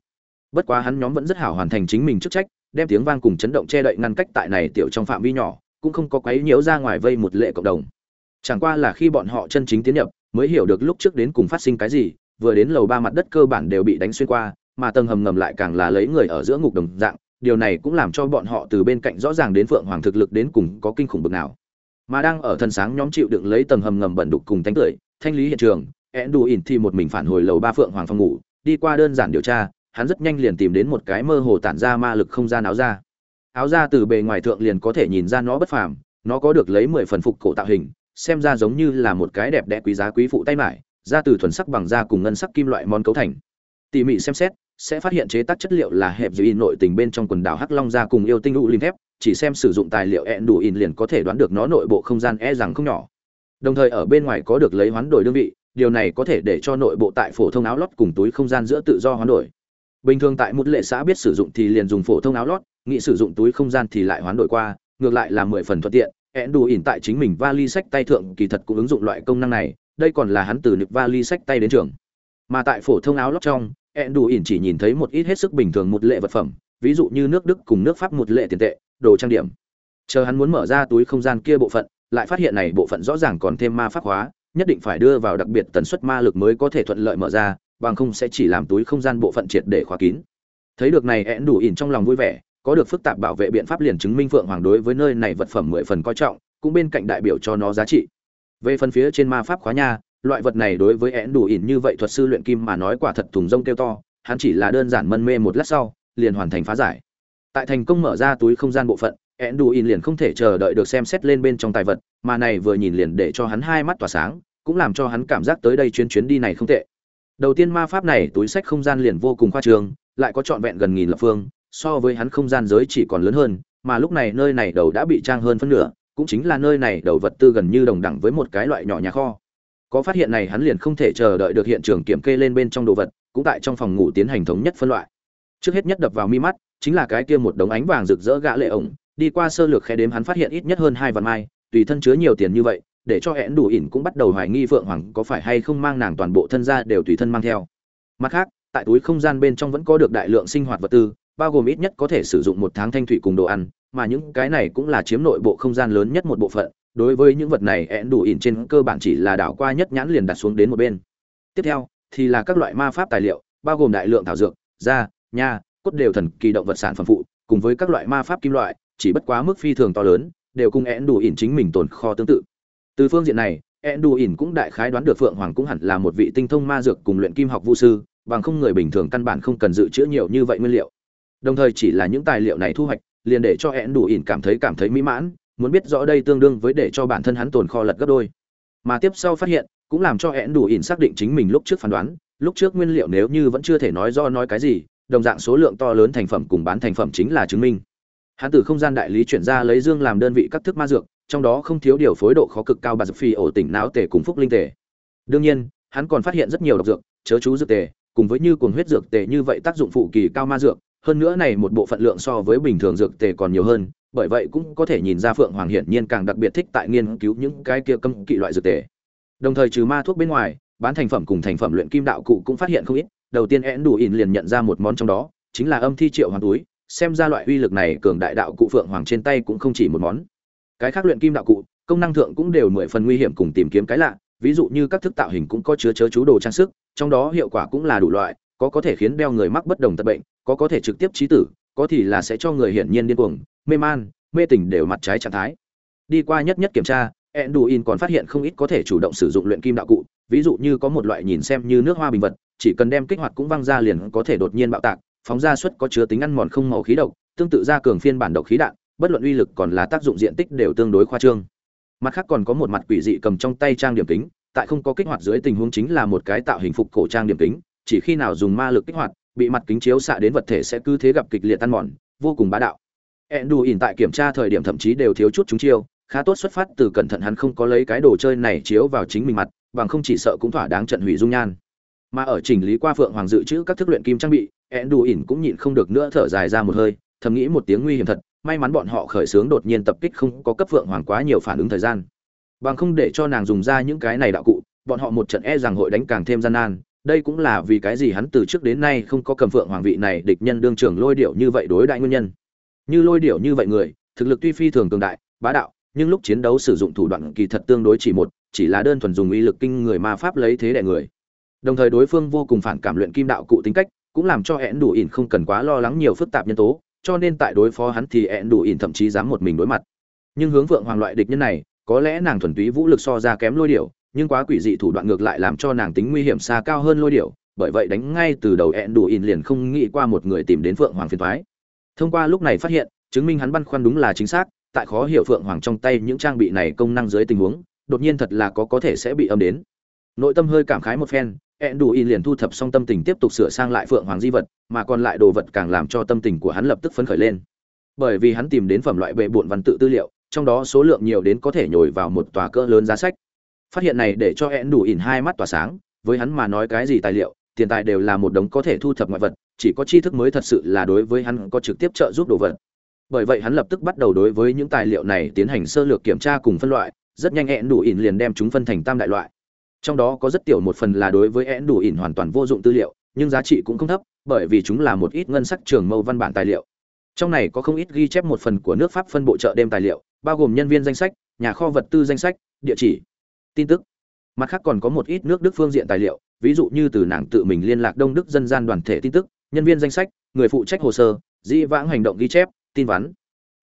Bất quá hắn nhóm vẫn rất hảo hoàn thành chính mình chức trách, đem tiếng vang cùng chấn động che đậy ngăn cách tại này tiểu trong phạm vi nhỏ, cũng không có quấy nhiễu ra ngoài vây một lệ cộng đồng. Chẳng qua là khi bọn họ chân chính tiến nhập mới hiểu được lúc trước đến cùng phát sinh cái gì, vừa đến lầu ba mặt đất cơ bản đều bị đánh xuyên qua, mà tầng hầm ngầm lại càng là lấy người ở giữa ngục đồng dạng, điều này cũng làm cho bọn họ từ bên cạnh rõ ràng đến phượng hoàng thực lực đến cùng có kinh khủng bực nào. Mà đang ở thần sáng nhóm chịu đựng lấy tầng hầm ngầm bẩn đục cùng tánh tưởi, thanh lý hiện trường ed đù ỉn thì một mình phản hồi lầu ba phượng hoàng phòng ngủ, đi qua đơn giản điều tra, hắn rất nhanh liền tìm đến một cái mơ hồ tản ra ma lực không gian áo ra áo ra từ bề ngoài thượng liền có thể nhìn ra nó bất phàm, nó có được lấy mười phần phục cổ tạo hình xem ra giống như là một cái đẹp đẽ quý giá quý phụ tay mải, ra từ thuần sắc bằng da cùng ngân sắc kim loại món cấu thành. Tỉ mỉ xem xét, sẽ phát hiện chế tác chất liệu là hẹp dưới nội tình bên trong quần đảo hắc long da cùng yêu tinh u linh thép, chỉ xem sử dụng tài liệu ẹn đủ in liền có thể đoán được nó nội bộ không gian e rằng không nhỏ. Đồng thời ở bên ngoài có được lấy hoán đổi đơn vị, điều này có thể để cho nội bộ tại phổ thông áo lót cùng túi không gian giữa tự do hoán đổi. Bình thường tại một lệ xã biết sử dụng thì liền dùng phổ thông áo lót nghĩ sử dụng túi không gian thì lại hoán đổi qua, ngược lại là mười phần thuận tiện ẹn đủ ỉn tại chính mình vali sách tay thượng kỳ thật cũng ứng dụng loại công năng này, đây còn là hắn từ nực vali sách tay đến trường. Mà tại phổ thông áo lót trong ẹn đủ ỉn chỉ nhìn thấy một ít hết sức bình thường một lệ vật phẩm, ví dụ như nước đức cùng nước pháp một lệ tiền tệ, đồ trang điểm. Chờ hắn muốn mở ra túi không gian kia bộ phận, lại phát hiện này bộ phận rõ ràng còn thêm ma pháp hóa, nhất định phải đưa vào đặc biệt tần suất ma lực mới có thể thuận lợi mở ra, bằng không sẽ chỉ làm túi không gian bộ phận triệt để khóa kín. Thấy được này ẹn đủ ỉn trong lòng vui vẻ có được phức tạp bảo vệ biện pháp liền chứng minh phượng hoàng đối với nơi này vật phẩm mười phần coi trọng, cũng bên cạnh đại biểu cho nó giá trị. Về phần phía trên ma pháp khóa nha, loại vật này đối với én đủ ỉn như vậy thuật sư luyện kim mà nói quả thật thùng rông kêu to, hắn chỉ là đơn giản mân mê một lát sau, liền hoàn thành phá giải. Tại thành công mở ra túi không gian bộ phận én đủ ỉn liền không thể chờ đợi được xem xét lên bên trong tài vật, mà này vừa nhìn liền để cho hắn hai mắt tỏa sáng, cũng làm cho hắn cảm giác tới đây chuyến chuyến đi này không tệ. Đầu tiên ma pháp này túi sách không gian liền vô cùng khoa trương, lại có trọn vẹn gần nghìn lập phương so với hắn không gian giới chỉ còn lớn hơn, mà lúc này nơi này đầu đã bị trang hơn phân nửa, cũng chính là nơi này đầu vật tư gần như đồng đẳng với một cái loại nhỏ nhà kho. Có phát hiện này hắn liền không thể chờ đợi được hiện trường kiểm kê lên bên trong đồ vật, cũng tại trong phòng ngủ tiến hành thống nhất phân loại. Trước hết nhất đập vào mi mắt, chính là cái kia một đống ánh vàng rực rỡ gã lệ ổng, đi qua sơ lược khẽ đếm hắn phát hiện ít nhất hơn hai vạn mai, tùy thân chứa nhiều tiền như vậy, để cho hẹn đủ ỉn cũng bắt đầu hoài nghi phượng hoàng có phải hay không mang nàng toàn bộ thân ra đều tùy thân mang theo. Mặt khác, tại túi không gian bên trong vẫn có được đại lượng sinh hoạt vật tư bao gồm ít nhất có thể sử dụng một tháng thanh thủy cùng đồ ăn mà những cái này cũng là chiếm nội bộ không gian lớn nhất một bộ phận đối với những vật này én đủ ỉn trên cơ bản chỉ là đảo qua nhất nhãn liền đặt xuống đến một bên tiếp theo thì là các loại ma pháp tài liệu bao gồm đại lượng thảo dược da nha cốt đều thần kỳ động vật sản phẩm phụ cùng với các loại ma pháp kim loại chỉ bất quá mức phi thường to lớn đều cùng én đủ ỉn chính mình tồn kho tương tự từ phương diện này eãn đủ ỉn cũng đại khái đoán được Phượng Hoàng cũng hẳn là một vị tinh thông ma dược cùng luyện kim học vũ sư, bằng không người bình thường căn bản không cần dự trữ nhiều như vậy nguyên liệu. Đồng thời chỉ là những tài liệu này thu hoạch, liền để cho hẹn đủ ỉn cảm thấy cảm thấy mỹ mãn, muốn biết rõ đây tương đương với để cho bản thân hắn tồn kho lật gấp đôi. Mà tiếp sau phát hiện, cũng làm cho hẹn đủ ỉn xác định chính mình lúc trước phán đoán, lúc trước nguyên liệu nếu như vẫn chưa thể nói do nói cái gì, đồng dạng số lượng to lớn thành phẩm cùng bán thành phẩm chính là chứng minh. Hắn từ không gian đại lý chuyển ra lấy dương làm đơn vị các thức ma dược, trong đó không thiếu điều phối độ khó cực cao bà dược phi ổ tỉnh não tề cùng phúc linh tề đương nhiên hắn còn phát hiện rất nhiều độc dược chớ chú dược tề cùng với như cuồng huyết dược tề như vậy tác dụng phụ kỳ cao ma dược hơn nữa này một bộ phận lượng so với bình thường dược tề còn nhiều hơn, bởi vậy cũng có thể nhìn ra phượng hoàng hiển nhiên càng đặc biệt thích tại nghiên cứu những cái kia cấm kỵ loại dược tề. Đồng thời trừ ma thuốc bên ngoài, bán thành phẩm cùng thành phẩm luyện kim đạo cụ cũng phát hiện không ít, đầu tiên én đủ ỉn liền nhận ra một món trong đó, chính là âm thi triệu hoàng túi, xem ra loại uy lực này cường đại đạo cụ phượng hoàng trên tay cũng không chỉ một món. Cái khác luyện kim đạo cụ, công năng thượng cũng đều mười phần nguy hiểm cùng tìm kiếm cái lạ, ví dụ như các thức tạo hình cũng có chứa chớ chú đồ trang sức, trong đó hiệu quả cũng là đủ loại có có thể khiến đeo người mắc bất đồng tật bệnh có có thể trực tiếp trí tử có thì là sẽ cho người hiển nhiên điên cuồng mê man mê tình đều mặt trái trạng thái. Đi qua nhất nhất kiểm tra Enduin còn phát hiện không ít có thể chủ động sử dụng luyện kim đạo cụ, ví dụ như có một loại nhìn xem như nước hoa bình vật, chỉ cần đem kích hoạt cũng văng ra liền có thể đột nhiên bạo tạc, phóng ra suất có chứa tính ăn mòn không màu khí độc, tương tự ra cường phiên bản độc khí đạn, bất luận uy lực còn là tác dụng diện tích đều tương đối khoa trương. Mặt khác còn có một mặt quỷ dị cầm trong tay trang điểm kính tại không có kích hoạt dưới tình huống chính là một cái tạo hình phục cổ trang điểm kính chỉ khi nào dùng ma lực kích hoạt, bị mặt kính chiếu xạ đến vật thể sẽ cứ thế gặp kịch liệt tan mòn, vô cùng bá đạo. Endu ỉn tại kiểm tra thời điểm thậm chí đều thiếu chút chúng chiêu, khá tốt xuất phát từ cẩn thận hắn không có lấy cái đồ chơi này chiếu vào chính mình mặt, bằng không chỉ sợ cũng thỏa đáng trận hủy dung nhan. Mà ở chỉnh lý qua phượng hoàng dự trữ các thức luyện kim trang bị Endu ỉn cũng nhịn không được nữa thở dài ra một hơi, thầm nghĩ một tiếng nguy hiểm thật, may mắn bọn họ khởi xướng đột nhiên tập kích không có cấp vượng hoàng quá nhiều phản ứng thời gian. Bằng không để cho nàng dùng ra những cái này đạo cụ, bọn họ một trận e rằng hội đánh càng thêm gian nan đây cũng là vì cái gì hắn từ trước đến nay không có cầm phượng hoàng vị này địch nhân đương trường lôi điệu như vậy đối đại nguyên nhân. Như lôi điệu như vậy người, thực lực tuy phi thường cường đại, bá đạo, nhưng lúc chiến đấu sử dụng thủ đoạn kỳ thật tương đối chỉ một, chỉ là đơn thuần dùng uy lực kinh người ma pháp lấy thế đẻ người. Đồng thời đối phương vô cùng phản cảm luyện kim đạo cụ tính cách, cũng làm cho hẹn đủ ỉn không cần quá lo lắng nhiều phức tạp nhân tố, cho nên tại đối phó hắn thì hẹn đủ ỉn thậm chí dám một mình đối mặt. Nhưng hướng vượng hoàng loại địch nhân này, có lẽ nàng thuần túy vũ lực so ra kém lôi điệu nhưng quá quỷ dị thủ đoạn ngược lại làm cho nàng tính nguy hiểm xa cao hơn lôi điểu, bởi vậy đánh ngay từ đầu ẹn đủ in liền không nghĩ qua một người tìm đến phượng hoàng phiền thoái thông qua lúc này phát hiện, chứng minh hắn băn khoăn đúng là chính xác, tại khó hiểu phượng hoàng trong tay những trang bị này công năng dưới tình huống, đột nhiên thật là có có thể sẽ bị âm đến. Nội tâm hơi cảm khái một phen, ẹn đủ in liền thu thập xong tâm tình tiếp tục sửa sang lại phượng hoàng di vật, mà còn lại đồ vật càng làm cho tâm tình của hắn lập tức phấn khởi lên. Bởi vì hắn tìm đến phẩm loại bệ bộn văn tự tư liệu, trong đó số lượng nhiều đến có thể nhồi vào một tòa cỡ lớn giá sách phát hiện này để cho ẹn đủ ỉn hai mắt tỏa sáng, với hắn mà nói cái gì tài liệu, tiền tài đều là một đống có thể thu thập ngoại vật, chỉ có tri thức mới thật sự là đối với hắn có trực tiếp trợ giúp đồ vật. Bởi vậy hắn lập tức bắt đầu đối với những tài liệu này tiến hành sơ lược kiểm tra cùng phân loại, rất nhanh én đủ ỉn liền đem chúng phân thành tam đại loại. Trong đó có rất tiểu một phần là đối với én đủ ỉn hoàn toàn vô dụng tư liệu, nhưng giá trị cũng không thấp, bởi vì chúng là một ít ngân sách trường mâu văn bản tài liệu. Trong này có không ít ghi chép một phần của nước pháp phân bộ chợ đêm tài liệu, bao gồm nhân viên danh sách, nhà kho vật tư danh sách, địa chỉ tin tức. Mặt khác còn có một ít nước đức phương diện tài liệu, ví dụ như từ nàng tự mình liên lạc đông đức dân gian đoàn thể tin tức, nhân viên danh sách, người phụ trách hồ sơ, dĩ vãng hành động ghi chép, tin vắn.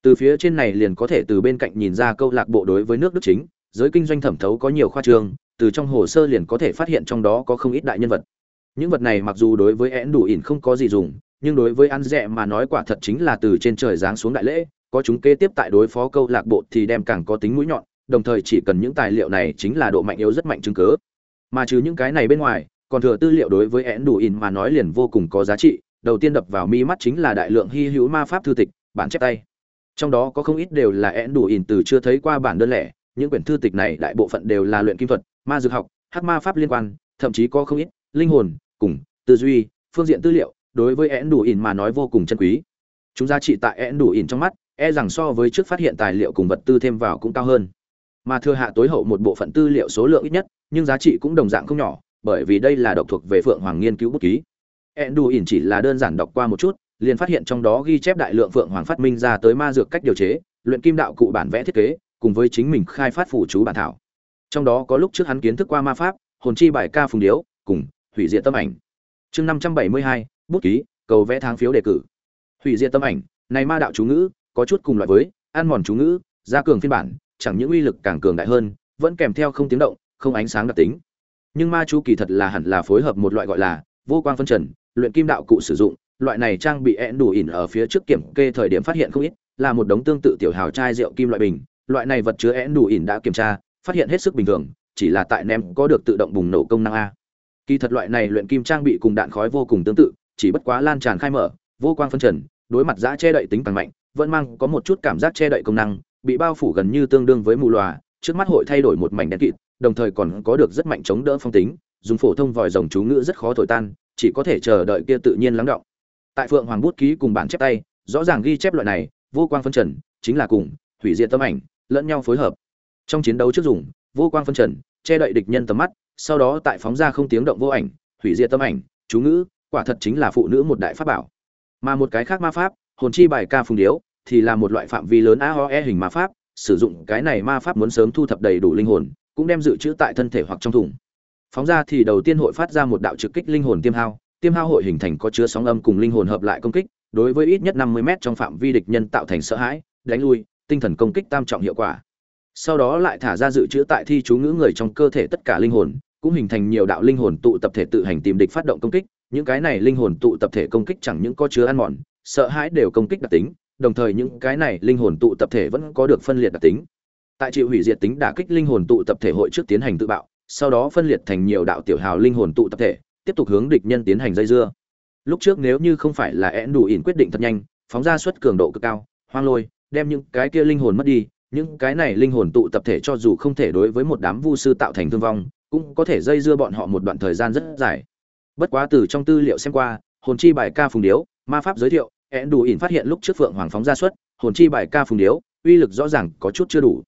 Từ phía trên này liền có thể từ bên cạnh nhìn ra câu lạc bộ đối với nước đức chính, giới kinh doanh thẩm thấu có nhiều khoa trường từ trong hồ sơ liền có thể phát hiện trong đó có không ít đại nhân vật. Những vật này mặc dù đối với én đủ ỉn không có gì dùng, nhưng đối với ăn rẻ mà nói quả thật chính là từ trên trời giáng xuống đại lễ, có chúng kế tiếp tại đối phó câu lạc bộ thì đem càng có tính mũi nhọn đồng thời chỉ cần những tài liệu này chính là độ mạnh yếu rất mạnh chứng cớ mà trừ những cái này bên ngoài, còn thừa tư liệu đối với én đủ in mà nói liền vô cùng có giá trị. Đầu tiên đập vào mi mắt chính là đại lượng hy hữu ma pháp thư tịch, bản chép tay. Trong đó có không ít đều là én đủ in từ chưa thấy qua bản đơn lẻ. Những quyển thư tịch này đại bộ phận đều là luyện kim thuật, ma dược học, hắc ma pháp liên quan, thậm chí có không ít linh hồn, cùng, tư duy, phương diện tư liệu đối với én đủ in mà nói vô cùng chân quý. Chúng giá trị tại én đủ in trong mắt e rằng so với trước phát hiện tài liệu cùng vật tư thêm vào cũng cao hơn mà thừa hạ tối hậu một bộ phận tư liệu số lượng ít nhất, nhưng giá trị cũng đồng dạng không nhỏ, bởi vì đây là độc thuộc về phượng hoàng nghiên cứu bút ký. Én đủ ỉn chỉ là đơn giản đọc qua một chút, liền phát hiện trong đó ghi chép đại lượng phượng hoàng phát minh ra tới ma dược cách điều chế, luyện kim đạo cụ bản vẽ thiết kế, cùng với chính mình khai phát phủ chú bản thảo. Trong đó có lúc trước hắn kiến thức qua ma pháp, hồn chi bài ca phùng điếu, cùng hủy diệt tâm ảnh. Chương năm trăm bảy mươi hai, bút ký, cầu vẽ tháng phiếu đề cử. Hủy diệt tâm ảnh, này ma đạo chú ngữ, có chút cùng loại với ăn mòn chú ngữ, gia cường phiên bản chẳng những uy lực càng cường đại hơn, vẫn kèm theo không tiếng động, không ánh sáng đặc tính. Nhưng ma chú kỳ thật là hẳn là phối hợp một loại gọi là vô quang phân trần, luyện kim đạo cụ sử dụng, loại này trang bị én đủ ỉn ở phía trước kiểm kê thời điểm phát hiện không ít, là một đống tương tự tiểu hào chai rượu kim loại bình, loại này vật chứa én đủ ỉn đã kiểm tra, phát hiện hết sức bình thường, chỉ là tại nem có được tự động bùng nổ công năng a. Kỳ thật loại này luyện kim trang bị cùng đạn khói vô cùng tương tự, chỉ bất quá lan tràn khai mở, vô quang phân trần, đối mặt giã che đậy tính càng mạnh, vẫn mang có một chút cảm giác che đậy công năng bị bao phủ gần như tương đương với mù loà, trước mắt hội thay đổi một mảnh đen kịt, đồng thời còn có được rất mạnh chống đỡ phong tính, dùng phổ thông vòi rồng chú ngữ rất khó thổi tan, chỉ có thể chờ đợi kia tự nhiên lắng động. Tại phượng hoàng bút ký cùng bản chép tay, rõ ràng ghi chép loại này, vô quang phân trần, chính là cùng, hủy diệt tâm ảnh, lẫn nhau phối hợp. Trong chiến đấu trước dùng, vô quang phân trần, che đậy địch nhân tầm mắt, sau đó tại phóng ra không tiếng động vô ảnh, hủy diệt tâm ảnh, chú ngữ, quả thật chính là phụ nữ một đại pháp bảo. Mà một cái khác ma pháp, hồn chi bài ca phùng điếu thì là một loại phạm vi lớn aoe hình ma pháp, sử dụng cái này ma pháp muốn sớm thu thập đầy đủ linh hồn, cũng đem dự trữ tại thân thể hoặc trong thùng. Phóng ra thì đầu tiên hội phát ra một đạo trực kích linh hồn tiêm hao tiêm hao hội hình thành có chứa sóng âm cùng linh hồn hợp lại công kích, đối với ít nhất năm mươi m trong phạm vi địch nhân tạo thành sợ hãi, đánh lui, tinh thần công kích tam trọng hiệu quả. Sau đó lại thả ra dự trữ tại thi chú ngữ người trong cơ thể tất cả linh hồn, cũng hình thành nhiều đạo linh hồn tụ tập thể tự hành tìm địch phát động công kích, những cái này linh hồn tụ tập thể công kích chẳng những có chứa ăn mòn, sợ hãi đều công kích đặc tính đồng thời những cái này linh hồn tụ tập thể vẫn có được phân liệt đặc tính. Tại chịu hủy diệt tính đả kích linh hồn tụ tập thể hội trước tiến hành tự bạo, sau đó phân liệt thành nhiều đạo tiểu hào linh hồn tụ tập thể, tiếp tục hướng địch nhân tiến hành dây dưa. Lúc trước nếu như không phải là én đủ ỉn quyết định thật nhanh, phóng ra suất cường độ cực cao, hoang lôi, đem những cái kia linh hồn mất đi, những cái này linh hồn tụ tập thể cho dù không thể đối với một đám vu sư tạo thành thương vong, cũng có thể dây dưa bọn họ một đoạn thời gian rất dài. Bất quá từ trong tư liệu xem qua, hồn chi bài ca phùng điếu, ma pháp giới thiệu én đủ ỉn phát hiện lúc trước phượng hoàng phóng ra suất, hồn chi bài ca phùng điếu, uy lực rõ ràng có chút chưa đủ.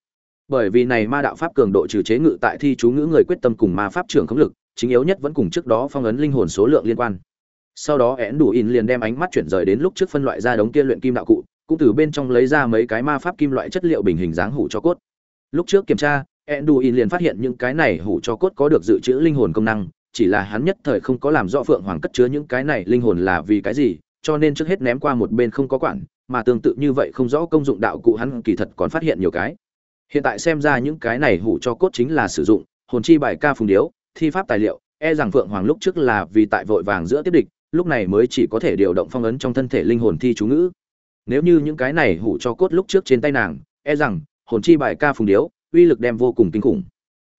Bởi vì này ma đạo pháp cường độ trừ chế ngự tại thi chú ngữ người quyết tâm cùng ma pháp trưởng khống lực, chính yếu nhất vẫn cùng trước đó phong ấn linh hồn số lượng liên quan. Sau đó én đủ in liền đem ánh mắt chuyển rời đến lúc trước phân loại ra đống kia luyện kim đạo cụ, cũng từ bên trong lấy ra mấy cái ma pháp kim loại chất liệu bình hình dáng hủ cho cốt. Lúc trước kiểm tra én đủ in liền phát hiện những cái này hủ cho cốt có được dự trữ linh hồn công năng, chỉ là hắn nhất thời không có làm rõ phượng hoàng cất chứa những cái này linh hồn là vì cái gì cho nên trước hết ném qua một bên không có quản, mà tương tự như vậy không rõ công dụng đạo cụ hắn kỳ thật còn phát hiện nhiều cái. Hiện tại xem ra những cái này hủ cho cốt chính là sử dụng, hồn chi bài ca phùng điếu, thi pháp tài liệu e rằng phượng hoàng lúc trước là vì tại vội vàng giữa tiếp địch, lúc này mới chỉ có thể điều động phong ấn trong thân thể linh hồn thi chú ngữ. Nếu như những cái này hủ cho cốt lúc trước trên tay nàng e rằng hồn chi bài ca phùng điếu, uy lực đem vô cùng kinh khủng.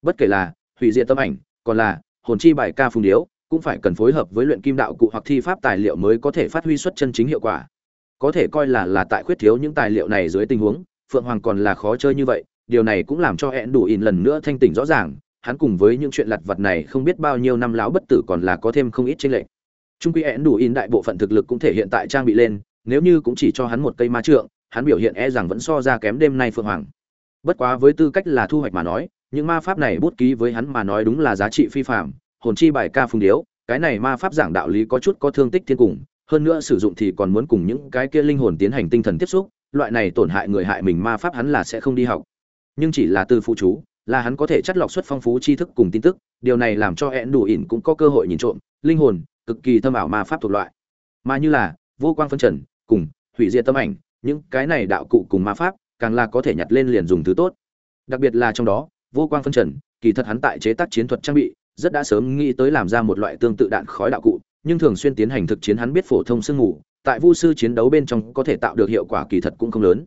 Bất kể là hủy diệt tâm ảnh, còn là hồn chi bài ca phùng điếu cũng phải cần phối hợp với luyện kim đạo cụ hoặc thi pháp tài liệu mới có thể phát huy xuất chân chính hiệu quả có thể coi là là tại khuyết thiếu những tài liệu này dưới tình huống, phượng hoàng còn là khó chơi như vậy, điều này cũng làm cho hẹn đủ in lần nữa thanh tỉnh rõ ràng, hắn cùng với những chuyện lặt vặt này không biết bao nhiêu năm láo bất tử còn là có thêm không ít chênh lệch trung quy hẹn đủ in đại bộ phận thực lực cũng thể hiện tại trang bị lên, nếu như cũng chỉ cho hắn một cây ma trượng, hắn biểu hiện e rằng vẫn so ra kém đêm nay phượng hoàng bất quá với tư cách là thu hoạch mà nói, những ma pháp này bút ký với hắn mà nói đúng là giá trị phi phàm hồn chi bài ca phùng điếu, cái này ma pháp giảng đạo lý có chút có thương tích thiên cùng, hơn nữa sử dụng thì còn muốn cùng những cái kia linh hồn tiến hành tinh thần tiếp xúc, loại này tổn hại người hại mình ma pháp hắn là sẽ không đi học. Nhưng chỉ là từ phụ chú, là hắn có thể chất lọc xuất phong phú tri thức cùng tin tức, điều này làm cho hẹn đủ ỉn cũng có cơ hội nhìn trộm, linh hồn, cực kỳ thâm ảo ma pháp thuộc loại. Mà như là, vô quang phân trần, cùng, hủy diệt tâm ảnh, những cái này đạo cụ cùng ma pháp, càng là có thể nhặt lên liền dùng thứ tốt. Đặc biệt là trong đó, vô quang phân trần, kỳ thật hắn tại chế tác chiến thuật trang bị rất đã sớm nghĩ tới làm ra một loại tương tự đạn khói đạo cụ, nhưng thường xuyên tiến hành thực chiến hắn biết phổ thông sương mù, tại vu sư chiến đấu bên trong có thể tạo được hiệu quả kỳ thật cũng không lớn.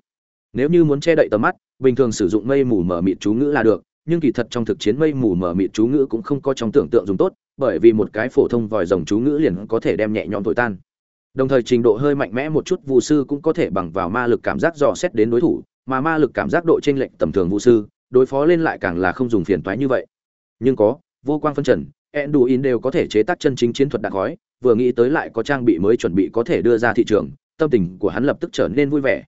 Nếu như muốn che đậy tầm mắt, bình thường sử dụng mây mù mở mịt chú ngữ là được, nhưng kỳ thật trong thực chiến mây mù mở mịt chú ngữ cũng không có trong tưởng tượng dùng tốt, bởi vì một cái phổ thông vòi rồng chú ngữ liền có thể đem nhẹ nhõm thổi tan. Đồng thời trình độ hơi mạnh mẽ một chút vu sư cũng có thể bằng vào ma lực cảm giác dò xét đến đối thủ, mà ma lực cảm giác độ trên lệnh tầm thường vu sư, đối phó lên lại càng là không dùng phiền toái như vậy. Nhưng có vô quang phân trần Enduin đều có thể chế tác chân chính chiến thuật đạn khói, vừa nghĩ tới lại có trang bị mới chuẩn bị có thể đưa ra thị trường, tâm tình của hắn lập tức trở nên vui vẻ.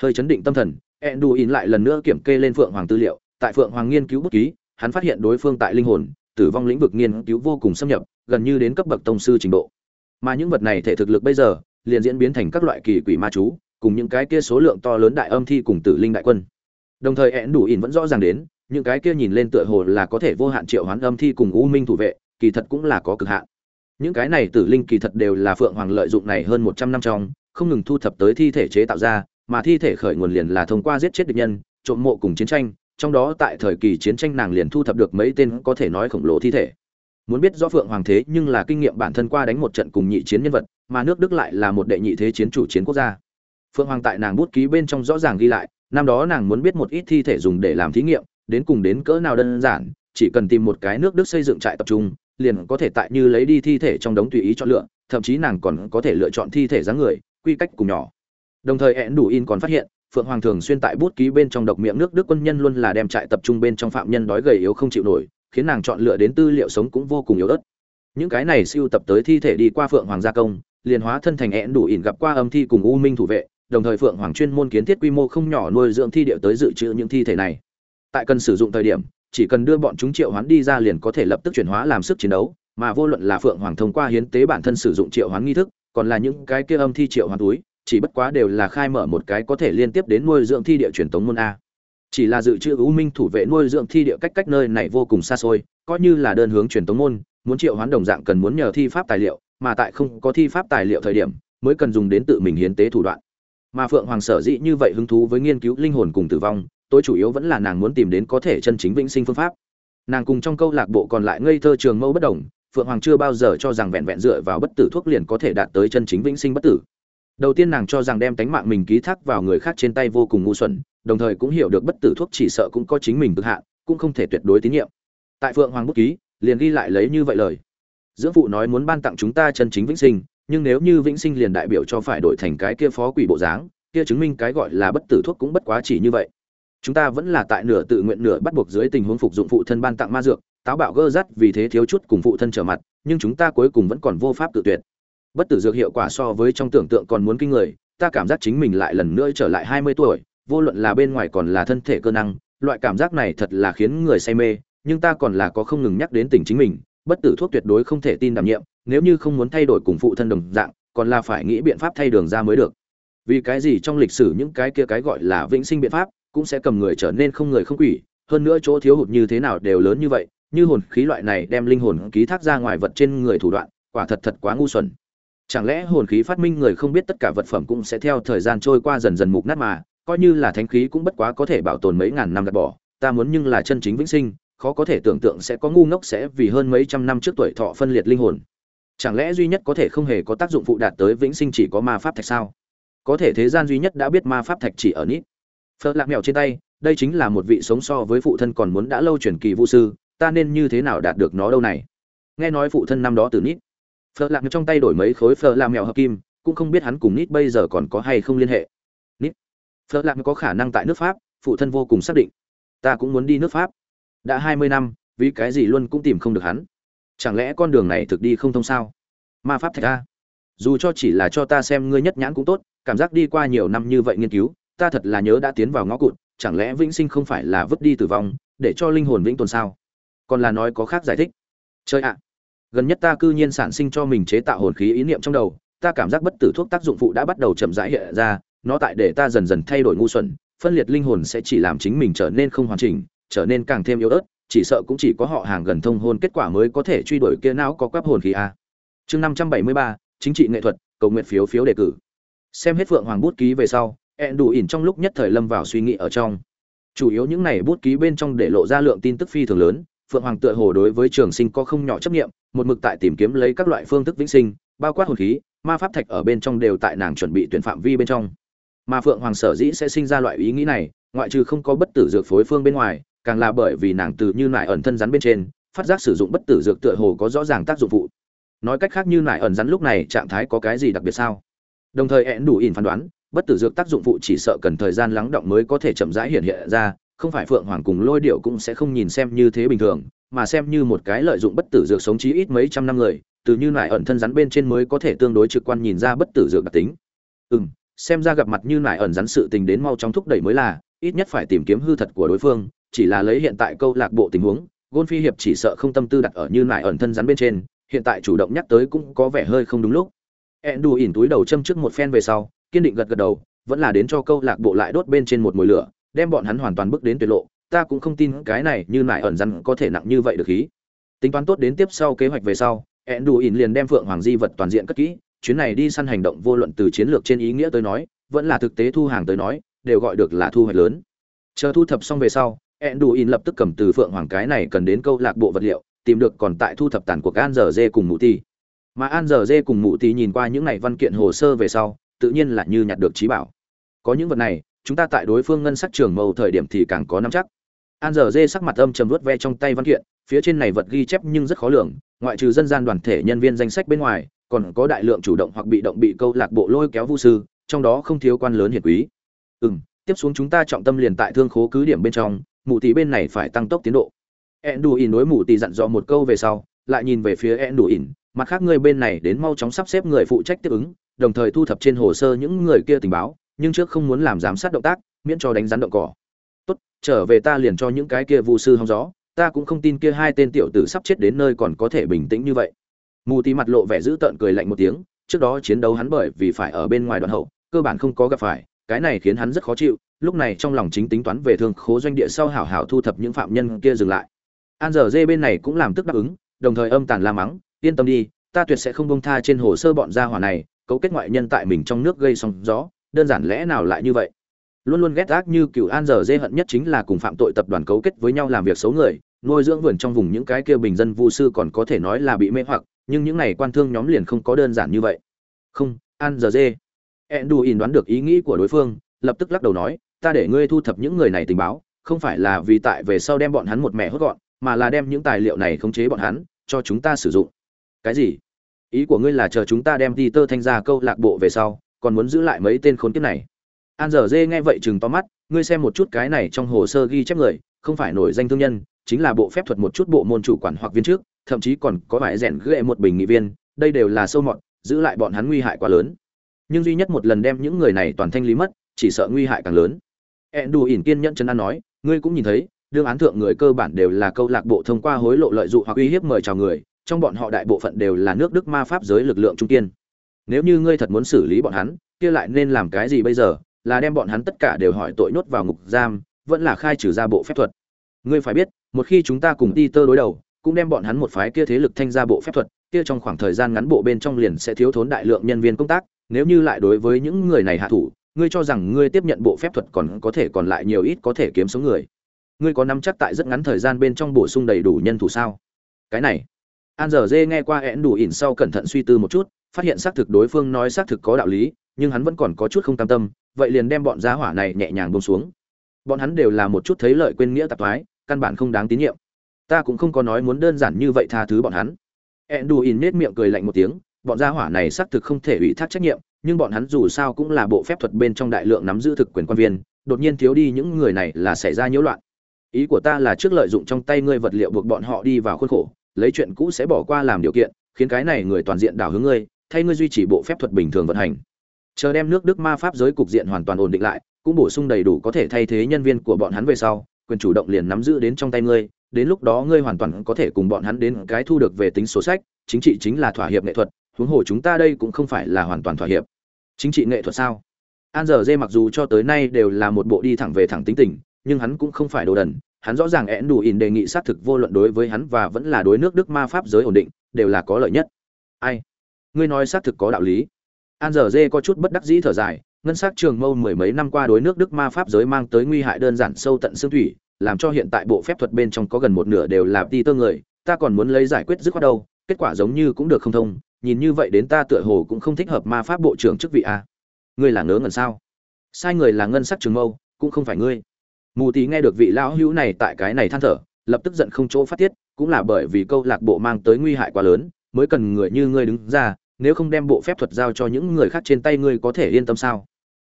Hơi chấn định tâm thần, Enduin lại lần nữa kiểm kê lên Phượng Hoàng tư liệu, tại Phượng Hoàng nghiên cứu bút ký, hắn phát hiện đối phương tại linh hồn, tử vong lĩnh vực nghiên cứu vô cùng xâm nhập, gần như đến cấp bậc tông sư trình độ. Mà những vật này thể thực lực bây giờ, liền diễn biến thành các loại kỳ quỷ ma chú, cùng những cái kia số lượng to lớn đại âm thi cùng tử linh đại quân. Đồng thời Enduin vẫn rõ ràng đến, những cái kia nhìn lên tựa hồ là có thể vô hạn triệu hoán âm thi cùng u minh thủ vệ, kỳ thật cũng là có cực hạn. Những cái này tử linh kỳ thật đều là Phượng Hoàng lợi dụng này hơn 100 năm trong, không ngừng thu thập tới thi thể chế tạo ra, mà thi thể khởi nguồn liền là thông qua giết chết địch nhân, trộm mộ cùng chiến tranh, trong đó tại thời kỳ chiến tranh nàng liền thu thập được mấy tên có thể nói khổng lồ thi thể. Muốn biết rõ Phượng Hoàng thế nhưng là kinh nghiệm bản thân qua đánh một trận cùng nhị chiến nhân vật, mà nước Đức lại là một đệ nhị thế chiến chủ chiến quốc gia. Phượng Hoàng tại nàng bút ký bên trong rõ ràng ghi lại, năm đó nàng muốn biết một ít thi thể dùng để làm thí nghiệm, đến cùng đến cỡ nào đơn giản, chỉ cần tìm một cái nước Đức xây dựng trại tập trung, liền có thể tại như lấy đi thi thể trong đống tùy ý chọn lựa, thậm chí nàng còn có thể lựa chọn thi thể dáng người, quy cách cùng nhỏ. Đồng thời én đủ in còn phát hiện, Phượng Hoàng thường xuyên tại bút ký bên trong độc miệng nước Đức quân nhân luôn là đem trại tập trung bên trong phạm nhân đói gầy yếu không chịu nổi, khiến nàng chọn lựa đến tư liệu sống cũng vô cùng yếu ớt. Những cái này siêu tập tới thi thể đi qua Phượng Hoàng gia công, liền hóa thân thành én đủ in gặp qua âm thi cùng u minh thủ vệ, đồng thời Phượng Hoàng chuyên môn kiến thiết quy mô không nhỏ nuôi dưỡng thi điệu tới dự trữ những thi thể này tại cần sử dụng thời điểm, chỉ cần đưa bọn chúng triệu hoán đi ra liền có thể lập tức chuyển hóa làm sức chiến đấu, mà vô luận là phượng hoàng thông qua hiến tế bản thân sử dụng triệu hoán nghi thức, còn là những cái kia âm thi triệu hoán túi, chỉ bất quá đều là khai mở một cái có thể liên tiếp đến nuôi dưỡng thi địa truyền tống môn a. Chỉ là dự trữ u minh thủ vệ nuôi dưỡng thi địa cách cách nơi này vô cùng xa xôi, coi như là đơn hướng truyền tống môn, muốn triệu hoán đồng dạng cần muốn nhờ thi pháp tài liệu, mà tại không có thi pháp tài liệu thời điểm, mới cần dùng đến tự mình hiến tế thủ đoạn. Mà phượng hoàng sở dĩ như vậy hứng thú với nghiên cứu linh hồn cùng tử vong tối chủ yếu vẫn là nàng muốn tìm đến có thể chân chính vĩnh sinh phương pháp. Nàng cùng trong câu lạc bộ còn lại ngây thơ trường mâu bất đồng, phượng hoàng chưa bao giờ cho rằng vẹn vẹn dựa vào bất tử thuốc liền có thể đạt tới chân chính vĩnh sinh bất tử. Đầu tiên nàng cho rằng đem tánh mạng mình ký thác vào người khác trên tay vô cùng ngu xuẩn, đồng thời cũng hiểu được bất tử thuốc chỉ sợ cũng có chính mình cực hạn, cũng không thể tuyệt đối tín nhiệm. Tại phượng hoàng bút ký, liền ghi lại lấy như vậy lời. Dưỡng phụ nói muốn ban tặng chúng ta chân chính vĩnh sinh, nhưng nếu như vĩnh sinh liền đại biểu cho phải đổi thành cái kia phó quỷ bộ dáng, kia chứng minh cái gọi là bất tử thuốc cũng bất quá chỉ như vậy chúng ta vẫn là tại nửa tự nguyện nửa bắt buộc dưới tình huống phục dụng phụ thân ban tặng ma dược, táo bạo gơ rắt vì thế thiếu chút cùng phụ thân trở mặt, nhưng chúng ta cuối cùng vẫn còn vô pháp tự tuyệt. Bất tử dược hiệu quả so với trong tưởng tượng còn muốn kinh người, ta cảm giác chính mình lại lần nữa trở lại hai mươi tuổi, vô luận là bên ngoài còn là thân thể cơ năng, loại cảm giác này thật là khiến người say mê, nhưng ta còn là có không ngừng nhắc đến tình chính mình, bất tử thuốc tuyệt đối không thể tin đảm nhiệm, nếu như không muốn thay đổi cùng phụ thân đồng dạng, còn là phải nghĩ biện pháp thay đường ra mới được. Vì cái gì trong lịch sử những cái kia cái gọi là vĩnh sinh biện pháp cũng sẽ cầm người trở nên không người không quỷ, hơn nữa chỗ thiếu hụt như thế nào đều lớn như vậy, như hồn khí loại này đem linh hồn ký thác ra ngoài vật trên người thủ đoạn, quả thật thật quá ngu xuẩn. Chẳng lẽ hồn khí phát minh người không biết tất cả vật phẩm cũng sẽ theo thời gian trôi qua dần dần mục nát mà, coi như là thánh khí cũng bất quá có thể bảo tồn mấy ngàn năm gạt bỏ, ta muốn nhưng là chân chính vĩnh sinh, khó có thể tưởng tượng sẽ có ngu ngốc sẽ vì hơn mấy trăm năm trước tuổi thọ phân liệt linh hồn. Chẳng lẽ duy nhất có thể không hề có tác dụng phụ đạt tới vĩnh sinh chỉ có ma pháp thạch sao? Có thể thế gian duy nhất đã biết ma pháp thạch chỉ ở nít phật lạc mèo trên tay, đây chính là một vị sống so với phụ thân còn muốn đã lâu truyền kỳ vũ sư, ta nên như thế nào đạt được nó đâu này? Nghe nói phụ thân năm đó từ nít. Phật lạc trong tay đổi mấy khối phật lạc mèo hợp kim, cũng không biết hắn cùng nít bây giờ còn có hay không liên hệ. Nít. Phật lạc có khả năng tại nước pháp, phụ thân vô cùng xác định. Ta cũng muốn đi nước pháp. Đã hai mươi năm, vì cái gì luôn cũng tìm không được hắn? Chẳng lẽ con đường này thực đi không thông sao? Ma pháp thạch a. Dù cho chỉ là cho ta xem ngươi nhất nhãn cũng tốt, cảm giác đi qua nhiều năm như vậy nghiên cứu ta thật là nhớ đã tiến vào ngõ cụt, chẳng lẽ vĩnh sinh không phải là vứt đi tử vong, để cho linh hồn vĩnh tồn sao? Còn là nói có khác giải thích. Chơi ạ, gần nhất ta cư nhiên sản sinh cho mình chế tạo hồn khí ý niệm trong đầu, ta cảm giác bất tử thuốc tác dụng phụ đã bắt đầu chậm rãi hiện ra, nó tại để ta dần dần thay đổi ngu xuẩn, phân liệt linh hồn sẽ chỉ làm chính mình trở nên không hoàn chỉnh, trở nên càng thêm yếu ớt, chỉ sợ cũng chỉ có họ hàng gần thông hôn kết quả mới có thể truy đuổi kia não có quắp hồn khí a. Chương năm trăm bảy mươi ba, chính trị nghệ thuật, cầu nguyện phiếu phiếu đề cử. Xem hết phượng hoàng bút ký về sau ẹn đủ ỉn trong lúc nhất thời lâm vào suy nghĩ ở trong. Chủ yếu những này bút ký bên trong để lộ ra lượng tin tức phi thường lớn, phượng hoàng tựa hồ đối với trường sinh có không nhỏ chấp nghiệm một mực tại tìm kiếm lấy các loại phương thức vĩnh sinh, bao quát hồn khí, ma pháp thạch ở bên trong đều tại nàng chuẩn bị tuyển phạm vi bên trong. Mà phượng hoàng sở dĩ sẽ sinh ra loại ý nghĩ này, ngoại trừ không có bất tử dược phối phương bên ngoài, càng là bởi vì nàng từ như nải ẩn thân rắn bên trên, phát giác sử dụng bất tử dược tựa hồ có rõ ràng tác dụng phụ. Nói cách khác như nải ẩn rắn lúc này trạng thái có cái gì đặc biệt sao? Đồng thời ẹn đủ ỉn phán đoán bất tử dược tác dụng phụ chỉ sợ cần thời gian lắng động mới có thể chậm rãi hiện hiện ra, không phải phượng hoàng cùng lôi điệu cũng sẽ không nhìn xem như thế bình thường, mà xem như một cái lợi dụng bất tử dược sống chí ít mấy trăm năm người, từ như nải ẩn thân rắn bên trên mới có thể tương đối trực quan nhìn ra bất tử dược đặc tính. Ừ m xem ra gặp mặt như nải ẩn rắn sự tình đến mau chóng thúc đẩy mới là, ít nhất phải tìm kiếm hư thật của đối phương, chỉ là lấy hiện tại câu lạc bộ tình huống, gôn phi hiệp chỉ sợ không tâm tư đặt ở như nải ẩn thân rắn bên trên, hiện tại chủ động nhắc tới cũng có vẻ hơi không đúng lúc. Ẹn đù ỉn túi đầu châm trước một phen về sau kiên định gật gật đầu, vẫn là đến cho câu lạc bộ lại đốt bên trên một mồi lửa, đem bọn hắn hoàn toàn bước đến tuyệt lộ. Ta cũng không tin cái này như lại ẩn rắn có thể nặng như vậy được khí. Tính toán tốt đến tiếp sau kế hoạch về sau ẹn đủ ỉn liền đem phượng hoàng di vật toàn diện cất kỹ. Chuyến này đi săn hành động vô luận từ chiến lược trên ý nghĩa tới nói, vẫn là thực tế thu hàng tới nói, đều gọi được là thu hoạch lớn. Chờ thu thập xong về sau ẹn đủ ỉn lập tức cầm từ phượng hoàng cái này cần đến câu lạc bộ vật liệu, tìm được còn tại thu thập tàn cuộc an giờ dê cùng mụ ti mà an giờ dê cùng mụ ti nhìn qua những này văn kiện hồ sơ về sau tự nhiên là như nhặt được trí bảo. Có những vật này, chúng ta tại đối phương ngân sắc trường mâu thời điểm thì càng có nắm chắc. An giờ dê sắc mặt âm trầm vuốt ve trong tay văn kiện, phía trên này vật ghi chép nhưng rất khó lường, ngoại trừ dân gian đoàn thể nhân viên danh sách bên ngoài, còn có đại lượng chủ động hoặc bị động bị câu lạc bộ lôi kéo vu sư, trong đó không thiếu quan lớn hiển quý. Ừ tiếp xuống chúng ta trọng tâm liền tại thương khố cứ điểm bên trong mụ tỷ bên này phải tăng tốc tiến độ. Ẹn đủ ỉn nối mụ tỷ dặn dò một câu về sau, lại nhìn về phía ẹn ỉn mặt khác người bên này đến mau chóng sắp xếp người phụ trách tiếp ứng đồng thời thu thập trên hồ sơ những người kia tình báo, nhưng trước không muốn làm giám sát động tác, miễn cho đánh rắn động cỏ. Tốt, trở về ta liền cho những cái kia vu sư hóng gió, ta cũng không tin kia hai tên tiểu tử sắp chết đến nơi còn có thể bình tĩnh như vậy. Mù tí mặt lộ vẻ dữ tợn cười lạnh một tiếng, trước đó chiến đấu hắn bởi vì phải ở bên ngoài đoạn hậu, cơ bản không có gặp phải, cái này khiến hắn rất khó chịu, lúc này trong lòng chính tính toán về thương khố doanh địa sau hảo hảo thu thập những phạm nhân kia dừng lại. An giờ dê bên này cũng làm tức đáp ứng, đồng thời âm tàn la mắng, yên tâm đi, ta tuyệt sẽ không bông tha trên hồ sơ bọn gia hỏa này cấu kết ngoại nhân tại mình trong nước gây sóng gió, đơn giản lẽ nào lại như vậy? Luôn luôn ghét ác như cựu an giờ dê hận nhất chính là cùng phạm tội tập đoàn cấu kết với nhau làm việc xấu người, nuôi dưỡng vườn trong vùng những cái kia bình dân vu sư còn có thể nói là bị mê hoặc, nhưng những này quan thương nhóm liền không có đơn giản như vậy. Không, an giờ dê. Enduin đoán được ý nghĩ của đối phương, lập tức lắc đầu nói, ta để ngươi thu thập những người này tình báo, không phải là vì tại về sau đem bọn hắn một mẹ hốt gọn, mà là đem những tài liệu này khống chế bọn hắn, cho chúng ta sử dụng. Cái gì? Ý của ngươi là chờ chúng ta đem đi tơ thanh ra câu lạc bộ về sau, còn muốn giữ lại mấy tên khốn kiếp này. An Dở dê nghe vậy chừng to mắt, ngươi xem một chút cái này trong hồ sơ ghi chép người, không phải nổi danh thương nhân, chính là bộ phép thuật một chút bộ môn chủ quản hoặc viên trước, thậm chí còn có vài rèn ghệ một bình nghị viên, đây đều là sâu mọt, giữ lại bọn hắn nguy hại quá lớn. Nhưng duy nhất một lần đem những người này toàn thanh lý mất, chỉ sợ nguy hại càng lớn. Ẹn đù ỉn kiên nhẫn chân an nói, ngươi cũng nhìn thấy, đương án thượng người cơ bản đều là câu lạc bộ thông qua hối lộ lợi dụng hoặc uy hiếp mời chào người trong bọn họ đại bộ phận đều là nước đức ma pháp giới lực lượng trung kiên. Nếu như ngươi thật muốn xử lý bọn hắn, kia lại nên làm cái gì bây giờ? Là đem bọn hắn tất cả đều hỏi tội nhốt vào ngục giam, vẫn là khai trừ ra bộ phép thuật? Ngươi phải biết, một khi chúng ta cùng đi tơ đối đầu, cũng đem bọn hắn một phái kia thế lực thanh ra bộ phép thuật, kia trong khoảng thời gian ngắn bộ bên trong liền sẽ thiếu thốn đại lượng nhân viên công tác. Nếu như lại đối với những người này hạ thủ, ngươi cho rằng ngươi tiếp nhận bộ phép thuật còn có thể còn lại nhiều ít có thể kiếm số người? Ngươi có nắm chắc tại rất ngắn thời gian bên trong bổ sung đầy đủ nhân thủ sao? Cái này an giờ dê nghe qua én đủ ỉn sau cẩn thận suy tư một chút, phát hiện xác thực đối phương nói xác thực có đạo lý, nhưng hắn vẫn còn có chút không cam tâm, vậy liền đem bọn giá hỏa này nhẹ nhàng bông xuống. Bọn hắn đều là một chút thấy lợi quên nghĩa tạp thoái, căn bản không đáng tín nhiệm. Ta cũng không có nói muốn đơn giản như vậy tha thứ bọn hắn. Enduin nết miệng cười lạnh một tiếng, bọn gia hỏa này xác thực không thể ủy thác trách nhiệm, nhưng bọn hắn dù sao cũng là bộ phép thuật bên trong đại lượng nắm giữ thực quyền quan viên, đột nhiên thiếu đi những người này là xảy ra nhiễu loạn. Ý của ta là trước lợi dụng trong tay ngươi vật liệu buộc bọn họ đi vào khuôn khổ lấy chuyện cũ sẽ bỏ qua làm điều kiện, khiến cái này người toàn diện đảo hướng ngươi, thay ngươi duy trì bộ phép thuật bình thường vận hành. Chờ đem nước đức ma pháp giới cục diện hoàn toàn ổn định lại, cũng bổ sung đầy đủ có thể thay thế nhân viên của bọn hắn về sau, quyền chủ động liền nắm giữ đến trong tay ngươi, đến lúc đó ngươi hoàn toàn có thể cùng bọn hắn đến cái thu được về tính số sách, chính trị chính là thỏa hiệp nghệ thuật, huống hồ chúng ta đây cũng không phải là hoàn toàn thỏa hiệp. Chính trị nghệ thuật sao? An giờ dê mặc dù cho tới nay đều là một bộ đi thẳng về thẳng tính tình, nhưng hắn cũng không phải đồ đần hắn rõ ràng én đủ ỉn đề nghị xác thực vô luận đối với hắn và vẫn là đối nước đức ma pháp giới ổn định, đều là có lợi nhất. Ai? Ngươi nói xác thực có đạo lý. An giờ dê có chút bất đắc dĩ thở dài, ngân s á c trường mâu mười mấy năm qua đối nước đức ma pháp giới mang tới nguy hại đơn giản sâu tận xương thủy, làm cho hiện tại bộ phép thuật bên trong có gần một nửa đều là ti tơ người, ta còn muốn lấy giải quyết dứt khoát đâu, kết quả giống như cũng được không thông, nhìn như vậy đến ta tựa hồ cũng không thích hợp ma pháp bộ trưởng chức vị a. À. ngươi là ngớ ngẩn sao? Sai người là ngân sắc trường mâu, cũng không phải ngươi mù tì nghe được vị lão hữu này tại cái này than thở, lập tức giận không chỗ phát tiết, cũng là bởi vì câu lạc bộ mang tới nguy hại quá lớn, mới cần người như ngươi đứng ra, nếu không đem bộ phép thuật giao cho những người khác trên tay ngươi có thể yên tâm sao?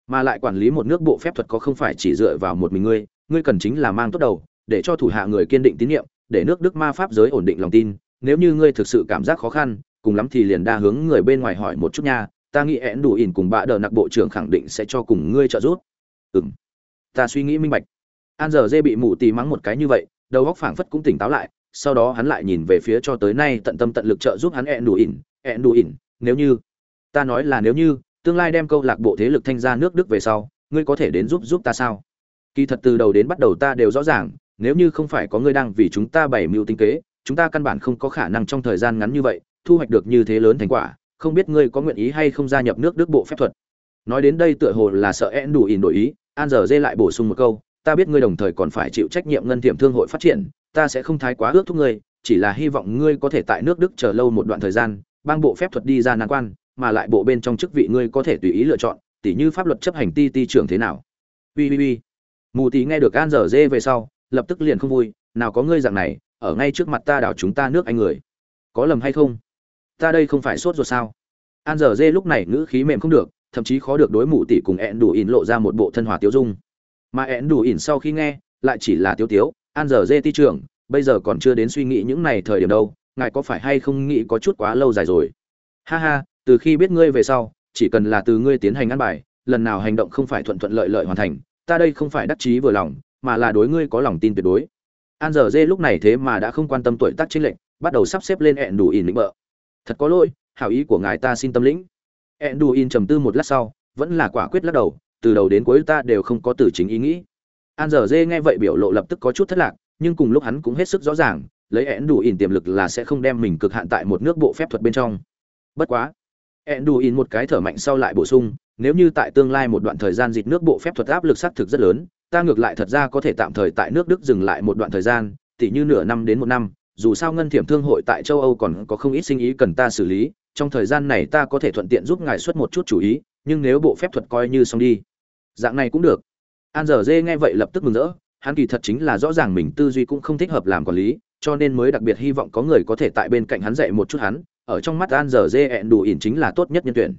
Mà lại quản lý một nước bộ phép thuật có không phải chỉ dựa vào một mình ngươi ngươi cần chính là mang tốt đầu, để cho thủ hạ người kiên định tín nhiệm, để nước đức ma pháp giới ổn định lòng tin. Nếu như ngươi thực sự cảm giác khó khăn, cùng lắm thì liền đa hướng người bên ngoài hỏi một chút nha, ta nghĩ én đủ ỉn cùng bạ đờ nặc bộ trưởng khẳng định sẽ cho cùng ngươi trợ giúp. Ừ m ta suy nghĩ minh bạch an giờ dê bị mụ tì mắng một cái như vậy, đầu góc phảng phất cũng tỉnh táo lại, sau đó hắn lại nhìn về phía cho tới nay tận tâm tận lực trợ giúp hắn ẹn đủ ỉn, ẹn đủ ỉn, nếu như, ta nói là nếu như, tương lai đem câu lạc bộ thế lực thanh ra nước đức về sau, ngươi có thể đến giúp giúp ta sao? Kỳ thật từ đầu đến bắt đầu ta đều rõ ràng, nếu như không phải có ngươi đang vì chúng ta bày mưu tính kế, chúng ta căn bản không có khả năng trong thời gian ngắn như vậy, thu hoạch được như thế lớn thành quả, không biết ngươi có nguyện ý hay không gia nhập nước đức bộ phép thuật. Nói đến đây tựa hồ là sợ én đủ ỉn đổi ý, an giờ dê lại bổ sung một câu ta biết ngươi đồng thời còn phải chịu trách nhiệm ngân tiệm thương hội phát triển, ta sẽ không thái quá ước thúc ngươi, chỉ là hy vọng ngươi có thể tại nước đức chờ lâu một đoạn thời gian, bang bộ phép thuật đi ra nan quan, mà lại bộ bên trong chức vị ngươi có thể tùy ý lựa chọn, tỉ như pháp luật chấp hành ti ti trưởng thế nào. Ui ui ui mù tí nghe được an dở dê về sau, lập tức liền không vui, nào có ngươi dạng này, ở ngay trước mặt ta đảo chúng ta nước anh người. Có lầm hay không? Ta đây không phải sốt ruột sao? An dở dê lúc này ngữ khí mềm không được, thậm chí khó được đối mù Tỷ cùng ẹn đủ in lộ ra một bộ thân hòa tiêu dung mà én đủ ỉn sau khi nghe, lại chỉ là tiêu tiếu, an giờ dê ti trưởng, bây giờ còn chưa đến suy nghĩ những này thời điểm đâu, ngài có phải hay không nghĩ có chút quá lâu dài rồi? Ha ha, từ khi biết ngươi về sau, chỉ cần là từ ngươi tiến hành ăn bài, lần nào hành động không phải thuận thuận lợi lợi hoàn thành, ta đây không phải đắc chí vừa lòng, mà là đối ngươi có lòng tin tuyệt đối. An giờ dê lúc này thế mà đã không quan tâm tuổi tác chính lệnh bắt đầu sắp xếp lên ẹn đủ ỉn lĩnh bợ. Thật có lỗi, hảo ý của ngài ta xin tâm lĩnh. ẹn đủ ỉn trầm tư một lát sau, vẫn là quả quyết lắc đầu từ đầu đến cuối ta đều không có từ chính ý nghĩ. An giờ dê nghe vậy biểu lộ lập tức có chút thất lạc, nhưng cùng lúc hắn cũng hết sức rõ ràng, lấy ẹn đủ ỉn tiềm lực là sẽ không đem mình cực hạn tại một nước bộ phép thuật bên trong. Bất quá ẹn đủ ỉn một cái thở mạnh sau lại bổ sung, nếu như tại tương lai một đoạn thời gian dịch nước bộ phép thuật áp lực xác thực rất lớn, ta ngược lại thật ra có thể tạm thời tại nước đức dừng lại một đoạn thời gian, tỉ như nửa năm đến một năm, dù sao ngân thiểm thương hội tại châu âu còn có không ít sinh ý cần ta xử lý, trong thời gian này ta có thể thuận tiện giúp ngài xuất một chút chủ ý, nhưng nếu bộ phép thuật coi như xong đi dạng này cũng được. An giờ dê nghe vậy lập tức mừng rỡ, hắn kỳ thật chính là rõ ràng mình tư duy cũng không thích hợp làm quản lý, cho nên mới đặc biệt hy vọng có người có thể tại bên cạnh hắn dạy một chút hắn, ở trong mắt an giờ dê ẹn đủ ỉn chính là tốt nhất nhân tuyển.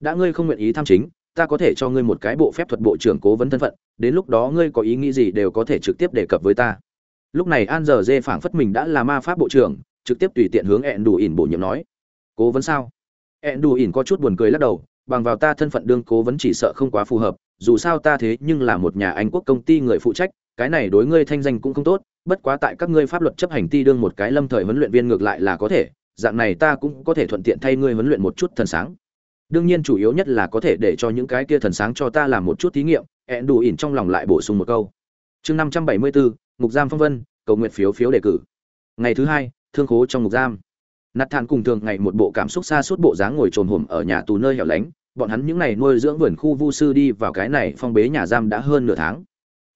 Đã ngươi không nguyện ý tham chính, ta có thể cho ngươi một cái bộ phép thuật bộ trưởng cố vấn thân phận, đến lúc đó ngươi có ý nghĩ gì đều có thể trực tiếp đề cập với ta. Lúc này an giờ dê phảng phất mình đã là ma pháp bộ trưởng, trực tiếp tùy tiện hướng ẹn đủ ỉn bổ nhiệm nói. Cố vấn sao? Ẹn đủ ỉn có chút buồn cười lắc đầu, bằng vào ta thân phận đương cố vấn chỉ sợ không quá phù hợp dù sao ta thế nhưng là một nhà anh quốc công ty người phụ trách, cái này đối ngươi thanh danh cũng không tốt, bất quá tại các ngươi pháp luật chấp hành ti đương một cái lâm thời huấn luyện viên ngược lại là có thể, dạng này ta cũng có thể thuận tiện thay ngươi huấn luyện một chút thần sáng. Đương nhiên chủ yếu nhất là có thể để cho những cái kia thần sáng cho ta làm một chút thí nghiệm, ẹn đủ ỉn trong lòng lại bổ sung một câu. Chương năm trăm bảy mươi bốn ngục giam phong vân, cầu nguyện phiếu phiếu đề cử. Ngày thứ hai, thương khố trong ngục giam. Nạt thản cùng thường ngày một bộ cảm xúc xa suốt bộ dáng ngồi trồn hổm ở nhà tù nơi hẻo lánh bọn hắn những ngày nuôi dưỡng vườn khu vu sư đi vào cái này phong bế nhà giam đã hơn nửa tháng.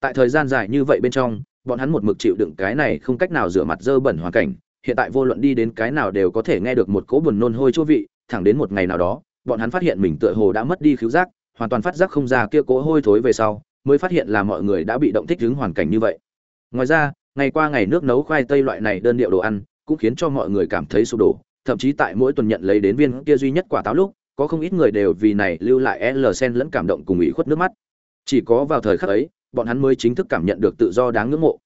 Tại thời gian dài như vậy bên trong, bọn hắn một mực chịu đựng cái này không cách nào rửa mặt dơ bẩn hoàn cảnh. Hiện tại vô luận đi đến cái nào đều có thể nghe được một cỗ buồn nôn hôi chỗ vị. Thẳng đến một ngày nào đó, bọn hắn phát hiện mình tựa hồ đã mất đi khứu giác, hoàn toàn phát giác không ra kia cỗ hôi thối về sau, mới phát hiện là mọi người đã bị động thích ứng hoàn cảnh như vậy. Ngoài ra, ngày qua ngày nước nấu khoai tây loại này đơn điệu đồ ăn cũng khiến cho mọi người cảm thấy sụp đổ. Thậm chí tại mỗi tuần nhận lấy đến viên kia duy nhất quả táo lúc có không ít người đều vì này lưu lại l sen lẫn cảm động cùng ủy khuất nước mắt. Chỉ có vào thời khắc ấy, bọn hắn mới chính thức cảm nhận được tự do đáng ngưỡng mộ.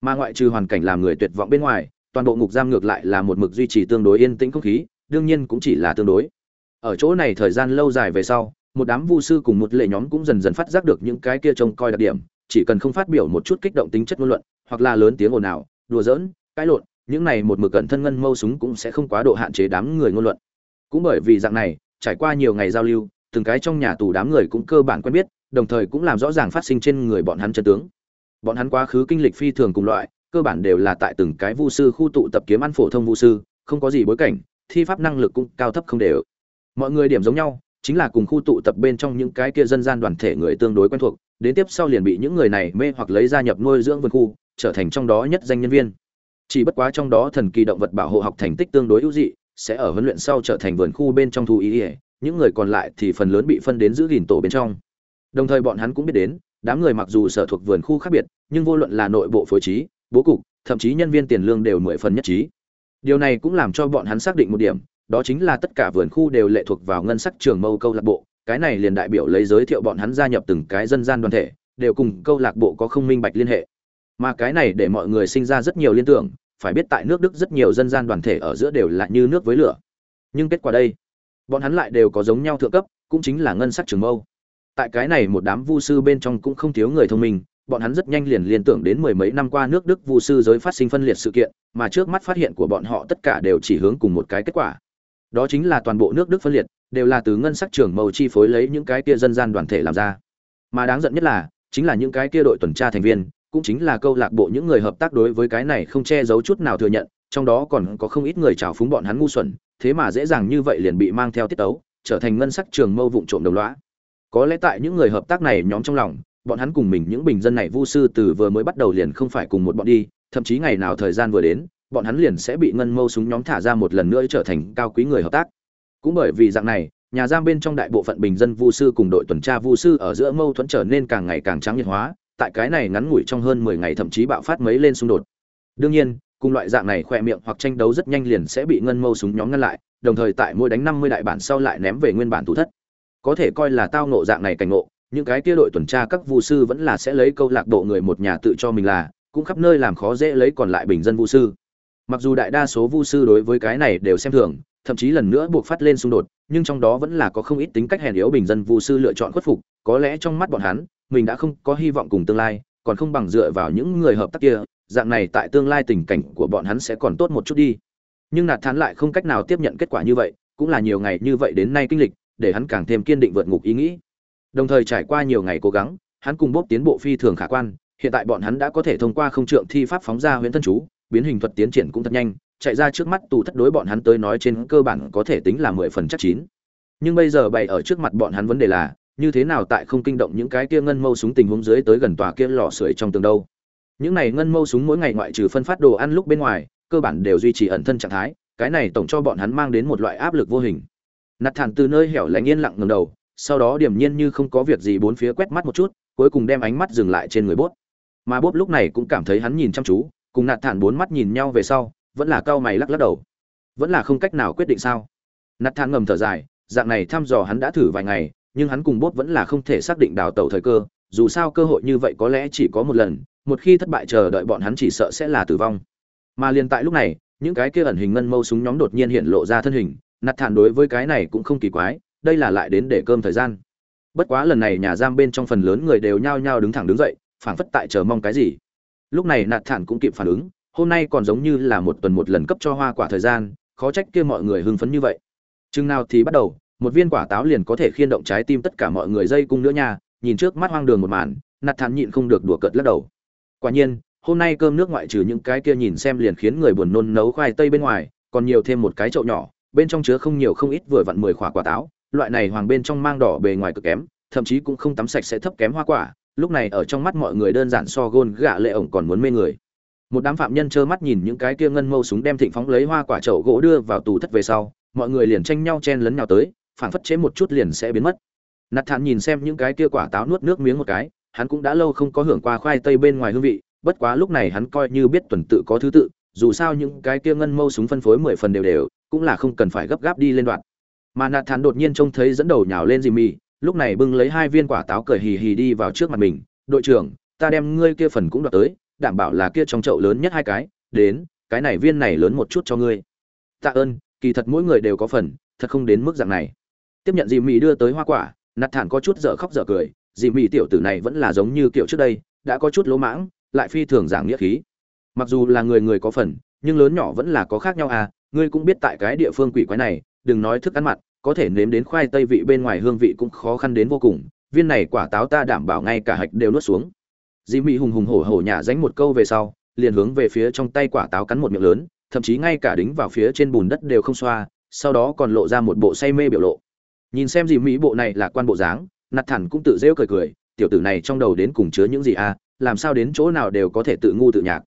Mà ngoại trừ hoàn cảnh làm người tuyệt vọng bên ngoài, toàn bộ ngục giam ngược lại là một mực duy trì tương đối yên tĩnh không khí, đương nhiên cũng chỉ là tương đối. Ở chỗ này thời gian lâu dài về sau, một đám vu sư cùng một lệ nhóm cũng dần dần phát giác được những cái kia trông coi đặc điểm, chỉ cần không phát biểu một chút kích động tính chất ngôn luận, hoặc là lớn tiếng ồn ào, đùa giỡn, cãi lộn, những này một mực cẩn thân ngân mâu súng cũng sẽ không quá độ hạn chế đám người ngôn luận. Cũng bởi vì dạng này trải qua nhiều ngày giao lưu, từng cái trong nhà tù đám người cũng cơ bản quen biết, đồng thời cũng làm rõ ràng phát sinh trên người bọn hắn chân tướng. Bọn hắn quá khứ kinh lịch phi thường cùng loại, cơ bản đều là tại từng cái vu sư khu tụ tập kiếm ăn phổ thông vu sư, không có gì bối cảnh, thi pháp năng lực cũng cao thấp không đều. Mọi người điểm giống nhau, chính là cùng khu tụ tập bên trong những cái kia dân gian đoàn thể người tương đối quen thuộc, đến tiếp sau liền bị những người này mê hoặc lấy gia nhập nuôi dưỡng vườn khu, trở thành trong đó nhất danh nhân viên. Chỉ bất quá trong đó thần kỳ động vật bảo hộ học thành tích tương đối ưu dị sẽ ở huấn luyện sau trở thành vườn khu bên trong thú ý ỉa những người còn lại thì phần lớn bị phân đến giữ gìn tổ bên trong. Đồng thời bọn hắn cũng biết đến, đám người mặc dù sở thuộc vườn khu khác biệt, nhưng vô luận là nội bộ phối trí, bố cục, thậm chí nhân viên tiền lương đều mười phần nhất trí. Điều này cũng làm cho bọn hắn xác định một điểm, đó chính là tất cả vườn khu đều lệ thuộc vào ngân sách trường mâu câu lạc bộ, cái này liền đại biểu lấy giới thiệu bọn hắn gia nhập từng cái dân gian đoàn thể, đều cùng câu lạc bộ có không minh bạch liên hệ. Mà cái này để mọi người sinh ra rất nhiều liên tưởng phải biết tại nước đức rất nhiều dân gian đoàn thể ở giữa đều là như nước với lửa. Nhưng kết quả đây, bọn hắn lại đều có giống nhau thượng cấp, cũng chính là ngân sắc trường mâu. Tại cái này một đám vu sư bên trong cũng không thiếu người thông minh, bọn hắn rất nhanh liền liên tưởng đến mười mấy năm qua nước đức vu sư giới phát sinh phân liệt sự kiện, mà trước mắt phát hiện của bọn họ tất cả đều chỉ hướng cùng một cái kết quả. Đó chính là toàn bộ nước đức phân liệt, đều là từ ngân sắc trường mâu chi phối lấy những cái kia dân gian đoàn thể làm ra. Mà đáng giận nhất là, chính là những cái kia đội tuần tra thành viên cũng chính là câu lạc bộ những người hợp tác đối với cái này không che giấu chút nào thừa nhận, trong đó còn có không ít người trào phúng bọn hắn ngu xuẩn, thế mà dễ dàng như vậy liền bị mang theo tiết tấu, trở thành ngân sắc trường mâu vụn trộm đồng loá có lẽ tại những người hợp tác này nhóm trong lòng, bọn hắn cùng mình những bình dân này vu sư từ vừa mới bắt đầu liền không phải cùng một bọn đi, thậm chí ngày nào thời gian vừa đến, bọn hắn liền sẽ bị ngân mâu súng nhóm thả ra một lần nữa trở thành cao quý người hợp tác. Cũng bởi vì dạng này, nhà giam bên trong đại bộ phận bình dân vu sư cùng đội tuần tra vu sư ở giữa mâu thuẫn trở nên càng ngày càng trắng nhiệt hóa tại cái này ngắn ngủi trong hơn mười ngày thậm chí bạo phát mấy lên xung đột. Đương nhiên, cùng loại dạng này khoe miệng hoặc tranh đấu rất nhanh liền sẽ bị ngân mâu súng nhóm ngăn lại, đồng thời tại mỗi đánh năm mươi đại bản sau lại ném về nguyên bản thủ thất. Có thể coi là tao ngộ dạng này cảnh ngộ, những cái kia đội tuần tra các vu sư vẫn là sẽ lấy câu lạc bộ người một nhà tự cho mình là, cũng khắp nơi làm khó dễ lấy còn lại bình dân vu sư. Mặc dù đại đa số vu sư đối với cái này đều xem thường, thậm chí lần nữa buộc phát lên xung đột, nhưng trong đó vẫn là có không ít tính cách hèn yếu bình dân vu sư lựa chọn khuất phục, có lẽ trong mắt bọn hắn mình đã không có hy vọng cùng tương lai, còn không bằng dựa vào những người hợp tác kia, dạng này tại tương lai tình cảnh của bọn hắn sẽ còn tốt một chút đi. Nhưng nạt thán lại không cách nào tiếp nhận kết quả như vậy, cũng là nhiều ngày như vậy đến nay kinh lịch, để hắn càng thêm kiên định vượt ngục ý nghĩ. Đồng thời trải qua nhiều ngày cố gắng, hắn cùng bốp tiến bộ phi thường khả quan, hiện tại bọn hắn đã có thể thông qua không trượng thi pháp phóng ra huyễn thân chú, biến hình thuật tiến triển cũng thật nhanh, chạy ra trước mắt tù thất đối bọn hắn tới nói trên cơ bản có thể tính là mười phần chắc chín. Nhưng bây giờ bày ở trước mặt bọn hắn vấn đề là như thế nào tại không kinh động những cái kia ngân mâu súng tình huống dưới tới gần tòa kia lò sưởi trong tường đâu. Những này ngân mâu súng mỗi ngày ngoại trừ phân phát đồ ăn lúc bên ngoài, cơ bản đều duy trì ẩn thân trạng thái, cái này tổng cho bọn hắn mang đến một loại áp lực vô hình. Nạt thản từ nơi hẻo lánh yên lặng ngầm đầu, sau đó điềm nhiên như không có việc gì bốn phía quét mắt một chút, cuối cùng đem ánh mắt dừng lại trên người bốt mà bốt lúc này cũng cảm thấy hắn nhìn chăm chú, cùng nạt thản bốn mắt nhìn nhau về sau, vẫn là cau mày lắc lắc đầu. Vẫn là không cách nào quyết định sao? Nạt thản ngầm thở dài, dạng này thăm dò hắn đã thử vài ngày nhưng hắn cùng bốt vẫn là không thể xác định đào tẩu thời cơ, dù sao cơ hội như vậy có lẽ chỉ có một lần, một khi thất bại chờ đợi bọn hắn chỉ sợ sẽ là tử vong. Mà liền tại lúc này, những cái kia ẩn hình ngân mâu súng nhóm đột nhiên hiện lộ ra thân hình, nạt thản đối với cái này cũng không kỳ quái, đây là lại đến để cơm thời gian. Bất quá lần này nhà giam bên trong phần lớn người đều nhao nhao đứng thẳng đứng dậy, phảng phất tại chờ mong cái gì. Lúc này nạt thản cũng kịp phản ứng, hôm nay còn giống như là một tuần một lần cấp cho hoa quả thời gian, khó trách kia mọi người hưng phấn như vậy. Chừng nào thì bắt đầu một viên quả táo liền có thể khiên động trái tim tất cả mọi người dây cung nữa nha, nhìn trước mắt hoang đường một màn, nạt thản nhịn không được đùa cợt lắc đầu. Quả nhiên, hôm nay cơm nước ngoại trừ những cái kia nhìn xem liền khiến người buồn nôn nấu khoai tây bên ngoài, còn nhiều thêm một cái chậu nhỏ, bên trong chứa không nhiều không ít vừa vặn mười quả quả táo, loại này hoàng bên trong mang đỏ bề ngoài cực kém, thậm chí cũng không tắm sạch sẽ thấp kém hoa quả, lúc này ở trong mắt mọi người đơn giản so gôn gạ lệ ổng còn muốn mê người. Một đám phạm nhân trơ mắt nhìn những cái kia ngân mâu súng đem thịnh phóng lấy hoa quả chậu gỗ đưa vào tù thất về sau, mọi người liền tranh nhau chen lấn nhau tới phản phất chế một chút liền sẽ biến mất. Nạt thản nhìn xem những cái kia quả táo nuốt nước miếng một cái, hắn cũng đã lâu không có hưởng qua khoai tây bên ngoài hương vị, bất quá lúc này hắn coi như biết tuần tự có thứ tự, dù sao những cái kia ngân mâu súng phân phối mười phần đều đều, cũng là không cần phải gấp gáp đi lên đoạn. Mà nạt thản đột nhiên trông thấy dẫn đầu nhào lên dì mì lúc này bưng lấy hai viên quả táo cười hì hì đi vào trước mặt mình, đội trưởng, ta đem ngươi kia phần cũng đoạt tới, đảm bảo là kia trong chậu lớn nhất hai cái, đến, cái này viên này lớn một chút cho ngươi. Tạ ơn, kỳ thật mỗi người đều có phần, thật không đến mức dạng này tiếp nhận dì mì đưa tới hoa quả, nạt thản có chút dở khóc dở cười, dì mì tiểu tử này vẫn là giống như kiểu trước đây, đã có chút lỗ mãng, lại phi thường giảng nghĩa khí. Mặc dù là người người có phần, nhưng lớn nhỏ vẫn là có khác nhau à ngươi cũng biết tại cái địa phương quỷ quái này, đừng nói thức ăn mặn, có thể nếm đến khoai tây vị bên ngoài hương vị cũng khó khăn đến vô cùng, viên này quả táo ta đảm bảo ngay cả hạch đều nuốt xuống. Dì mị hùng hùng hổ hổ nhả dánh một câu về sau, liền hướng về phía trong tay quả táo cắn một miệng lớn, thậm chí ngay cả đính vào phía trên bùn đất đều không xoa, sau đó còn lộ ra một bộ say mê biểu lộ nhìn xem gì mỹ bộ này là quan bộ dáng, nạt thản cũng tự rêu cười cười, tiểu tử này trong đầu đến cùng chứa những gì à làm sao đến chỗ nào đều có thể tự ngu tự nhạc.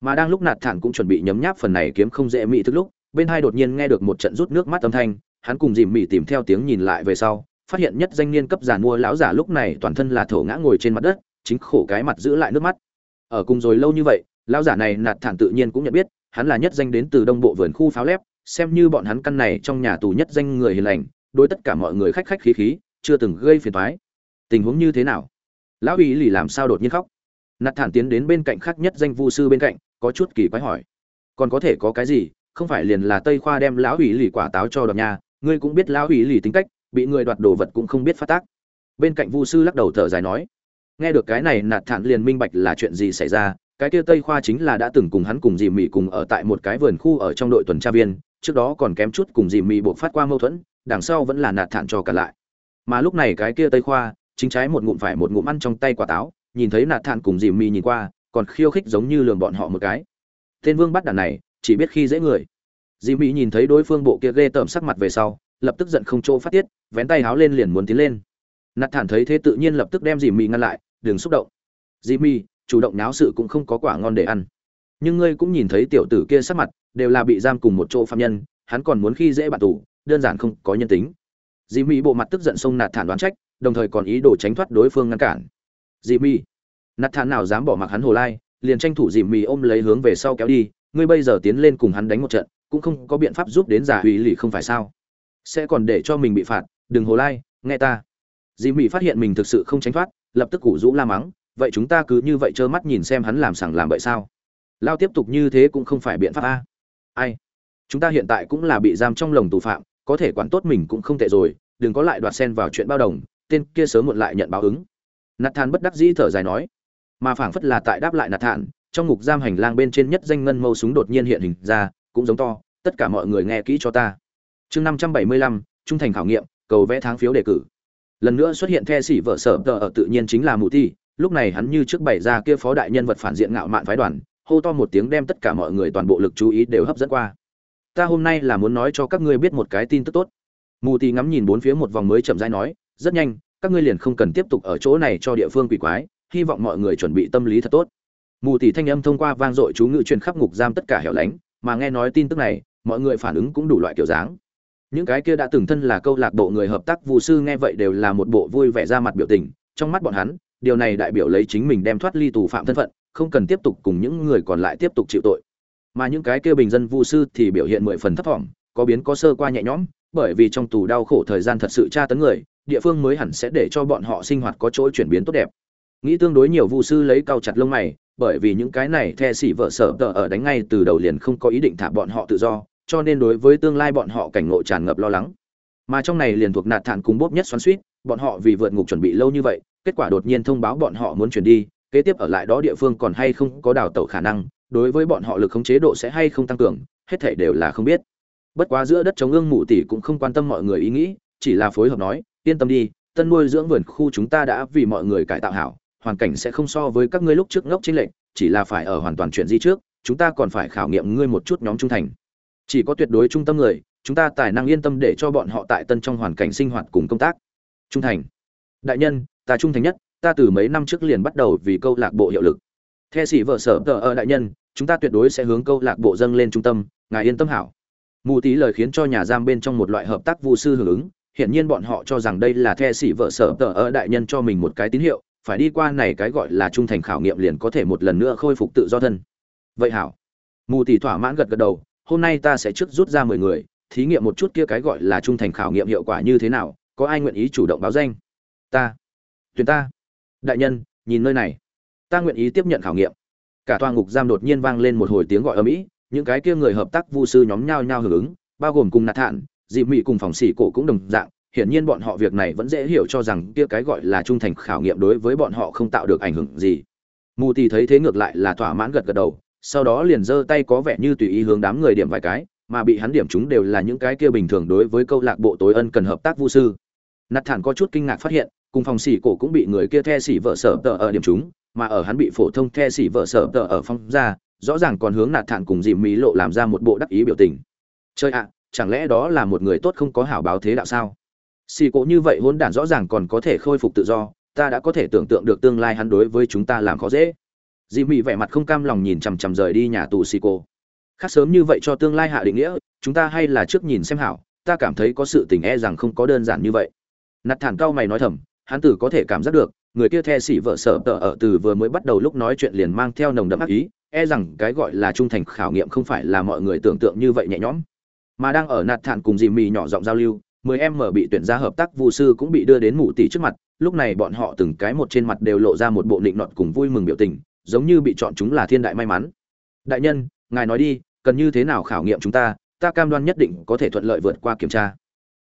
Mà đang lúc nạt thản cũng chuẩn bị nhấm nháp phần này kiếm không dễ mỹ thức lúc, bên hai đột nhiên nghe được một trận rút nước mắt âm thanh, hắn cùng dìm mỹ tìm theo tiếng nhìn lại về sau, phát hiện nhất danh niên cấp giàn mua lão giả lúc này toàn thân là thổ ngã ngồi trên mặt đất, chính khổ cái mặt giữ lại nước mắt. Ở cùng rồi lâu như vậy, lão giả này nạt thản tự nhiên cũng nhận biết, hắn là nhất danh đến từ đông bộ vườn khu pháo lép, xem như bọn hắn căn này trong nhà tù nhất danh người hiền lành đối tất cả mọi người khách khách khí khí, chưa từng gây phiền toái. Tình huống như thế nào? Lão ủy lì làm sao đột nhiên khóc? Nạt thản tiến đến bên cạnh khác nhất danh vu sư bên cạnh, có chút kỳ quái hỏi. Còn có thể có cái gì? Không phải liền là tây khoa đem lão ủy lì quả táo cho đoạt nhà, ngươi cũng biết lão ủy lì tính cách, bị người đoạt đồ vật cũng không biết phát tác. Bên cạnh vu sư lắc đầu thở dài nói, nghe được cái này, nạt thản liền minh bạch là chuyện gì xảy ra, cái kia tây khoa chính là đã từng cùng hắn cùng dì mị cùng ở tại một cái vườn khu ở trong đội tuần tra viên, trước đó còn kém chút cùng dì mị buộc phát qua mâu thuẫn đằng sau vẫn là nạt thản cho cả lại. Mà lúc này cái kia tây khoa, chính trái một ngụm phải một ngụm ăn trong tay quả táo, nhìn thấy nạt thản cùng dì Mi nhìn qua, còn khiêu khích giống như lường bọn họ một cái. Tên vương bắt đàn này, chỉ biết khi dễ người. Dì Mi nhìn thấy đối phương bộ kia ghê tởm sắc mặt về sau, lập tức giận không chỗ phát tiết, vén tay háo lên liền muốn tiến lên. Nạt thản thấy thế tự nhiên lập tức đem dì Mi ngăn lại, đừng xúc động. Dì Mi chủ động náo sự cũng không có quả ngon để ăn. Nhưng ngươi cũng nhìn thấy tiểu tử kia sắc mặt, đều là bị giam cùng một chỗ phạm nhân, hắn còn muốn khi dễ bạn tù đơn giản không có nhân tính. Dì mỹ bộ mặt tức giận xông nạt thản đoán trách, đồng thời còn ý đồ tránh thoát đối phương ngăn cản. Dì mỹ nạt thản nào dám bỏ mặc hắn hồ lai, liền tranh thủ dì mỹ ôm lấy hướng về sau kéo đi, ngươi bây giờ tiến lên cùng hắn đánh một trận, cũng không có biện pháp giúp đến giả hủy lì không phải sao? Sẽ còn để cho mình bị phạt, đừng hồ lai, nghe ta. Dì mỹ phát hiện mình thực sự không tránh thoát, lập tức củ rũ la mắng, vậy chúng ta cứ như vậy trơ mắt nhìn xem hắn làm sằng làm bậy sao? Lao tiếp tục như thế cũng không phải biện pháp a. Ai? Chúng ta hiện tại cũng là bị giam trong lồng tù phạm có thể quản tốt mình cũng không tệ rồi, đừng có lại đoạt sen vào chuyện bao đồng, tên kia sớm muộn lại nhận báo ứng. Nạt thản bất đắc dĩ thở dài nói. Mà phảng phất là tại đáp lại nạt thản trong ngục giam hành lang bên trên nhất danh ngân mâu súng đột nhiên hiện hình ra, cũng giống to, tất cả mọi người nghe kỹ cho ta. Chương năm trăm bảy mươi lăm, trung thành khảo nghiệm, cầu vẽ tháng phiếu đề cử. Lần nữa xuất hiện the sĩ vợ sở tờ ở tự nhiên chính là mụ thi lúc này hắn như trước bày ra kia phó đại nhân vật phản diện ngạo mạn phái đoàn, hô to một tiếng đem tất cả mọi người toàn bộ lực chú ý đều hấp dẫn qua ta hôm nay là muốn nói cho các ngươi biết một cái tin tức tốt. Mù tì ngắm nhìn bốn phía một vòng mới chậm rãi nói, rất nhanh, các ngươi liền không cần tiếp tục ở chỗ này cho địa phương quỷ quái, hy vọng mọi người chuẩn bị tâm lý thật tốt. Mù tì thanh âm thông qua vang dội chú ngự truyền khắp ngục giam tất cả hẻo lánh, mà nghe nói tin tức này, mọi người phản ứng cũng đủ loại kiểu dáng. Những cái kia đã từng thân là câu lạc bộ người hợp tác vụ sư nghe vậy đều là một bộ vui vẻ ra mặt biểu tình, trong mắt bọn hắn, điều này đại biểu lấy chính mình đem thoát ly tù phạm thân phận, không cần tiếp tục cùng những người còn lại tiếp tục chịu tội mà những cái kia bình dân vu sư thì biểu hiện mười phần thấp thỏm, có biến có sơ qua nhẹ nhõm, bởi vì trong tù đau khổ thời gian thật sự tra tấn người, địa phương mới hẳn sẽ để cho bọn họ sinh hoạt có chỗ chuyển biến tốt đẹp. Nghĩ tương đối nhiều vu sư lấy cao chặt lông mày, bởi vì những cái này the xỉ vợ sợ tờ ở đánh ngay từ đầu liền không có ý định thả bọn họ tự do, cho nên đối với tương lai bọn họ cảnh ngộ tràn ngập lo lắng. Mà trong này liền thuộc nạt thản cùng bốp nhất xoắn suýt, bọn họ vì vượt ngục chuẩn bị lâu như vậy, kết quả đột nhiên thông báo bọn họ muốn chuyển đi, kế tiếp ở lại đó địa phương còn hay không có đào tẩu khả năng đối với bọn họ lực khống chế độ sẽ hay không tăng cường, hết thảy đều là không biết. Bất quá giữa đất chống ương mụ tỷ cũng không quan tâm mọi người ý nghĩ, chỉ là phối hợp nói, yên tâm đi, tân nuôi dưỡng vườn khu chúng ta đã vì mọi người cải tạo hảo, hoàn cảnh sẽ không so với các ngươi lúc trước ngốc chính lệnh chỉ là phải ở hoàn toàn chuyện gì trước, chúng ta còn phải khảo nghiệm ngươi một chút nhóm trung thành. Chỉ có tuyệt đối trung tâm người, chúng ta tài năng yên tâm để cho bọn họ tại tân trong hoàn cảnh sinh hoạt cùng công tác. Trung thành. Đại nhân, ta trung thành nhất, ta từ mấy năm trước liền bắt đầu vì câu lạc bộ hiệu lực the sĩ vợ sở tờ ở đại nhân, chúng ta tuyệt đối sẽ hướng câu lạc bộ dâng lên trung tâm, ngài yên tâm hảo. Mù tí lời khiến cho nhà giam bên trong một loại hợp tác vu sư hưởng ứng hiện nhiên bọn họ cho rằng đây là the sĩ vợ sở tờ ở đại nhân cho mình một cái tín hiệu, phải đi qua này cái gọi là trung thành khảo nghiệm liền có thể một lần nữa khôi phục tự do thân. Vậy hảo. Mù tỷ thỏa mãn gật gật đầu, hôm nay ta sẽ trước rút ra mười người, thí nghiệm một chút kia cái gọi là trung thành khảo nghiệm hiệu quả như thế nào, có ai nguyện ý chủ động báo danh? Ta. Tuyển ta. Đại nhân, nhìn nơi này ta nguyện ý tiếp nhận khảo nghiệm. Cả toa ngục giam đột nhiên vang lên một hồi tiếng gọi ở mỹ những cái kia người hợp tác vu sư nhóm nhao nhao hưởng ứng, bao gồm cùng nạt thản dị mị cùng phòng xỉ cổ cũng đồng dạng, hiển nhiên bọn họ việc này vẫn dễ hiểu cho rằng kia cái gọi là trung thành khảo nghiệm đối với bọn họ không tạo được ảnh hưởng gì. Mù thì thấy thế ngược lại là thỏa mãn gật gật đầu, sau đó liền giơ tay có vẻ như tùy ý hướng đám người điểm vài cái, mà bị hắn điểm chúng đều là những cái kia bình thường đối với câu lạc bộ tối ân cần hợp tác vu sư. Nạt thản có chút kinh ngạc phát hiện, cùng phòng xỉ cổ cũng bị người kia the xỉ vợ sở tờ ở điểm chúng mà ở hắn bị phổ thông the xỉ vợ sở tờ ở phong ra, rõ ràng còn hướng nạt thản cùng dìm mỹ lộ làm ra một bộ đắc ý biểu tình. Chơi ạ, chẳng lẽ đó là một người tốt không có hảo báo thế đạo sao? Xỉ cổ như vậy hỗn đản rõ ràng còn có thể khôi phục tự do, ta đã có thể tưởng tượng được tương lai hắn đối với chúng ta làm khó dễ. Dì mỹ vẻ mặt không cam lòng nhìn chằm chằm rời đi nhà tù xỉ cô khác sớm như vậy cho tương lai hạ định nghĩa, chúng ta hay là trước nhìn xem hảo, ta cảm thấy có sự tình e rằng không có đơn giản như vậy. Nạt thản cao mày nói thầm, hắn tử có thể cảm giác được người kia the xỉ vợ sợ tờ ở từ vừa mới bắt đầu lúc nói chuyện liền mang theo nồng đậm ác ý e rằng cái gọi là trung thành khảo nghiệm không phải là mọi người tưởng tượng như vậy nhẹ nhõm. Mà đang ở nạt thản cùng dì mì nhỏ giọng giao lưu, mười em mở bị tuyển ra hợp tác vụ sư cũng bị đưa đến mụ tỷ trước mặt, lúc này bọn họ từng cái một trên mặt đều lộ ra một bộ nịnh nọt cùng vui mừng biểu tình, giống như bị chọn chúng là thiên đại may mắn. Đại nhân, ngài nói đi, cần như thế nào khảo nghiệm chúng ta ta cam đoan nhất định có thể thuận lợi vượt qua kiểm tra.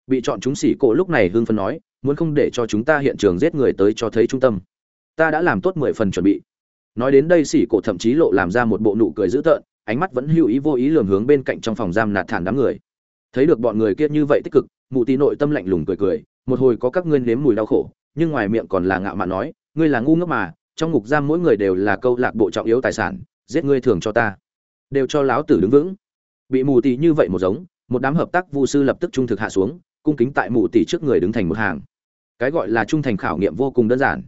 Bị chọn chúng xỉ cổ lúc này hưng phân nói muốn không để cho chúng ta hiện trường giết người tới cho thấy trung tâm. Ta đã làm tốt mười phần chuẩn bị. Nói đến đây xỉ cổ thậm chí lộ làm ra một bộ nụ cười dữ tợn, ánh mắt vẫn hữu ý vô ý lường hướng bên cạnh trong phòng giam nạt thản đám người. Thấy được bọn người kia như vậy tích cực, mụ tí nội tâm lạnh lùng cười cười, một hồi có các ngươi nếm mùi đau khổ, nhưng ngoài miệng còn là ngạo mạn nói, ngươi là ngu ngốc mà, trong ngục giam mỗi người đều là câu lạc bộ trọng yếu tài sản, giết ngươi thường cho ta. Đều cho láo tử đứng vững. Bị mù tì như vậy một giống, một đám hợp tác vu sư lập tức trung thực hạ xuống, cung kính tại mù tì trước người đứng thành một hàng cái gọi là trung thành khảo nghiệm vô cùng đơn giản.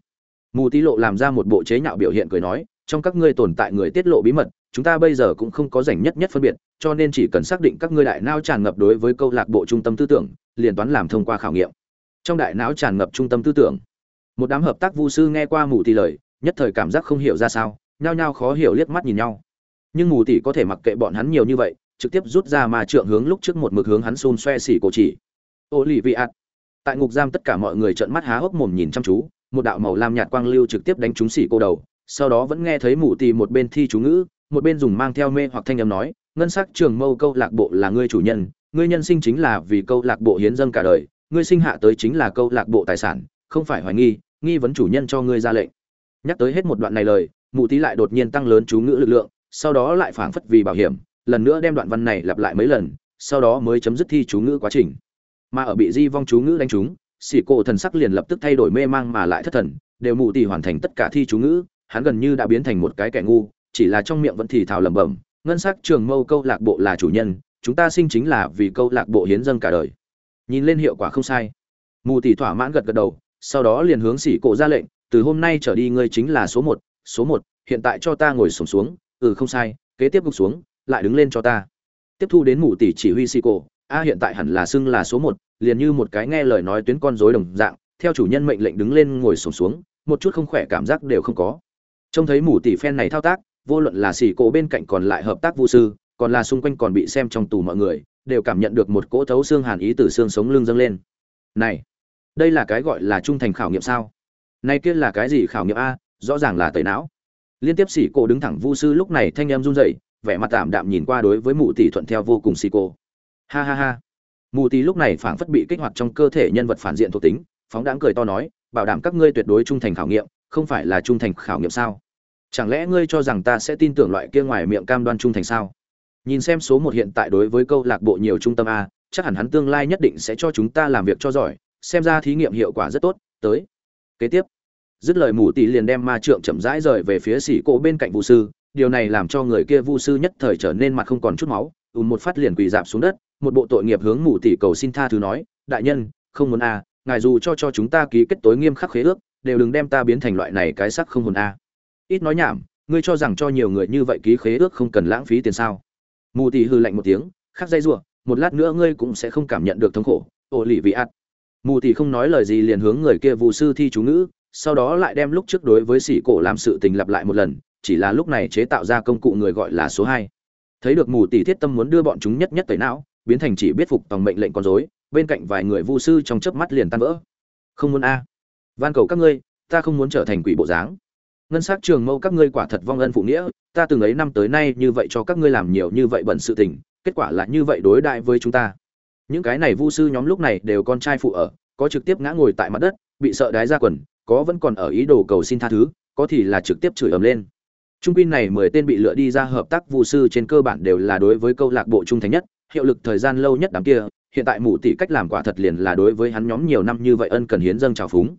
Mù tý lộ làm ra một bộ chế nhạo biểu hiện cười nói, trong các ngươi tồn tại người tiết lộ bí mật, chúng ta bây giờ cũng không có rảnh nhất nhất phân biệt, cho nên chỉ cần xác định các ngươi đại não tràn ngập đối với câu lạc bộ trung tâm tư tưởng, liền toán làm thông qua khảo nghiệm. Trong đại não tràn ngập trung tâm tư tưởng, một đám hợp tác vu sư nghe qua mù tỷ lời, nhất thời cảm giác không hiểu ra sao, nhao nhao khó hiểu liếc mắt nhìn nhau. Nhưng mù tỷ có thể mặc kệ bọn hắn nhiều như vậy, trực tiếp rút ra mà trượng hướng lúc trước một mực hướng hắn xôn xoe xỉ cổ chỉ. Ô lì vị ạt tại ngục giam tất cả mọi người trợn mắt há hốc mồm nhìn chăm chú, một đạo màu lam nhạt quang lưu trực tiếp đánh trúng xỉ cô đầu, sau đó vẫn nghe thấy mụ tì một bên thi chú ngữ, một bên dùng mang theo mê hoặc thanh âm nói, ngân sắc trường mâu câu lạc bộ là ngươi chủ nhân, ngươi nhân sinh chính là vì câu lạc bộ hiến dâng cả đời, ngươi sinh hạ tới chính là câu lạc bộ tài sản, không phải hoài nghi nghi vấn chủ nhân cho ngươi ra lệnh. Nhắc tới hết một đoạn này lời, mụ tí lại đột nhiên tăng lớn chú ngữ lực lượng, sau đó lại phảng phất vì bảo hiểm, lần nữa đem đoạn văn này lặp lại mấy lần, sau đó mới chấm dứt thi chú ngữ quá trình mà ở bị di vong chú ngữ đánh trúng, xỉ cổ thần sắc liền lập tức thay đổi mê mang mà lại thất thần, đều mù tì hoàn thành tất cả thi chú ngữ, hắn gần như đã biến thành một cái kẻ ngu, chỉ là trong miệng vẫn thì thào lẩm bẩm, ngân sắc trường mâu câu lạc bộ là chủ nhân, chúng ta sinh chính là vì câu lạc bộ hiến dâng cả đời. Nhìn lên hiệu quả không sai. Mù tì thỏa mãn gật gật đầu, sau đó liền hướng xỉ cổ ra lệnh, từ hôm nay trở đi ngươi chính là số một số một, hiện tại cho ta ngồi sổm xuống. Ừ không sai, kế tiếp gục xuống, lại đứng lên cho ta. Tiếp thu đến mù tỷ chỉ huy xỉ cổ a hiện tại hẳn là xưng là số một, liền như một cái nghe lời nói tuyến con rối đồng dạng, theo chủ nhân mệnh lệnh đứng lên ngồi sổm xuống, một chút không khỏe cảm giác đều không có. Trông thấy mù tỷ phen này thao tác, vô luận là xỉ cổ bên cạnh còn lại hợp tác vũ sư, còn là xung quanh còn bị xem trong tù mọi người, đều cảm nhận được một cỗ thấu xương hàn ý từ xương sống lưng dâng lên. Này, đây là cái gọi là trung thành khảo nghiệm sao? Nay kia là cái gì khảo nghiệm a? Rõ ràng là tẩy não. Liên tiếp xỉ cổ đứng thẳng vu sư lúc này thanh em run rẩy, vẻ mặt tạm đạm nhìn qua đối với mụ tỷ thuận theo vô cùng xỉ cổ ha ha ha. Mù tì lúc này phảng phất bị kích hoạt trong cơ thể nhân vật phản diện thuộc tính, phóng đãng cười to nói, bảo đảm các ngươi tuyệt đối trung thành khảo nghiệm, không phải là trung thành khảo nghiệm sao? Chẳng lẽ ngươi cho rằng ta sẽ tin tưởng loại kia ngoài miệng cam đoan trung thành sao? Nhìn xem số một hiện tại đối với câu lạc bộ nhiều trung tâm a, chắc hẳn hắn tương lai nhất định sẽ cho chúng ta làm việc cho giỏi, xem ra thí nghiệm hiệu quả rất tốt, tới. Kế tiếp, dứt lời mù tì liền đem ma trượng chậm rãi rời về phía xỉ cổ bên cạnh vu sư, điều này làm cho người kia vu sư nhất thời trở nên mặt không còn chút máu, ùn một phát liền quỳ dạp xuống đất một bộ tội nghiệp hướng mù tỷ cầu xin tha thứ nói, đại nhân, không muốn a, ngài dù cho cho chúng ta ký kết tối nghiêm khắc khế ước, đều đừng đem ta biến thành loại này cái sắc không hồn a. Ít nói nhảm, ngươi cho rằng cho nhiều người như vậy ký khế ước không cần lãng phí tiền sao? Mù tỷ hư lạnh một tiếng, khắc dây rủa, một lát nữa ngươi cũng sẽ không cảm nhận được thống khổ, ô lì vị ạt. Mù tỷ không nói lời gì liền hướng người kia vụ sư thi chú ngữ, sau đó lại đem lúc trước đối với sĩ cổ làm sự tình lặp lại một lần, chỉ là lúc này chế tạo ra công cụ người gọi là số hai. Thấy được mù tỷ thiết tâm muốn đưa bọn chúng nhất nhất tẩy não biến thành chỉ biết phục tòng mệnh lệnh con dối bên cạnh vài người vu sư trong chớp mắt liền tan vỡ. Không muốn a. Van cầu các ngươi, ta không muốn trở thành quỷ bộ dáng. Ngân s á c trường mâu các ngươi quả thật vong ân phụ nghĩa, ta từng ấy năm tới nay như vậy cho các ngươi làm nhiều như vậy bẩn sự tình, kết quả là như vậy đối đại với chúng ta. Những cái này vu sư nhóm lúc này đều con trai phụ ở, có trực tiếp ngã ngồi tại mặt đất, bị sợ đái ra quần, có vẫn còn ở ý đồ cầu xin tha thứ, có thì là trực tiếp chửi ầm lên. Trung pin này mười tên bị lựa đi ra hợp tác vu sư trên cơ bản đều là đối với câu lạc bộ trung thành nhất hiệu lực thời gian lâu nhất đám kia, hiện tại mụ tỷ cách làm quả thật liền là đối với hắn nhóm nhiều năm như vậy ân cần hiến dâng trào phúng.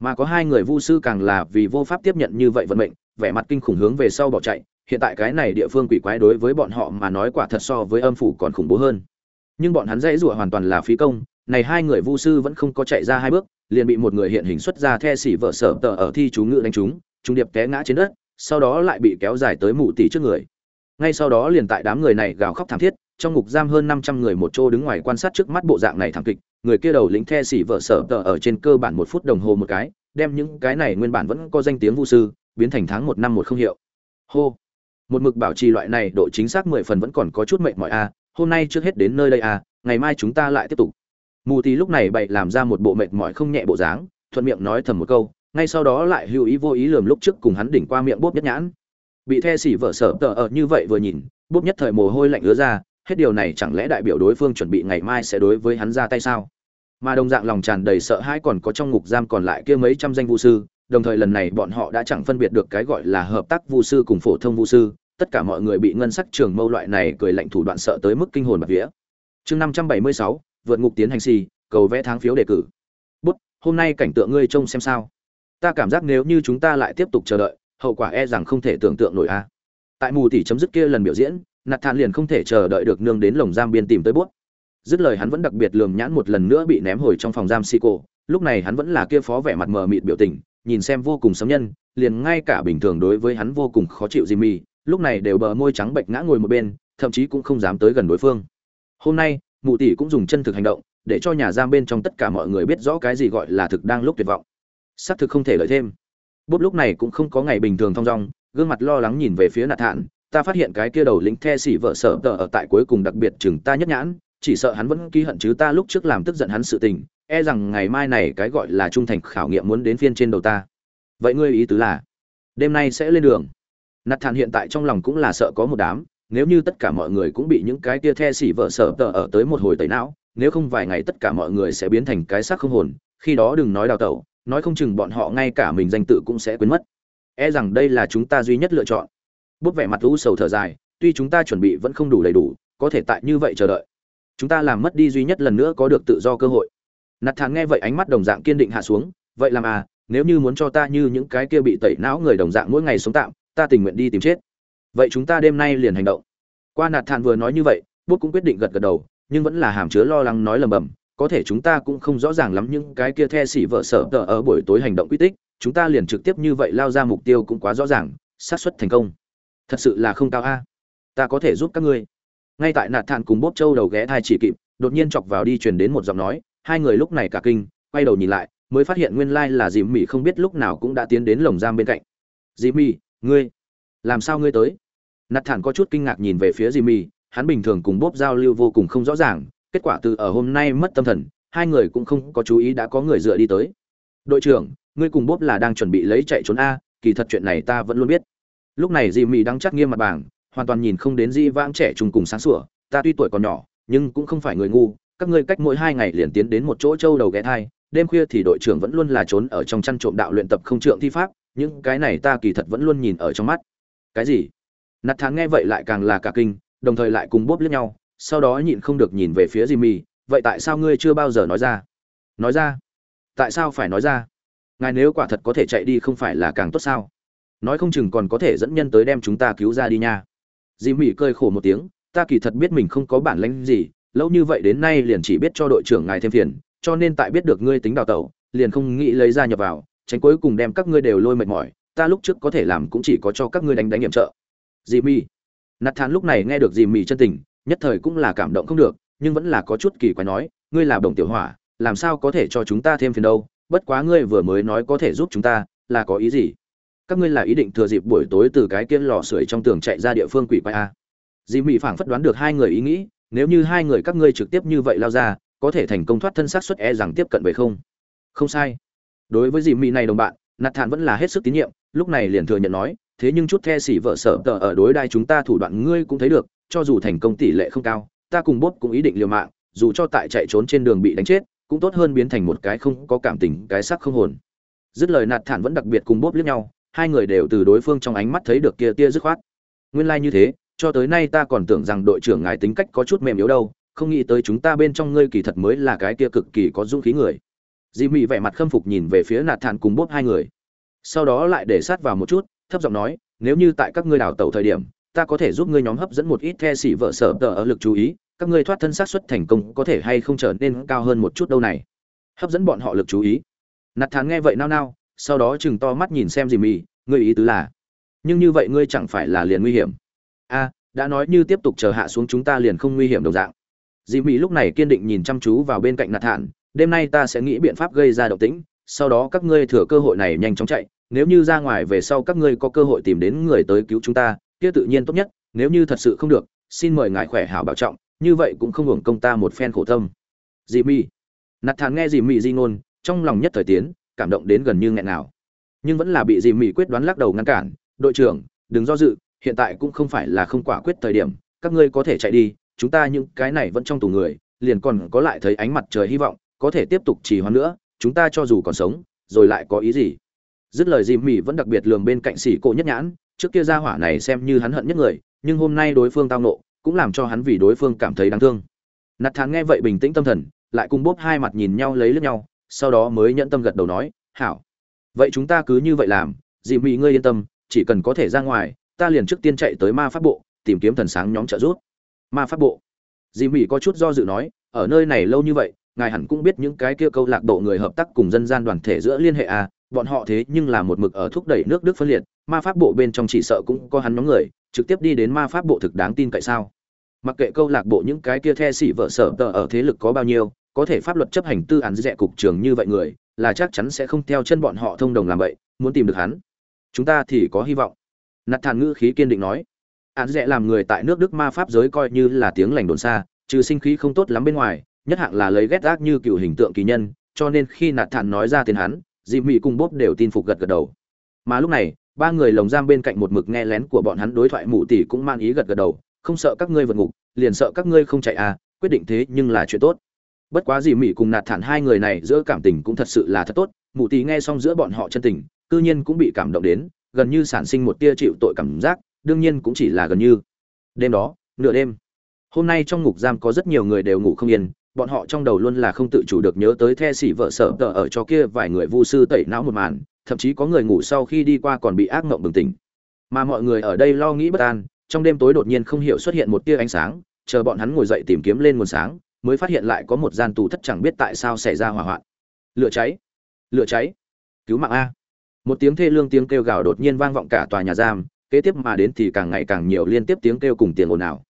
Mà có hai người vu sư càng là vì vô pháp tiếp nhận như vậy vận mệnh, vẻ mặt kinh khủng hướng về sau bỏ chạy, hiện tại cái này địa phương quỷ quái đối với bọn họ mà nói quả thật so với âm phủ còn khủng bố hơn. Nhưng bọn hắn dãy rủa hoàn toàn là phí công, này hai người vu sư vẫn không có chạy ra hai bước, liền bị một người hiện hình xuất ra the xỉ vợ sở tờ ở thi chú ngự đánh chúng trung điệp té ngã trên đất, sau đó lại bị kéo dài tới mụ tỷ trước người. Ngay sau đó liền tại đám người này gào khóc thảm thiết trong ngục giam hơn năm trăm người một chỗ đứng ngoài quan sát trước mắt bộ dạng này thảm kịch, người kia đầu lính the sĩ vợ sở tờ ở trên cơ bản một phút đồng hồ một cái, đem những cái này nguyên bản vẫn có danh tiếng vu sư, biến thành tháng một năm một không hiệu. Hô. Một mực bảo trì loại này độ chính xác mười phần vẫn còn có chút mệt mỏi a hôm nay trước hết đến nơi đây a ngày mai chúng ta lại tiếp tục. Mù tí lúc này bậy làm ra một bộ mệt mỏi không nhẹ bộ dáng, thuận miệng nói thầm một câu, ngay sau đó lại hữu ý vô ý lườm lúc trước cùng hắn đỉnh qua miệng bóp nhất nhãn. Bị the sĩ vợ sở tờ ở như vậy vừa nhìn bóp nhất thời mồ hôi lạnh ứa ra hết điều này chẳng lẽ đại biểu đối phương chuẩn bị ngày mai sẽ đối với hắn ra tay sao? Mà đồng dạng lòng tràn đầy sợ hãi còn có trong ngục giam còn lại kia mấy trăm danh vu sư, đồng thời lần này bọn họ đã chẳng phân biệt được cái gọi là hợp tác vu sư cùng phổ thông vu sư, tất cả mọi người bị ngân sắc trường mâu loại này cười lạnh thủ đoạn sợ tới mức kinh hồn bạt vía. Chương năm trăm bảy mươi sáu, vượt ngục tiến hành xì, cầu vẽ tháng phiếu đề cử. Bút, hôm nay cảnh tượng ngươi trông xem sao. Ta cảm giác nếu như chúng ta lại tiếp tục chờ đợi, hậu quả e rằng không thể tưởng tượng nổi a. Tại mù tỷ chấm dứt kia lần biểu diễn nạt thản liền không thể chờ đợi được nương đến lồng giam biên tìm tới bút dứt lời hắn vẫn đặc biệt lườm nhãn một lần nữa bị ném hồi trong phòng giam xì cổ lúc này hắn vẫn là kia phó vẻ mặt mờ mịt biểu tình nhìn xem vô cùng sấm nhân liền ngay cả bình thường đối với hắn vô cùng khó chịu Jimmy, lúc này đều bờ môi trắng bệch ngã ngồi một bên, thậm chí cũng không dám tới gần đối phương. Hôm nay, mụ tỷ cũng dùng chân thực hành động, để cho nhà giam bên trong tất cả mọi người biết rõ cái gì gọi là thực đang lúc tuyệt vọng. Sắp thực không thể lợi thêm. Bốp lúc này cũng không có ngày bình thường thong dong, gương mặt lo lắng nhìn về phía Nạt Thản, ta phát hiện cái kia đầu lính the xỉ vợ sợ tờ ở tại cuối cùng đặc biệt chừng ta nhất nhãn, chỉ sợ hắn vẫn ký hận chứ ta lúc trước làm tức giận hắn sự tình, e rằng ngày mai này cái gọi là trung thành khảo nghiệm muốn đến phiên trên đầu ta. Vậy ngươi ý tứ là, đêm nay sẽ lên đường? nạt thản hiện tại trong lòng cũng là sợ có một đám nếu như tất cả mọi người cũng bị những cái kia the xỉ vợ sợ tờ ở tới một hồi tẩy não nếu không vài ngày tất cả mọi người sẽ biến thành cái xác không hồn khi đó đừng nói đào tẩu nói không chừng bọn họ ngay cả mình danh tự cũng sẽ quên mất e rằng đây là chúng ta duy nhất lựa chọn bút vẻ mặt u sầu thở dài, tuy chúng ta chuẩn bị vẫn không đủ đầy đủ, có thể tại như vậy chờ đợi. Chúng ta làm mất đi duy nhất lần nữa có được tự do cơ hội. Nạt thản nghe vậy ánh mắt đồng dạng kiên định hạ xuống, vậy làm à nếu như muốn cho ta như những cái kia bị tẩy não người đồng dạng mỗi ngày sống tạm, ta tình nguyện đi tìm chết. Vậy chúng ta đêm nay liền hành động. Qua nạt thản vừa nói như vậy, bút cũng quyết định gật gật đầu, nhưng vẫn là hàm chứa lo lắng nói lầm bầm, có thể chúng ta cũng không rõ ràng lắm những cái kia the xỉ vợ sở. tờ ở buổi tối hành động quy tích, chúng ta liền trực tiếp như vậy lao ra mục tiêu cũng quá rõ ràng, xác suất thành công thật sự là không cao a. Ta có thể giúp các ngươi. Ngay tại nạt thản cùng bốp châu đầu ghé thai chỉ kịp đột nhiên chọc vào đi truyền đến một giọng nói hai người lúc này cả kinh quay đầu nhìn lại mới phát hiện nguyên lai là dìm Mỹ không biết lúc nào cũng đã tiến đến lồng giam bên cạnh. Dìm Mỹ, ngươi làm sao ngươi tới? Nạt thản có chút kinh ngạc nhìn về phía jimmy hắn bình thường cùng bốp giao lưu vô cùng không rõ ràng kết quả từ ở hôm nay mất tâm thần hai người cũng không có chú ý đã có người dựa đi tới. Đội trưởng ngươi cùng bốp là đang chuẩn bị lấy chạy trốn a kỳ thật chuyện này ta vẫn luôn biết lúc này jimmy đang chắc nghiêm mặt bảng, hoàn toàn nhìn không đến di vãng trẻ trùng cùng sáng sủa. Ta tuy tuổi còn nhỏ, nhưng cũng không phải người ngu, các ngươi cách mỗi hai ngày liền tiến đến một chỗ châu đầu ghé thai, đêm khuya thì đội trưởng vẫn luôn là trốn ở trong chăn trộm đạo luyện tập không trượng thi pháp, những cái này ta kỳ thật vẫn luôn nhìn ở trong mắt. Cái gì? Nạt Thắng nghe vậy lại càng là cả kinh, đồng thời lại cùng bốp lướt nhau, sau đó nhịn không được nhìn về phía jimmy vậy tại sao ngươi chưa bao giờ nói ra? Nói ra? Tại sao phải nói ra? Ngài nếu quả thật có thể chạy đi không phải là càng tốt sao? Nói không chừng còn có thể dẫn nhân tới đem chúng ta cứu ra đi nha. Dì mỹ cơi khổ một tiếng, ta kỳ thật biết mình không có bản lĩnh gì, lâu như vậy đến nay liền chỉ biết cho đội trưởng ngài thêm phiền, cho nên tại biết được ngươi tính đào tẩu, liền không nghĩ lấy ra nhập vào, tránh cuối cùng đem các ngươi đều lôi mệt mỏi, ta lúc trước có thể làm cũng chỉ có cho các ngươi đánh đánh nhiệm trợ. Dì mỹ nạt thán lúc này nghe được dì mỹ chân tình, nhất thời cũng là cảm động không được, nhưng vẫn là có chút kỳ quái nói, ngươi là đồng tiểu hỏa, làm sao có thể cho chúng ta thêm phiền đâu? Bất quá ngươi vừa mới nói có thể giúp chúng ta, là có ý gì? Các ngươi là ý định thừa dịp buổi tối từ cái kia lò sưởi trong tường chạy ra địa phương quỷ quái a dì mỹ phảng phất đoán được hai người ý nghĩ, nếu như hai người các ngươi trực tiếp như vậy lao ra, có thể thành công thoát thân xác suất e rằng tiếp cận về không? Không sai. Đối với dì mỹ này đồng bạn, nạt thản vẫn là hết sức tín nhiệm, lúc này liền thừa nhận nói, thế nhưng chút the xỉ vợ sở tờ ở đối đai chúng ta thủ đoạn ngươi cũng thấy được, cho dù thành công tỷ lệ không cao, ta cùng bốt cũng ý định liều mạng, dù cho tại chạy trốn trên đường bị đánh chết, cũng tốt hơn biến thành một cái không có cảm tình, cái sắc không hồn. Dứt lời nạt thản vẫn đặc biệt cùng bốt liếc nhau hai người đều từ đối phương trong ánh mắt thấy được kia tia dứt khoát. Nguyên lai như thế, cho tới nay ta còn tưởng rằng đội trưởng ngài tính cách có chút mềm yếu đâu, không nghĩ tới chúng ta bên trong ngươi kỳ thật mới là cái kia cực kỳ có dũng khí người. Dì mị vẻ mặt khâm phục nhìn về phía nạt thản cùng bốp hai người. Sau đó lại để sát vào một chút, thấp giọng nói, nếu như tại các ngươi đào tẩu thời điểm, ta có thể giúp ngươi nhóm hấp dẫn một ít the xỉ vợ sở tờ ở lực chú ý, các ngươi thoát thân xác suất thành công có thể hay không trở nên cao hơn một chút đâu này? Hấp dẫn bọn họ lực chú ý. Nạt thản nghe vậy nao nao sau đó chừng to mắt nhìn xem dì mị ngươi ý tứ là, nhưng như vậy ngươi chẳng phải là liền nguy hiểm. A, đã nói như tiếp tục chờ hạ xuống chúng ta liền không nguy hiểm đồng dạng. Dì mị lúc này kiên định nhìn chăm chú vào bên cạnh nạt thản đêm nay ta sẽ nghĩ biện pháp gây ra động tĩnh, sau đó các ngươi thừa cơ hội này nhanh chóng chạy, nếu như ra ngoài về sau các ngươi có cơ hội tìm đến người tới cứu chúng ta, kia tự nhiên tốt nhất, nếu như thật sự không được, xin mời ngài khỏe hảo bảo trọng, như vậy cũng không hưởng công ta một phen khổ tâm. Dì mị nạt thản nghe dì mị di ngôn, trong lòng nhất thời tiến cảm động đến gần như nghẹn nào nhưng vẫn là bị dì mị quyết đoán lắc đầu ngăn cản, đội trưởng, đừng do dự, hiện tại cũng không phải là không quả quyết thời điểm, các ngươi có thể chạy đi, chúng ta những cái này vẫn trong tù người, liền còn có lại thấy ánh mặt trời hy vọng, có thể tiếp tục trì hoãn nữa, chúng ta cho dù còn sống, rồi lại có ý gì? Dứt lời dì mị vẫn đặc biệt lường bên cạnh xỉ cộ nhất nhãn, trước kia ra hỏa này xem như hắn hận nhất người, nhưng hôm nay đối phương tao nộ, cũng làm cho hắn vì đối phương cảm thấy đáng thương. Nạt thán nghe vậy bình tĩnh tâm thần, lại cùng bốp hai mặt nhìn nhau lấy lướt nhau sau đó mới nhẫn tâm gật đầu nói, hảo. Vậy chúng ta cứ như vậy làm, dì mị ngươi yên tâm, chỉ cần có thể ra ngoài, ta liền trước tiên chạy tới ma pháp bộ, tìm kiếm thần sáng nhóm trợ giúp. Ma pháp bộ. Dì mị có chút do dự nói, ở nơi này lâu như vậy, ngài hẳn cũng biết những cái kia câu lạc bộ người hợp tác cùng dân gian đoàn thể giữa liên hệ à bọn họ thế nhưng là một mực ở thúc đẩy nước đức phân liệt, ma pháp bộ bên trong chỉ sợ cũng có hắn nhóm người, trực tiếp đi đến ma pháp bộ thực đáng tin cậy sao? Mặc kệ câu lạc bộ những cái kia the xỉ vợ sở tờ ở thế lực có bao nhiêu có thể pháp luật chấp hành tư án dẹ cục trường như vậy người, là chắc chắn sẽ không theo chân bọn họ thông đồng làm vậy, muốn tìm được hắn. Chúng ta thì có hy vọng. Nạt thản ngữ khí kiên định nói. Án dẹ làm người tại nước đức ma pháp giới coi như là tiếng lành đồn xa, trừ sinh khí không tốt lắm bên ngoài, nhất hạng là lấy ghét ác như cựu hình tượng kỳ nhân, cho nên khi nạt thản nói ra tên hắn dì mị cùng bốp đều tin phục gật gật đầu. Mà lúc này, ba người lồng giam bên cạnh một mực nghe lén của bọn hắn đối thoại mụ tỷ cũng mang ý gật gật đầu, không sợ các ngươi vượt ngục, liền sợ các ngươi không chạy à quyết định thế nhưng là chuyện tốt bất quá dì mị cùng nạt thản hai người này giữa cảm tình cũng thật sự là thật tốt, mụ tỷ nghe xong giữa bọn họ chân tình, cư nhiên cũng bị cảm động đến, gần như sản sinh một tia chịu tội cảm giác, đương nhiên cũng chỉ là gần như. Đêm đó, nửa đêm, hôm nay trong ngục giam có rất nhiều người đều ngủ không yên, bọn họ trong đầu luôn là không tự chủ được nhớ tới the xỉ vợ sợ tờ ở cho kia vài người vu sư tẩy não một màn, thậm chí có người ngủ sau khi đi qua còn bị ác mộng bừng tỉnh. Mà mọi người ở đây lo nghĩ bất an, trong đêm tối đột nhiên không hiểu xuất hiện một tia ánh sáng, chờ bọn hắn ngồi dậy tìm kiếm lên nguồn sáng mới phát hiện lại có một gian tù thất chẳng biết tại sao xảy ra hỏa hoạn. Lửa cháy lửa cháy, cứu mạng a. Một tiếng thê lương tiếng kêu gào đột nhiên vang vọng cả tòa nhà giam, kế tiếp mà đến thì càng ngày càng nhiều liên tiếp tiếng kêu cùng tiền ồn ào.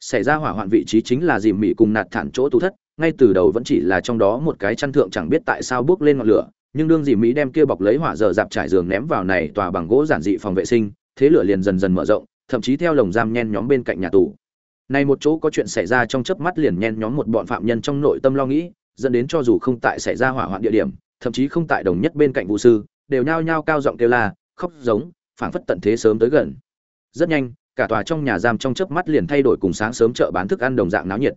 Xảy ra hỏa hoạn vị trí chính là dìm mị cùng nạt thản chỗ tù thất, ngay từ đầu vẫn chỉ là trong đó một cái chăn thượng chẳng biết tại sao bước lên ngọn lửa, nhưng đương dìm mỹ đem kia bọc lấy hỏa dở dạp trải giường ném vào này tòa bằng gỗ giản dị phòng vệ sinh, thế lửa liền dần dần mở rộng, thậm chí theo lồng giam nhen nhóm bên cạnh nhà tù này một chỗ có chuyện xảy ra trong chớp mắt liền nhen nhóm một bọn phạm nhân trong nội tâm lo nghĩ, dẫn đến cho dù không tại xảy ra hỏa hoạn địa điểm, thậm chí không tại đồng nhất bên cạnh vụ sư, đều nhao nhao cao giọng kêu la, khóc giống, phảng phất tận thế sớm tới gần. Rất nhanh, cả tòa trong nhà giam trong chớp mắt liền thay đổi cùng sáng sớm chợ bán thức ăn đồng dạng náo nhiệt.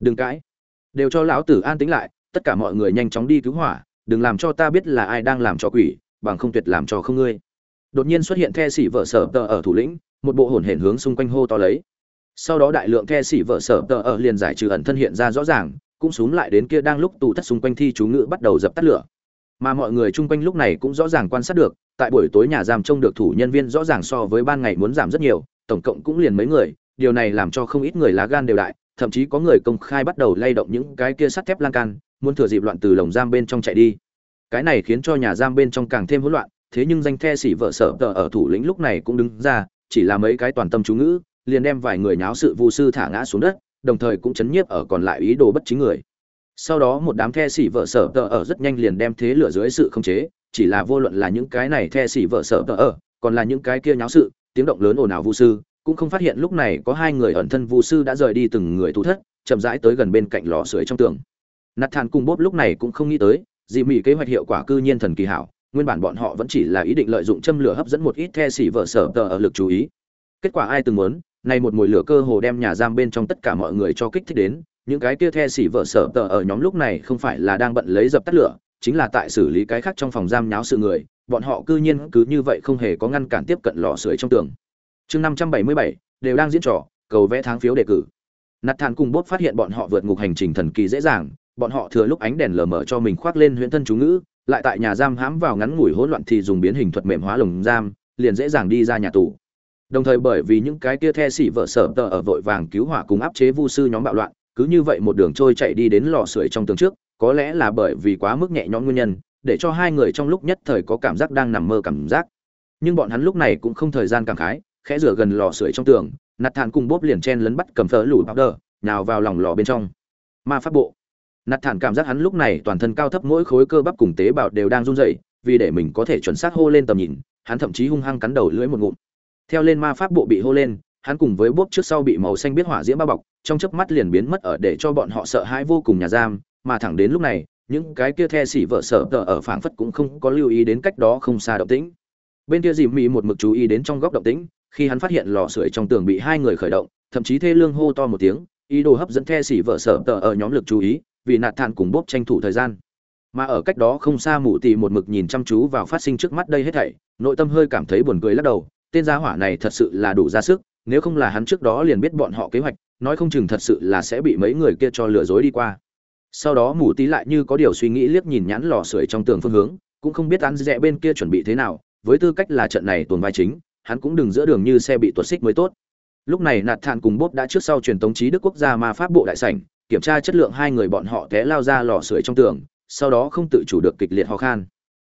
Đừng cãi. Đều cho lão tử an tĩnh lại, tất cả mọi người nhanh chóng đi cứu hỏa, đừng làm cho ta biết là ai đang làm cho quỷ, bằng không tuyệt làm cho không ngươi. Đột nhiên xuất hiện the sĩ vợ sở tờ ở thủ lĩnh, một bộ hồn hển hướng xung quanh hô to lấy sau đó đại lượng the xỉ vợ sở tờ ở liền giải trừ ẩn thân hiện ra rõ ràng, cũng xuống lại đến kia đang lúc tù thất xung quanh thi chú ngữ bắt đầu dập tắt lửa. Mà mọi người chung quanh lúc này cũng rõ ràng quan sát được, tại buổi tối nhà giam trông được thủ nhân viên rõ ràng so với ban ngày muốn giảm rất nhiều, tổng cộng cũng liền mấy người, điều này làm cho không ít người lá gan đều đại, thậm chí có người công khai bắt đầu lay động những cái kia sắt thép lan can, muốn thừa dịp loạn từ lồng giam bên trong chạy đi. Cái này khiến cho nhà giam bên trong càng thêm hỗn loạn, thế nhưng danh the xỉ vợ sở tờ ở thủ lĩnh lúc này cũng đứng ra, chỉ là mấy cái toàn tâm chú ngữ liền đem vài người nháo sự vu sư thả ngã xuống đất, đồng thời cũng chấn nhiếp ở còn lại ý đồ bất chính người. Sau đó một đám the xỉ vợ sở tờ ở rất nhanh liền đem thế lửa dưới sự không chế, chỉ là vô luận là những cái này the xỉ vợ sở tờ ở, còn là những cái kia nháo sự, tiếng động lớn ồn ào vu sư, cũng không phát hiện lúc này có hai người ẩn thân vu sư đã rời đi từng người thú thất, chậm rãi tới gần bên cạnh lò sưởi trong tường. Nạt thản cùng bốp lúc này cũng không nghĩ tới, dị mỹ kế hoạch hiệu quả cư nhiên thần kỳ hảo, nguyên bản bọn họ vẫn chỉ là ý định lợi dụng châm lửa hấp dẫn một ít the xỉ vợ sở tờ ở lực chú ý. Kết quả ai từng muốn nay một mùi lửa cơ hồ đem nhà giam bên trong tất cả mọi người cho kích thích đến, những cái kia the xỉ vợ sở tờ ở nhóm lúc này không phải là đang bận lấy dập tắt lửa, chính là tại xử lý cái khác trong phòng giam nháo sự người, bọn họ cư nhiên cứ như vậy không hề có ngăn cản tiếp cận lò sưởi trong tường. Chương năm trăm bảy mươi bảy, đều đang diễn trò, cầu vẽ tháng phiếu đề cử. Nạt thản cùng bốt phát hiện bọn họ vượt ngục hành trình thần kỳ dễ dàng, bọn họ thừa lúc ánh đèn lờ mờ cho mình khoác lên huyễn thân chú ngữ, lại tại nhà giam hãm vào ngắn ngủi hỗn loạn thì dùng biến hình thuật mềm hóa lồng giam, liền dễ dàng đi ra nhà tù đồng thời bởi vì những cái kia the xỉ vợ sở tờ ở vội vàng cứu hỏa cùng áp chế vu sư nhóm bạo loạn, cứ như vậy một đường trôi chạy đi đến lò sưởi trong tường trước, có lẽ là bởi vì quá mức nhẹ nhõm nguyên nhân, để cho hai người trong lúc nhất thời có cảm giác đang nằm mơ cảm giác. Nhưng bọn hắn lúc này cũng không thời gian cảm khái, khẽ rửa gần lò sưởi trong tường, nạt thản cùng bốp liền chen lấn bắt cầm phở lủ đờ nào vào lòng lò bên trong. Ma pháp bộ. Nạt thản cảm giác hắn lúc này toàn thân cao thấp mỗi khối cơ bắp cùng tế bào đều đang run rẩy, vì để mình có thể chuẩn xác hô lên tầm nhìn, hắn thậm chí hung hăng cắn đầu lưỡi một ngụm theo lên ma pháp bộ bị hô lên, hắn cùng với bốp trước sau bị màu xanh biết hỏa diễm bao bọc, trong chớp mắt liền biến mất ở để cho bọn họ sợ hãi vô cùng nhà giam, mà thẳng đến lúc này, những cái kia the xỉ vợ sở tờ ở phảng phất cũng không có lưu ý đến cách đó không xa động tĩnh. Bên kia dìm mị một mực chú ý đến trong góc động tĩnh, khi hắn phát hiện lò sưởi trong tường bị hai người khởi động, thậm chí thê lương hô to một tiếng, ý đồ hấp dẫn the xỉ vợ sở tờ ở nhóm lực chú ý, vì nạt thản cùng bốp tranh thủ thời gian. Mà ở cách đó không xa mụ tì một mực nhìn chăm chú vào phát sinh trước mắt đây hết thảy, nội tâm hơi cảm thấy buồn cười lắc đầu tên gia hỏa này thật sự là đủ ra sức, nếu không là hắn trước đó liền biết bọn họ kế hoạch, nói không chừng thật sự là sẽ bị mấy người kia cho lừa dối đi qua. Sau đó mù tí lại như có điều suy nghĩ liếc nhìn nhãn lò sưởi trong tường phương hướng, cũng không biết ăn rẽ bên kia chuẩn bị thế nào, với tư cách là trận này tuần vai chính, hắn cũng đừng giữa đường như xe bị tuột xích mới tốt. Lúc này nạt thản cùng bốp đã trước sau truyền tống trí đức quốc gia ma pháp bộ đại sảnh, kiểm tra chất lượng hai người bọn họ té lao ra lò sưởi trong tường, sau đó không tự chủ được kịch liệt ho khan.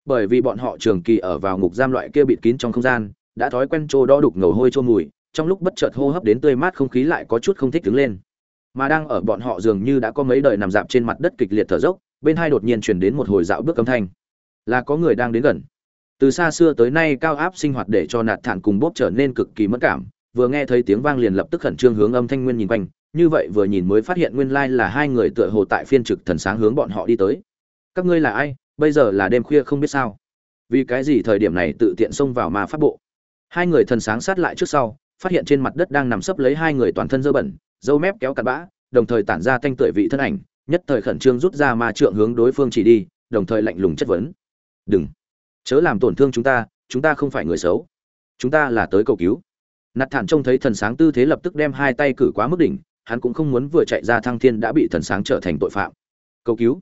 Bởi vì bọn họ trường kỳ ở vào ngục giam loại kia bịt kín trong không gian đã thói quen trô đo đục ngầu hôi trô mùi, trong lúc bất chợt hô hấp đến tươi mát không khí lại có chút không thích đứng lên. Mà đang ở bọn họ dường như đã có mấy đời nằm dạp trên mặt đất kịch liệt thở dốc, bên hai đột nhiên truyền đến một hồi dạo bước âm thanh. Là có người đang đến gần. Từ xa xưa tới nay cao áp sinh hoạt để cho nạt thản cùng bốp trở nên cực kỳ mất cảm, vừa nghe thấy tiếng vang liền lập tức khẩn trương hướng âm thanh nguyên nhìn quanh, như vậy vừa nhìn mới phát hiện nguyên lai là hai người tựa hồ tại phiên trực thần sáng hướng bọn họ đi tới. Các ngươi là ai? Bây giờ là đêm khuya không biết sao. Vì cái gì thời điểm này tự tiện xông vào mà phát bộ? Hai người thần sáng sát lại trước sau, phát hiện trên mặt đất đang nằm sấp lấy hai người toàn thân dơ bẩn, dâu mép kéo cặn bã, đồng thời tản ra thanh tưởi vị thân ảnh, nhất thời khẩn trương rút ra ma trượng hướng đối phương chỉ đi, đồng thời lạnh lùng chất vấn. Đừng, chớ làm tổn thương chúng ta chúng ta không phải người xấu. Chúng ta là tới cầu cứu. Nạt thản trông thấy thần sáng tư thế lập tức đem hai tay cử quá mức đỉnh, hắn cũng không muốn vừa chạy ra thăng thiên đã bị thần sáng trở thành tội phạm. Cầu cứu?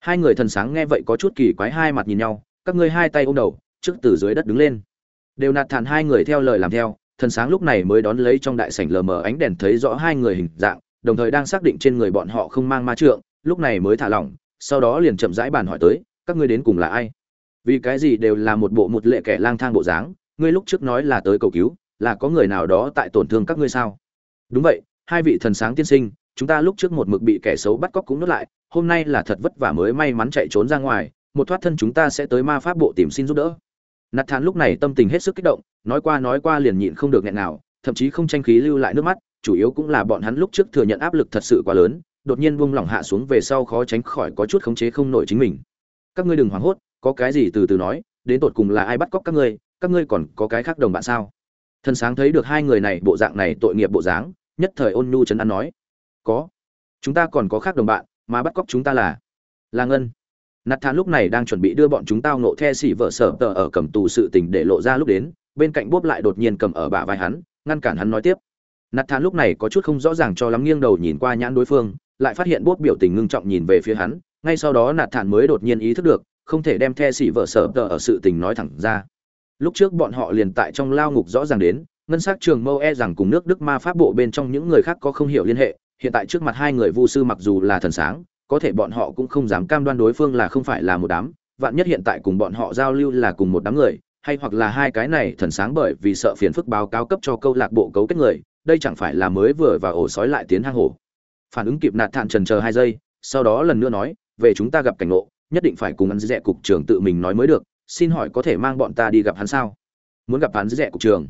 Hai người thần sáng nghe vậy có chút kỳ quái hai mặt nhìn nhau, các ngươi hai tay ôm đầu, trước từ dưới đất đứng lên đều nạt thản hai người theo lời làm theo, thần sáng lúc này mới đón lấy trong đại sảnh lờ mờ ánh đèn thấy rõ hai người hình dạng, đồng thời đang xác định trên người bọn họ không mang ma trượng, lúc này mới thả lỏng, sau đó liền chậm rãi bàn hỏi tới, các ngươi đến cùng là ai? Vì cái gì đều là một bộ một lệ kẻ lang thang bộ dáng, ngươi lúc trước nói là tới cầu cứu, là có người nào đó tại tổn thương các ngươi sao? Đúng vậy, hai vị thần sáng tiên sinh, chúng ta lúc trước một mực bị kẻ xấu bắt cóc cũng nuốt lại, hôm nay là thật vất vả mới may mắn chạy trốn ra ngoài, một thoát thân chúng ta sẽ tới ma pháp bộ tìm xin giúp đỡ nạt thán lúc này tâm tình hết sức kích động, nói qua nói qua liền nhịn không được nghẹn nào, thậm chí không tranh khí lưu lại nước mắt, chủ yếu cũng là bọn hắn lúc trước thừa nhận áp lực thật sự quá lớn, đột nhiên buông lỏng hạ xuống về sau khó tránh khỏi có chút khống chế không nổi chính mình. Các ngươi đừng hoảng hốt, có cái gì từ từ nói, đến tột cùng là ai bắt cóc các ngươi các ngươi còn có cái khác đồng bạn sao? Thần sáng thấy được hai người này bộ dạng này tội nghiệp bộ dáng, nhất thời ôn nhu chấn an nói, có, chúng ta còn có khác đồng bạn, mà bắt cóc chúng ta là là ngân nạt thà lúc này đang chuẩn bị đưa bọn chúng tao nộ the xỉ vợ sở tờ ở cầm tù sự tình để lộ ra lúc đến, bên cạnh bốp lại đột nhiên cầm ở bả vai hắn, ngăn cản hắn nói tiếp. Nạt thà lúc này có chút không rõ ràng cho lắm nghiêng đầu nhìn qua nhãn đối phương, lại phát hiện bốp biểu tình ngưng trọng nhìn về phía hắn, ngay sau đó nạt thản mới đột nhiên ý thức được, không thể đem the xỉ vợ sở tờ ở sự tình nói thẳng ra. Lúc trước bọn họ liền tại trong lao ngục rõ ràng đến, ngân s á c trường mâu e rằng cùng nước đức ma pháp bộ bên trong những người khác có không hiểu liên hệ, hiện tại trước mặt hai người vu sư mặc dù là thần sáng có thể bọn họ cũng không dám cam đoan đối phương là không phải là một đám, vạn nhất hiện tại cùng bọn họ giao lưu là cùng một đám người, hay hoặc là hai cái này thần sáng bởi vì sợ phiền phức báo cáo cấp cho câu lạc bộ cấu kết người, đây chẳng phải là mới vừa và ổ sói lại tiến hang hổ. Phản ứng kịp nạt thản trần chờ hai giây, sau đó lần nữa nói, về chúng ta gặp cảnh ngộ, nhất định phải cùng hắn dẹ cục trưởng tự mình nói mới được, xin hỏi có thể mang bọn ta đi gặp hắn sao? Muốn gặp hắn dẹ cục trưởng.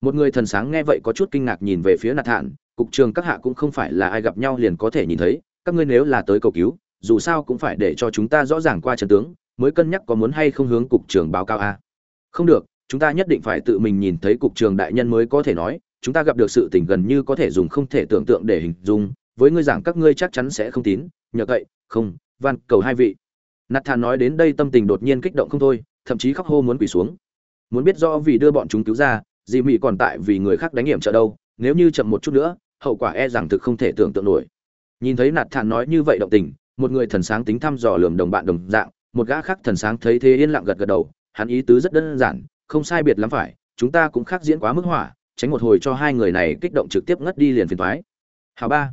Một người thần sáng nghe vậy có chút kinh ngạc nhìn về phía nạt thản cục trường các hạ cũng không phải là ai gặp nhau liền có thể nhìn thấy các ngươi nếu là tới cầu cứu, dù sao cũng phải để cho chúng ta rõ ràng qua trận tướng, mới cân nhắc có muốn hay không hướng cục trường báo cáo a. Không được, chúng ta nhất định phải tự mình nhìn thấy cục trường đại nhân mới có thể nói, chúng ta gặp được sự tình gần như có thể dùng không thể tưởng tượng để hình dung, với ngươi giảng các ngươi chắc chắn sẽ không tín, nhờ cậy không, van, cầu hai vị. Nạt thà nói đến đây tâm tình đột nhiên kích động không thôi, thậm chí khóc hô muốn quỳ xuống. Muốn biết rõ vì đưa bọn chúng cứu ra, dì mị còn tại vì người khác đánh hiểm trợ đâu, nếu như chậm một chút nữa, hậu quả e rằng thực không thể tưởng tượng nổi nhìn thấy nạt thản nói như vậy động tình, một người thần sáng tính thăm dò lườm đồng bạn đồng dạng, một gã khác thần sáng thấy thế yên lặng gật gật đầu, hắn ý tứ rất đơn giản, không sai biệt lắm phải, chúng ta cũng khác diễn quá mức hỏa, tránh một hồi cho hai người này kích động trực tiếp ngất đi liền phiền thoái hào ba.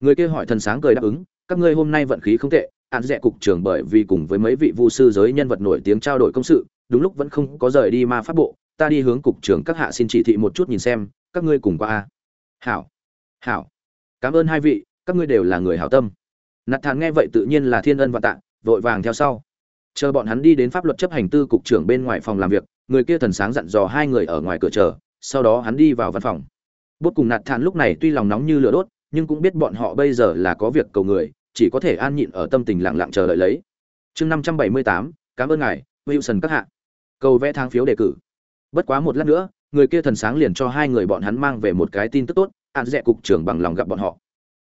Người kia hỏi thần sáng cười đáp ứng, các ngươi hôm nay vận khí không tệ, án rẻ cục trưởng bởi vì cùng với mấy vị vu sư giới nhân vật nổi tiếng trao đổi công sự, đúng lúc vẫn không có rời đi ma pháp bộ, ta đi hướng cục trưởng các hạ xin chỉ thị một chút nhìn xem, các ngươi cùng qua a. Hảo. Hảo. Cảm ơn hai vị các ngươi đều là người hảo tâm. Nạt thản nghe vậy tự nhiên là thiên ân và tạ, vội vàng theo sau. Chờ bọn hắn đi đến pháp luật chấp hành tư cục trưởng bên ngoài phòng làm việc, người kia thần sáng dặn dò hai người ở ngoài cửa chờ, sau đó hắn đi vào văn phòng. Bốt cùng nạt thản lúc này tuy lòng nóng như lửa đốt, nhưng cũng biết bọn họ bây giờ là có việc cầu người, chỉ có thể an nhịn ở tâm tình lặng lặng chờ đợi lấy. Chương năm trăm bảy mươi tám, cảm ơn ngài, wilson các hạ. Cầu vẽ tháng phiếu đề cử. Bất quá một lát nữa, người kia thần sáng liền cho hai người bọn hắn mang về một cái tin tức tốt, an dẹ cục trưởng bằng lòng gặp bọn họ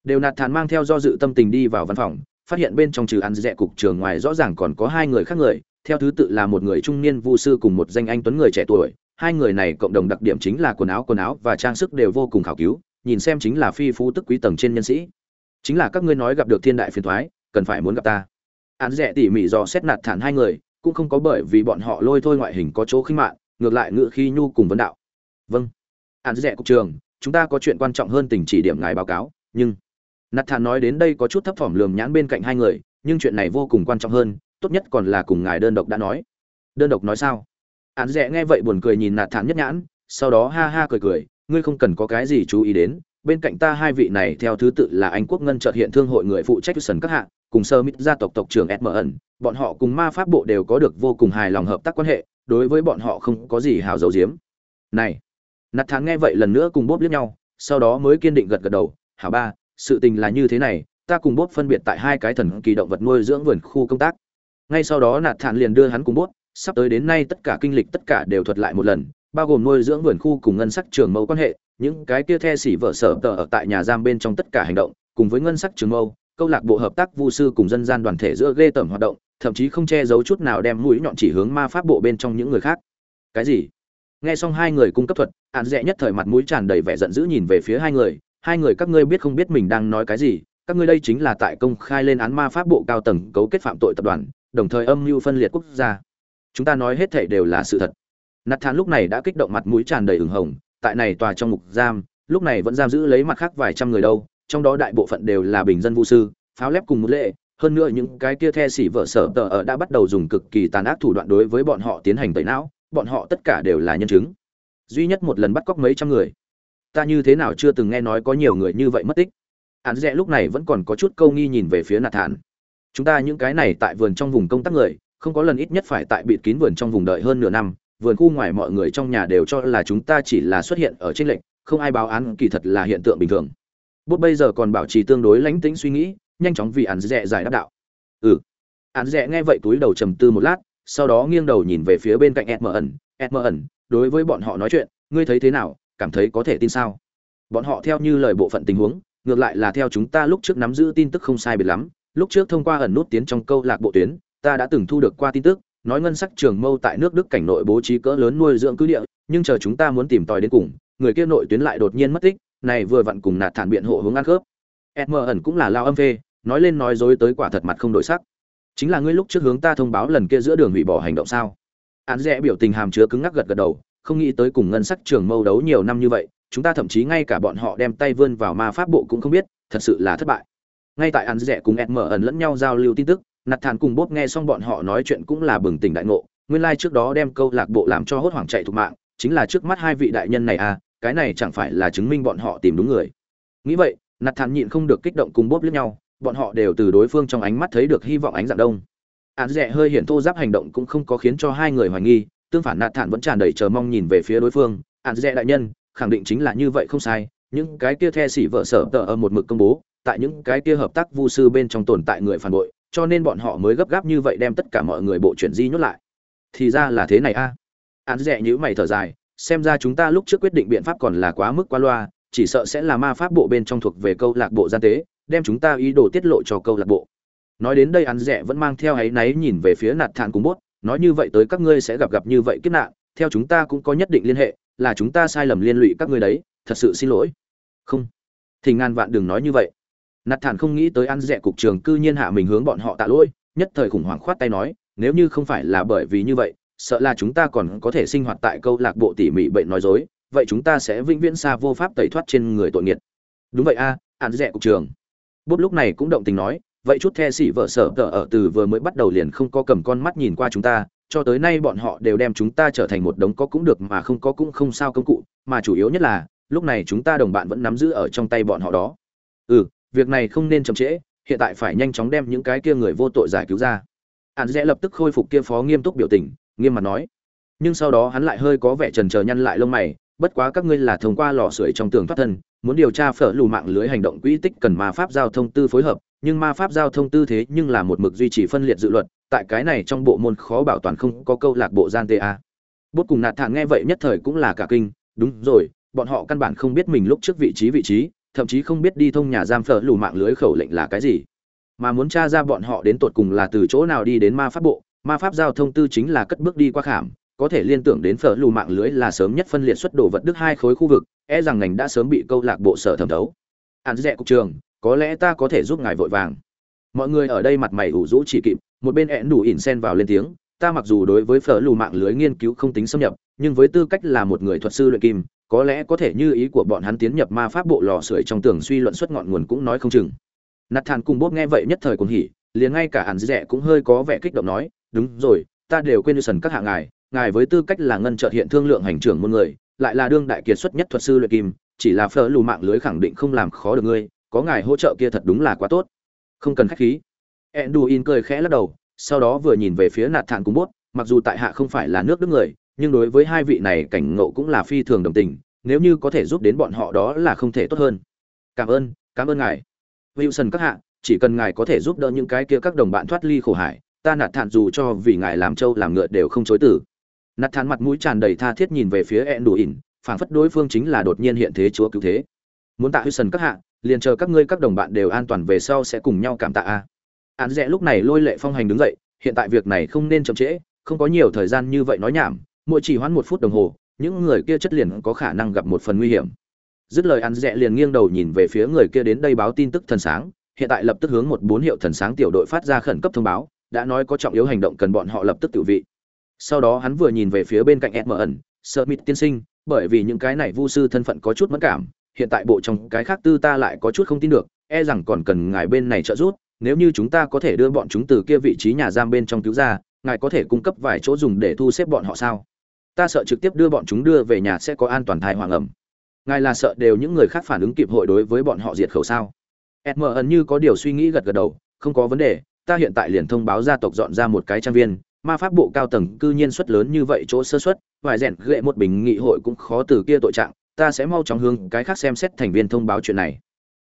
đều nạt thản mang theo do dự tâm tình đi vào văn phòng, phát hiện bên trong trừ an rẻ cục trưởng ngoài rõ ràng còn có hai người khác người, theo thứ tự là một người trung niên vu sư cùng một danh anh tuấn người trẻ tuổi. Hai người này cộng đồng đặc điểm chính là quần áo quần áo và trang sức đều vô cùng khảo cứu, nhìn xem chính là phi phú tức quý tầng trên nhân sĩ. Chính là các ngươi nói gặp được thiên đại phiền thoái, cần phải muốn gặp ta. Án rẻ tỉ mỉ dò xét nạt thản hai người, cũng không có bởi vì bọn họ lôi thôi ngoại hình có chỗ khinh mạng, ngược lại ngự khi nhu cùng vấn đạo. Vâng. Án rẻ cục trường, chúng ta có chuyện quan trọng hơn tình chỉ điểm ngài báo cáo, nhưng nạt thản nói đến đây có chút thấp thỏm lườm nhãn bên cạnh hai người, nhưng chuyện này vô cùng quan trọng hơn, tốt nhất còn là cùng ngài đơn độc đã nói. Đơn độc nói sao? Án rẽ nghe vậy buồn cười nhìn nạt thản nhất nhãn, sau đó ha ha cười cười, ngươi không cần có cái gì chú ý đến, bên cạnh ta hai vị này theo thứ tự là anh quốc ngân trợt hiện thương hội người phụ trách sân các hạng cùng sơ mít gia tộc tộc trưởng edmn bọn họ cùng ma pháp bộ đều có được vô cùng hài lòng hợp tác quan hệ, đối với bọn họ không có gì hào dấu diếm này! Nạt thắng nghe vậy lần nữa cùng bốp liếc nhau, sau đó mới kiên định gật gật đầu, hảo ba sự tình là như thế này, ta cùng bốt phân biệt tại hai cái thần kỳ động vật nuôi dưỡng vườn khu công tác. Ngay sau đó nạt thản liền đưa hắn cùng bốt, sắp tới đến nay tất cả kinh lịch tất cả đều thuật lại một lần, bao gồm nuôi dưỡng vườn khu cùng ngân sắc trường mâu quan hệ, những cái kia the xỉ vợ sở tờ ở tại nhà giam bên trong tất cả hành động, cùng với ngân sắc trường mâu, câu lạc bộ hợp tác vu sư cùng dân gian đoàn thể giữa ghê tởm hoạt động, thậm chí không che giấu chút nào đem mũi nhọn chỉ hướng ma pháp bộ bên trong những người khác. Cái gì? Nghe xong hai người cung cấp thuật ạn dẹ nhất thời mặt mũi tràn đầy vẻ giận dữ nhìn về phía hai người hai người các ngươi biết không biết mình đang nói cái gì, các ngươi đây chính là tại công khai lên án ma pháp bộ cao tầng cấu kết phạm tội tập đoàn, đồng thời âm mưu phân liệt quốc gia. Chúng ta nói hết thảy đều là sự thật. Nạt thản lúc này đã kích động mặt mũi tràn đầy ửng hồng, tại này tòa trong ngục giam, lúc này vẫn giam giữ lấy mặt khác vài trăm người đâu, trong đó đại bộ phận đều là bình dân vũ sư, pháo lép cùng một lệ, hơn nữa những cái kia the xỉ vợ sở tờ ở đã bắt đầu dùng cực kỳ tàn ác thủ đoạn đối với bọn họ tiến hành tẩy não, bọn họ tất cả đều là nhân chứng. Duy nhất một lần bắt cóc mấy trăm người ta như thế nào chưa từng nghe nói có nhiều người như vậy mất tích. Hắn rẽ lúc này vẫn còn có chút câu nghi nhìn về phía nạt thản chúng ta những cái này tại vườn trong vùng công tác người, không có lần ít nhất phải tại bịt kín vườn trong vùng đợi hơn nửa năm, vườn khu ngoài mọi người trong nhà đều cho là chúng ta chỉ là xuất hiện ở trên lệnh không ai báo án kỳ thật là hiện tượng bình thường. Bút bây giờ còn bảo trì tương đối lánh tĩnh suy nghĩ, nhanh chóng vì hắn rẽ giải đáp đạo. Ừ. Hắn rẽ nghe vậy túi đầu trầm tư một lát, sau đó nghiêng đầu nhìn về phía bên cạnh ed mờ ẩn. Ed mờ ẩn, đối với bọn họ nói chuyện, ngươi thấy thế nào? Cảm thấy có thể tin sao bọn họ theo như lời bộ phận tình huống ngược lại là theo chúng ta lúc trước nắm giữ tin tức không sai biệt lắm lúc trước thông qua ẩn nút tiến trong câu lạc bộ tuyến ta đã từng thu được qua tin tức nói ngân sắc trường mâu tại nước Đức cảnh nội bố trí cỡ lớn nuôi dưỡng cứ địa, nhưng chờ chúng ta muốn tìm tòi đến cùng, người kia nội tuyến lại đột nhiên mất tích, này vừa vặn cùng nạt thản biện hộ hướng ăn khớp. Edmer ẩn cũng là lao âm phê, nói lên nói dối tới quả thật mặt không đổi sắc. Chính là ngươi lúc trước hướng ta thông báo lần kia giữa đường hủy bỏ hành động sao? Án rẽ biểu tình hàm chứa cứng ngắc gật gật đầu, không nghĩ tới cùng ngân sắc trường mâu đấu nhiều năm như vậy, chúng ta thậm chí ngay cả bọn họ đem tay vươn vào ma pháp bộ cũng không biết, thật sự là thất bại. Ngay tại ăn rẻ cùng Edmer ẩn lẫn nhau giao lưu tin tức, nạt thản cùng bốp nghe xong bọn họ nói chuyện cũng là bừng tỉnh đại ngộ nguyên lai trước đó đem câu lạc bộ làm cho hốt hoảng chạy thục mạng chính là trước mắt hai vị đại nhân này à cái này chẳng phải là chứng minh bọn họ tìm đúng người nghĩ vậy nạt thản nhịn không được kích động cùng bốp lẫn nhau bọn họ đều từ đối phương trong ánh mắt thấy được hy vọng ánh dạng đông án rẻ hơi hiện thô giáp hành động cũng không có khiến cho hai người hoài nghi tương phản nạt thản vẫn tràn đầy chờ mong nhìn về phía đối phương. Ạn dẹ đại nhân, khẳng định chính là như vậy không sai, những cái kia the xỉ vợ sở tờ ở một mực công bố, tại những cái kia hợp tác vu sư bên trong tồn tại người phản bội, cho nên bọn họ mới gấp gáp như vậy đem tất cả mọi người bộ chuyển di nhốt lại. Thì ra là thế này a. À. án rẻ nhữ mày thở dài, xem ra chúng ta lúc trước quyết định biện pháp còn là quá mức qua loa, chỉ sợ sẽ là ma pháp bộ bên trong thuộc về câu lạc bộ gian tế, đem chúng ta ý đồ tiết lộ cho câu lạc bộ. Nói đến đây ăn rẻ vẫn mang theo áy náy nhìn về phía nạt thản cùng bốt nói như vậy tới các ngươi sẽ gặp gặp như vậy kiếp nạn theo chúng ta cũng có nhất định liên hệ là chúng ta sai lầm liên lụy các ngươi đấy thật sự xin lỗi. Không. Thì ngàn vạn đừng nói như vậy. Nạt thản không nghĩ tới ăn rẻ cục trường cư nhiên hạ mình hướng bọn họ tạ lỗi nhất thời khủng hoảng khoát tay nói nếu như không phải là bởi vì như vậy sợ là chúng ta còn có thể sinh hoạt tại câu lạc bộ tỉ mỉ bệnh nói dối vậy chúng ta sẽ vĩnh viễn xa vô pháp tẩy thoát trên người tội nghiệt. Đúng vậy a à, ăn rẻ cục trường. Bút lúc này cũng động tình nói vậy chút the xỉ vợ sở tờ ở từ vừa mới bắt đầu liền không có cầm con mắt nhìn qua chúng ta, cho tới nay bọn họ đều đem chúng ta trở thành một đống có cũng được mà không có cũng không sao công cụ, mà chủ yếu nhất là, lúc này chúng ta đồng bạn vẫn nắm giữ ở trong tay bọn họ đó. Ừ việc này không nên chậm trễ, hiện tại phải nhanh chóng đem những cái kia người vô tội giải cứu ra. Hắn sẽ lập tức khôi phục kia phó nghiêm túc biểu tình, nghiêm mặt nói. Nhưng sau đó hắn lại hơi có vẻ trần trờ nhăn lại lông mày, bất quá các ngươi là thông qua lò sưởi trong tường thoát thân, muốn điều tra phở lù mạng lưới hành động quỹ tích cần ma pháp giao thông tư phối hợp nhưng ma pháp giao thông tư thế nhưng là một mực duy trì phân liệt dự luật, tại cái này trong bộ môn khó bảo toàn không có câu lạc bộ gian ta bút cùng nạt thản nghe vậy nhất thời cũng là cả kinh, đúng rồi, bọn họ căn bản không biết mình lúc trước vị trí vị trí, thậm chí không biết đi thông nhà giam phở lù mạng lưới khẩu lệnh là cái gì. Mà muốn tra ra bọn họ đến tột cùng là từ chỗ nào đi đến ma pháp bộ, ma pháp giao thông tư chính là cất bước đi qua khảm, có thể liên tưởng đến phở lù mạng lưới là sớm nhất phân liệt xuất đồ vật đức hai khối khu vực e rằng ngành đã sớm bị câu lạc bộ sở thẩm thấu. Hạn dẹ cục trường có lẽ ta có thể giúp ngài vội vàng. Mọi người ở đây mặt mày ủ rũ chỉ kịp, một bên ẹn đủ ỉn sen vào lên tiếng, ta mặc dù đối với phở lù mạng lưới nghiên cứu không tính xâm nhập, nhưng với tư cách là một người thuật sư luyện kim, có lẽ có thể như ý của bọn hắn tiến nhập ma pháp bộ lò sưởi trong tường suy luận xuất ngọn nguồn cũng nói không chừng. Nạt thản cùng bốp nghe vậy nhất thời cũng hỉ, liền ngay cả hàn dẹ cũng hơi có vẻ kích động nói, đúng rồi, ta đều quên như sần các hạ ngài ngài với tư cách là ngân trợ hiện thương lượng hành trưởng môn người, lại là đương đại kiệt xuất nhất thuật sư luyện kim, chỉ là phở lù mạng lưới khẳng định không làm khó được ngươi có ngài hỗ trợ kia thật đúng là quá tốt. Không cần khách khí. Enduin cười khẽ lắc đầu, sau đó vừa nhìn về phía nạt thản cùng bốt mặc dù tại hạ không phải là nước đức người, nhưng đối với hai vị này cảnh ngộ cũng là phi thường đồng tình, nếu như có thể giúp đến bọn họ đó là không thể tốt hơn. Cảm ơn cảm ơn ngài. Wilson các hạ, chỉ cần ngài có thể giúp đỡ những cái kia các đồng bạn thoát ly khổ hải, ta nạt thản dù cho vì ngài làm trâu làm ngựa đều không chối từ. Nạt thản mặt mũi tràn đầy tha thiết nhìn về phía enduin, phảng phất đối phương chính là đột nhiên hiện thế chúa cứu thế muốn tạ wilson các hạ, liền chờ các ngươi các đồng bạn đều an toàn về sau sẽ cùng nhau cảm tạ a. Án rẽ lúc này lôi lệ phong hành đứng dậy, hiện tại việc này không nên chậm trễ, không có nhiều thời gian như vậy nói nhảm, mỗi chỉ hoãn một phút đồng hồ, những người kia chất liền có khả năng gặp một phần nguy hiểm. Dứt lời án rẽ liền nghiêng đầu nhìn về phía người kia đến đây báo tin tức thần sáng, hiện tại lập tức hướng một bốn hiệu thần sáng tiểu đội phát ra khẩn cấp thông báo, đã nói có trọng yếu hành động cần bọn họ lập tức tự vị. Sau đó hắn vừa nhìn về phía bên cạnh ẩn sợ mịt tiên sinh, bởi vì những cái này vu sư thân phận có chút mất cảm hiện tại bộ trong cái khác tư ta lại có chút không tin được e rằng còn cần ngài bên này trợ giúp, nếu như chúng ta có thể đưa bọn chúng từ kia vị trí nhà giam bên trong cứu ra, ngài có thể cung cấp vài chỗ dùng để thu xếp bọn họ sao? Ta sợ trực tiếp đưa bọn chúng đưa về nhà sẽ có an toàn thai hoàng ẩm. Ngài là sợ đều những người khác phản ứng kịp hội đối với bọn họ diệt khẩu sao? Edm ẩn như có điều suy nghĩ gật gật đầu, không có vấn đề, ta hiện tại liền thông báo gia tộc dọn ra một cái trang viên, ma pháp bộ cao tầng cư nhiên suất lớn như vậy chỗ sơ suất vài rèn ghệ một bình nghị hội cũng khó từ kia tội trạng ta sẽ mau chóng hướng cái khác xem xét thành viên thông báo chuyện này.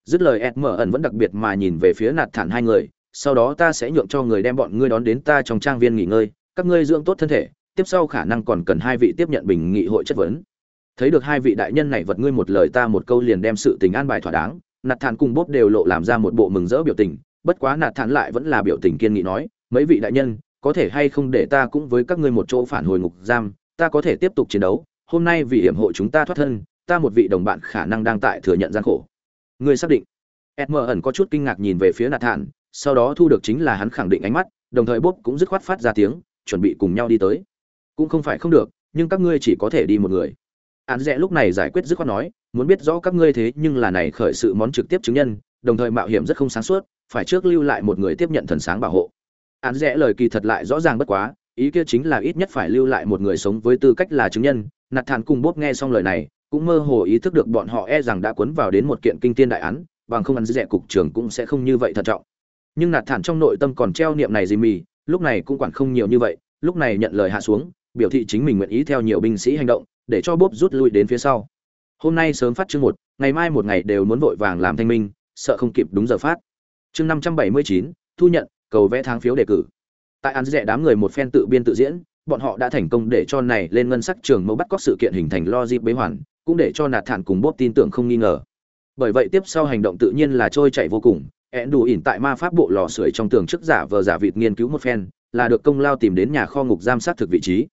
Dứt lời, ed mở ẩn vẫn đặc biệt mà nhìn về phía nạt thản hai người, sau đó ta sẽ nhượng cho người đem bọn ngươi đón đến ta trong trang viên nghỉ ngơi, các ngươi dưỡng tốt thân thể, tiếp sau khả năng còn cần hai vị tiếp nhận bình nghị hội chất vấn. Thấy được hai vị đại nhân này vật ngươi một lời ta một câu liền đem sự tình an bài thỏa đáng, nạt thản cùng bốp đều lộ làm ra một bộ mừng rỡ biểu tình, bất quá nạt thản lại vẫn là biểu tình kiên nghị nói, mấy vị đại nhân, có thể hay không để ta cũng với các ngươi một chỗ phản hồi ngục giam, ta có thể tiếp tục chiến đấu, hôm nay vì hiểm hộ chúng ta thoát thân ta một vị đồng bạn khả năng đang tại thừa nhận gian khổ. Ngươi xác định. Edm ẩn có chút kinh ngạc nhìn về phía nạt thản sau đó thu được chính là hắn khẳng định ánh mắt, đồng thời bốp cũng dứt khoát phát ra tiếng, chuẩn bị cùng nhau đi tới. Cũng không phải không được, nhưng các ngươi chỉ có thể đi một người. Án rẽ lúc này giải quyết dứt khoát nói, muốn biết rõ các ngươi thế nhưng là này khởi sự món trực tiếp chứng nhân, đồng thời mạo hiểm rất không sáng suốt, phải trước lưu lại một người tiếp nhận thần sáng bảo hộ. Án rẽ lời kỳ thật lại rõ ràng bất quá, ý kia chính là ít nhất phải lưu lại một người sống với tư cách là chứng nhân. Nạt thản cùng bốp nghe xong lời này cũng mơ hồ ý thức được bọn họ e rằng đã cuốn vào đến một kiện kinh tiên đại án, bằng không ăn dễ cục trưởng cũng sẽ không như vậy thận trọng. Nhưng nạt thản trong nội tâm còn treo niệm này gì mì, lúc này cũng quản không nhiều như vậy, lúc này nhận lời hạ xuống, biểu thị chính mình nguyện ý theo nhiều binh sĩ hành động, để cho bốp rút lui đến phía sau. Hôm nay sớm phát chương một, ngày mai một ngày đều muốn vội vàng làm thanh minh, sợ không kịp đúng giờ phát. Chương năm trăm bảy mươi chín, thu nhận, cầu vẽ tháng phiếu đề cử. Tại ăn rẻ đám người một phen tự biên tự diễn, bọn họ đã thành công để cho này lên ngân sắc trường mẫu bắt cóc sự kiện hình thành logic bế hoàn cũng để cho nạt thản cùng bốp tin tưởng không nghi ngờ. Bởi vậy tiếp sau hành động tự nhiên là trôi chạy vô cùng ẹn đủ ỉn tại ma pháp bộ lò sưởi trong tường trước giả vờ giả vịt nghiên cứu một phen, là được công lao tìm đến nhà kho ngục giam sát thực vị trí.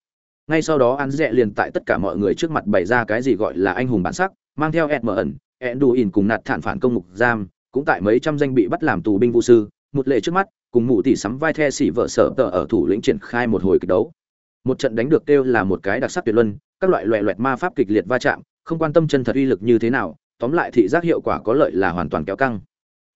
Ngay sau đó ăn rẽ liền tại tất cả mọi người trước mặt bày ra cái gì gọi là anh hùng bản sắc, mang theo ẹn mở ẩn ẹn đủ ỉn cùng nạt thản phản công ngục giam, cũng tại mấy trăm danh bị bắt làm tù binh vũ sư, một lệ trước mắt, cùng mụ tỷ sắm vai the xỉ vợ sở tờ ở thủ lĩnh triển khai một hồi kịch đấu. Một trận đánh được kêu là một cái đặc sắc tuyệt luân, các loại loẹ loẹt ma pháp kịch liệt va chạm không quan tâm chân thật uy lực như thế nào, tóm lại thị giác hiệu quả có lợi là hoàn toàn kéo căng.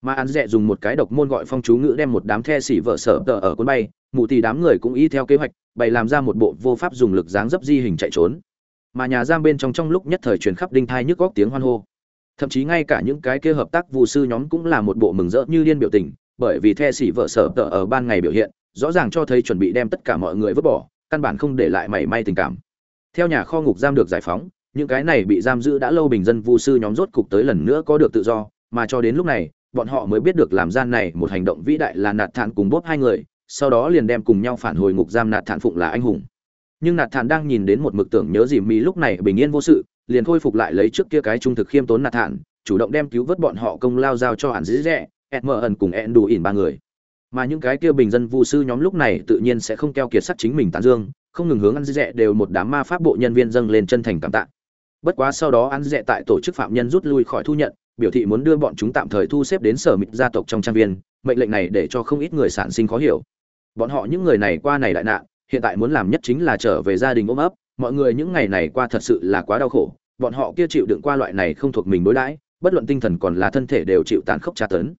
Mà ăn dẹ dùng một cái độc môn gọi phong chú ngữ đem một đám the xỉ vợ sở tờ ở cuốn bay, mụ thì đám người cũng y theo kế hoạch, bày làm ra một bộ vô pháp dùng lực dáng dấp di hình chạy trốn. Mà nhà giam bên trong trong lúc nhất thời truyền khắp đinh thai nhức góc tiếng hoan hô. Thậm chí ngay cả những cái kia hợp tác vụ sư nhóm cũng là một bộ mừng rỡ như điên biểu tình, bởi vì the xỉ vợ sở tờ ở ban ngày biểu hiện, rõ ràng cho thấy chuẩn bị đem tất cả mọi người vứt bỏ, căn bản không để lại mảy may tình cảm. Theo nhà kho ngục giam được giải phóng những cái này bị giam giữ đã lâu bình dân vu sư nhóm rốt cục tới lần nữa có được tự do, mà cho đến lúc này, bọn họ mới biết được làm gian này một hành động vĩ đại là nạt thản cùng bốp hai người, sau đó liền đem cùng nhau phản hồi ngục giam nạt thản phụng là anh hùng. Nhưng nạt thản đang nhìn đến một mực tưởng nhớ gì mỹ lúc này bình yên vô sự, liền khôi phục lại lấy trước kia cái trung thực khiêm tốn nạt thản, chủ động đem cứu vớt bọn họ công lao giao cho hẳn dễ dẹ ed mờ ẩn cùng ẹn đủ ỉn ba người. Mà những cái kia bình dân vu sư nhóm lúc này tự nhiên sẽ không keo kiệt sắt chính mình tán dương, không ngừng hướng ăn dễ dẹ đều một đám ma pháp bộ nhân viên dâng lên chân thành cảm tạ bất quá sau đó ăn dẹ tại tổ chức phạm nhân rút lui khỏi thu nhận, biểu thị muốn đưa bọn chúng tạm thời thu xếp đến sở mịt gia tộc trong trang viên, mệnh lệnh này để cho không ít người sản sinh khó hiểu. Bọn họ những người này qua này đại nạn, hiện tại muốn làm nhất chính là trở về gia đình ôm ấp, mọi người những ngày này qua thật sự là quá đau khổ, bọn họ kia chịu đựng qua loại này không thuộc mình đối đãi, bất luận tinh thần còn là thân thể đều chịu tàn khốc tra tấn.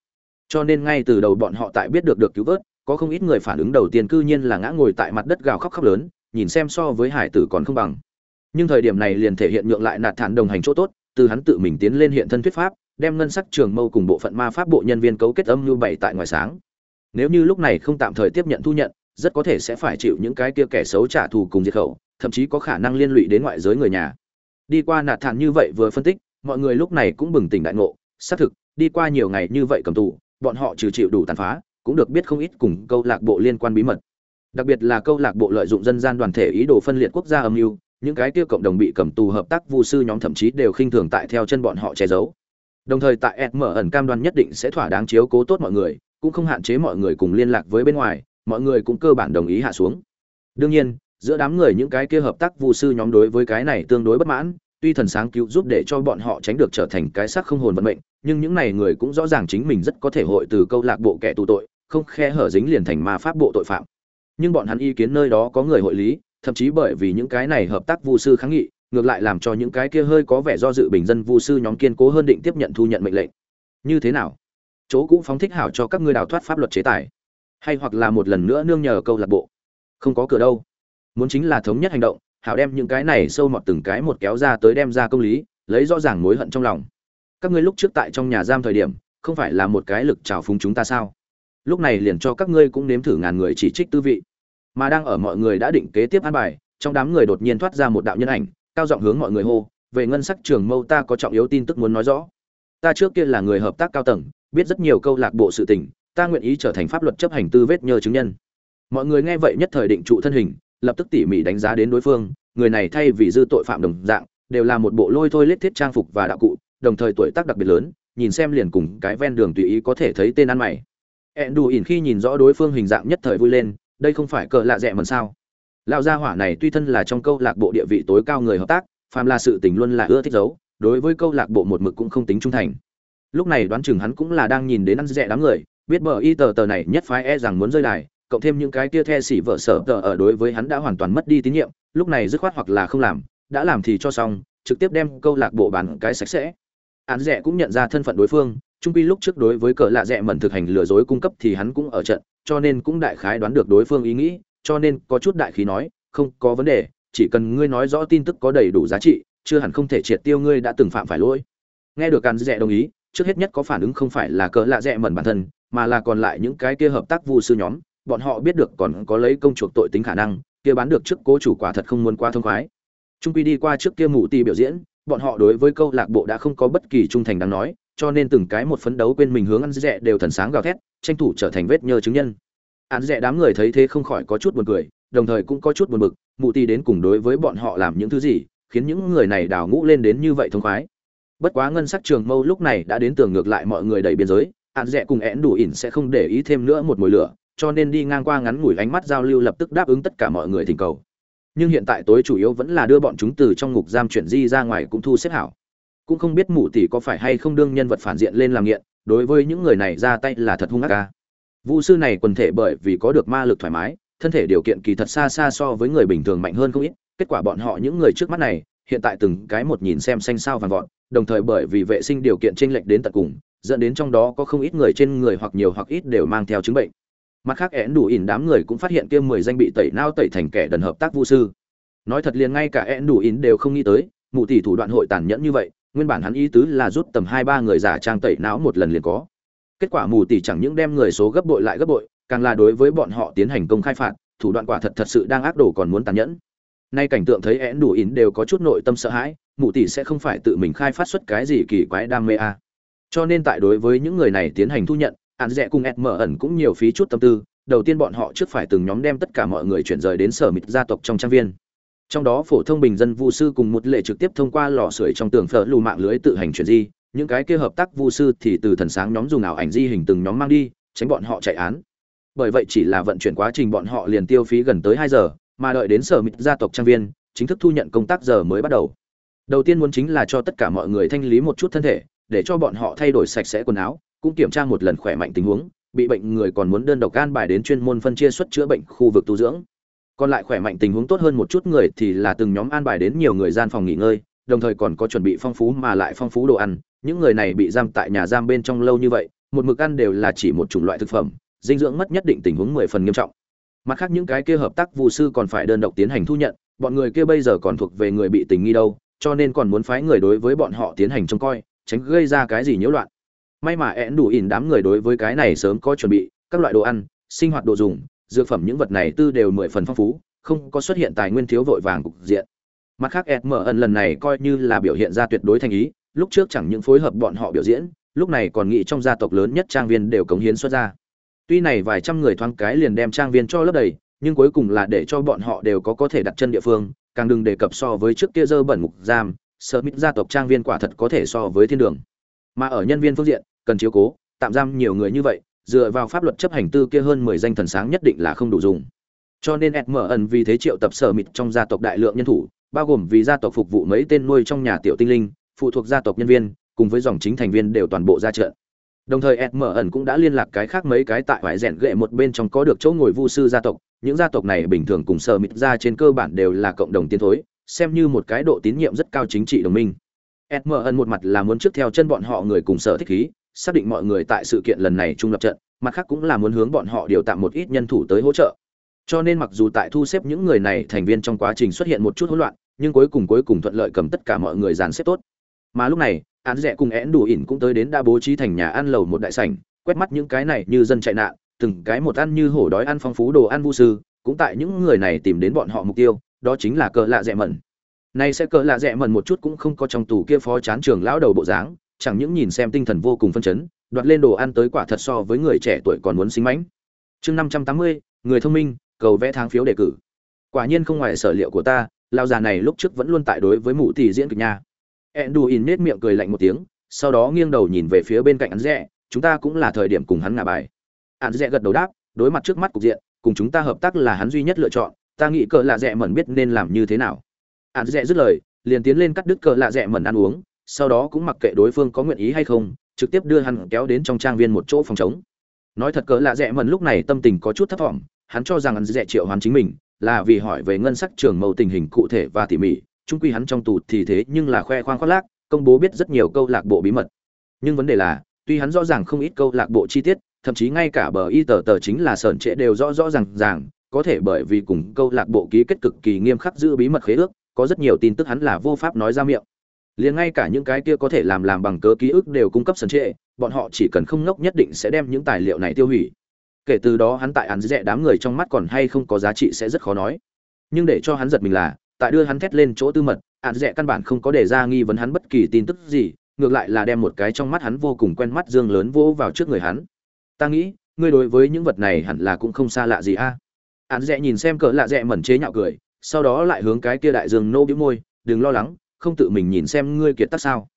Cho nên ngay từ đầu bọn họ tại biết được được cứu vớt, có không ít người phản ứng đầu tiên cư nhiên là ngã ngồi tại mặt đất gào khóc khóc lớn, nhìn xem so với hải tử còn không bằng nhưng thời điểm này liền thể hiện nhượng lại nạt thản đồng hành chỗ tốt, từ hắn tự mình tiến lên hiện thân thuyết pháp, đem ngân sắc trường mâu cùng bộ phận ma pháp bộ nhân viên cấu kết âm lưu bảy tại ngoài sáng. Nếu như lúc này không tạm thời tiếp nhận thu nhận, rất có thể sẽ phải chịu những cái kia kẻ xấu trả thù cùng diệt khẩu, thậm chí có khả năng liên lụy đến ngoại giới người nhà. Đi qua nạt thản như vậy vừa phân tích, mọi người lúc này cũng bừng tỉnh đại ngộ. Xác thực, đi qua nhiều ngày như vậy cầm tù, bọn họ trừ chịu đủ tàn phá, cũng được biết không ít cùng câu lạc bộ liên quan bí mật. Đặc biệt là câu lạc bộ lợi dụng dân gian đoàn thể ý đồ phân liệt quốc gia âm mưu những cái kia cộng đồng bị cầm tù hợp tác vu sư nhóm thậm chí đều khinh thường tại theo chân bọn họ che giấu. Đồng thời tại ed mở ẩn cam đoan nhất định sẽ thỏa đáng chiếu cố tốt mọi người, cũng không hạn chế mọi người cùng liên lạc với bên ngoài, mọi người cũng cơ bản đồng ý hạ xuống. Đương nhiên, giữa đám người những cái kia hợp tác vu sư nhóm đối với cái này tương đối bất mãn, tuy thần sáng cứu giúp để cho bọn họ tránh được trở thành cái xác không hồn vận mệnh, nhưng những này người cũng rõ ràng chính mình rất có thể hội từ câu lạc bộ kẻ tù tội, không khe hở dính liền thành ma pháp bộ tội phạm. Nhưng bọn hắn ý kiến nơi đó có người hội lý thậm chí bởi vì những cái này hợp tác vu sư kháng nghị, ngược lại làm cho những cái kia hơi có vẻ do dự bình dân vu sư nhóm kiên cố hơn định tiếp nhận thu nhận mệnh lệnh. Như thế nào? Chỗ cũng phóng thích hảo cho các ngươi đào thoát pháp luật chế tài. Hay hoặc là một lần nữa nương nhờ câu lạc bộ. Không có cửa đâu. Muốn chính là thống nhất hành động, hảo đem những cái này sâu mọt từng cái một kéo ra tới đem ra công lý, lấy rõ ràng mối hận trong lòng. Các ngươi lúc trước tại trong nhà giam thời điểm, không phải là một cái lực trào phúng chúng ta sao? Lúc này liền cho các ngươi cũng nếm thử ngàn người chỉ trích tư vị mà đang ở mọi người đã định kế tiếp an bài, trong đám người đột nhiên thoát ra một đạo nhân ảnh, cao giọng hướng mọi người hô, về ngân sắc trường mâu ta có trọng yếu tin tức muốn nói rõ. Ta trước kia là người hợp tác cao tầng, biết rất nhiều câu lạc bộ sự tình, ta nguyện ý trở thành pháp luật chấp hành tư vết nhờ chứng nhân. Mọi người nghe vậy nhất thời định trụ thân hình, lập tức tỉ mỉ đánh giá đến đối phương, người này thay vì dư tội phạm đồng dạng, đều là một bộ lôi thôi lết thiết trang phục và đạo cụ, đồng thời tuổi tác đặc biệt lớn, nhìn xem liền cùng cái ven đường tùy ý có thể thấy tên ăn mày. Ẹn đù ỉn khi nhìn rõ đối phương hình dạng nhất thời vui lên đây không phải cờ lạ rẻ mần sao? Lão gia hỏa này tuy thân là trong câu lạc bộ địa vị tối cao người hợp tác, phàm là sự tình luôn là ưa thích giấu, đối với câu lạc bộ một mực cũng không tính trung thành. Lúc này đoán chừng hắn cũng là đang nhìn đến ăn rẻ đám người, biết bờ y tờ tờ này nhất phái e rằng muốn rơi đài, cộng thêm những cái kia the xỉ vợ sở tờ ở đối với hắn đã hoàn toàn mất đi tín nhiệm, lúc này dứt khoát hoặc là không làm, đã làm thì cho xong, trực tiếp đem câu lạc bộ bàn cái sạch sẽ. Án rẻ cũng nhận ra thân phận đối phương trung pi lúc trước đối với cờ lạ rẻ mẩn thực hành lừa dối cung cấp thì hắn cũng ở trận, cho nên cũng đại khái đoán được đối phương ý nghĩ, cho nên có chút đại khí nói, không có vấn đề, chỉ cần ngươi nói rõ tin tức có đầy đủ giá trị, chưa hẳn không thể triệt tiêu ngươi đã từng phạm phải lỗi. Nghe được càn rẻ đồng ý, trước hết nhất có phản ứng không phải là cờ lạ rẻ mẩn bản thân, mà là còn lại những cái kia hợp tác vu sư nhóm, bọn họ biết được còn có lấy công chuộc tội tính khả năng, kia bán được trước cố chủ quả thật không muốn qua thông khoái. Trung quy đi qua trước kia mù ti biểu diễn, bọn họ đối với câu lạc bộ đã không có bất kỳ trung thành đáng nói cho nên từng cái một phấn đấu quên mình hướng ăn rẻ đều thần sáng gào thét, tranh thủ trở thành vết nhơ chứng nhân. Ăn rẻ đám người thấy thế không khỏi có chút buồn cười, đồng thời cũng có chút buồn bực, mụ ti đến cùng đối với bọn họ làm những thứ gì, khiến những người này đào ngũ lên đến như vậy thông khoái. Bất quá ngân sắc trường mâu lúc này đã đến tường ngược lại mọi người đầy biên giới án rẻ cùng én đủ ỉn sẽ không để ý thêm nữa một mùi lửa, cho nên đi ngang qua ngắn ngủi ánh mắt giao lưu lập tức đáp ứng tất cả mọi người thỉnh cầu. Nhưng hiện tại tối chủ yếu vẫn là đưa bọn chúng từ trong ngục giam chuyển di ra ngoài cũng thu xếp hảo cũng không biết mụ tỷ có phải hay không đương nhân vật phản diện lên làm nghiện, đối với những người này ra tay là thật hung ác ca. Vu sư này quần thể bởi vì có được ma lực thoải mái, thân thể điều kiện kỳ thật xa xa so với người bình thường mạnh hơn không ít, kết quả bọn họ những người trước mắt này, hiện tại từng cái một nhìn xem xanh sao vàng vọt, đồng thời bởi vì vệ sinh điều kiện chênh lệch đến tận cùng, dẫn đến trong đó có không ít người trên người hoặc nhiều hoặc ít đều mang theo chứng bệnh. Mặt khác, én đủ ỉn đám người cũng phát hiện kia mười danh bị tẩy nao tẩy thành kẻ đần hợp tác vũ sư. Nói thật liền ngay cả én đủ ỉn đều không nghĩ tới, mụ tỷ thủ đoạn hội tàn nhẫn như vậy nguyên bản hắn ý tứ là rút tầm hai ba người giả trang tẩy não một lần liền có. Kết quả mù tỷ chẳng những đem người số gấp bội lại gấp bội, càng là đối với bọn họ tiến hành công khai phạt, thủ đoạn quả thật thật sự đang ác đổ còn muốn tàn nhẫn. Nay cảnh tượng thấy én đủ ỉn đều có chút nội tâm sợ hãi, mù tỷ sẽ không phải tự mình khai phát xuất cái gì kỳ quái đam mê à. cho nên tại đối với những người này tiến hành thu nhận hạn rẽ cùng ed mở ẩn cũng nhiều phí chút tâm tư, đầu tiên bọn họ trước phải từng nhóm đem tất cả mọi người chuyển rời đến sở mịt gia tộc trong trang viên trong đó phổ thông bình dân vu sư cùng một lệ trực tiếp thông qua lò sưởi trong tường phở lù mạng lưới tự hành chuyển di, những cái kia hợp tác vu sư thì từ thần sáng nhóm dùng ảo ảnh di hình từng nhóm mang đi, tránh bọn họ chạy án. Bởi vậy chỉ là vận chuyển quá trình bọn họ liền tiêu phí gần tới hai giờ, mà đợi đến sở mịt gia tộc trang viên, chính thức thu nhận công tác giờ mới bắt đầu. Đầu tiên muốn chính là cho tất cả mọi người thanh lý một chút thân thể, để cho bọn họ thay đổi sạch sẽ quần áo, cũng kiểm tra một lần khỏe mạnh tình huống, bị bệnh người còn muốn đơn độc gan bài đến chuyên môn phân chia xuất chữa bệnh khu vực tu dưỡng còn lại khỏe mạnh tình huống tốt hơn một chút người thì là từng nhóm an bài đến nhiều người gian phòng nghỉ ngơi, đồng thời còn có chuẩn bị phong phú mà lại phong phú đồ ăn. Những người này bị giam tại nhà giam bên trong lâu như vậy, một mực ăn đều là chỉ một chủng loại thực phẩm, dinh dưỡng mất nhất định tình huống mười phần nghiêm trọng. Mặt khác những cái kia hợp tác vụ sư còn phải đơn độc tiến hành thu nhận, bọn người kia bây giờ còn thuộc về người bị tình nghi đâu, cho nên còn muốn phái người đối với bọn họ tiến hành trông coi, tránh gây ra cái gì nhiễu loạn. May mà én đủ ỉn đám người đối với cái này sớm có chuẩn bị, các loại đồ ăn, sinh hoạt đồ dùng dược phẩm những vật này tư đều mười phần phong phú, không có xuất hiện tài nguyên thiếu vội vàng cục diện. Mặt khác ed mở ẩn lần này coi như là biểu hiện ra tuyệt đối thành ý, lúc trước chẳng những phối hợp bọn họ biểu diễn, lúc này còn nghĩ trong gia tộc lớn nhất trang viên đều cống hiến xuất ra. Tuy này vài trăm người thoáng cái liền đem trang viên cho lấp đầy, nhưng cuối cùng là để cho bọn họ đều có có thể đặt chân địa phương, càng đừng đề cập so với trước kia dơ bẩn ngục giam, sợ mít gia tộc trang viên quả thật có thể so với thiên đường. Mà ở nhân viên phương diện, cần chiếu cố, tạm giam nhiều người như vậy dựa vào pháp luật chấp hành tư kia hơn mười danh thần sáng nhất định là không đủ dùng. Cho nên ed mở ẩn vì thế triệu tập sở mịt trong gia tộc đại lượng nhân thủ, bao gồm vì gia tộc phục vụ mấy tên nuôi trong nhà tiểu tinh linh, phụ thuộc gia tộc nhân viên, cùng với dòng chính thành viên đều toàn bộ ra trận. Đồng thời ed mở ẩn cũng đã liên lạc cái khác mấy cái tại ngoại rèn gệ một bên trong có được chỗ ngồi vu sư gia tộc, những gia tộc này bình thường cùng sở mịt ra trên cơ bản đều là cộng đồng tiến thối, xem như một cái độ tín nhiệm rất cao chính trị đồng minh. Ed mở ẩn một mặt là muốn trước theo chân bọn họ người cùng sở thích khí xác định mọi người tại sự kiện lần này trung lập trận, mặt khác cũng là muốn hướng bọn họ điều tạm một ít nhân thủ tới hỗ trợ. Cho nên mặc dù tại thu xếp những người này thành viên trong quá trình xuất hiện một chút hỗn loạn, nhưng cuối cùng cuối cùng thuận lợi cầm tất cả mọi người dàn xếp tốt. Mà lúc này, án rẻ cùng én đủ ỉn cũng tới đến đã bố trí thành nhà ăn lầu một đại sảnh, quét mắt những cái này như dân chạy nạn, từng cái một ăn như hổ đói ăn phong phú đồ ăn vu sư, cũng tại những người này tìm đến bọn họ mục tiêu, đó chính là cờ lạ rẻ mẩn. Nay sẽ cờ lạ rẻ mẩn một chút cũng không có trong tù kia phó chán trường lão đầu bộ dáng chẳng những nhìn xem tinh thần vô cùng phân chấn, đoạt lên đồ ăn tới quả thật so với người trẻ tuổi còn muốn xinh mánh. chương năm trăm tám mươi, người thông minh, cầu vẽ tháng phiếu đề cử. Quả nhiên không ngoài sở liệu của ta, lão già này lúc trước vẫn luôn tại đối với mụ tỷ diễn kịch nha. Enduin nết miệng cười lạnh một tiếng, sau đó nghiêng đầu nhìn về phía bên cạnh hắn rẽ chúng ta cũng là thời điểm cùng hắn ngả bài. Hắn rẽ gật đầu đáp, đối mặt trước mắt cục diện, cùng chúng ta hợp tác là hắn duy nhất lựa chọn, ta nghĩ cờ lạ rẽ mẩn biết nên làm như thế nào. Hắn rẽ dứt lời, liền tiến lên cắt đứt cờ lạ rẽ mẩn ăn uống sau đó cũng mặc kệ đối phương có nguyện ý hay không, trực tiếp đưa hắn kéo đến trong trang viên một chỗ phòng chống nói thật cỡ lạ rẽ mẩn lúc này tâm tình có chút thấp thỏm, hắn cho rằng hắn dễ triệu hoàn chính mình, là vì hỏi về ngân sắc trường mẫu tình hình cụ thể và tỉ mỉ trung quy hắn trong tù thì thế nhưng là khoe khoang khoác lác, công bố biết rất nhiều câu lạc bộ bí mật. Nhưng vấn đề là, tuy hắn rõ ràng không ít câu lạc bộ chi tiết, thậm chí ngay cả bờ y tờ tờ chính là sởn trễ đều rõ rõ ràng ràng, có thể bởi vì cùng câu lạc bộ ký kết cực kỳ nghiêm khắc giữ bí mật khế ước, có rất nhiều tin tức hắn là vô pháp nói ra miệng liền ngay cả những cái kia có thể làm làm bằng cớ ký ức đều cung cấp sân trệ, bọn họ chỉ cần không ngốc nhất định sẽ đem những tài liệu này tiêu hủy. Kể từ đó hắn tại hắn rẽ đám người trong mắt còn hay không có giá trị sẽ rất khó nói. Nhưng để cho hắn giật mình là, tại đưa hắn thét lên chỗ tư mật, hắn rẽ căn bản không có đề ra nghi vấn hắn bất kỳ tin tức gì, ngược lại là đem một cái trong mắt hắn vô cùng quen mắt dương lớn vỗ vào trước người hắn. Ta nghĩ, ngươi đối với những vật này hẳn là cũng không xa lạ gì a. Hắn rẽ nhìn xem cỡ lạ rẽ mẩn chế nhạo cười, sau đó lại hướng cái kia đại dương nô bĩu môi, đừng lo lắng không tự mình nhìn xem ngươi kiệt tác sao?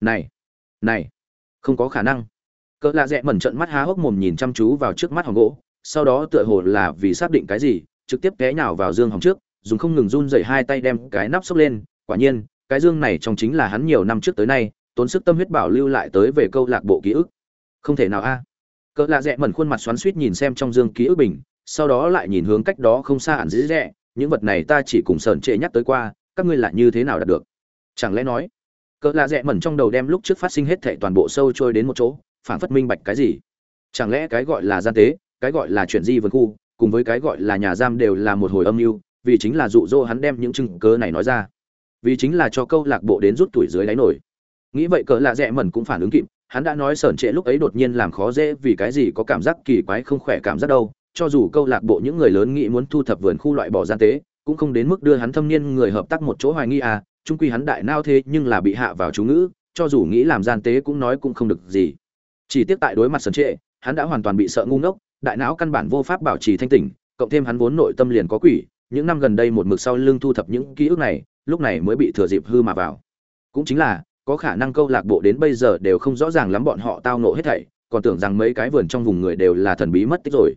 Này này, không có khả năng. Cỡ lạ rẽ mẩn trận mắt há hốc mồm nhìn chăm chú vào trước mắt hòm gỗ, sau đó tựa hồ là vì xác định cái gì, trực tiếp té nhào vào dương hòm trước, dùng không ngừng run dậy hai tay đem cái nắp xốc lên. Quả nhiên, cái dương này trong chính là hắn nhiều năm trước tới nay, tốn sức tâm huyết bảo lưu lại tới về câu lạc bộ ký ức. Không thể nào a. Cỡ lạ rẽ mẩn khuôn mặt xoắn suýt nhìn xem trong dương ký ức bình, sau đó lại nhìn hướng cách đó không xa hẳn dĩ rẽ những vật này ta chỉ cùng sờn trệ nhắc tới qua, các ngươi lại như thế nào đạt được? Chẳng lẽ nói, cỡ lạ rẽ mẩn trong đầu đem lúc trước phát sinh hết thệ toàn bộ sâu trôi đến một chỗ phản phất minh bạch cái gì? Chẳng lẽ cái gọi là gian tế, cái gọi là chuyển di vườn khu, cùng với cái gọi là nhà giam đều là một hồi âm mưu, vì chính là dụ dỗ hắn đem những chứng cớ này nói ra. Vì chính là cho câu lạc bộ đến rút tuổi dưới đáy nổi. Nghĩ vậy cỡ lạ rẽ mẩn cũng phản ứng kịp, hắn đã nói sởn trệ lúc ấy đột nhiên làm khó dễ vì cái gì có cảm giác kỳ quái không khỏe cảm giác đâu, cho dù câu lạc bộ những người lớn nghĩ muốn thu thập vườn khu loại bỏ gian tế, cũng không đến mức đưa hắn thâm niên người hợp tác một chỗ hoài nghi à trung quy hắn đại nao thế nhưng là bị hạ vào chú ngữ, cho dù nghĩ làm gian tế cũng nói cũng không được gì. Chỉ tiếc tại đối mặt sần trệ, hắn đã hoàn toàn bị sợ ngu ngốc, đại não căn bản vô pháp bảo trì thanh tỉnh, cộng thêm hắn vốn nội tâm liền có quỷ, những năm gần đây một mực sau lưng thu thập những ký ức này, lúc này mới bị thừa dịp hư mà vào. Cũng chính là, có khả năng câu lạc bộ đến bây giờ đều không rõ ràng lắm bọn họ tao nộ hết thảy, còn tưởng rằng mấy cái vườn trong vùng người đều là thần bí mất tích rồi.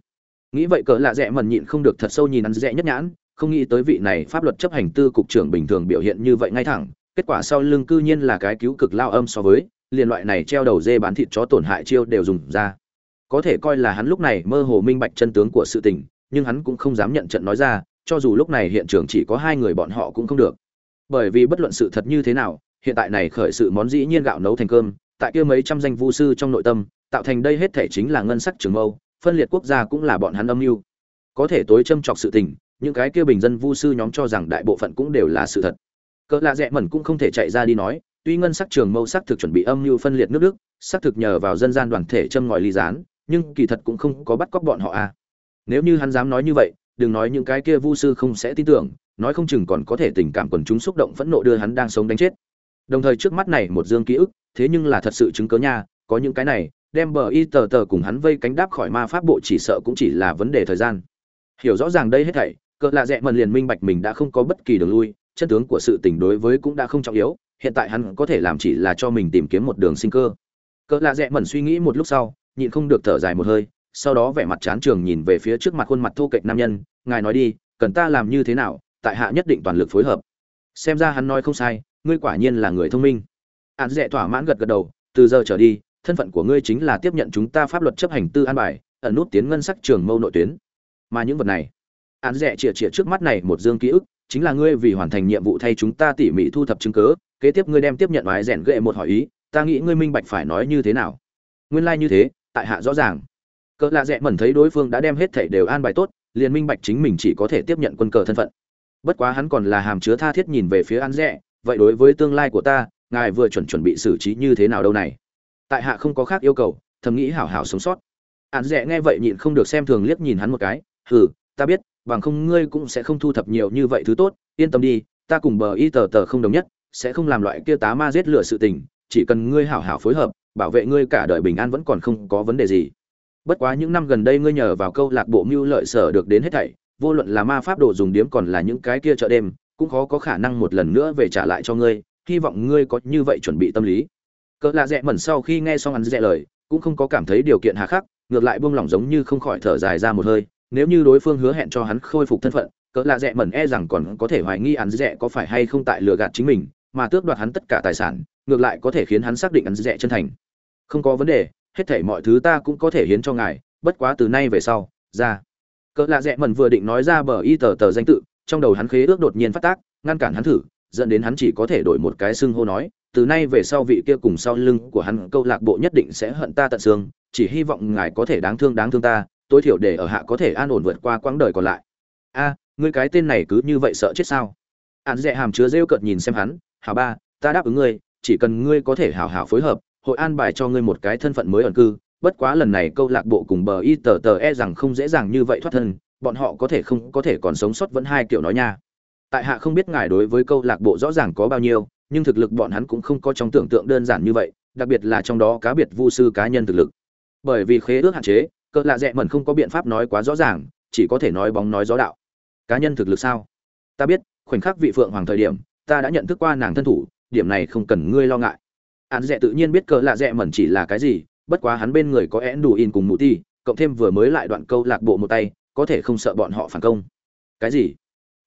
Nghĩ vậy cỡ lạ rẽ mần nhịn không được thật sâu nhìn ăn rẽ nhất nhãn không nghĩ tới vị này pháp luật chấp hành tư cục trưởng bình thường biểu hiện như vậy ngay thẳng, kết quả sau lưng cư nhiên là cái cứu cực lao âm so với, liền loại này treo đầu dê bán thịt chó tổn hại chiêu đều dùng ra. Có thể coi là hắn lúc này mơ hồ minh bạch chân tướng của sự tình, nhưng hắn cũng không dám nhận trận nói ra, cho dù lúc này hiện trường chỉ có hai người bọn họ cũng không được. Bởi vì bất luận sự thật như thế nào, hiện tại này khởi sự món dĩ nhiên gạo nấu thành cơm, tại kia mấy trăm danh vu sư trong nội tâm, tạo thành đây hết thể chính là ngân sắc trường mâu, phân liệt quốc gia cũng là bọn hắn âm mưu. Có thể tối châm chọc sự tình những cái kia bình dân vu sư nhóm cho rằng đại bộ phận cũng đều là sự thật. Cỡ lạ rẽ mẩn cũng không thể chạy ra đi nói, tuy ngân sắc trường mâu sắc thực chuẩn bị âm mưu phân liệt nước đức, sắc thực nhờ vào dân gian đoàn thể châm ngòi ly gián, nhưng kỳ thật cũng không có bắt cóc bọn họ à. Nếu như hắn dám nói như vậy, đừng nói những cái kia vu sư không sẽ tin tưởng, nói không chừng còn có thể tình cảm quần chúng xúc động phẫn nộ đưa hắn đang sống đánh chết. Đồng thời trước mắt này một dương ký ức, thế nhưng là thật sự chứng cớ nha, có những cái này, đem bờ y tờ tờ cùng hắn vây cánh đáp khỏi ma pháp bộ chỉ sợ cũng chỉ là vấn đề thời gian. Hiểu rõ ràng đây hết thảy cỡ lạ rẽ mần liền minh bạch mình đã không có bất kỳ đường lui, chân tướng của sự tình đối với cũng đã không trọng yếu, hiện tại hắn có thể làm chỉ là cho mình tìm kiếm một đường sinh cơ. Cỡ lạ rẽ mần suy nghĩ một lúc sau, nhịn không được thở dài một hơi, sau đó vẻ mặt chán trường nhìn về phía trước mặt khuôn mặt thô kệch nam nhân, ngài nói đi, cần ta làm như thế nào, tại hạ nhất định toàn lực phối hợp. Xem ra hắn nói không sai, ngươi quả nhiên là người thông minh. Hắn dẹ thỏa mãn gật gật đầu, từ giờ trở đi, thân phận của ngươi chính là tiếp nhận chúng ta pháp luật chấp hành tư an bài, ẩn nút tiến ngân sắc trường mâu nội tuyến. Mà những vật này án rẻ chĩa chĩa trước mắt này một dương ký ức, chính là ngươi vì hoàn thành nhiệm vụ thay chúng ta tỉ mỉ thu thập chứng cứ, kế tiếp ngươi đem tiếp nhận vài rèn gệ một hỏi ý, ta nghĩ ngươi minh bạch phải nói như thế nào. Nguyên lai like như thế, tại hạ rõ ràng. Cỡ lạ rẽ mẩn thấy đối phương đã đem hết thảy đều an bài tốt, liền minh bạch chính mình chỉ có thể tiếp nhận quân cờ thân phận. Bất quá hắn còn là hàm chứa tha thiết nhìn về phía an rẽ vậy đối với tương lai của ta, ngài vừa chuẩn chuẩn bị xử trí như thế nào đâu này? Tại hạ không có khác yêu cầu, thầm nghĩ hảo hảo sống sót. An rẽ nghe vậy nhịn không được xem thường liếc nhìn hắn một cái, hừ, ta biết bằng không ngươi cũng sẽ không thu thập nhiều như vậy thứ tốt, yên tâm đi, ta cùng bờ y tờ tờ không đồng nhất, sẽ không làm loại kia tá ma giết lửa sự tình, chỉ cần ngươi hảo hảo phối hợp, bảo vệ ngươi cả đời bình an vẫn còn không có vấn đề gì. Bất quá những năm gần đây ngươi nhờ vào câu lạc bộ mưu lợi sở được đến hết thảy, vô luận là ma pháp đồ dùng điếm còn là những cái kia chợ đêm, cũng khó có khả năng một lần nữa về trả lại cho ngươi, hy vọng ngươi có như vậy chuẩn bị tâm lý. Cỡ lạ rẽ mẩn sau khi nghe xong ăn rẽ lời, cũng không có cảm thấy điều kiện hà khắc, ngược lại buông lỏng giống như không khỏi thở dài ra một hơi nếu như đối phương hứa hẹn cho hắn khôi phục thân phận, cỡ lạ rẽ mẩn e rằng còn có thể hoài nghi hắn rẽ có phải hay không tại lừa gạt chính mình, mà tước đoạt hắn tất cả tài sản, ngược lại có thể khiến hắn xác định hắn rẽ chân thành. Không có vấn đề, hết thảy mọi thứ ta cũng có thể hiến cho ngài, bất quá từ nay về sau, ra. Cỡ lạ rẽ mẩn vừa định nói ra bờ y tờ tờ danh tự, trong đầu hắn khế ước đột nhiên phát tác, ngăn cản hắn thử, dẫn đến hắn chỉ có thể đổi một cái xưng hô nói, từ nay về sau vị kia cùng sau lưng của hắn câu lạc bộ nhất định sẽ hận ta tận xương, chỉ hy vọng ngài có thể đáng thương đáng thương ta tối thiểu để ở hạ có thể an ổn vượt qua quãng đời còn lại. A, ngươi cái tên này cứ như vậy sợ chết sao? Hắn dẹ hàm chứa rêu cợt nhìn xem hắn, hảo ba, ta đáp ứng ngươi, chỉ cần ngươi có thể hảo hảo phối hợp, hội an bài cho ngươi một cái thân phận mới ẩn cư. Bất quá lần này câu lạc bộ cùng bờ y tờ tờ e rằng không dễ dàng như vậy thoát thân, bọn họ có thể không, có thể còn sống sót vẫn hai kiểu nói nha. Tại hạ không biết ngài đối với câu lạc bộ rõ ràng có bao nhiêu, nhưng thực lực bọn hắn cũng không có trong tưởng tượng đơn giản như vậy, đặc biệt là trong đó cá biệt vu sư cá nhân thực lực. Bởi vì khế ước hạn chế cỡ lạ rẽ mẩn không có biện pháp nói quá rõ ràng, chỉ có thể nói bóng nói gió đạo. Cá nhân thực lực sao? Ta biết, khoảnh khắc vị phượng hoàng thời điểm, ta đã nhận thức qua nàng thân thủ, điểm này không cần ngươi lo ngại. Án rẽ tự nhiên biết cỡ lạ rẽ mẩn chỉ là cái gì, bất quá hắn bên người có én đủ in cùng mụ ti, cộng thêm vừa mới lại đoạn câu lạc bộ một tay, có thể không sợ bọn họ phản công. Cái gì?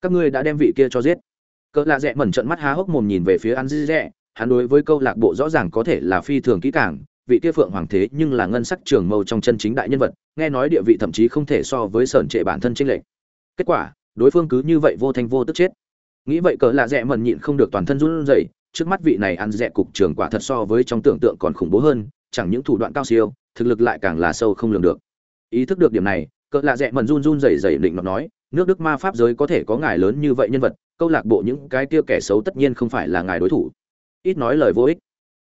Các ngươi đã đem vị kia cho giết. Cỡ lạ rẽ mẩn trận mắt há hốc mồm nhìn về phía án rẽ hắn đối với câu lạc bộ rõ ràng có thể là phi thường kỹ càng vị kia phượng hoàng thế nhưng là ngân sắc trường mâu trong chân chính đại nhân vật, nghe nói địa vị thậm chí không thể so với sởn trệ bản thân tranh lệch. Kết quả, đối phương cứ như vậy vô thanh vô tức chết. Nghĩ vậy cỡ lạ rẽ mần nhịn không được toàn thân run rẩy, trước mắt vị này ăn rẽ cục trưởng quả thật so với trong tưởng tượng còn khủng bố hơn, chẳng những thủ đoạn cao siêu, thực lực lại càng là sâu không lường được. Ý thức được điểm này cỡ lạ rẽ mần run run rẩy rẩy định nó nói, nước đức ma pháp giới có thể có ngài lớn như vậy nhân vật, câu lạc bộ những cái kia kẻ xấu tất nhiên không phải là ngài đối thủ. Ít nói lời vô ích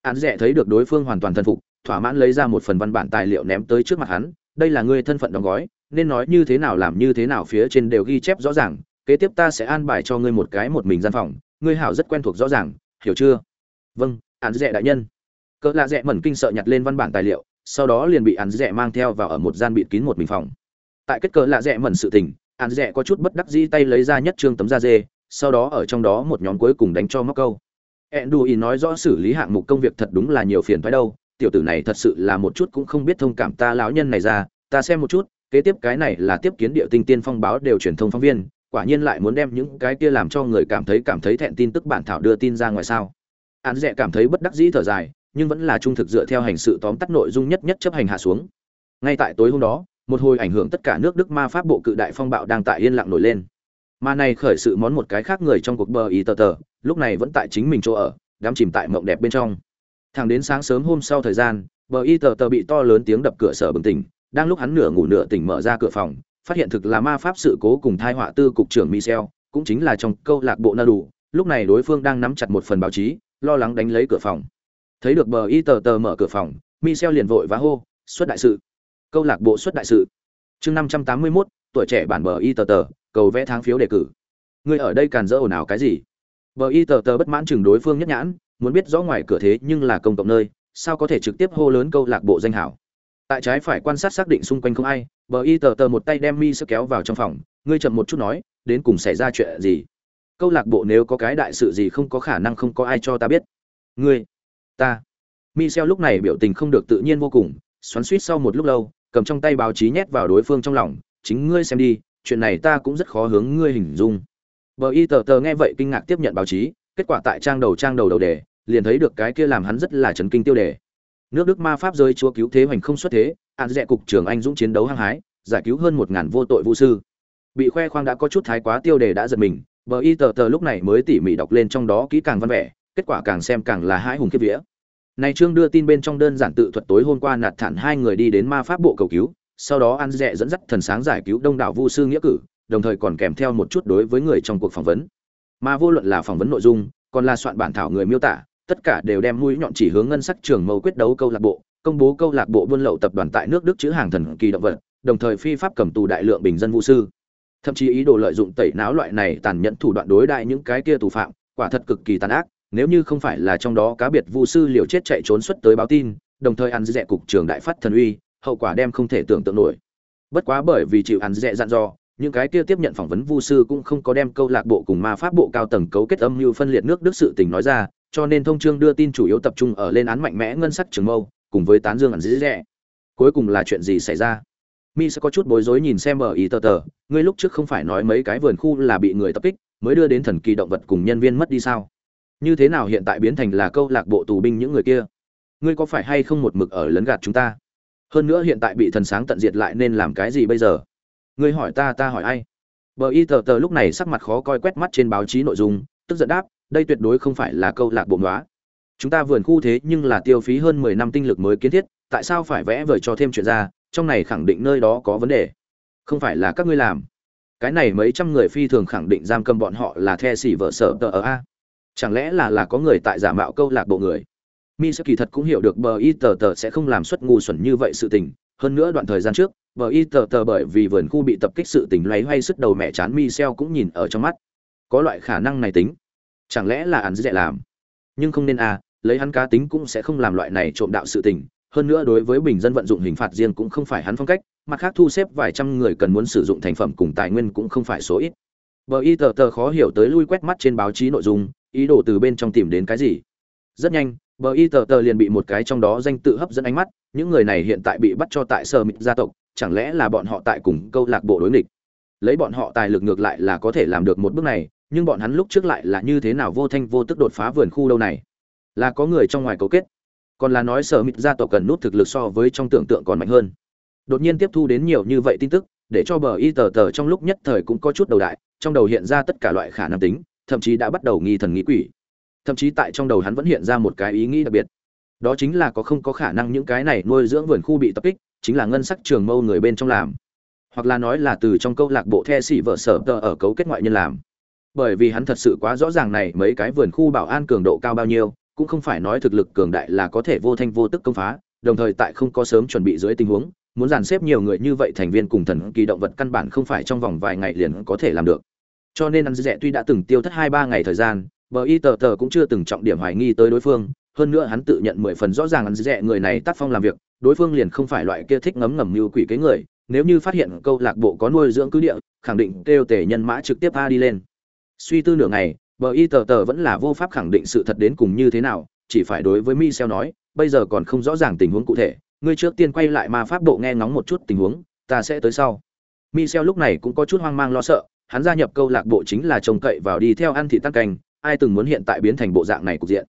án rẻ thấy được đối phương hoàn toàn thân phục, thỏa mãn lấy ra một phần văn bản tài liệu ném tới trước mặt hắn, đây là ngươi thân phận đóng gói, nên nói như thế nào làm như thế nào phía trên đều ghi chép rõ ràng, kế tiếp ta sẽ an bài cho ngươi một cái một mình gian phòng, ngươi hảo rất quen thuộc rõ ràng, hiểu chưa? Vâng án rẻ đại nhân. Cỡ lạ Rẽ mẩn kinh sợ nhặt lên văn bản tài liệu, sau đó liền bị án rẻ mang theo vào ở một gian bịt kín một mình phòng. Tại kết cỡ lạ Rẽ mẩn sự tình, án rẻ có chút bất đắc dĩ tay lấy ra nhất trương tấm da dê, sau đó ở trong đó một nhóm cuối cùng đánh cho móc câu. Enduin nói rõ xử lý hạng mục công việc thật đúng là nhiều phiền toái đâu, tiểu tử này thật sự là một chút cũng không biết thông cảm ta lão nhân này ra, ta xem một chút, kế tiếp cái này là tiếp kiến địa tinh tiên phong báo đều truyền thông phóng viên, quả nhiên lại muốn đem những cái kia làm cho người cảm thấy cảm thấy thẹn tin tức bản thảo đưa tin ra ngoài sao. Án Dệ cảm thấy bất đắc dĩ thở dài, nhưng vẫn là trung thực dựa theo hành sự tóm tắt nội dung nhất nhất chấp hành hạ xuống. Ngay tại tối hôm đó, một hồi ảnh hưởng tất cả nước Đức ma pháp bộ cự đại phong bạo đang tại yên lặng nổi lên. Mà này khởi sự món một cái khác người trong cuộc bờ ý tờ tờ, lúc này vẫn tại chính mình chỗ ở, đắm chìm tại mộng đẹp bên trong. Thẳng đến sáng sớm hôm sau thời gian, bờ y tờ tờ bị to lớn tiếng đập cửa sở bừng tỉnh, đang lúc hắn nửa ngủ nửa tỉnh mở ra cửa phòng, phát hiện thực là ma pháp sự cố cùng thai họa tư cục trưởng Michel, cũng chính là trong câu lạc bộ na đủ, lúc này đối phương đang nắm chặt một phần báo chí, lo lắng đánh lấy cửa phòng. Thấy được bờ y tờ tờ mở cửa phòng, Michel liền vội vã hô, xuất đại sự. Câu lạc bộ xuất đại sự. Chương 581, tuổi trẻ bản bờ y tờ tờ, cầu vẽ tháng phiếu đề cử người ở đây càn dỡ ồn ào cái gì bờ y tờ tờ bất mãn chừng đối phương nhất nhãn muốn biết rõ ngoài cửa thế nhưng là công cộng nơi sao có thể trực tiếp hô lớn câu lạc bộ danh hảo? Tại trái phải quan sát xác định xung quanh không ai bờ y tờ tờ một tay đem mi sẽ kéo vào trong phòng ngươi chậm một chút nói đến cùng xảy ra chuyện gì? Câu lạc bộ nếu có cái đại sự gì không có khả năng không có ai cho ta biết. Ngươi ta. Michel lúc này biểu tình không được tự nhiên vô cùng, xoắn xuýt sau một lúc lâu, cầm trong tay báo chí nhét vào đối phương trong lòng, chính ngươi xem đi, chuyện này ta cũng rất khó hướng ngươi hình dung bờ y tờ tờ nghe vậy kinh ngạc tiếp nhận báo chí, kết quả tại trang đầu trang đầu đầu đề, liền thấy được cái kia làm hắn rất là chấn kinh tiêu đề. Nước đức ma pháp rơi chúa cứu thế hoành không xuất thế án rẻ cục trưởng anh dũng chiến đấu hăng hái, giải cứu hơn một ngàn vô tội vũ sư. Bị khoe khoang đã có chút thái quá tiêu đề đã giật mình, bờ y tờ tờ lúc này mới tỉ mỉ đọc lên trong đó kỹ càng văn vẻ, kết quả càng xem càng là hãi hùng kia vía. Này trương đưa tin bên trong đơn giản tự thuật tối hôm qua nạt thản hai người đi đến ma pháp bộ cầu cứu, sau đó ăn dẹ dẫn dắt thần sáng giải cứu đông đảo vu sư nghĩa cử đồng thời còn kèm theo một chút đối với người trong cuộc phỏng vấn. Mà vô luận là phỏng vấn nội dung, còn là soạn bản thảo người miêu tả, tất cả đều đem mũi nhọn chỉ hướng ngân sắc trường mâu quyết đấu câu lạc bộ, công bố câu lạc bộ buôn lậu tập đoàn tại nước đức chữ hàng thần kỳ động vật, đồng thời phi pháp cầm tù đại lượng bình dân vũ sư. Thậm chí ý đồ lợi dụng tẩy não loại này tàn nhẫn thủ đoạn đối đại những cái kia tù phạm, quả thật cực kỳ tàn ác, nếu như không phải là trong đó cá biệt vu sư liều chết chạy trốn xuất tới báo tin, đồng thời ăn dẹ cục trường đại phát thần uy, hậu quả đem không thể tưởng tượng nổi. Bất quá bởi vì chịu ăn dẹ dặn dò những cái kia tiếp nhận phỏng vấn vu sư cũng không có đem câu lạc bộ cùng ma pháp bộ cao tầng cấu kết âm mưu phân liệt nước đức sự tình nói ra, cho nên thông chương đưa tin chủ yếu tập trung ở lên án mạnh mẽ ngân sắc trường mâu, cùng với tán dương ẩn dĩ rẻ. Cuối cùng là chuyện gì xảy ra? Mi sẽ có chút bối rối nhìn xem ở ý tờ tờ, ngươi lúc trước không phải nói mấy cái vườn khu là bị người tập kích, mới đưa đến thần kỳ động vật cùng nhân viên mất đi sao? Như thế nào hiện tại biến thành là câu lạc bộ tù binh những người kia? Ngươi có phải hay không một mực ở lấn gạt chúng ta? Hơn nữa hiện tại bị thần sáng tận diệt lại nên làm cái gì bây giờ? Ngươi hỏi ta ta hỏi ai? Bờ y tờ tờ lúc này sắc mặt khó coi quét mắt trên báo chí nội dung, tức giận đáp, đây tuyệt đối không phải là câu lạc bộ đoá chúng ta vườn khu thế nhưng là tiêu phí hơn mười năm tinh lực mới kiến thiết, tại sao phải vẽ vời cho thêm chuyện ra, trong này khẳng định nơi đó có vấn đề. Không phải là các ngươi làm. Cái này mấy trăm người phi thường khẳng định giam cầm bọn họ là the xỉ vợ sở tờ ở a. Chẳng lẽ là là có người tại giả mạo câu lạc bộ người? Mi sẽ kỳ thật cũng hiểu được bờ y tờ tờ sẽ không làm xuất ngu xuẩn như vậy sự tình hơn nữa đoạn thời gian trước, bờ y tờ tờ bởi vì vườn khu bị tập kích sự tình loay hoay sức đầu mẹ chán mi xeo cũng nhìn ở trong mắt. Có loại khả năng này tính. Chẳng lẽ là hắn dễ làm? Nhưng không nên à lấy hắn cá tính cũng sẽ không làm loại này trộm đạo sự tình. Hơn nữa đối với bình dân vận dụng hình phạt riêng cũng không phải hắn phong cách, mặt khác thu xếp vài trăm người cần muốn sử dụng thành phẩm cùng tài nguyên cũng không phải số ít. Bờ y tờ tờ khó hiểu tới lui quét mắt trên báo chí nội dung, ý đồ từ bên trong tìm đến cái gì? Rất nhanh, bờ y tờ tờ liền bị một cái trong đó danh tự hấp dẫn ánh mắt những người này hiện tại bị bắt cho tại sở mịt gia tộc, chẳng lẽ là bọn họ tại cùng câu lạc bộ đối nghịch? Lấy bọn họ tài lực ngược lại là có thể làm được một bước này, nhưng bọn hắn lúc trước lại là như thế nào vô thanh vô tức đột phá vườn khu đâu này? Là có người trong ngoài cấu kết, còn là nói sở mịt gia tộc cần nút thực lực so với trong tưởng tượng còn mạnh hơn. Đột nhiên tiếp thu đến nhiều như vậy tin tức, để cho bờ y tờ tờ trong lúc nhất thời cũng có chút đầu đại, trong đầu hiện ra tất cả loại khả năng tính, thậm chí đã bắt đầu nghi thần nghĩ quỷ. Thậm chí tại trong đầu hắn vẫn hiện ra một cái ý nghĩ đặc biệt đó chính là có không có khả năng những cái này nuôi dưỡng vườn khu bị tập kích, chính là ngân sắc trường mâu người bên trong làm. Hoặc là nói là từ trong câu lạc bộ the xỉ vợ sở tờ ở cấu kết ngoại nhân làm. Bởi vì hắn thật sự quá rõ ràng này mấy cái vườn khu bảo an cường độ cao bao nhiêu, cũng không phải nói thực lực cường đại là có thể vô thanh vô tức công phá, đồng thời tại không có sớm chuẩn bị dưới tình huống, muốn dàn xếp nhiều người như vậy thành viên cùng thần kỳ động vật căn bản không phải trong vòng vài ngày liền có thể làm được. Cho nên ăn dễ tuy đã từng tiêu thất hai ba ngày thời gian, bờ y tờ tờ cũng chưa từng trọng điểm hoài nghi tới đối phương hơn nữa hắn tự nhận mười phần rõ ràng ăn dẹ người này tác phong làm việc đối phương liền không phải loại kia thích ngấm ngầm như quỷ kế người nếu như phát hiện câu lạc bộ có nuôi dưỡng cứ địa khẳng định kêu tể nhân mã trực tiếp a đi lên suy tư nửa ngày bờ y tờ tờ vẫn là vô pháp khẳng định sự thật đến cùng như thế nào chỉ phải đối với Michel nói, bây giờ còn không rõ ràng tình huống cụ thể, ngươi trước tiên quay lại ma pháp bộ nghe ngóng một chút tình huống, ta sẽ tới sau. Michel lúc này cũng có chút hoang mang lo sợ, hắn gia nhập câu lạc bộ chính là trông cậy vào đi theo ăn thị tăng Cành, ai từng muốn hiện tại biến thành bộ dạng này cục diện.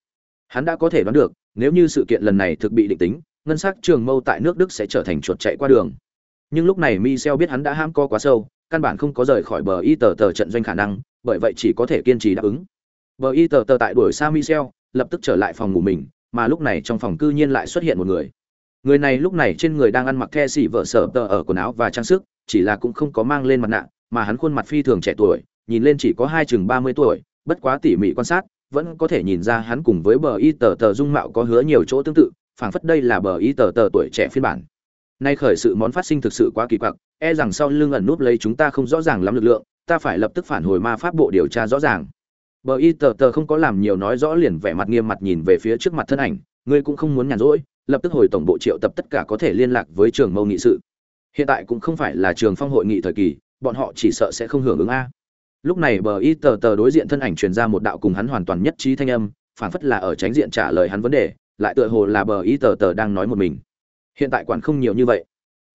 Hắn đã có thể đoán được, nếu như sự kiện lần này thực bị định tính, ngân sắc trường mâu tại nước Đức sẽ trở thành chuột chạy qua đường. Nhưng lúc này Michel biết hắn đã ham co quá sâu, căn bản không có rời khỏi bờ y tờ tờ trận doanh khả năng, bởi vậy chỉ có thể kiên trì đáp ứng. Bờ y tờ tờ tại đuổi xa Michel, lập tức trở lại phòng ngủ mình mà lúc này trong phòng cư nhiên lại xuất hiện một người người này lúc này trên người đang ăn mặc the xỉ vợ sở tờ ở quần áo và trang sức chỉ là cũng không có mang lên mặt nạ mà hắn khuôn mặt phi thường trẻ tuổi nhìn lên chỉ có hai chừng ba mươi tuổi bất quá tỉ mỉ quan sát vẫn có thể nhìn ra hắn cùng với bờ y tờ tờ dung mạo có hứa nhiều chỗ tương tự phảng phất đây là bờ y tờ tờ tuổi trẻ phiên bản nay khởi sự món phát sinh thực sự quá kỳ quặc e rằng sau lưng ẩn núp lấy chúng ta không rõ ràng lắm lực lượng ta phải lập tức phản hồi ma pháp bộ điều tra rõ ràng Bờ y tờ tờ không có làm nhiều nói rõ liền vẻ mặt nghiêm mặt nhìn về phía trước mặt thân ảnh, ngươi cũng không muốn nhàn rỗi, lập tức hồi tổng bộ triệu tập tất cả có thể liên lạc với trường mâu nghị sự. Hiện tại cũng không phải là trường phong hội nghị thời kỳ, bọn họ chỉ sợ sẽ không hưởng ứng a. Lúc này bờ y tờ tờ đối diện thân ảnh truyền ra một đạo cùng hắn hoàn toàn nhất trí thanh âm, phản phất là ở tránh diện trả lời hắn vấn đề, lại tựa hồ là bờ y tờ tờ đang nói một mình. Hiện tại quản không nhiều như vậy.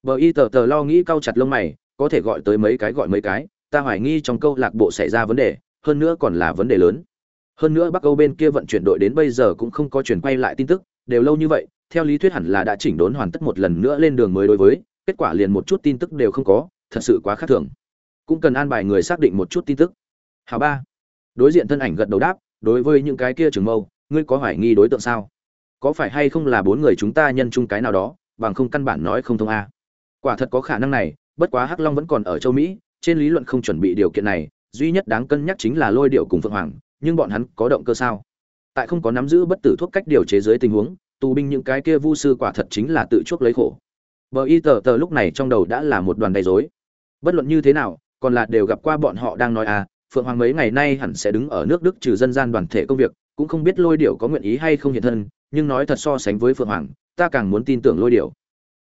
Bờ y tờ tờ lo nghĩ cau chặt lông mày, có thể gọi tới mấy cái gọi mấy cái, ta hoài nghi trong câu lạc bộ xảy ra vấn đề, hơn nữa còn là vấn đề lớn hơn nữa bắc âu bên kia vận chuyển đội đến bây giờ cũng không có chuyển quay lại tin tức đều lâu như vậy theo lý thuyết hẳn là đã chỉnh đốn hoàn tất một lần nữa lên đường mới đối với kết quả liền một chút tin tức đều không có thật sự quá khác thường cũng cần an bài người xác định một chút tin tức. Hào ba. Đối diện thân ảnh gật đầu đáp, đối với những cái kia trường mâu, ngươi có hoài nghi đối tượng sao? Có phải hay không là bốn người chúng ta nhân chung cái nào đó, bằng không căn bản nói không thông a. Quả thật có khả năng này, bất quá hắc long vẫn còn ở châu mỹ, trên lý luận không chuẩn bị điều kiện này, duy nhất đáng cân nhắc chính là lôi điệu cùng phượng hoàng, nhưng bọn hắn có động cơ sao? Tại không có nắm giữ bất tử thuốc cách điều chế dưới tình huống, tù binh những cái kia vu sư quả thật chính là tự chuốc lấy khổ. Bờ y tờ tờ lúc này trong đầu đã là một đoàn đầy dối bất luận như thế nào còn là đều gặp qua bọn họ đang nói à phượng hoàng mấy ngày nay hẳn sẽ đứng ở nước đức trừ dân gian đoàn thể công việc, cũng không biết lôi điệu có nguyện ý hay không hiện thân, nhưng nói thật so sánh với phượng hoàng, ta càng muốn tin tưởng lôi điệu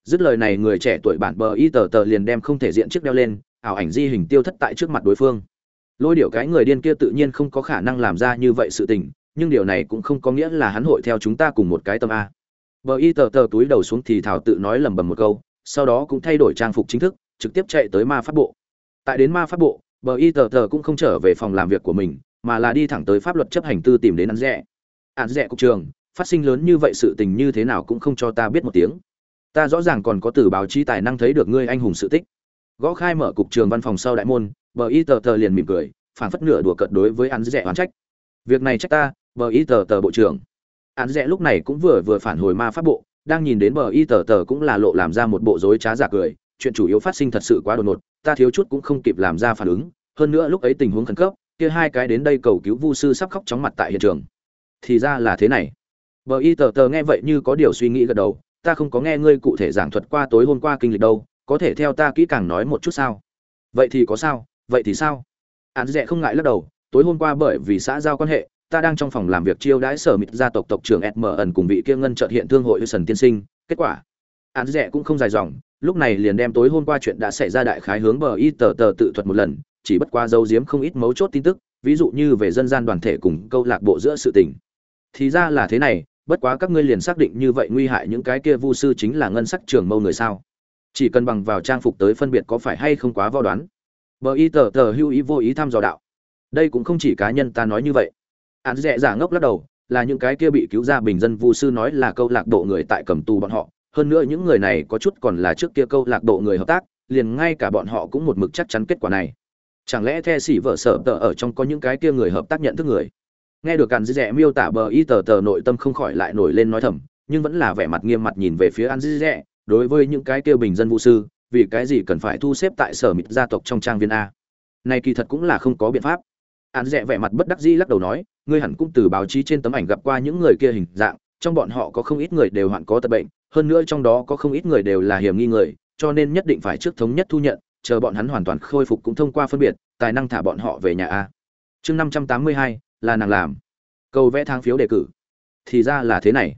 dứt lời này người trẻ tuổi bản bờ y tờ tờ liền đem không thể diện chiếc đeo lên, ảo ảnh di hình tiêu thất tại trước mặt đối phương. Lôi điệu cái người điên kia tự nhiên không có khả năng làm ra như vậy sự tình, nhưng điều này cũng không có nghĩa là hắn hội theo chúng ta cùng một cái tâm a. Bờ y tờ tờ túi đầu xuống thì thảo tự nói lẩm bẩm một câu, sau đó cũng thay đổi trang phục chính thức, trực tiếp chạy tới ma pháp bộ tại đến ma pháp bộ, bờ y tờ tờ cũng không trở về phòng làm việc của mình, mà là đi thẳng tới pháp luật chấp hành tư tìm đến ăn rẻ. Ăn rẻ cục trường, phát sinh lớn như vậy sự tình như thế nào cũng không cho ta biết một tiếng. Ta rõ ràng còn có từ báo chí tài năng thấy được ngươi anh hùng sự tích. Gõ khai mở cục trường văn phòng sau đại môn, bờ y tờ tờ liền mỉm cười phản phất nửa đùa cợt đối với ăn rẻ oán trách. Việc này trách ta, bờ y tờ tờ bộ trưởng. Ăn rẻ lúc này cũng vừa vừa phản hồi ma pháp bộ, đang nhìn đến bờ y tờ tờ cũng là lộ làm ra một bộ dối trá giả cười chuyện chủ yếu phát sinh thật sự quá đột ngột, ta thiếu chút cũng không kịp làm ra phản ứng. Hơn nữa lúc ấy tình huống khẩn cấp, kia hai cái đến đây cầu cứu vu sư sắp khóc chóng mặt tại hiện trường. Thì ra là thế này. Bờ y tờ tờ nghe vậy như có điều suy nghĩ gật đầu, ta không có nghe ngươi cụ thể giảng thuật qua tối hôm qua kinh lịch đâu, có thể theo ta kỹ càng nói một chút sao? Vậy thì có sao, vậy thì sao? Án Dệ không ngại lắc đầu, tối hôm qua bởi vì xã giao quan hệ, ta đang trong phòng làm việc chiêu đãi sở mịt gia tộc tộc trưởng sm ẩn cùng vị kia ngân chợt hiện thương hội sần tiên sinh, kết quả. Án Dệ cũng không dài dòng lúc này liền đem tối hôm qua chuyện đã xảy ra đại khái hướng bờ y tờ tờ tự thuật một lần, chỉ bất qua dấu diếm không ít mấu chốt tin tức, ví dụ như về dân gian đoàn thể cùng câu lạc bộ giữa sự tình. Thì ra là thế này, bất quá các ngươi liền xác định như vậy nguy hại những cái kia vu sư chính là ngân sắc trường mâu người sao? Chỉ cần bằng vào trang phục tới phân biệt có phải hay không quá vo đoán. Bờ y tờ tờ hưu ý vô ý thăm dò đạo. Đây cũng không chỉ cá nhân ta nói như vậy. Án dẹ giả ngốc lắc đầu, là những cái kia bị cứu ra bình dân vu sư nói là câu lạc bộ người tại cầm tù bọn họ hơn nữa những người này có chút còn là trước kia câu lạc bộ người hợp tác, liền ngay cả bọn họ cũng một mực chắc chắn kết quả này. Chẳng lẽ the xỉ vợ sợ tờ ở trong có những cái kia người hợp tác nhận thức người? Nghe được càn dư dẹ miêu tả bờ y tờ tờ nội tâm không khỏi lại nổi lên nói thầm, nhưng vẫn là vẻ mặt nghiêm mặt nhìn về phía an dư dẹ đối với những cái kia bình dân vũ sư, vì cái gì cần phải thu xếp tại sở mịt gia tộc trong trang viên a? Này kỳ thật cũng là không có biện pháp. An dẹ vẻ mặt bất đắc dĩ lắc đầu nói, ngươi hẳn cũng từ báo chí trên tấm ảnh gặp qua những người kia hình dạng, trong bọn họ có không ít người đều hoạn có tật bệnh hơn nữa trong đó có không ít người đều là hiểm nghi người, cho nên nhất định phải trước thống nhất thu nhận, chờ bọn hắn hoàn toàn khôi phục cũng thông qua phân biệt, tài năng thả bọn họ về nhà a. Chương năm trăm tám mươi hai, là nàng làm. Cầu vẽ tháng phiếu đề cử. Thì ra là thế này.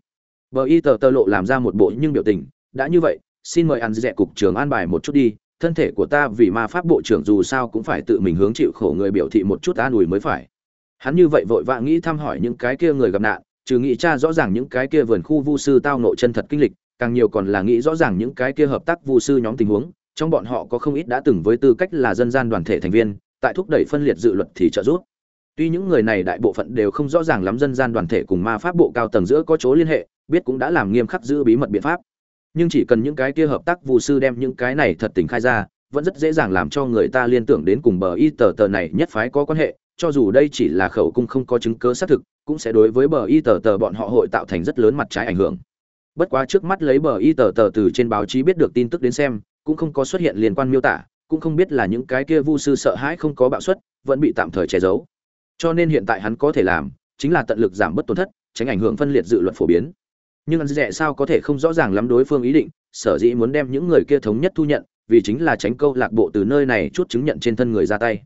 Bờ y tờ tơ lộ làm ra một bộ nhưng biểu tình, đã như vậy, xin mời ăn dẹ cục trưởng an bài một chút đi, thân thể của ta vì ma pháp bộ trưởng dù sao cũng phải tự mình hướng chịu khổ người biểu thị một chút an ủi mới phải. Hắn như vậy vội vã nghĩ thăm hỏi những cái kia người gặp nạn, trừ nghĩ cha rõ ràng những cái kia vườn khu vu sư tao nộ chân thật kinh lịch càng nhiều còn là nghĩ rõ ràng những cái kia hợp tác vu sư nhóm tình huống, trong bọn họ có không ít đã từng với tư cách là dân gian đoàn thể thành viên, tại thúc đẩy phân liệt dự luật thì trợ giúp. Tuy những người này đại bộ phận đều không rõ ràng lắm dân gian đoàn thể cùng ma pháp bộ cao tầng giữa có chỗ liên hệ, biết cũng đã làm nghiêm khắc giữ bí mật biện pháp. Nhưng chỉ cần những cái kia hợp tác vụ sư đem những cái này thật tình khai ra, vẫn rất dễ dàng làm cho người ta liên tưởng đến cùng bờ y tờ tờ này nhất phái có quan hệ, cho dù đây chỉ là khẩu cung không có chứng cứ xác thực, cũng sẽ đối với bờ y tờ tờ bọn họ hội tạo thành rất lớn mặt trái ảnh hưởng bất quá trước mắt lấy bờ y tờ tờ từ trên báo chí biết được tin tức đến xem, cũng không có xuất hiện liên quan miêu tả, cũng không biết là những cái kia vu sư sợ hãi không có bạo suất vẫn bị tạm thời che giấu. Cho nên hiện tại hắn có thể làm, chính là tận lực giảm bớt tổn thất, tránh ảnh hưởng phân liệt dự luật phổ biến. Nhưng ăn dẹ sao có thể không rõ ràng lắm đối phương ý định, sở dĩ muốn đem những người kia thống nhất thu nhận, vì chính là tránh câu lạc bộ từ nơi này chút chứng nhận trên thân người ra tay.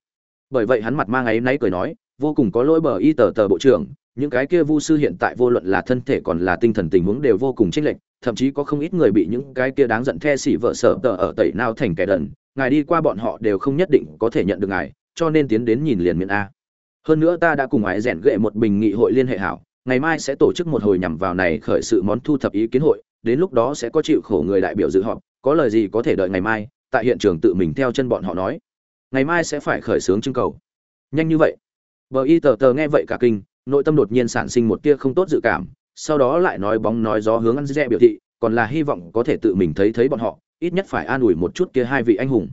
Bởi vậy hắn mặt mang ấy náy cười nói, vô cùng có lỗi bờ y tờ tờ bộ trưởng những cái kia vu sư hiện tại vô luận là thân thể còn là tinh thần tình huống đều vô cùng chênh lệch, thậm chí có không ít người bị những cái kia đáng giận the xỉ vợ sở tờ ở tẩy nào thành kẻ đần, ngài đi qua bọn họ đều không nhất định có thể nhận được ngài, cho nên tiến đến nhìn liền miệng a. Hơn nữa ta đã cùng ái rèn gệ một bình nghị hội liên hệ hảo, ngày mai sẽ tổ chức một hồi nhằm vào này khởi sự món thu thập ý kiến hội, đến lúc đó sẽ có chịu khổ người đại biểu dự họp, có lời gì có thể đợi ngày mai, tại hiện trường tự mình theo chân bọn họ nói. Ngày mai sẽ phải khởi xướng trưng cầu. Nhanh như vậy. Vợ y tờ tờ nghe vậy cả kinh nội tâm đột nhiên sản sinh một tia không tốt dự cảm, sau đó lại nói bóng nói gió hướng ăn dè biểu thị, còn là hy vọng có thể tự mình thấy thấy bọn họ, ít nhất phải an ủi một chút kia hai vị anh hùng.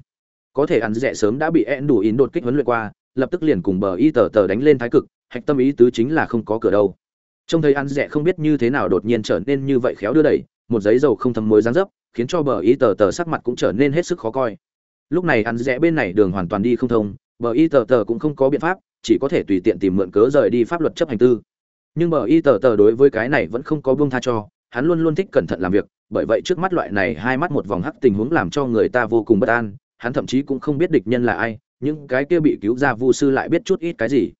Có thể ăn dè sớm đã bị én đủ ín đột kích huấn luyện qua, lập tức liền cùng bờ y tờ tờ đánh lên thái cực, hạch tâm ý tứ chính là không có cửa đâu. Trông thấy ăn dè không biết như thế nào đột nhiên trở nên như vậy khéo đưa đẩy, một giấy dầu không thấm muối dáng dấp, khiến cho bờ y tờ tờ sắc mặt cũng trở nên hết sức khó coi. Lúc này ăn dè bên này đường hoàn toàn đi không thông, bờ y tờ tờ cũng không có biện pháp chỉ có thể tùy tiện tìm mượn cớ rời đi pháp luật chấp hành tư. Nhưng bờ y tờ tờ đối với cái này vẫn không có buông tha cho, hắn luôn luôn thích cẩn thận làm việc, bởi vậy trước mắt loại này hai mắt một vòng hắc tình huống làm cho người ta vô cùng bất an, hắn thậm chí cũng không biết địch nhân là ai, những cái kia bị cứu ra vu sư lại biết chút ít cái gì.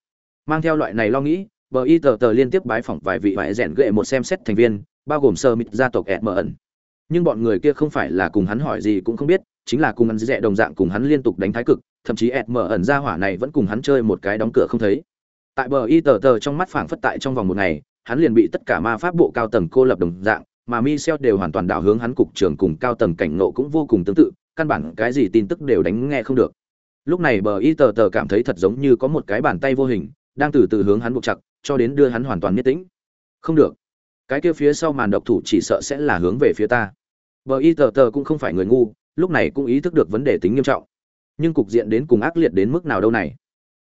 Mang theo loại này lo nghĩ, bờ y tờ tờ liên tiếp bái phỏng vài vị vải rèn gệ một xem xét thành viên, bao gồm sơ mịt gia tộc ẹt mờ ẩn nhưng bọn người kia không phải là cùng hắn hỏi gì cũng không biết, chính là cùng hắn dễ đồng dạng cùng hắn liên tục đánh thái cực thậm chí ẹt mở ẩn ra hỏa này vẫn cùng hắn chơi một cái đóng cửa không thấy. Tại bờ y tờ tờ trong mắt phảng phất tại trong vòng một ngày hắn liền bị tất cả ma pháp bộ cao tầng cô lập đồng dạng mà Michel đều hoàn toàn đảo hướng hắn cục trưởng cùng cao tầng cảnh nộ cũng vô cùng tương tự, căn bản cái gì tin tức đều đánh nghe không được. Lúc này bờ y tờ tờ cảm thấy thật giống như có một cái bàn tay vô hình đang từ từ hướng hắn buộc chặt cho đến đưa hắn hoàn toàn nhất tĩnh. Không được. Cái kia phía sau màn độc thủ chỉ sợ sẽ là hướng về phía ta. Bờ y tờ tờ cũng không phải người ngu lúc này cũng ý thức được vấn đề tính nghiêm trọng nhưng cục diện đến cùng ác liệt đến mức nào đâu này?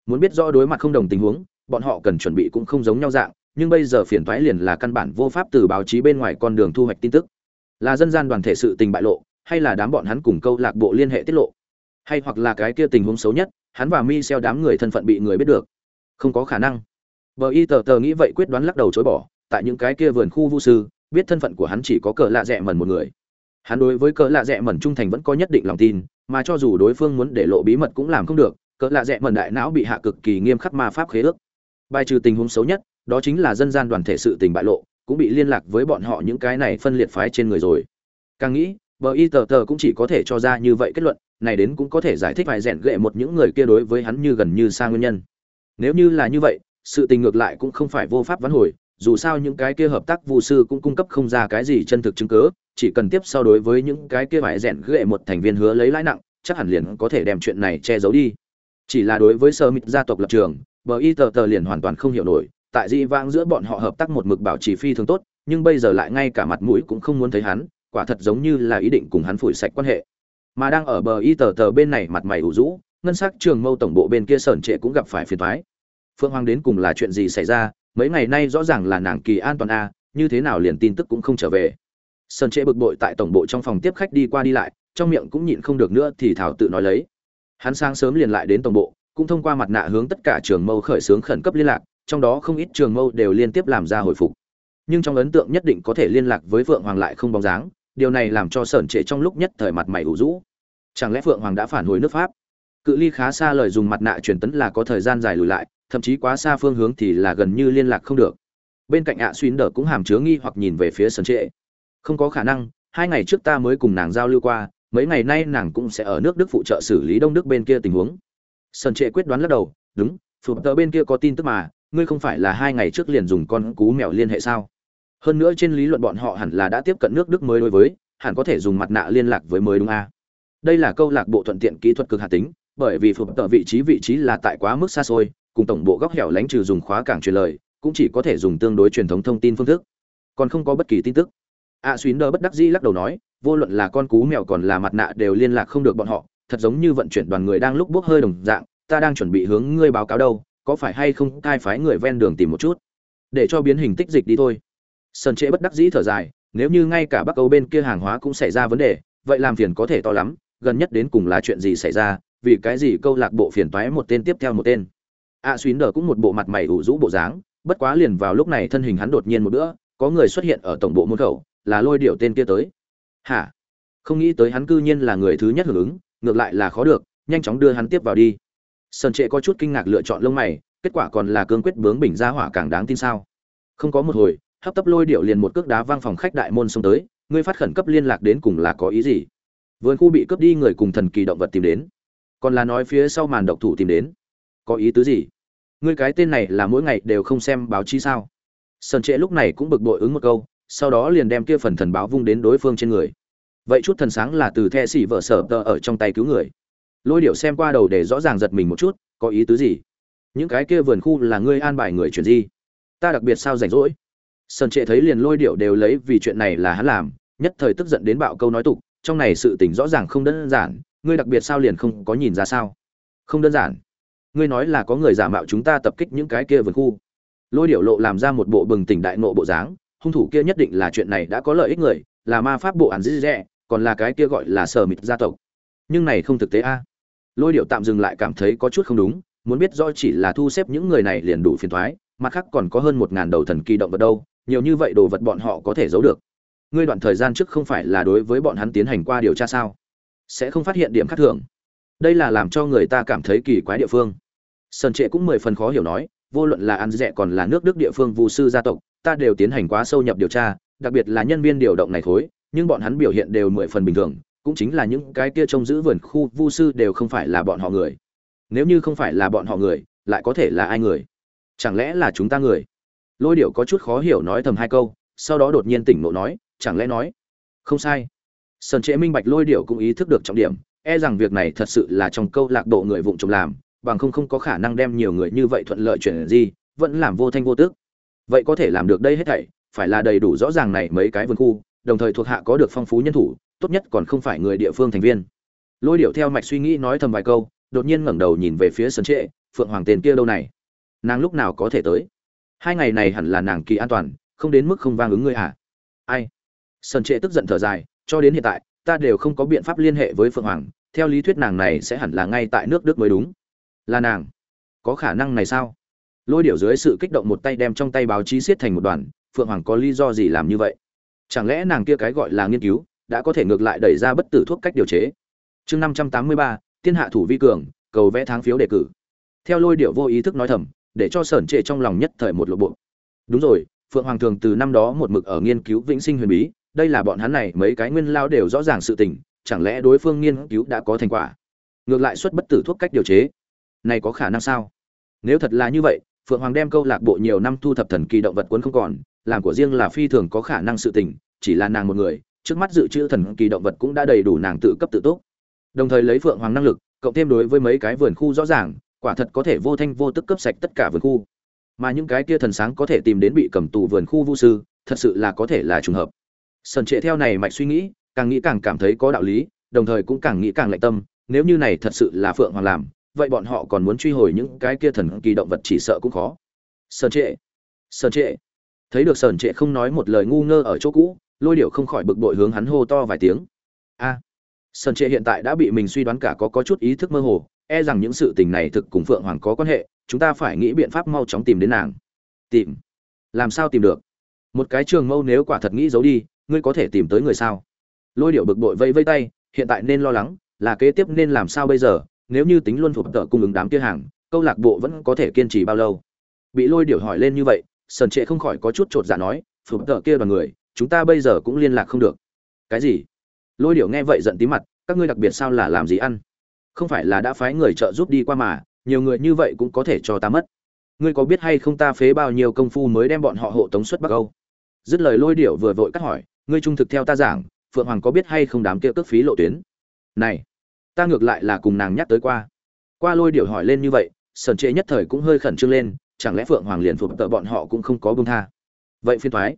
Muốn biết rõ đối mặt không đồng tình huống, bọn họ cần chuẩn bị cũng không giống nhau dạng, nhưng bây giờ phiền toái liền là căn bản vô pháp từ báo chí bên ngoài con đường thu hoạch tin tức. Là dân gian đoàn thể sự tình bại lộ, hay là đám bọn hắn cùng câu lạc bộ liên hệ tiết lộ? Hay hoặc là cái kia tình huống xấu nhất, hắn và mi xeo đám người thân phận bị người biết được? Không có khả năng. Bờ y tờ tờ nghĩ vậy quyết đoán lắc đầu chối bỏ, tại những cái kia vườn khu vũ sư, biết thân phận của hắn chỉ có cờ lạ rẽ mẩn một người. Hắn đối với cờ lạ rẽ mẩn trung thành vẫn có nhất định lòng tin mà cho dù đối phương muốn để lộ bí mật cũng làm không được, Cỡ lạ rẽ mần đại não bị hạ cực kỳ nghiêm khắc ma pháp khế ước. Bài trừ tình huống xấu nhất, đó chính là dân gian đoàn thể sự tình bại lộ, cũng bị liên lạc với bọn họ những cái này phân liệt phái trên người rồi. Càng nghĩ, bờ y tờ tờ cũng chỉ có thể cho ra như vậy kết luận, này đến cũng có thể giải thích vài rèn ghệ một những người kia đối với hắn như gần như xa nguyên nhân. Nếu như là như vậy, sự tình ngược lại cũng không phải vô pháp vãn hồi, dù sao những cái kia hợp tác vụ sư cũng cung cấp không ra cái gì chân thực chứng cứ chỉ cần tiếp sau đối với những cái kia vải rèn ghệ một thành viên hứa lấy lãi nặng, chắc hẳn liền có thể đem chuyện này che giấu đi. Chỉ là đối với sơ mít gia tộc lập trường, bờ y tờ tờ liền hoàn toàn không hiểu nổi, tại dị vãng giữa bọn họ hợp tác một mực bảo trì phi thường tốt, nhưng bây giờ lại ngay cả mặt mũi cũng không muốn thấy hắn, quả thật giống như là ý định cùng hắn phủi sạch quan hệ. Mà đang ở bờ y tờ tờ bên này mặt mày ủ rũ, ngân sắc trường mâu tổng bộ bên kia sởn trệ cũng gặp phải phiền thoái phương hoàng đến cùng là chuyện gì xảy ra, mấy ngày nay rõ ràng là nàng kỳ an toàn a, như thế nào liền tin tức cũng không trở về sơn trệ bực bội tại tổng bộ trong phòng tiếp khách đi qua đi lại, trong miệng cũng nhịn không được nữa thì thảo tự nói lấy. Hắn sáng sớm liền lại đến tổng bộ, cũng thông qua mặt nạ hướng tất cả trường mâu khởi xướng khẩn cấp liên lạc, trong đó không ít trường mâu đều liên tiếp làm ra hồi phục. Nhưng trong ấn tượng nhất định có thể liên lạc với phượng hoàng lại không bóng dáng, điều này làm cho sởn trệ trong lúc nhất thời mặt mày ủ rũ. Chẳng lẽ phượng hoàng đã phản hồi nước pháp? Cự ly khá xa lời dùng mặt nạ truyền tấn là có thời gian dài lùi lại, thậm chí quá xa phương hướng thì là gần như liên lạc không được. Bên cạnh ạ à xuyên đờ cũng hàm chứa nghi hoặc nhìn về phía Sơn trệ không có khả năng, hai ngày trước ta mới cùng nàng giao lưu qua, mấy ngày nay nàng cũng sẽ ở nước đức phụ trợ xử lý đông đức bên kia tình huống. Sơn trệ quyết đoán lắc đầu, đúng, phụ tờ bên kia có tin tức mà, ngươi không phải là hai ngày trước liền dùng con cú mèo liên hệ sao? Hơn nữa trên lý luận bọn họ hẳn là đã tiếp cận nước đức mới đối với, hẳn có thể dùng mặt nạ liên lạc với mới đúng a. À? đây là câu lạc bộ thuận tiện kỹ thuật cực hạt tính, bởi vì phụ tợ vị trí vị trí là tại quá mức xa xôi, cùng tổng bộ góc hẻo lánh trừ dùng khóa cảng truyền lời, cũng chỉ có thể dùng tương đối truyền thống thông tin phương thức. Còn không có bất kỳ tin tức a à, xuyến đờ bất đắc dĩ lắc đầu nói vô luận là con cú mèo còn là mặt nạ đều liên lạc không được bọn họ thật giống như vận chuyển đoàn người đang lúc bốc hơi đồng dạng ta đang chuẩn bị hướng ngươi báo cáo đâu có phải hay không cai phái người ven đường tìm một chút? Để cho biến hình tích dịch đi thôi. Sơn trễ bất đắc dĩ thở dài nếu như ngay cả bắc âu bên kia hàng hóa cũng xảy ra vấn đề vậy làm phiền có thể to lắm gần nhất đến cùng là chuyện gì xảy ra vì cái gì câu lạc bộ phiền toái một tên tiếp theo một tên? A à, xuyến đờ cũng một bộ mặt mày ủ rũ bộ dáng bất quá liền vào lúc này thân hình hắn đột nhiên một bữa có người xuất hiện ở tổng bộ môn khẩu là lôi điệu tên kia tới. Hả? Không nghĩ tới hắn cư nhiên là người thứ nhất hưởng ứng, ngược lại là khó được, nhanh chóng đưa hắn tiếp vào đi. Sơn trệ có chút kinh ngạc lựa chọn lông mày, kết quả còn là cương quyết bướng bình ra hỏa càng đáng tin sao. Không có một hồi, hấp tấp lôi điệu liền một cước đá văng phòng khách đại môn xông tới, ngươi phát khẩn cấp liên lạc đến cùng là có ý gì? Vườn khu bị cướp đi người cùng thần kỳ động vật tìm đến. Còn là nói phía sau màn độc thủ tìm đến. Có ý tứ gì? Ngươi cái tên này là mỗi ngày đều không xem báo chí sao? Sơn trệ lúc này cũng bực bội ứng một câu sau đó liền đem kia phần thần báo vung đến đối phương trên người. Vậy chút thần sáng là từ the xỉ vợ sở tờ ở trong tay cứu người. Lôi điệu xem qua đầu để rõ ràng giật mình một chút, có ý tứ gì? Những cái kia vườn khu là ngươi an bài người chuyển gì ta đặc biệt sao rảnh rỗi? Sơn trệ thấy liền lôi điệu đều lấy vì chuyện này là hắn làm, nhất thời tức giận đến bạo câu nói tục, trong này sự tình rõ ràng không đơn giản, ngươi đặc biệt sao liền không có nhìn ra sao? Không đơn giản. Ngươi nói là có người giả mạo chúng ta tập kích những cái kia vườn khu. Lôi điệu lộ làm ra một bộ bừng tỉnh đại nộ bộ dáng hung thủ kia nhất định là chuyện này đã có lợi ích người, là ma pháp bộ ản dĩ dẹ còn là cái kia gọi là sở mịt gia tộc. Nhưng này không thực tế a. Lôi điệu tạm dừng lại cảm thấy có chút không đúng, muốn biết do chỉ là thu xếp những người này liền đủ phiền thoái mặt khác còn có hơn một ngàn đầu thần kỳ động vật đâu, nhiều như vậy đồ vật bọn họ có thể giấu được. Ngươi đoạn thời gian trước không phải là đối với bọn hắn tiến hành qua điều tra sao? Sẽ không phát hiện điểm khác thường. Đây là làm cho người ta cảm thấy kỳ quái địa phương. Sơn trệ cũng mười phần khó hiểu nói, vô luận là ăn rẻ còn là nước đức địa phương vu sư gia tộc ta đều tiến hành quá sâu nhập điều tra đặc biệt là nhân viên điều động này thối, nhưng bọn hắn biểu hiện đều mười phần bình thường cũng chính là những cái kia trông giữ vườn khu vu sư đều không phải là bọn họ người. Nếu như không phải là bọn họ người lại có thể là ai người? Chẳng lẽ là chúng ta người? Lôi điệu có chút khó hiểu nói thầm hai câu sau đó đột nhiên tỉnh ngộ nói chẳng lẽ nói? Không sai. Sơn trễ minh bạch lôi điệu cũng ý thức được trọng điểm e rằng việc này thật sự là trong câu lạc bộ người vụng trộm làm bằng không không có khả năng đem nhiều người như vậy thuận lợi chuyển gì vẫn làm vô thanh vô tức vậy có thể làm được đây hết thảy, phải là đầy đủ rõ ràng này mấy cái vườn khu, đồng thời thuộc hạ có được phong phú nhân thủ, tốt nhất còn không phải người địa phương thành viên. Lôi điệu theo mạch suy nghĩ nói thầm vài câu, đột nhiên ngẩng đầu nhìn về phía sân trệ, phượng hoàng tên kia đâu này? Nàng lúc nào có thể tới? Hai ngày này hẳn là nàng kỳ an toàn, không đến mức không vang ứng ngươi à? Ai? Sân trệ tức giận thở dài, cho đến hiện tại, ta đều không có biện pháp liên hệ với phượng hoàng, theo lý thuyết nàng này sẽ hẳn là ngay tại nước đức mới đúng. Là nàng. Có khả năng này sao? Lôi điệu dưới sự kích động một tay đem trong tay báo chí siết thành một đoàn, phượng hoàng có lý do gì làm như vậy? Chẳng lẽ nàng kia cái gọi là nghiên cứu, đã có thể ngược lại đẩy ra bất tử thuốc cách điều chế? Chương năm trăm tám mươi ba, thiên hạ thủ vi cường, cầu vẽ tháng phiếu đề cử. Theo lôi điệu vô ý thức nói thầm, để cho sởn trệ trong lòng nhất thời một lộ bộ. Đúng rồi, phượng hoàng thường từ năm đó một mực ở nghiên cứu vĩnh sinh huyền bí, đây là bọn hắn này mấy cái nguyên lao đều rõ ràng sự tình, chẳng lẽ đối phương nghiên cứu đã có thành quả? Ngược lại xuất bất tử thuốc cách điều chế. Này có khả năng sao? Nếu thật là như vậy phượng hoàng đem câu lạc bộ nhiều năm thu thập thần kỳ động vật cuốn không còn, làm của riêng là phi thường có khả năng sự tình, chỉ là nàng một người, trước mắt dự trữ thần kỳ động vật cũng đã đầy đủ nàng tự cấp tự túc. Đồng thời lấy phượng hoàng năng lực, cộng thêm đối với mấy cái vườn khu rõ ràng, quả thật có thể vô thanh vô tức cấp sạch tất cả vườn khu. Mà những cái kia thần sáng có thể tìm đến bị cầm tù vườn khu vu sư, thật sự là có thể là trùng hợp. Sần trệ theo này mạch suy nghĩ, càng nghĩ càng cảm thấy có đạo lý, đồng thời cũng càng nghĩ càng lạnh tâm, nếu như này thật sự là phượng hoàng làm vậy bọn họ còn muốn truy hồi những cái kia thần kỳ động vật chỉ sợ cũng khó. Sơn trệ sơn trệ. Thấy được sơn trệ không nói một lời ngu ngơ ở chỗ cũ lôi điệu không khỏi bực bội hướng hắn hô to vài tiếng. A! À, trệ hiện tại đã bị mình suy đoán cả có có chút ý thức mơ hồ e rằng những sự tình này thực cùng phượng hoàng có quan hệ chúng ta phải nghĩ biện pháp mau chóng tìm đến nàng. Tìm? Làm sao tìm được? Một cái trường mâu nếu quả thật nghĩ giấu đi ngươi có thể tìm tới người sao? Lôi điệu bực bội vây vây tay hiện tại nên lo lắng là kế tiếp nên làm sao bây giờ? Nếu như tính luôn phục tợ cung ứng đám kia hàng, câu lạc bộ vẫn có thể kiên trì bao lâu? Bị lôi điệu hỏi lên như vậy sần trệ không khỏi có chút chột dạ nói, phục tợ kia đoàn người, chúng ta bây giờ cũng liên lạc không được. Cái gì? Lôi điệu nghe vậy giận tí mặt, các ngươi đặc biệt sao là làm gì ăn? Không phải là đã phái người trợ giúp đi qua mà, nhiều người như vậy cũng có thể cho ta mất. Ngươi có biết hay không ta phế bao nhiêu công phu mới đem bọn họ hộ tống xuất bắc âu? Dứt lời lôi điệu vừa vội cắt hỏi, ngươi trung thực theo ta giảng, phượng hoàng có biết hay không đám kia cước phí lộ tuyến? Này ta ngược lại là cùng nàng nhắc tới qua. Qua lôi điệu hỏi lên như vậy, sần trệ nhất thời cũng hơi khẩn trương lên, chẳng lẽ phượng hoàng liền phục tợ bọn họ cũng không có bông tha? Vậy phiên thoái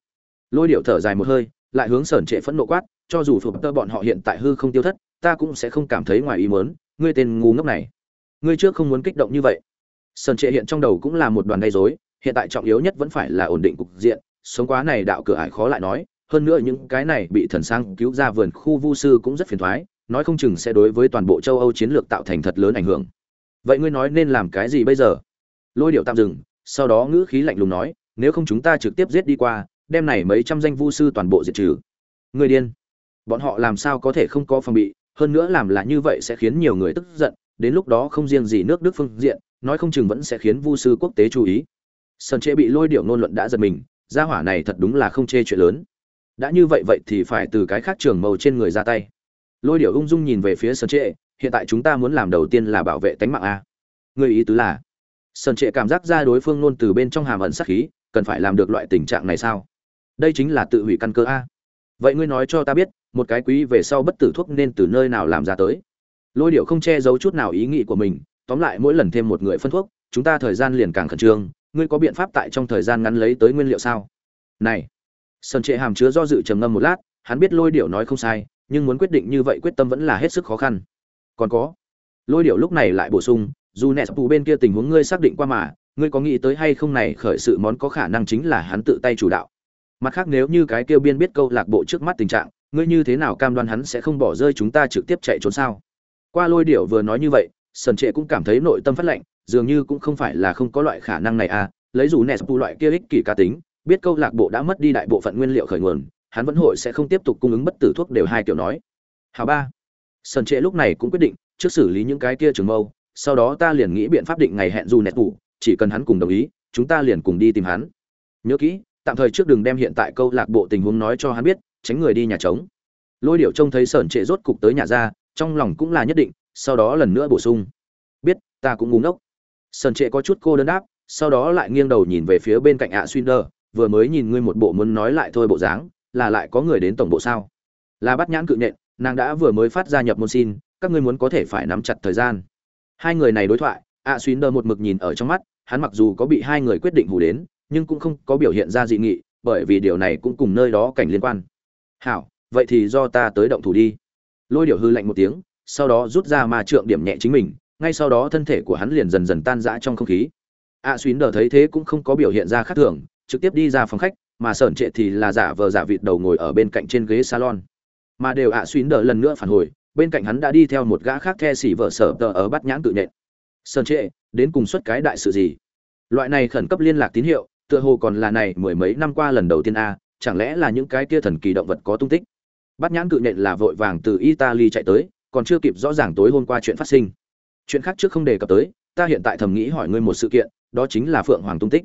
lôi điệu thở dài một hơi, lại hướng sần trệ phẫn nộ quát, cho dù phục tợ bọn họ hiện tại hư không tiêu thất, ta cũng sẽ không cảm thấy ngoài ý mớn ngươi tên ngu ngốc này. Ngươi trước không muốn kích động như vậy. Sần trệ hiện trong đầu cũng là một đoàn gây dối hiện tại trọng yếu nhất vẫn phải là ổn định cục diện, sống quá này đạo cửa ải khó lại nói, hơn nữa những cái này bị thần sang cứu ra vườn khu vu sư cũng rất phiền thoái nói không chừng sẽ đối với toàn bộ châu âu chiến lược tạo thành thật lớn ảnh hưởng. Vậy ngươi nói nên làm cái gì bây giờ? Lôi điệu tạm dừng, sau đó ngữ khí lạnh lùng nói, nếu không chúng ta trực tiếp giết đi qua, đem này mấy trăm danh vu sư toàn bộ diệt trừ. Người điên. Bọn họ làm sao có thể không có phòng bị, hơn nữa làm là như vậy sẽ khiến nhiều người tức giận, đến lúc đó không riêng gì nước đức phương diện, nói không chừng vẫn sẽ khiến vu sư quốc tế chú ý. Sơn trệ bị lôi điệu ngôn luận đã giật mình, gia hỏa này thật đúng là không chê chuyện lớn. Đã như vậy vậy thì phải từ cái khác trường màu trên người ra tay lôi điệu ung dung nhìn về phía sơn trệ, hiện tại chúng ta muốn làm đầu tiên là bảo vệ tánh mạng a. Người ý tứ là, sơn trệ cảm giác ra đối phương luôn từ bên trong hàm ẩn sát khí, cần phải làm được loại tình trạng này sao? Đây chính là tự hủy căn cơ a. Vậy ngươi nói cho ta biết, một cái quý về sau bất tử thuốc nên từ nơi nào làm ra tới? Lôi điệu không che giấu chút nào ý nghĩ của mình, tóm lại mỗi lần thêm một người phân thuốc, chúng ta thời gian liền càng khẩn trương, ngươi có biện pháp tại trong thời gian ngắn lấy tới nguyên liệu sao? Này, sơn trệ hàm chứa do dự trầm ngâm một lát, hắn biết lôi điệu nói không sai nhưng muốn quyết định như vậy quyết tâm vẫn là hết sức khó khăn. Còn có, lôi điệu lúc này lại bổ sung, dù nẹ sập bên kia tình huống ngươi xác định qua mà, ngươi có nghĩ tới hay không này khởi sự món có khả năng chính là hắn tự tay chủ đạo. Mặt khác nếu như cái kêu biên biết câu lạc bộ trước mắt tình trạng, ngươi như thế nào cam đoan hắn sẽ không bỏ rơi chúng ta trực tiếp chạy trốn sao? Qua lôi điệu vừa nói như vậy, sần trệ cũng cảm thấy nội tâm phát lệnh dường như cũng không phải là không có loại khả năng này à lấy dù nẹ sập loại kia ích kỷ cá tính, biết câu lạc bộ đã mất đi đại bộ phận nguyên liệu khởi nguồn hắn vẫn hội sẽ không tiếp tục cung ứng bất tử thuốc đều hai kiểu nói. Hào ba sần trệ lúc này cũng quyết định trước xử lý những cái kia trường mâu sau đó ta liền nghĩ biện pháp định ngày hẹn dù nẹt tủ, chỉ cần hắn cùng đồng ý chúng ta liền cùng đi tìm hắn. Nhớ kỹ tạm thời trước đừng đem hiện tại câu lạc bộ tình huống nói cho hắn biết tránh người đi nhà trống. Lôi điệu trông thấy sởn trệ rốt cục tới nhà ra trong lòng cũng là nhất định sau đó lần nữa bổ sung. Biết ta cũng ngu ngốc. Sởn trệ có chút cô đơn đáp sau đó lại nghiêng đầu nhìn về phía bên cạnh ạ xuyên đơ vừa mới nhìn ngươi một bộ muốn nói lại thôi bộ dáng là lại có người đến tổng bộ sao? Là bắt nhãn cự nhện nàng đã vừa mới phát ra nhập môn xin các ngươi muốn có thể phải nắm chặt thời gian. Hai người này đối thoại ạ xuyên đơ một mực nhìn ở trong mắt hắn mặc dù có bị hai người quyết định hù đến nhưng cũng không có biểu hiện ra dị nghị bởi vì điều này cũng cùng nơi đó cảnh liên quan. Hảo vậy thì do ta tới động thủ đi. Lôi điệu hư lạnh một tiếng sau đó rút ra ma trượng điểm nhẹ chính mình ngay sau đó thân thể của hắn liền dần dần tan rã trong không khí. Ạ à, đờ thấy thế cũng không có biểu hiện ra khác thường trực tiếp đi ra phòng khách mà sởn trệ thì là giả vờ giả vịt đầu ngồi ở bên cạnh trên ghế salon. Mà đều ạ à xuyến đờ lần nữa phản hồi, bên cạnh hắn đã đi theo một gã khác the xỉ vợ sở tờ ở bắt nhãn tự nhện. Sơn trệ, đến cùng xuất cái đại sự gì? Loại này khẩn cấp liên lạc tín hiệu, tựa hồ còn là này mười mấy năm qua lần đầu tiên a, chẳng lẽ là những cái kia thần kỳ động vật có tung tích? Bắt nhãn cự nhện là vội vàng từ italy chạy tới, còn chưa kịp rõ ràng tối hôm qua chuyện phát sinh. Chuyện khác trước không đề cập tới, ta hiện tại thầm nghĩ hỏi ngươi một sự kiện, đó chính là phượng hoàng tung tích.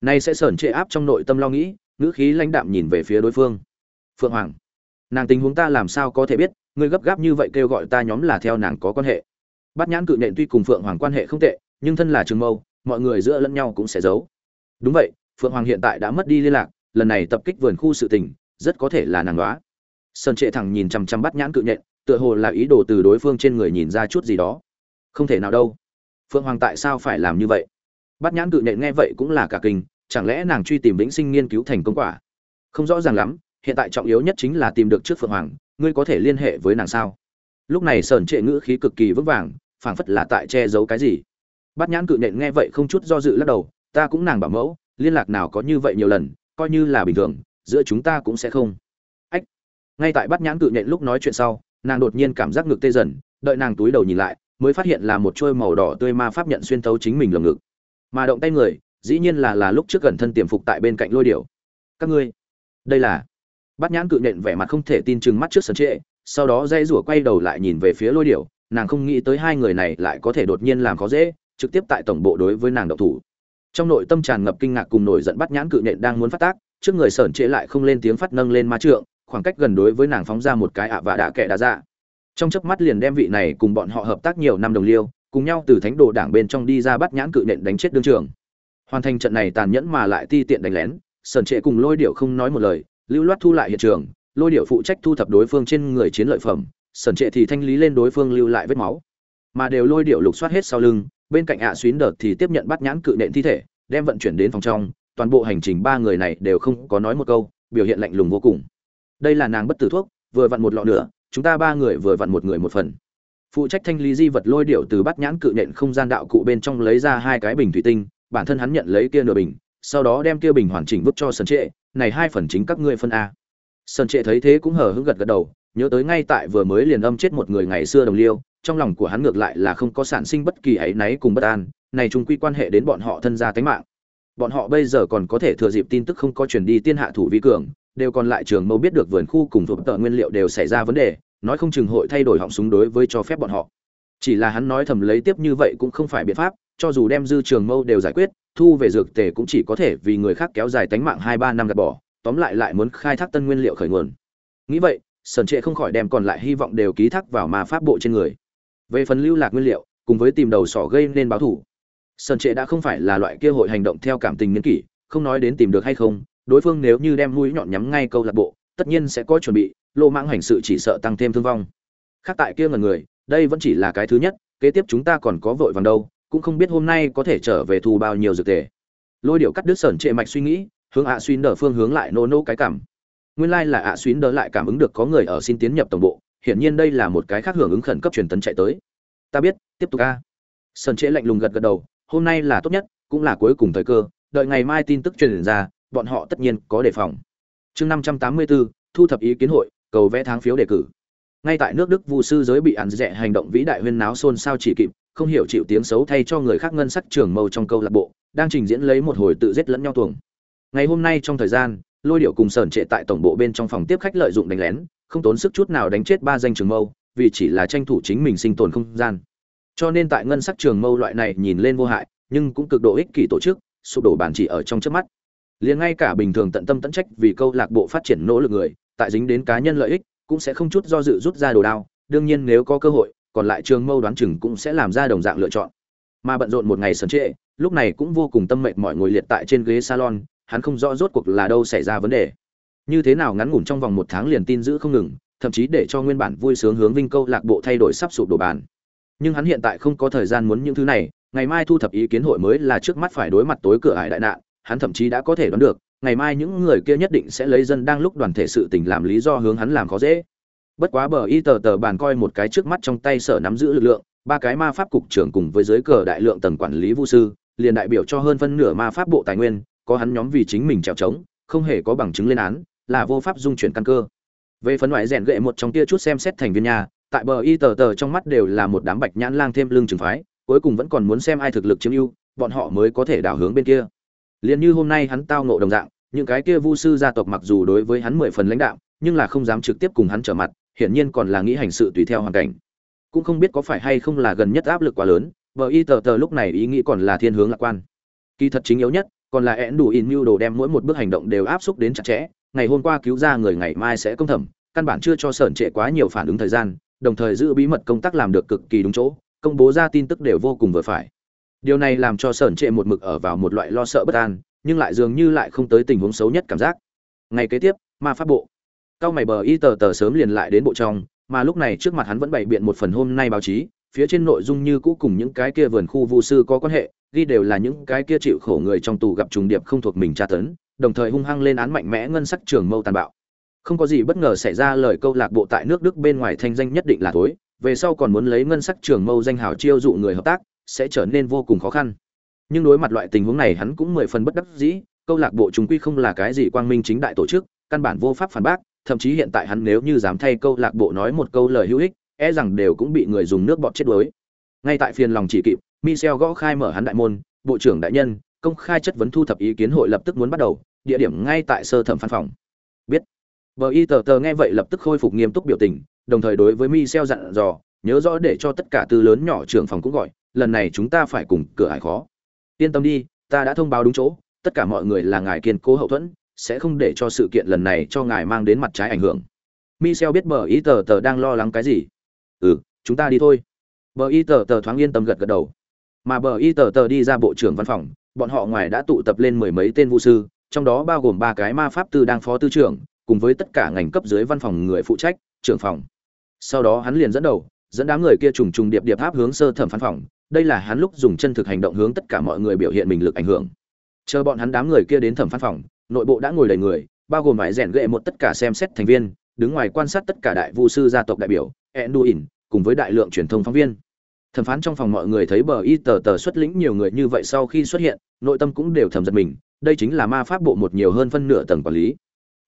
Nay sẽ sởn trệ áp trong nội tâm lo nghĩ ngữ khí lãnh đạm nhìn về phía đối phương. Phượng hoàng, nàng tình huống ta làm sao có thể biết? Ngươi gấp gáp như vậy kêu gọi ta nhóm là theo nàng có quan hệ. Bát nhãn cự nện tuy cùng phượng hoàng quan hệ không tệ, nhưng thân là trường mâu, mọi người giữa lẫn nhau cũng sẽ giấu. Đúng vậy, phượng hoàng hiện tại đã mất đi liên lạc, lần này tập kích vườn khu sự tình, rất có thể là nàng đoá. Sơn trệ thẳng nhìn chằm chằm bắt nhãn cự nhện tựa hồ là ý đồ từ đối phương trên người nhìn ra chút gì đó. Không thể nào đâu. Phượng hoàng tại sao phải làm như vậy? Bắt nhãn cự nhện nghe vậy cũng là cả kinh chẳng lẽ nàng truy tìm vĩnh sinh nghiên cứu thành công quả? Không rõ ràng lắm, hiện tại trọng yếu nhất chính là tìm được trước phượng hoàng, ngươi có thể liên hệ với nàng sao? Lúc này sởn trệ ngữ khí cực kỳ vững vàng, phảng phất là tại che giấu cái gì. Bát nhãn cự nện nghe vậy không chút do dự lắc đầu, ta cũng nàng bảo mẫu, liên lạc nào có như vậy nhiều lần, coi như là bình thường, giữa chúng ta cũng sẽ không. Ách. Ngay tại bát nhãn cự nện lúc nói chuyện sau, nàng đột nhiên cảm giác ngực tê dần, đợi nàng túi đầu nhìn lại, mới phát hiện là một trôi màu đỏ tươi ma pháp nhận xuyên thấu chính mình lồng ngực. Mà động tay người dĩ nhiên là là lúc trước gần thân tiềm phục tại bên cạnh lôi điểu. Các ngươi, đây là, bát nhãn cự nhện vẻ mặt không thể tin chừng mắt trước sân trệ sau đó dây rủa quay đầu lại nhìn về phía lôi điểu, nàng không nghĩ tới hai người này lại có thể đột nhiên làm khó dễ, trực tiếp tại tổng bộ đối với nàng độc thủ. Trong nội tâm tràn ngập kinh ngạc cùng nổi giận bắt nhãn cự nện đang muốn phát tác, trước người sởn trệ lại không lên tiếng phát nâng lên ma trượng, khoảng cách gần đối với nàng phóng ra một cái ạ và đã kệ đã ra dạ. trong chớp mắt liền đem vị này cùng bọn họ hợp tác nhiều năm đồng liêu, cùng nhau từ thánh đồ đảng bên trong đi ra bắt nhãn cự nện đánh chết đương trường hoàn thành trận này tàn nhẫn mà lại ti tiện đánh lén sởn trệ cùng lôi điệu không nói một lời, lưu loát thu lại hiện trường, lôi điệu phụ trách thu thập đối phương trên người chiến lợi phẩm sởn trệ thì thanh lý lên đối phương lưu lại vết máu. Mà đều lôi điệu lục soát hết sau lưng, bên cạnh ạ à xuyến đợt thì tiếp nhận bắt nhãn cự nện thi thể, đem vận chuyển đến phòng trong, toàn bộ hành trình ba người này đều không có nói một câu, biểu hiện lạnh lùng vô cùng. Đây là nàng bất tử thuốc, vừa vặn một lọ nữa, chúng ta ba người vừa vặn một người một phần. Phụ trách thanh lý di vật lôi điệu từ bắt nhãn cự nện không gian đạo cụ bên trong lấy ra hai cái bình thủy tinh bản thân hắn nhận lấy kia nửa bình, sau đó đem kia bình hoàn chỉnh vứt cho sân trệ, này hai phần chính các ngươi phân a. Sân trệ thấy thế cũng hờ hững gật gật đầu, nhớ tới ngay tại vừa mới liền âm chết một người ngày xưa đồng liêu, trong lòng của hắn ngược lại là không có sản sinh bất kỳ áy náy cùng bất an, này chung quy quan hệ đến bọn họ thân gia tánh mạng. Bọn họ bây giờ còn có thể thừa dịp tin tức không có truyền đi tiên hạ thủ vi cường, đều còn lại trường mâu biết được vườn khu cùng thuộc tợ nguyên liệu đều xảy ra vấn đề, nói không chừng hội thay đổi họng súng đối với cho phép bọn họ. Chỉ là hắn nói thầm lấy tiếp như vậy cũng không phải biện pháp cho dù đem dư trường mâu đều giải quyết, thu về dược tề cũng chỉ có thể vì người khác kéo dài tánh mạng hai ba năm gạt bỏ, tóm lại lại muốn khai thác tân nguyên liệu khởi nguồn. Nghĩ vậy sần trệ không khỏi đem còn lại hy vọng đều ký thác vào ma pháp bộ trên người. Về phần lưu lạc nguyên liệu, cùng với tìm đầu sỏ gây nên báo thủ. Sần trệ đã không phải là loại kia hội hành động theo cảm tình nghiên kỷ, không nói đến tìm được hay không, đối phương nếu như đem mũi nhọn nhắm ngay câu lạc bộ, tất nhiên sẽ có chuẩn bị lộ mãng hành sự chỉ sợ tăng thêm thương vong. Khác tại kia ngần người, đây vẫn chỉ là cái thứ nhất, kế tiếp chúng ta còn có vội vàng đâu cũng không biết hôm nay có thể trở về thu bao nhiêu dược tề. Lôi điệu cắt đứt sởn trệ mạch suy nghĩ, hướng ạ suy đờ phương hướng lại nô nô cái cảm. Nguyên lai là ạ xuyên đỡ lại cảm ứng được có người ở xin tiến nhập tổng bộ, hiển nhiên đây là một cái khác hưởng ứng khẩn cấp truyền tấn chạy tới. Ta biết, tiếp tục a. Sởn trệ lạnh lùng gật gật đầu, hôm nay là tốt nhất, cũng là cuối cùng thời cơ, đợi ngày mai tin tức truyền ra, bọn họ tất nhiên có đề phòng. Chương năm trăm tám mươi bốn thu thập ý kiến hội, cầu vẽ tháng phiếu đề cử. Ngay tại nước đức vu sư giới bị ăn rẻ hành động vĩ đại huyên náo xôn xao chỉ kịp không hiểu chịu tiếng xấu thay cho người khác ngân sắc trường mâu trong câu lạc bộ, đang trình diễn lấy một hồi tự giết lẫn nhau tuồng. Ngày hôm nay trong thời gian, lôi điệu cùng sờn trệ tại tổng bộ bên trong phòng tiếp khách lợi dụng đánh lén, không tốn sức chút nào đánh chết ba danh trường mâu, vì chỉ là tranh thủ chính mình sinh tồn không gian. Cho nên tại ngân sắc trường mâu loại này nhìn lên vô hại, nhưng cũng cực độ ích kỷ tổ chức, sụp đổ bản chỉ ở trong trước mắt. Liền ngay cả bình thường tận tâm tận trách vì câu lạc bộ phát triển nỗ lực người, tại dính đến cá nhân lợi ích, cũng sẽ không chút do dự rút ra đồ đao, đương nhiên nếu có cơ hội còn lại trường mâu đoán chừng cũng sẽ làm ra đồng dạng lựa chọn. Mà bận rộn một ngày sớm trễ, lúc này cũng vô cùng tâm mệnh mọi ngồi liệt tại trên ghế salon, hắn không rõ rốt cuộc là đâu xảy ra vấn đề. Như thế nào ngắn ngủn trong vòng một tháng liền tin giữ không ngừng, thậm chí để cho nguyên bản vui sướng hướng vinh câu lạc bộ thay đổi sắp sụp đổ bàn. Nhưng hắn hiện tại không có thời gian muốn những thứ này, ngày mai thu thập ý kiến hội mới là trước mắt phải đối mặt tối cửa ải đại nạn, hắn thậm chí đã có thể đoán được, ngày mai những người kia nhất định sẽ lấy dân đang lúc đoàn thể sự tình làm lý do hướng hắn làm khó dễ bất quá bờ y tờ tờ bàn coi một cái trước mắt trong tay sở nắm giữ lực lượng, ba cái ma pháp cục trưởng cùng với giới cờ đại lượng tầng quản lý vu sư, liền đại biểu cho hơn phân nửa ma pháp bộ tài nguyên, có hắn nhóm vì chính mình trèo trống, không hề có bằng chứng lên án, là vô pháp dung chuyển căn cơ. Về phần ngoại rèn gệ một trong tia chút xem xét thành viên nhà, tại bờ y tờ tờ trong mắt đều là một đám bạch nhãn lang thêm lưng trừng phái, cuối cùng vẫn còn muốn xem ai thực lực chiếm ưu, bọn họ mới có thể đảo hướng bên kia. Liền như hôm nay hắn tao ngộ đồng dạng, những cái kia vu sư gia tộc mặc dù đối với hắn mười phần lãnh đạo, nhưng là không dám trực tiếp cùng hắn trở mặt hiển nhiên còn là nghĩ hành sự tùy theo hoàn cảnh. Cũng không biết có phải hay không là gần nhất áp lực quá lớn vợ y tờ tờ lúc này ý nghĩ còn là thiên hướng lạc quan. Kỳ thật chính yếu nhất, còn là én đủ in mưu đồ đem mỗi một bước hành động đều áp xúc đến chặt chẽ, ngày hôm qua cứu ra người ngày mai sẽ công thẩm, căn bản chưa cho sởn trệ quá nhiều phản ứng thời gian, đồng thời giữ bí mật công tác làm được cực kỳ đúng chỗ, công bố ra tin tức đều vô cùng vừa phải. Điều này làm cho sởn trệ một mực ở vào một loại lo sợ bất an, nhưng lại dường như lại không tới tình huống xấu nhất cảm giác. Ngày kế tiếp, ma pháp bộ cao mày bờ y tờ tờ sớm liền lại đến bộ trong, mà lúc này trước mặt hắn vẫn bày biện một phần hôm nay báo chí, phía trên nội dung như cũ cùng những cái kia vườn khu vu sư có quan hệ, ghi đều là những cái kia chịu khổ người trong tù gặp trùng điệp không thuộc mình tra tấn, đồng thời hung hăng lên án mạnh mẽ ngân sắc trường mâu tàn bạo. Không có gì bất ngờ xảy ra lời câu lạc bộ tại nước đức bên ngoài thanh danh nhất định là thối, về sau còn muốn lấy ngân sắc trường mâu danh hào chiêu dụ người hợp tác, sẽ trở nên vô cùng khó khăn. Nhưng đối mặt loại tình huống này hắn cũng mười phần bất đắc dĩ, câu lạc bộ chúng quy không là cái gì quang minh chính đại tổ chức, căn bản vô pháp phản bác thậm chí hiện tại hắn nếu như dám thay câu lạc bộ nói một câu lời hữu ích e rằng đều cũng bị người dùng nước bọt chết đuối. Ngay tại phiền lòng chỉ kịp, michel gõ khai mở hắn đại môn, bộ trưởng đại nhân, công khai chất vấn thu thập ý kiến hội lập tức muốn bắt đầu, địa điểm ngay tại sơ thẩm văn phòng. Biết. Bờ y tờ tờ nghe vậy lập tức khôi phục nghiêm túc biểu tình, đồng thời đối với michel dặn dò, nhớ rõ để cho tất cả tư lớn nhỏ trưởng phòng cũng gọi, lần này chúng ta phải cùng cửa ải khó. Yên tâm đi, ta đã thông báo đúng chỗ, tất cả mọi người là ngài kiên cố hậu thuẫn sẽ không để cho sự kiện lần này cho ngài mang đến mặt trái ảnh hưởng. Michel biết bờ y tờ tờ đang lo lắng cái gì. Ừ chúng ta đi thôi. Bờ y tờ tờ thoáng yên tâm gật gật đầu. Mà bờ y tờ tờ đi ra bộ trưởng văn phòng, bọn họ ngoài đã tụ tập lên mười mấy tên vũ sư, trong đó bao gồm ba cái ma pháp tư đang phó tư trưởng, cùng với tất cả ngành cấp dưới văn phòng người phụ trách, trưởng phòng. Sau đó hắn liền dẫn đầu, dẫn đám người kia trùng trùng điệp điệp áp hướng sơ thẩm phán phòng. Đây là hắn lúc dùng chân thực hành động hướng tất cả mọi người biểu hiện mình lực ảnh hưởng. Chờ bọn hắn đám người kia đến thẩm phán phòng nội bộ đã ngồi đầy người, bao gồm vải rèn gệ một tất cả xem xét thành viên, đứng ngoài quan sát tất cả đại vu sư gia tộc đại biểu, enduin, cùng với đại lượng truyền thông phóng viên. Thẩm phán trong phòng mọi người thấy bờ y tờ tờ xuất lĩnh nhiều người như vậy sau khi xuất hiện, nội tâm cũng đều thầm giật mình, đây chính là ma pháp bộ một nhiều hơn phân nửa tầng quản lý.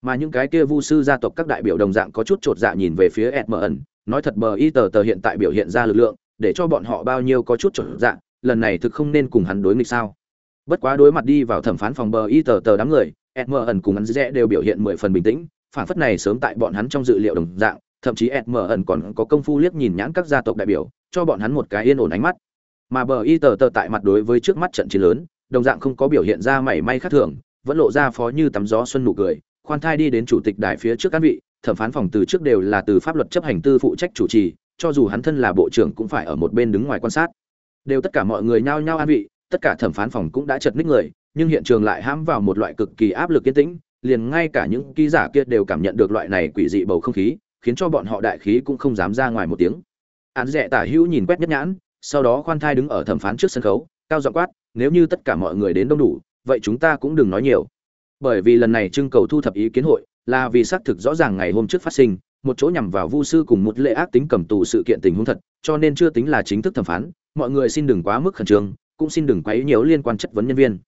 Mà những cái kia vu sư gia tộc các đại biểu đồng dạng có chút chột dạ nhìn về phía edmund, nói thật bờ y tờ tờ hiện tại biểu hiện ra lực lượng, để cho bọn họ bao nhiêu có chút chột dạ lần này thực không nên cùng hắn đối nghịch sao. Bất quá đối mặt đi vào thẩm phán phòng bờ y tờ tờ đám người edmund cùng hắn dễ đều biểu hiện mười phần bình tĩnh phản phất này sớm tại bọn hắn trong dự liệu đồng dạng, thậm chí edmund còn có công phu liếc nhìn nhãn các gia tộc đại biểu, cho bọn hắn một cái yên ổn ánh mắt. Mà bờ y tờ tờ tại mặt đối với trước mắt trận chiến lớn, đồng dạng không có biểu hiện ra mảy may khác thường, vẫn lộ ra phó như tắm gió xuân nụ cười, khoan thai đi đến chủ tịch đài phía trước các vị, thẩm phán phòng từ trước đều là từ pháp luật chấp hành tư phụ trách chủ trì, cho dù hắn thân là bộ trưởng cũng phải ở một bên đứng ngoài quan sát. Đều tất cả mọi người nhao nhao an vị, tất cả thẩm phán phòng cũng đã chật ních người nhưng hiện trường lại hãm vào một loại cực kỳ áp lực yên tĩnh, liền ngay cả những ký giả kia đều cảm nhận được loại này quỷ dị bầu không khí, khiến cho bọn họ đại khí cũng không dám ra ngoài một tiếng. Án rẻ tả hữu nhìn quét nhất nhãn, sau đó khoan thai đứng ở thẩm phán trước sân khấu, cao giọng quát, nếu như tất cả mọi người đến đông đủ, vậy chúng ta cũng đừng nói nhiều. Bởi vì lần này trưng cầu thu thập ý kiến hội là vì xác thực rõ ràng ngày hôm trước phát sinh, một chỗ nhằm vào vu sư cùng một lệ ác tính cầm tù sự kiện tình huống thật, cho nên chưa tính là chính thức thẩm phán, mọi người xin đừng quá mức khẩn trương, cũng xin đừng quấy nhiều liên quan chất vấn nhân viên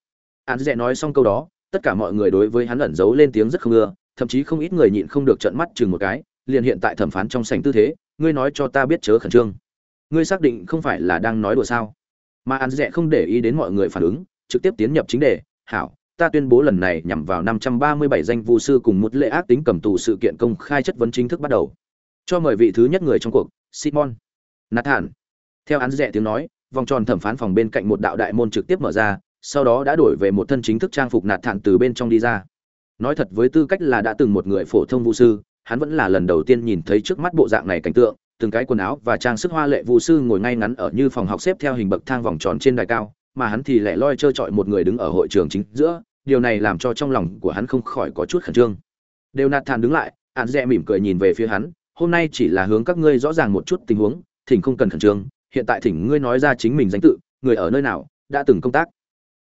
án dẹ nói xong câu đó, tất cả mọi người đối với hắn ẩn giấu lên tiếng rất không ưa, thậm chí không ít người nhịn không được trợn mắt chừng một cái, liền hiện tại thẩm phán trong sảnh tư thế, ngươi nói cho ta biết chớ khẩn trương. Ngươi xác định không phải là đang nói đùa sao? Mà ăn dẹ không để ý đến mọi người phản ứng, trực tiếp tiến nhập chính đề, hảo, ta tuyên bố lần này nhằm vào 537 danh vu sư cùng một lệ ác tính cầm tù sự kiện công khai chất vấn chính thức bắt đầu. Cho mời vị thứ nhất người trong cuộc, simon nathan. Theo án dẹ tiếng nói, vòng tròn thẩm phán phòng bên cạnh một đạo đại môn trực tiếp mở ra sau đó đã đổi về một thân chính thức trang phục nạt thản từ bên trong đi ra. Nói thật với tư cách là đã từng một người phổ thông vu sư, hắn vẫn là lần đầu tiên nhìn thấy trước mắt bộ dạng này cảnh tượng, từng cái quần áo và trang sức hoa lệ vu sư ngồi ngay ngắn ở như phòng học xếp theo hình bậc thang vòng tròn trên đài cao, mà hắn thì lẻ loi trơ trọi một người đứng ở hội trường chính giữa, điều này làm cho trong lòng của hắn không khỏi có chút khẩn trương. Đều nạt thản đứng lại, hắn dẹ mỉm cười nhìn về phía hắn, hôm nay chỉ là hướng các ngươi rõ ràng một chút tình huống, thỉnh không cần khẩn trương, hiện tại thỉnh ngươi nói ra chính mình danh tự, người ở nơi nào, đã từng công tác.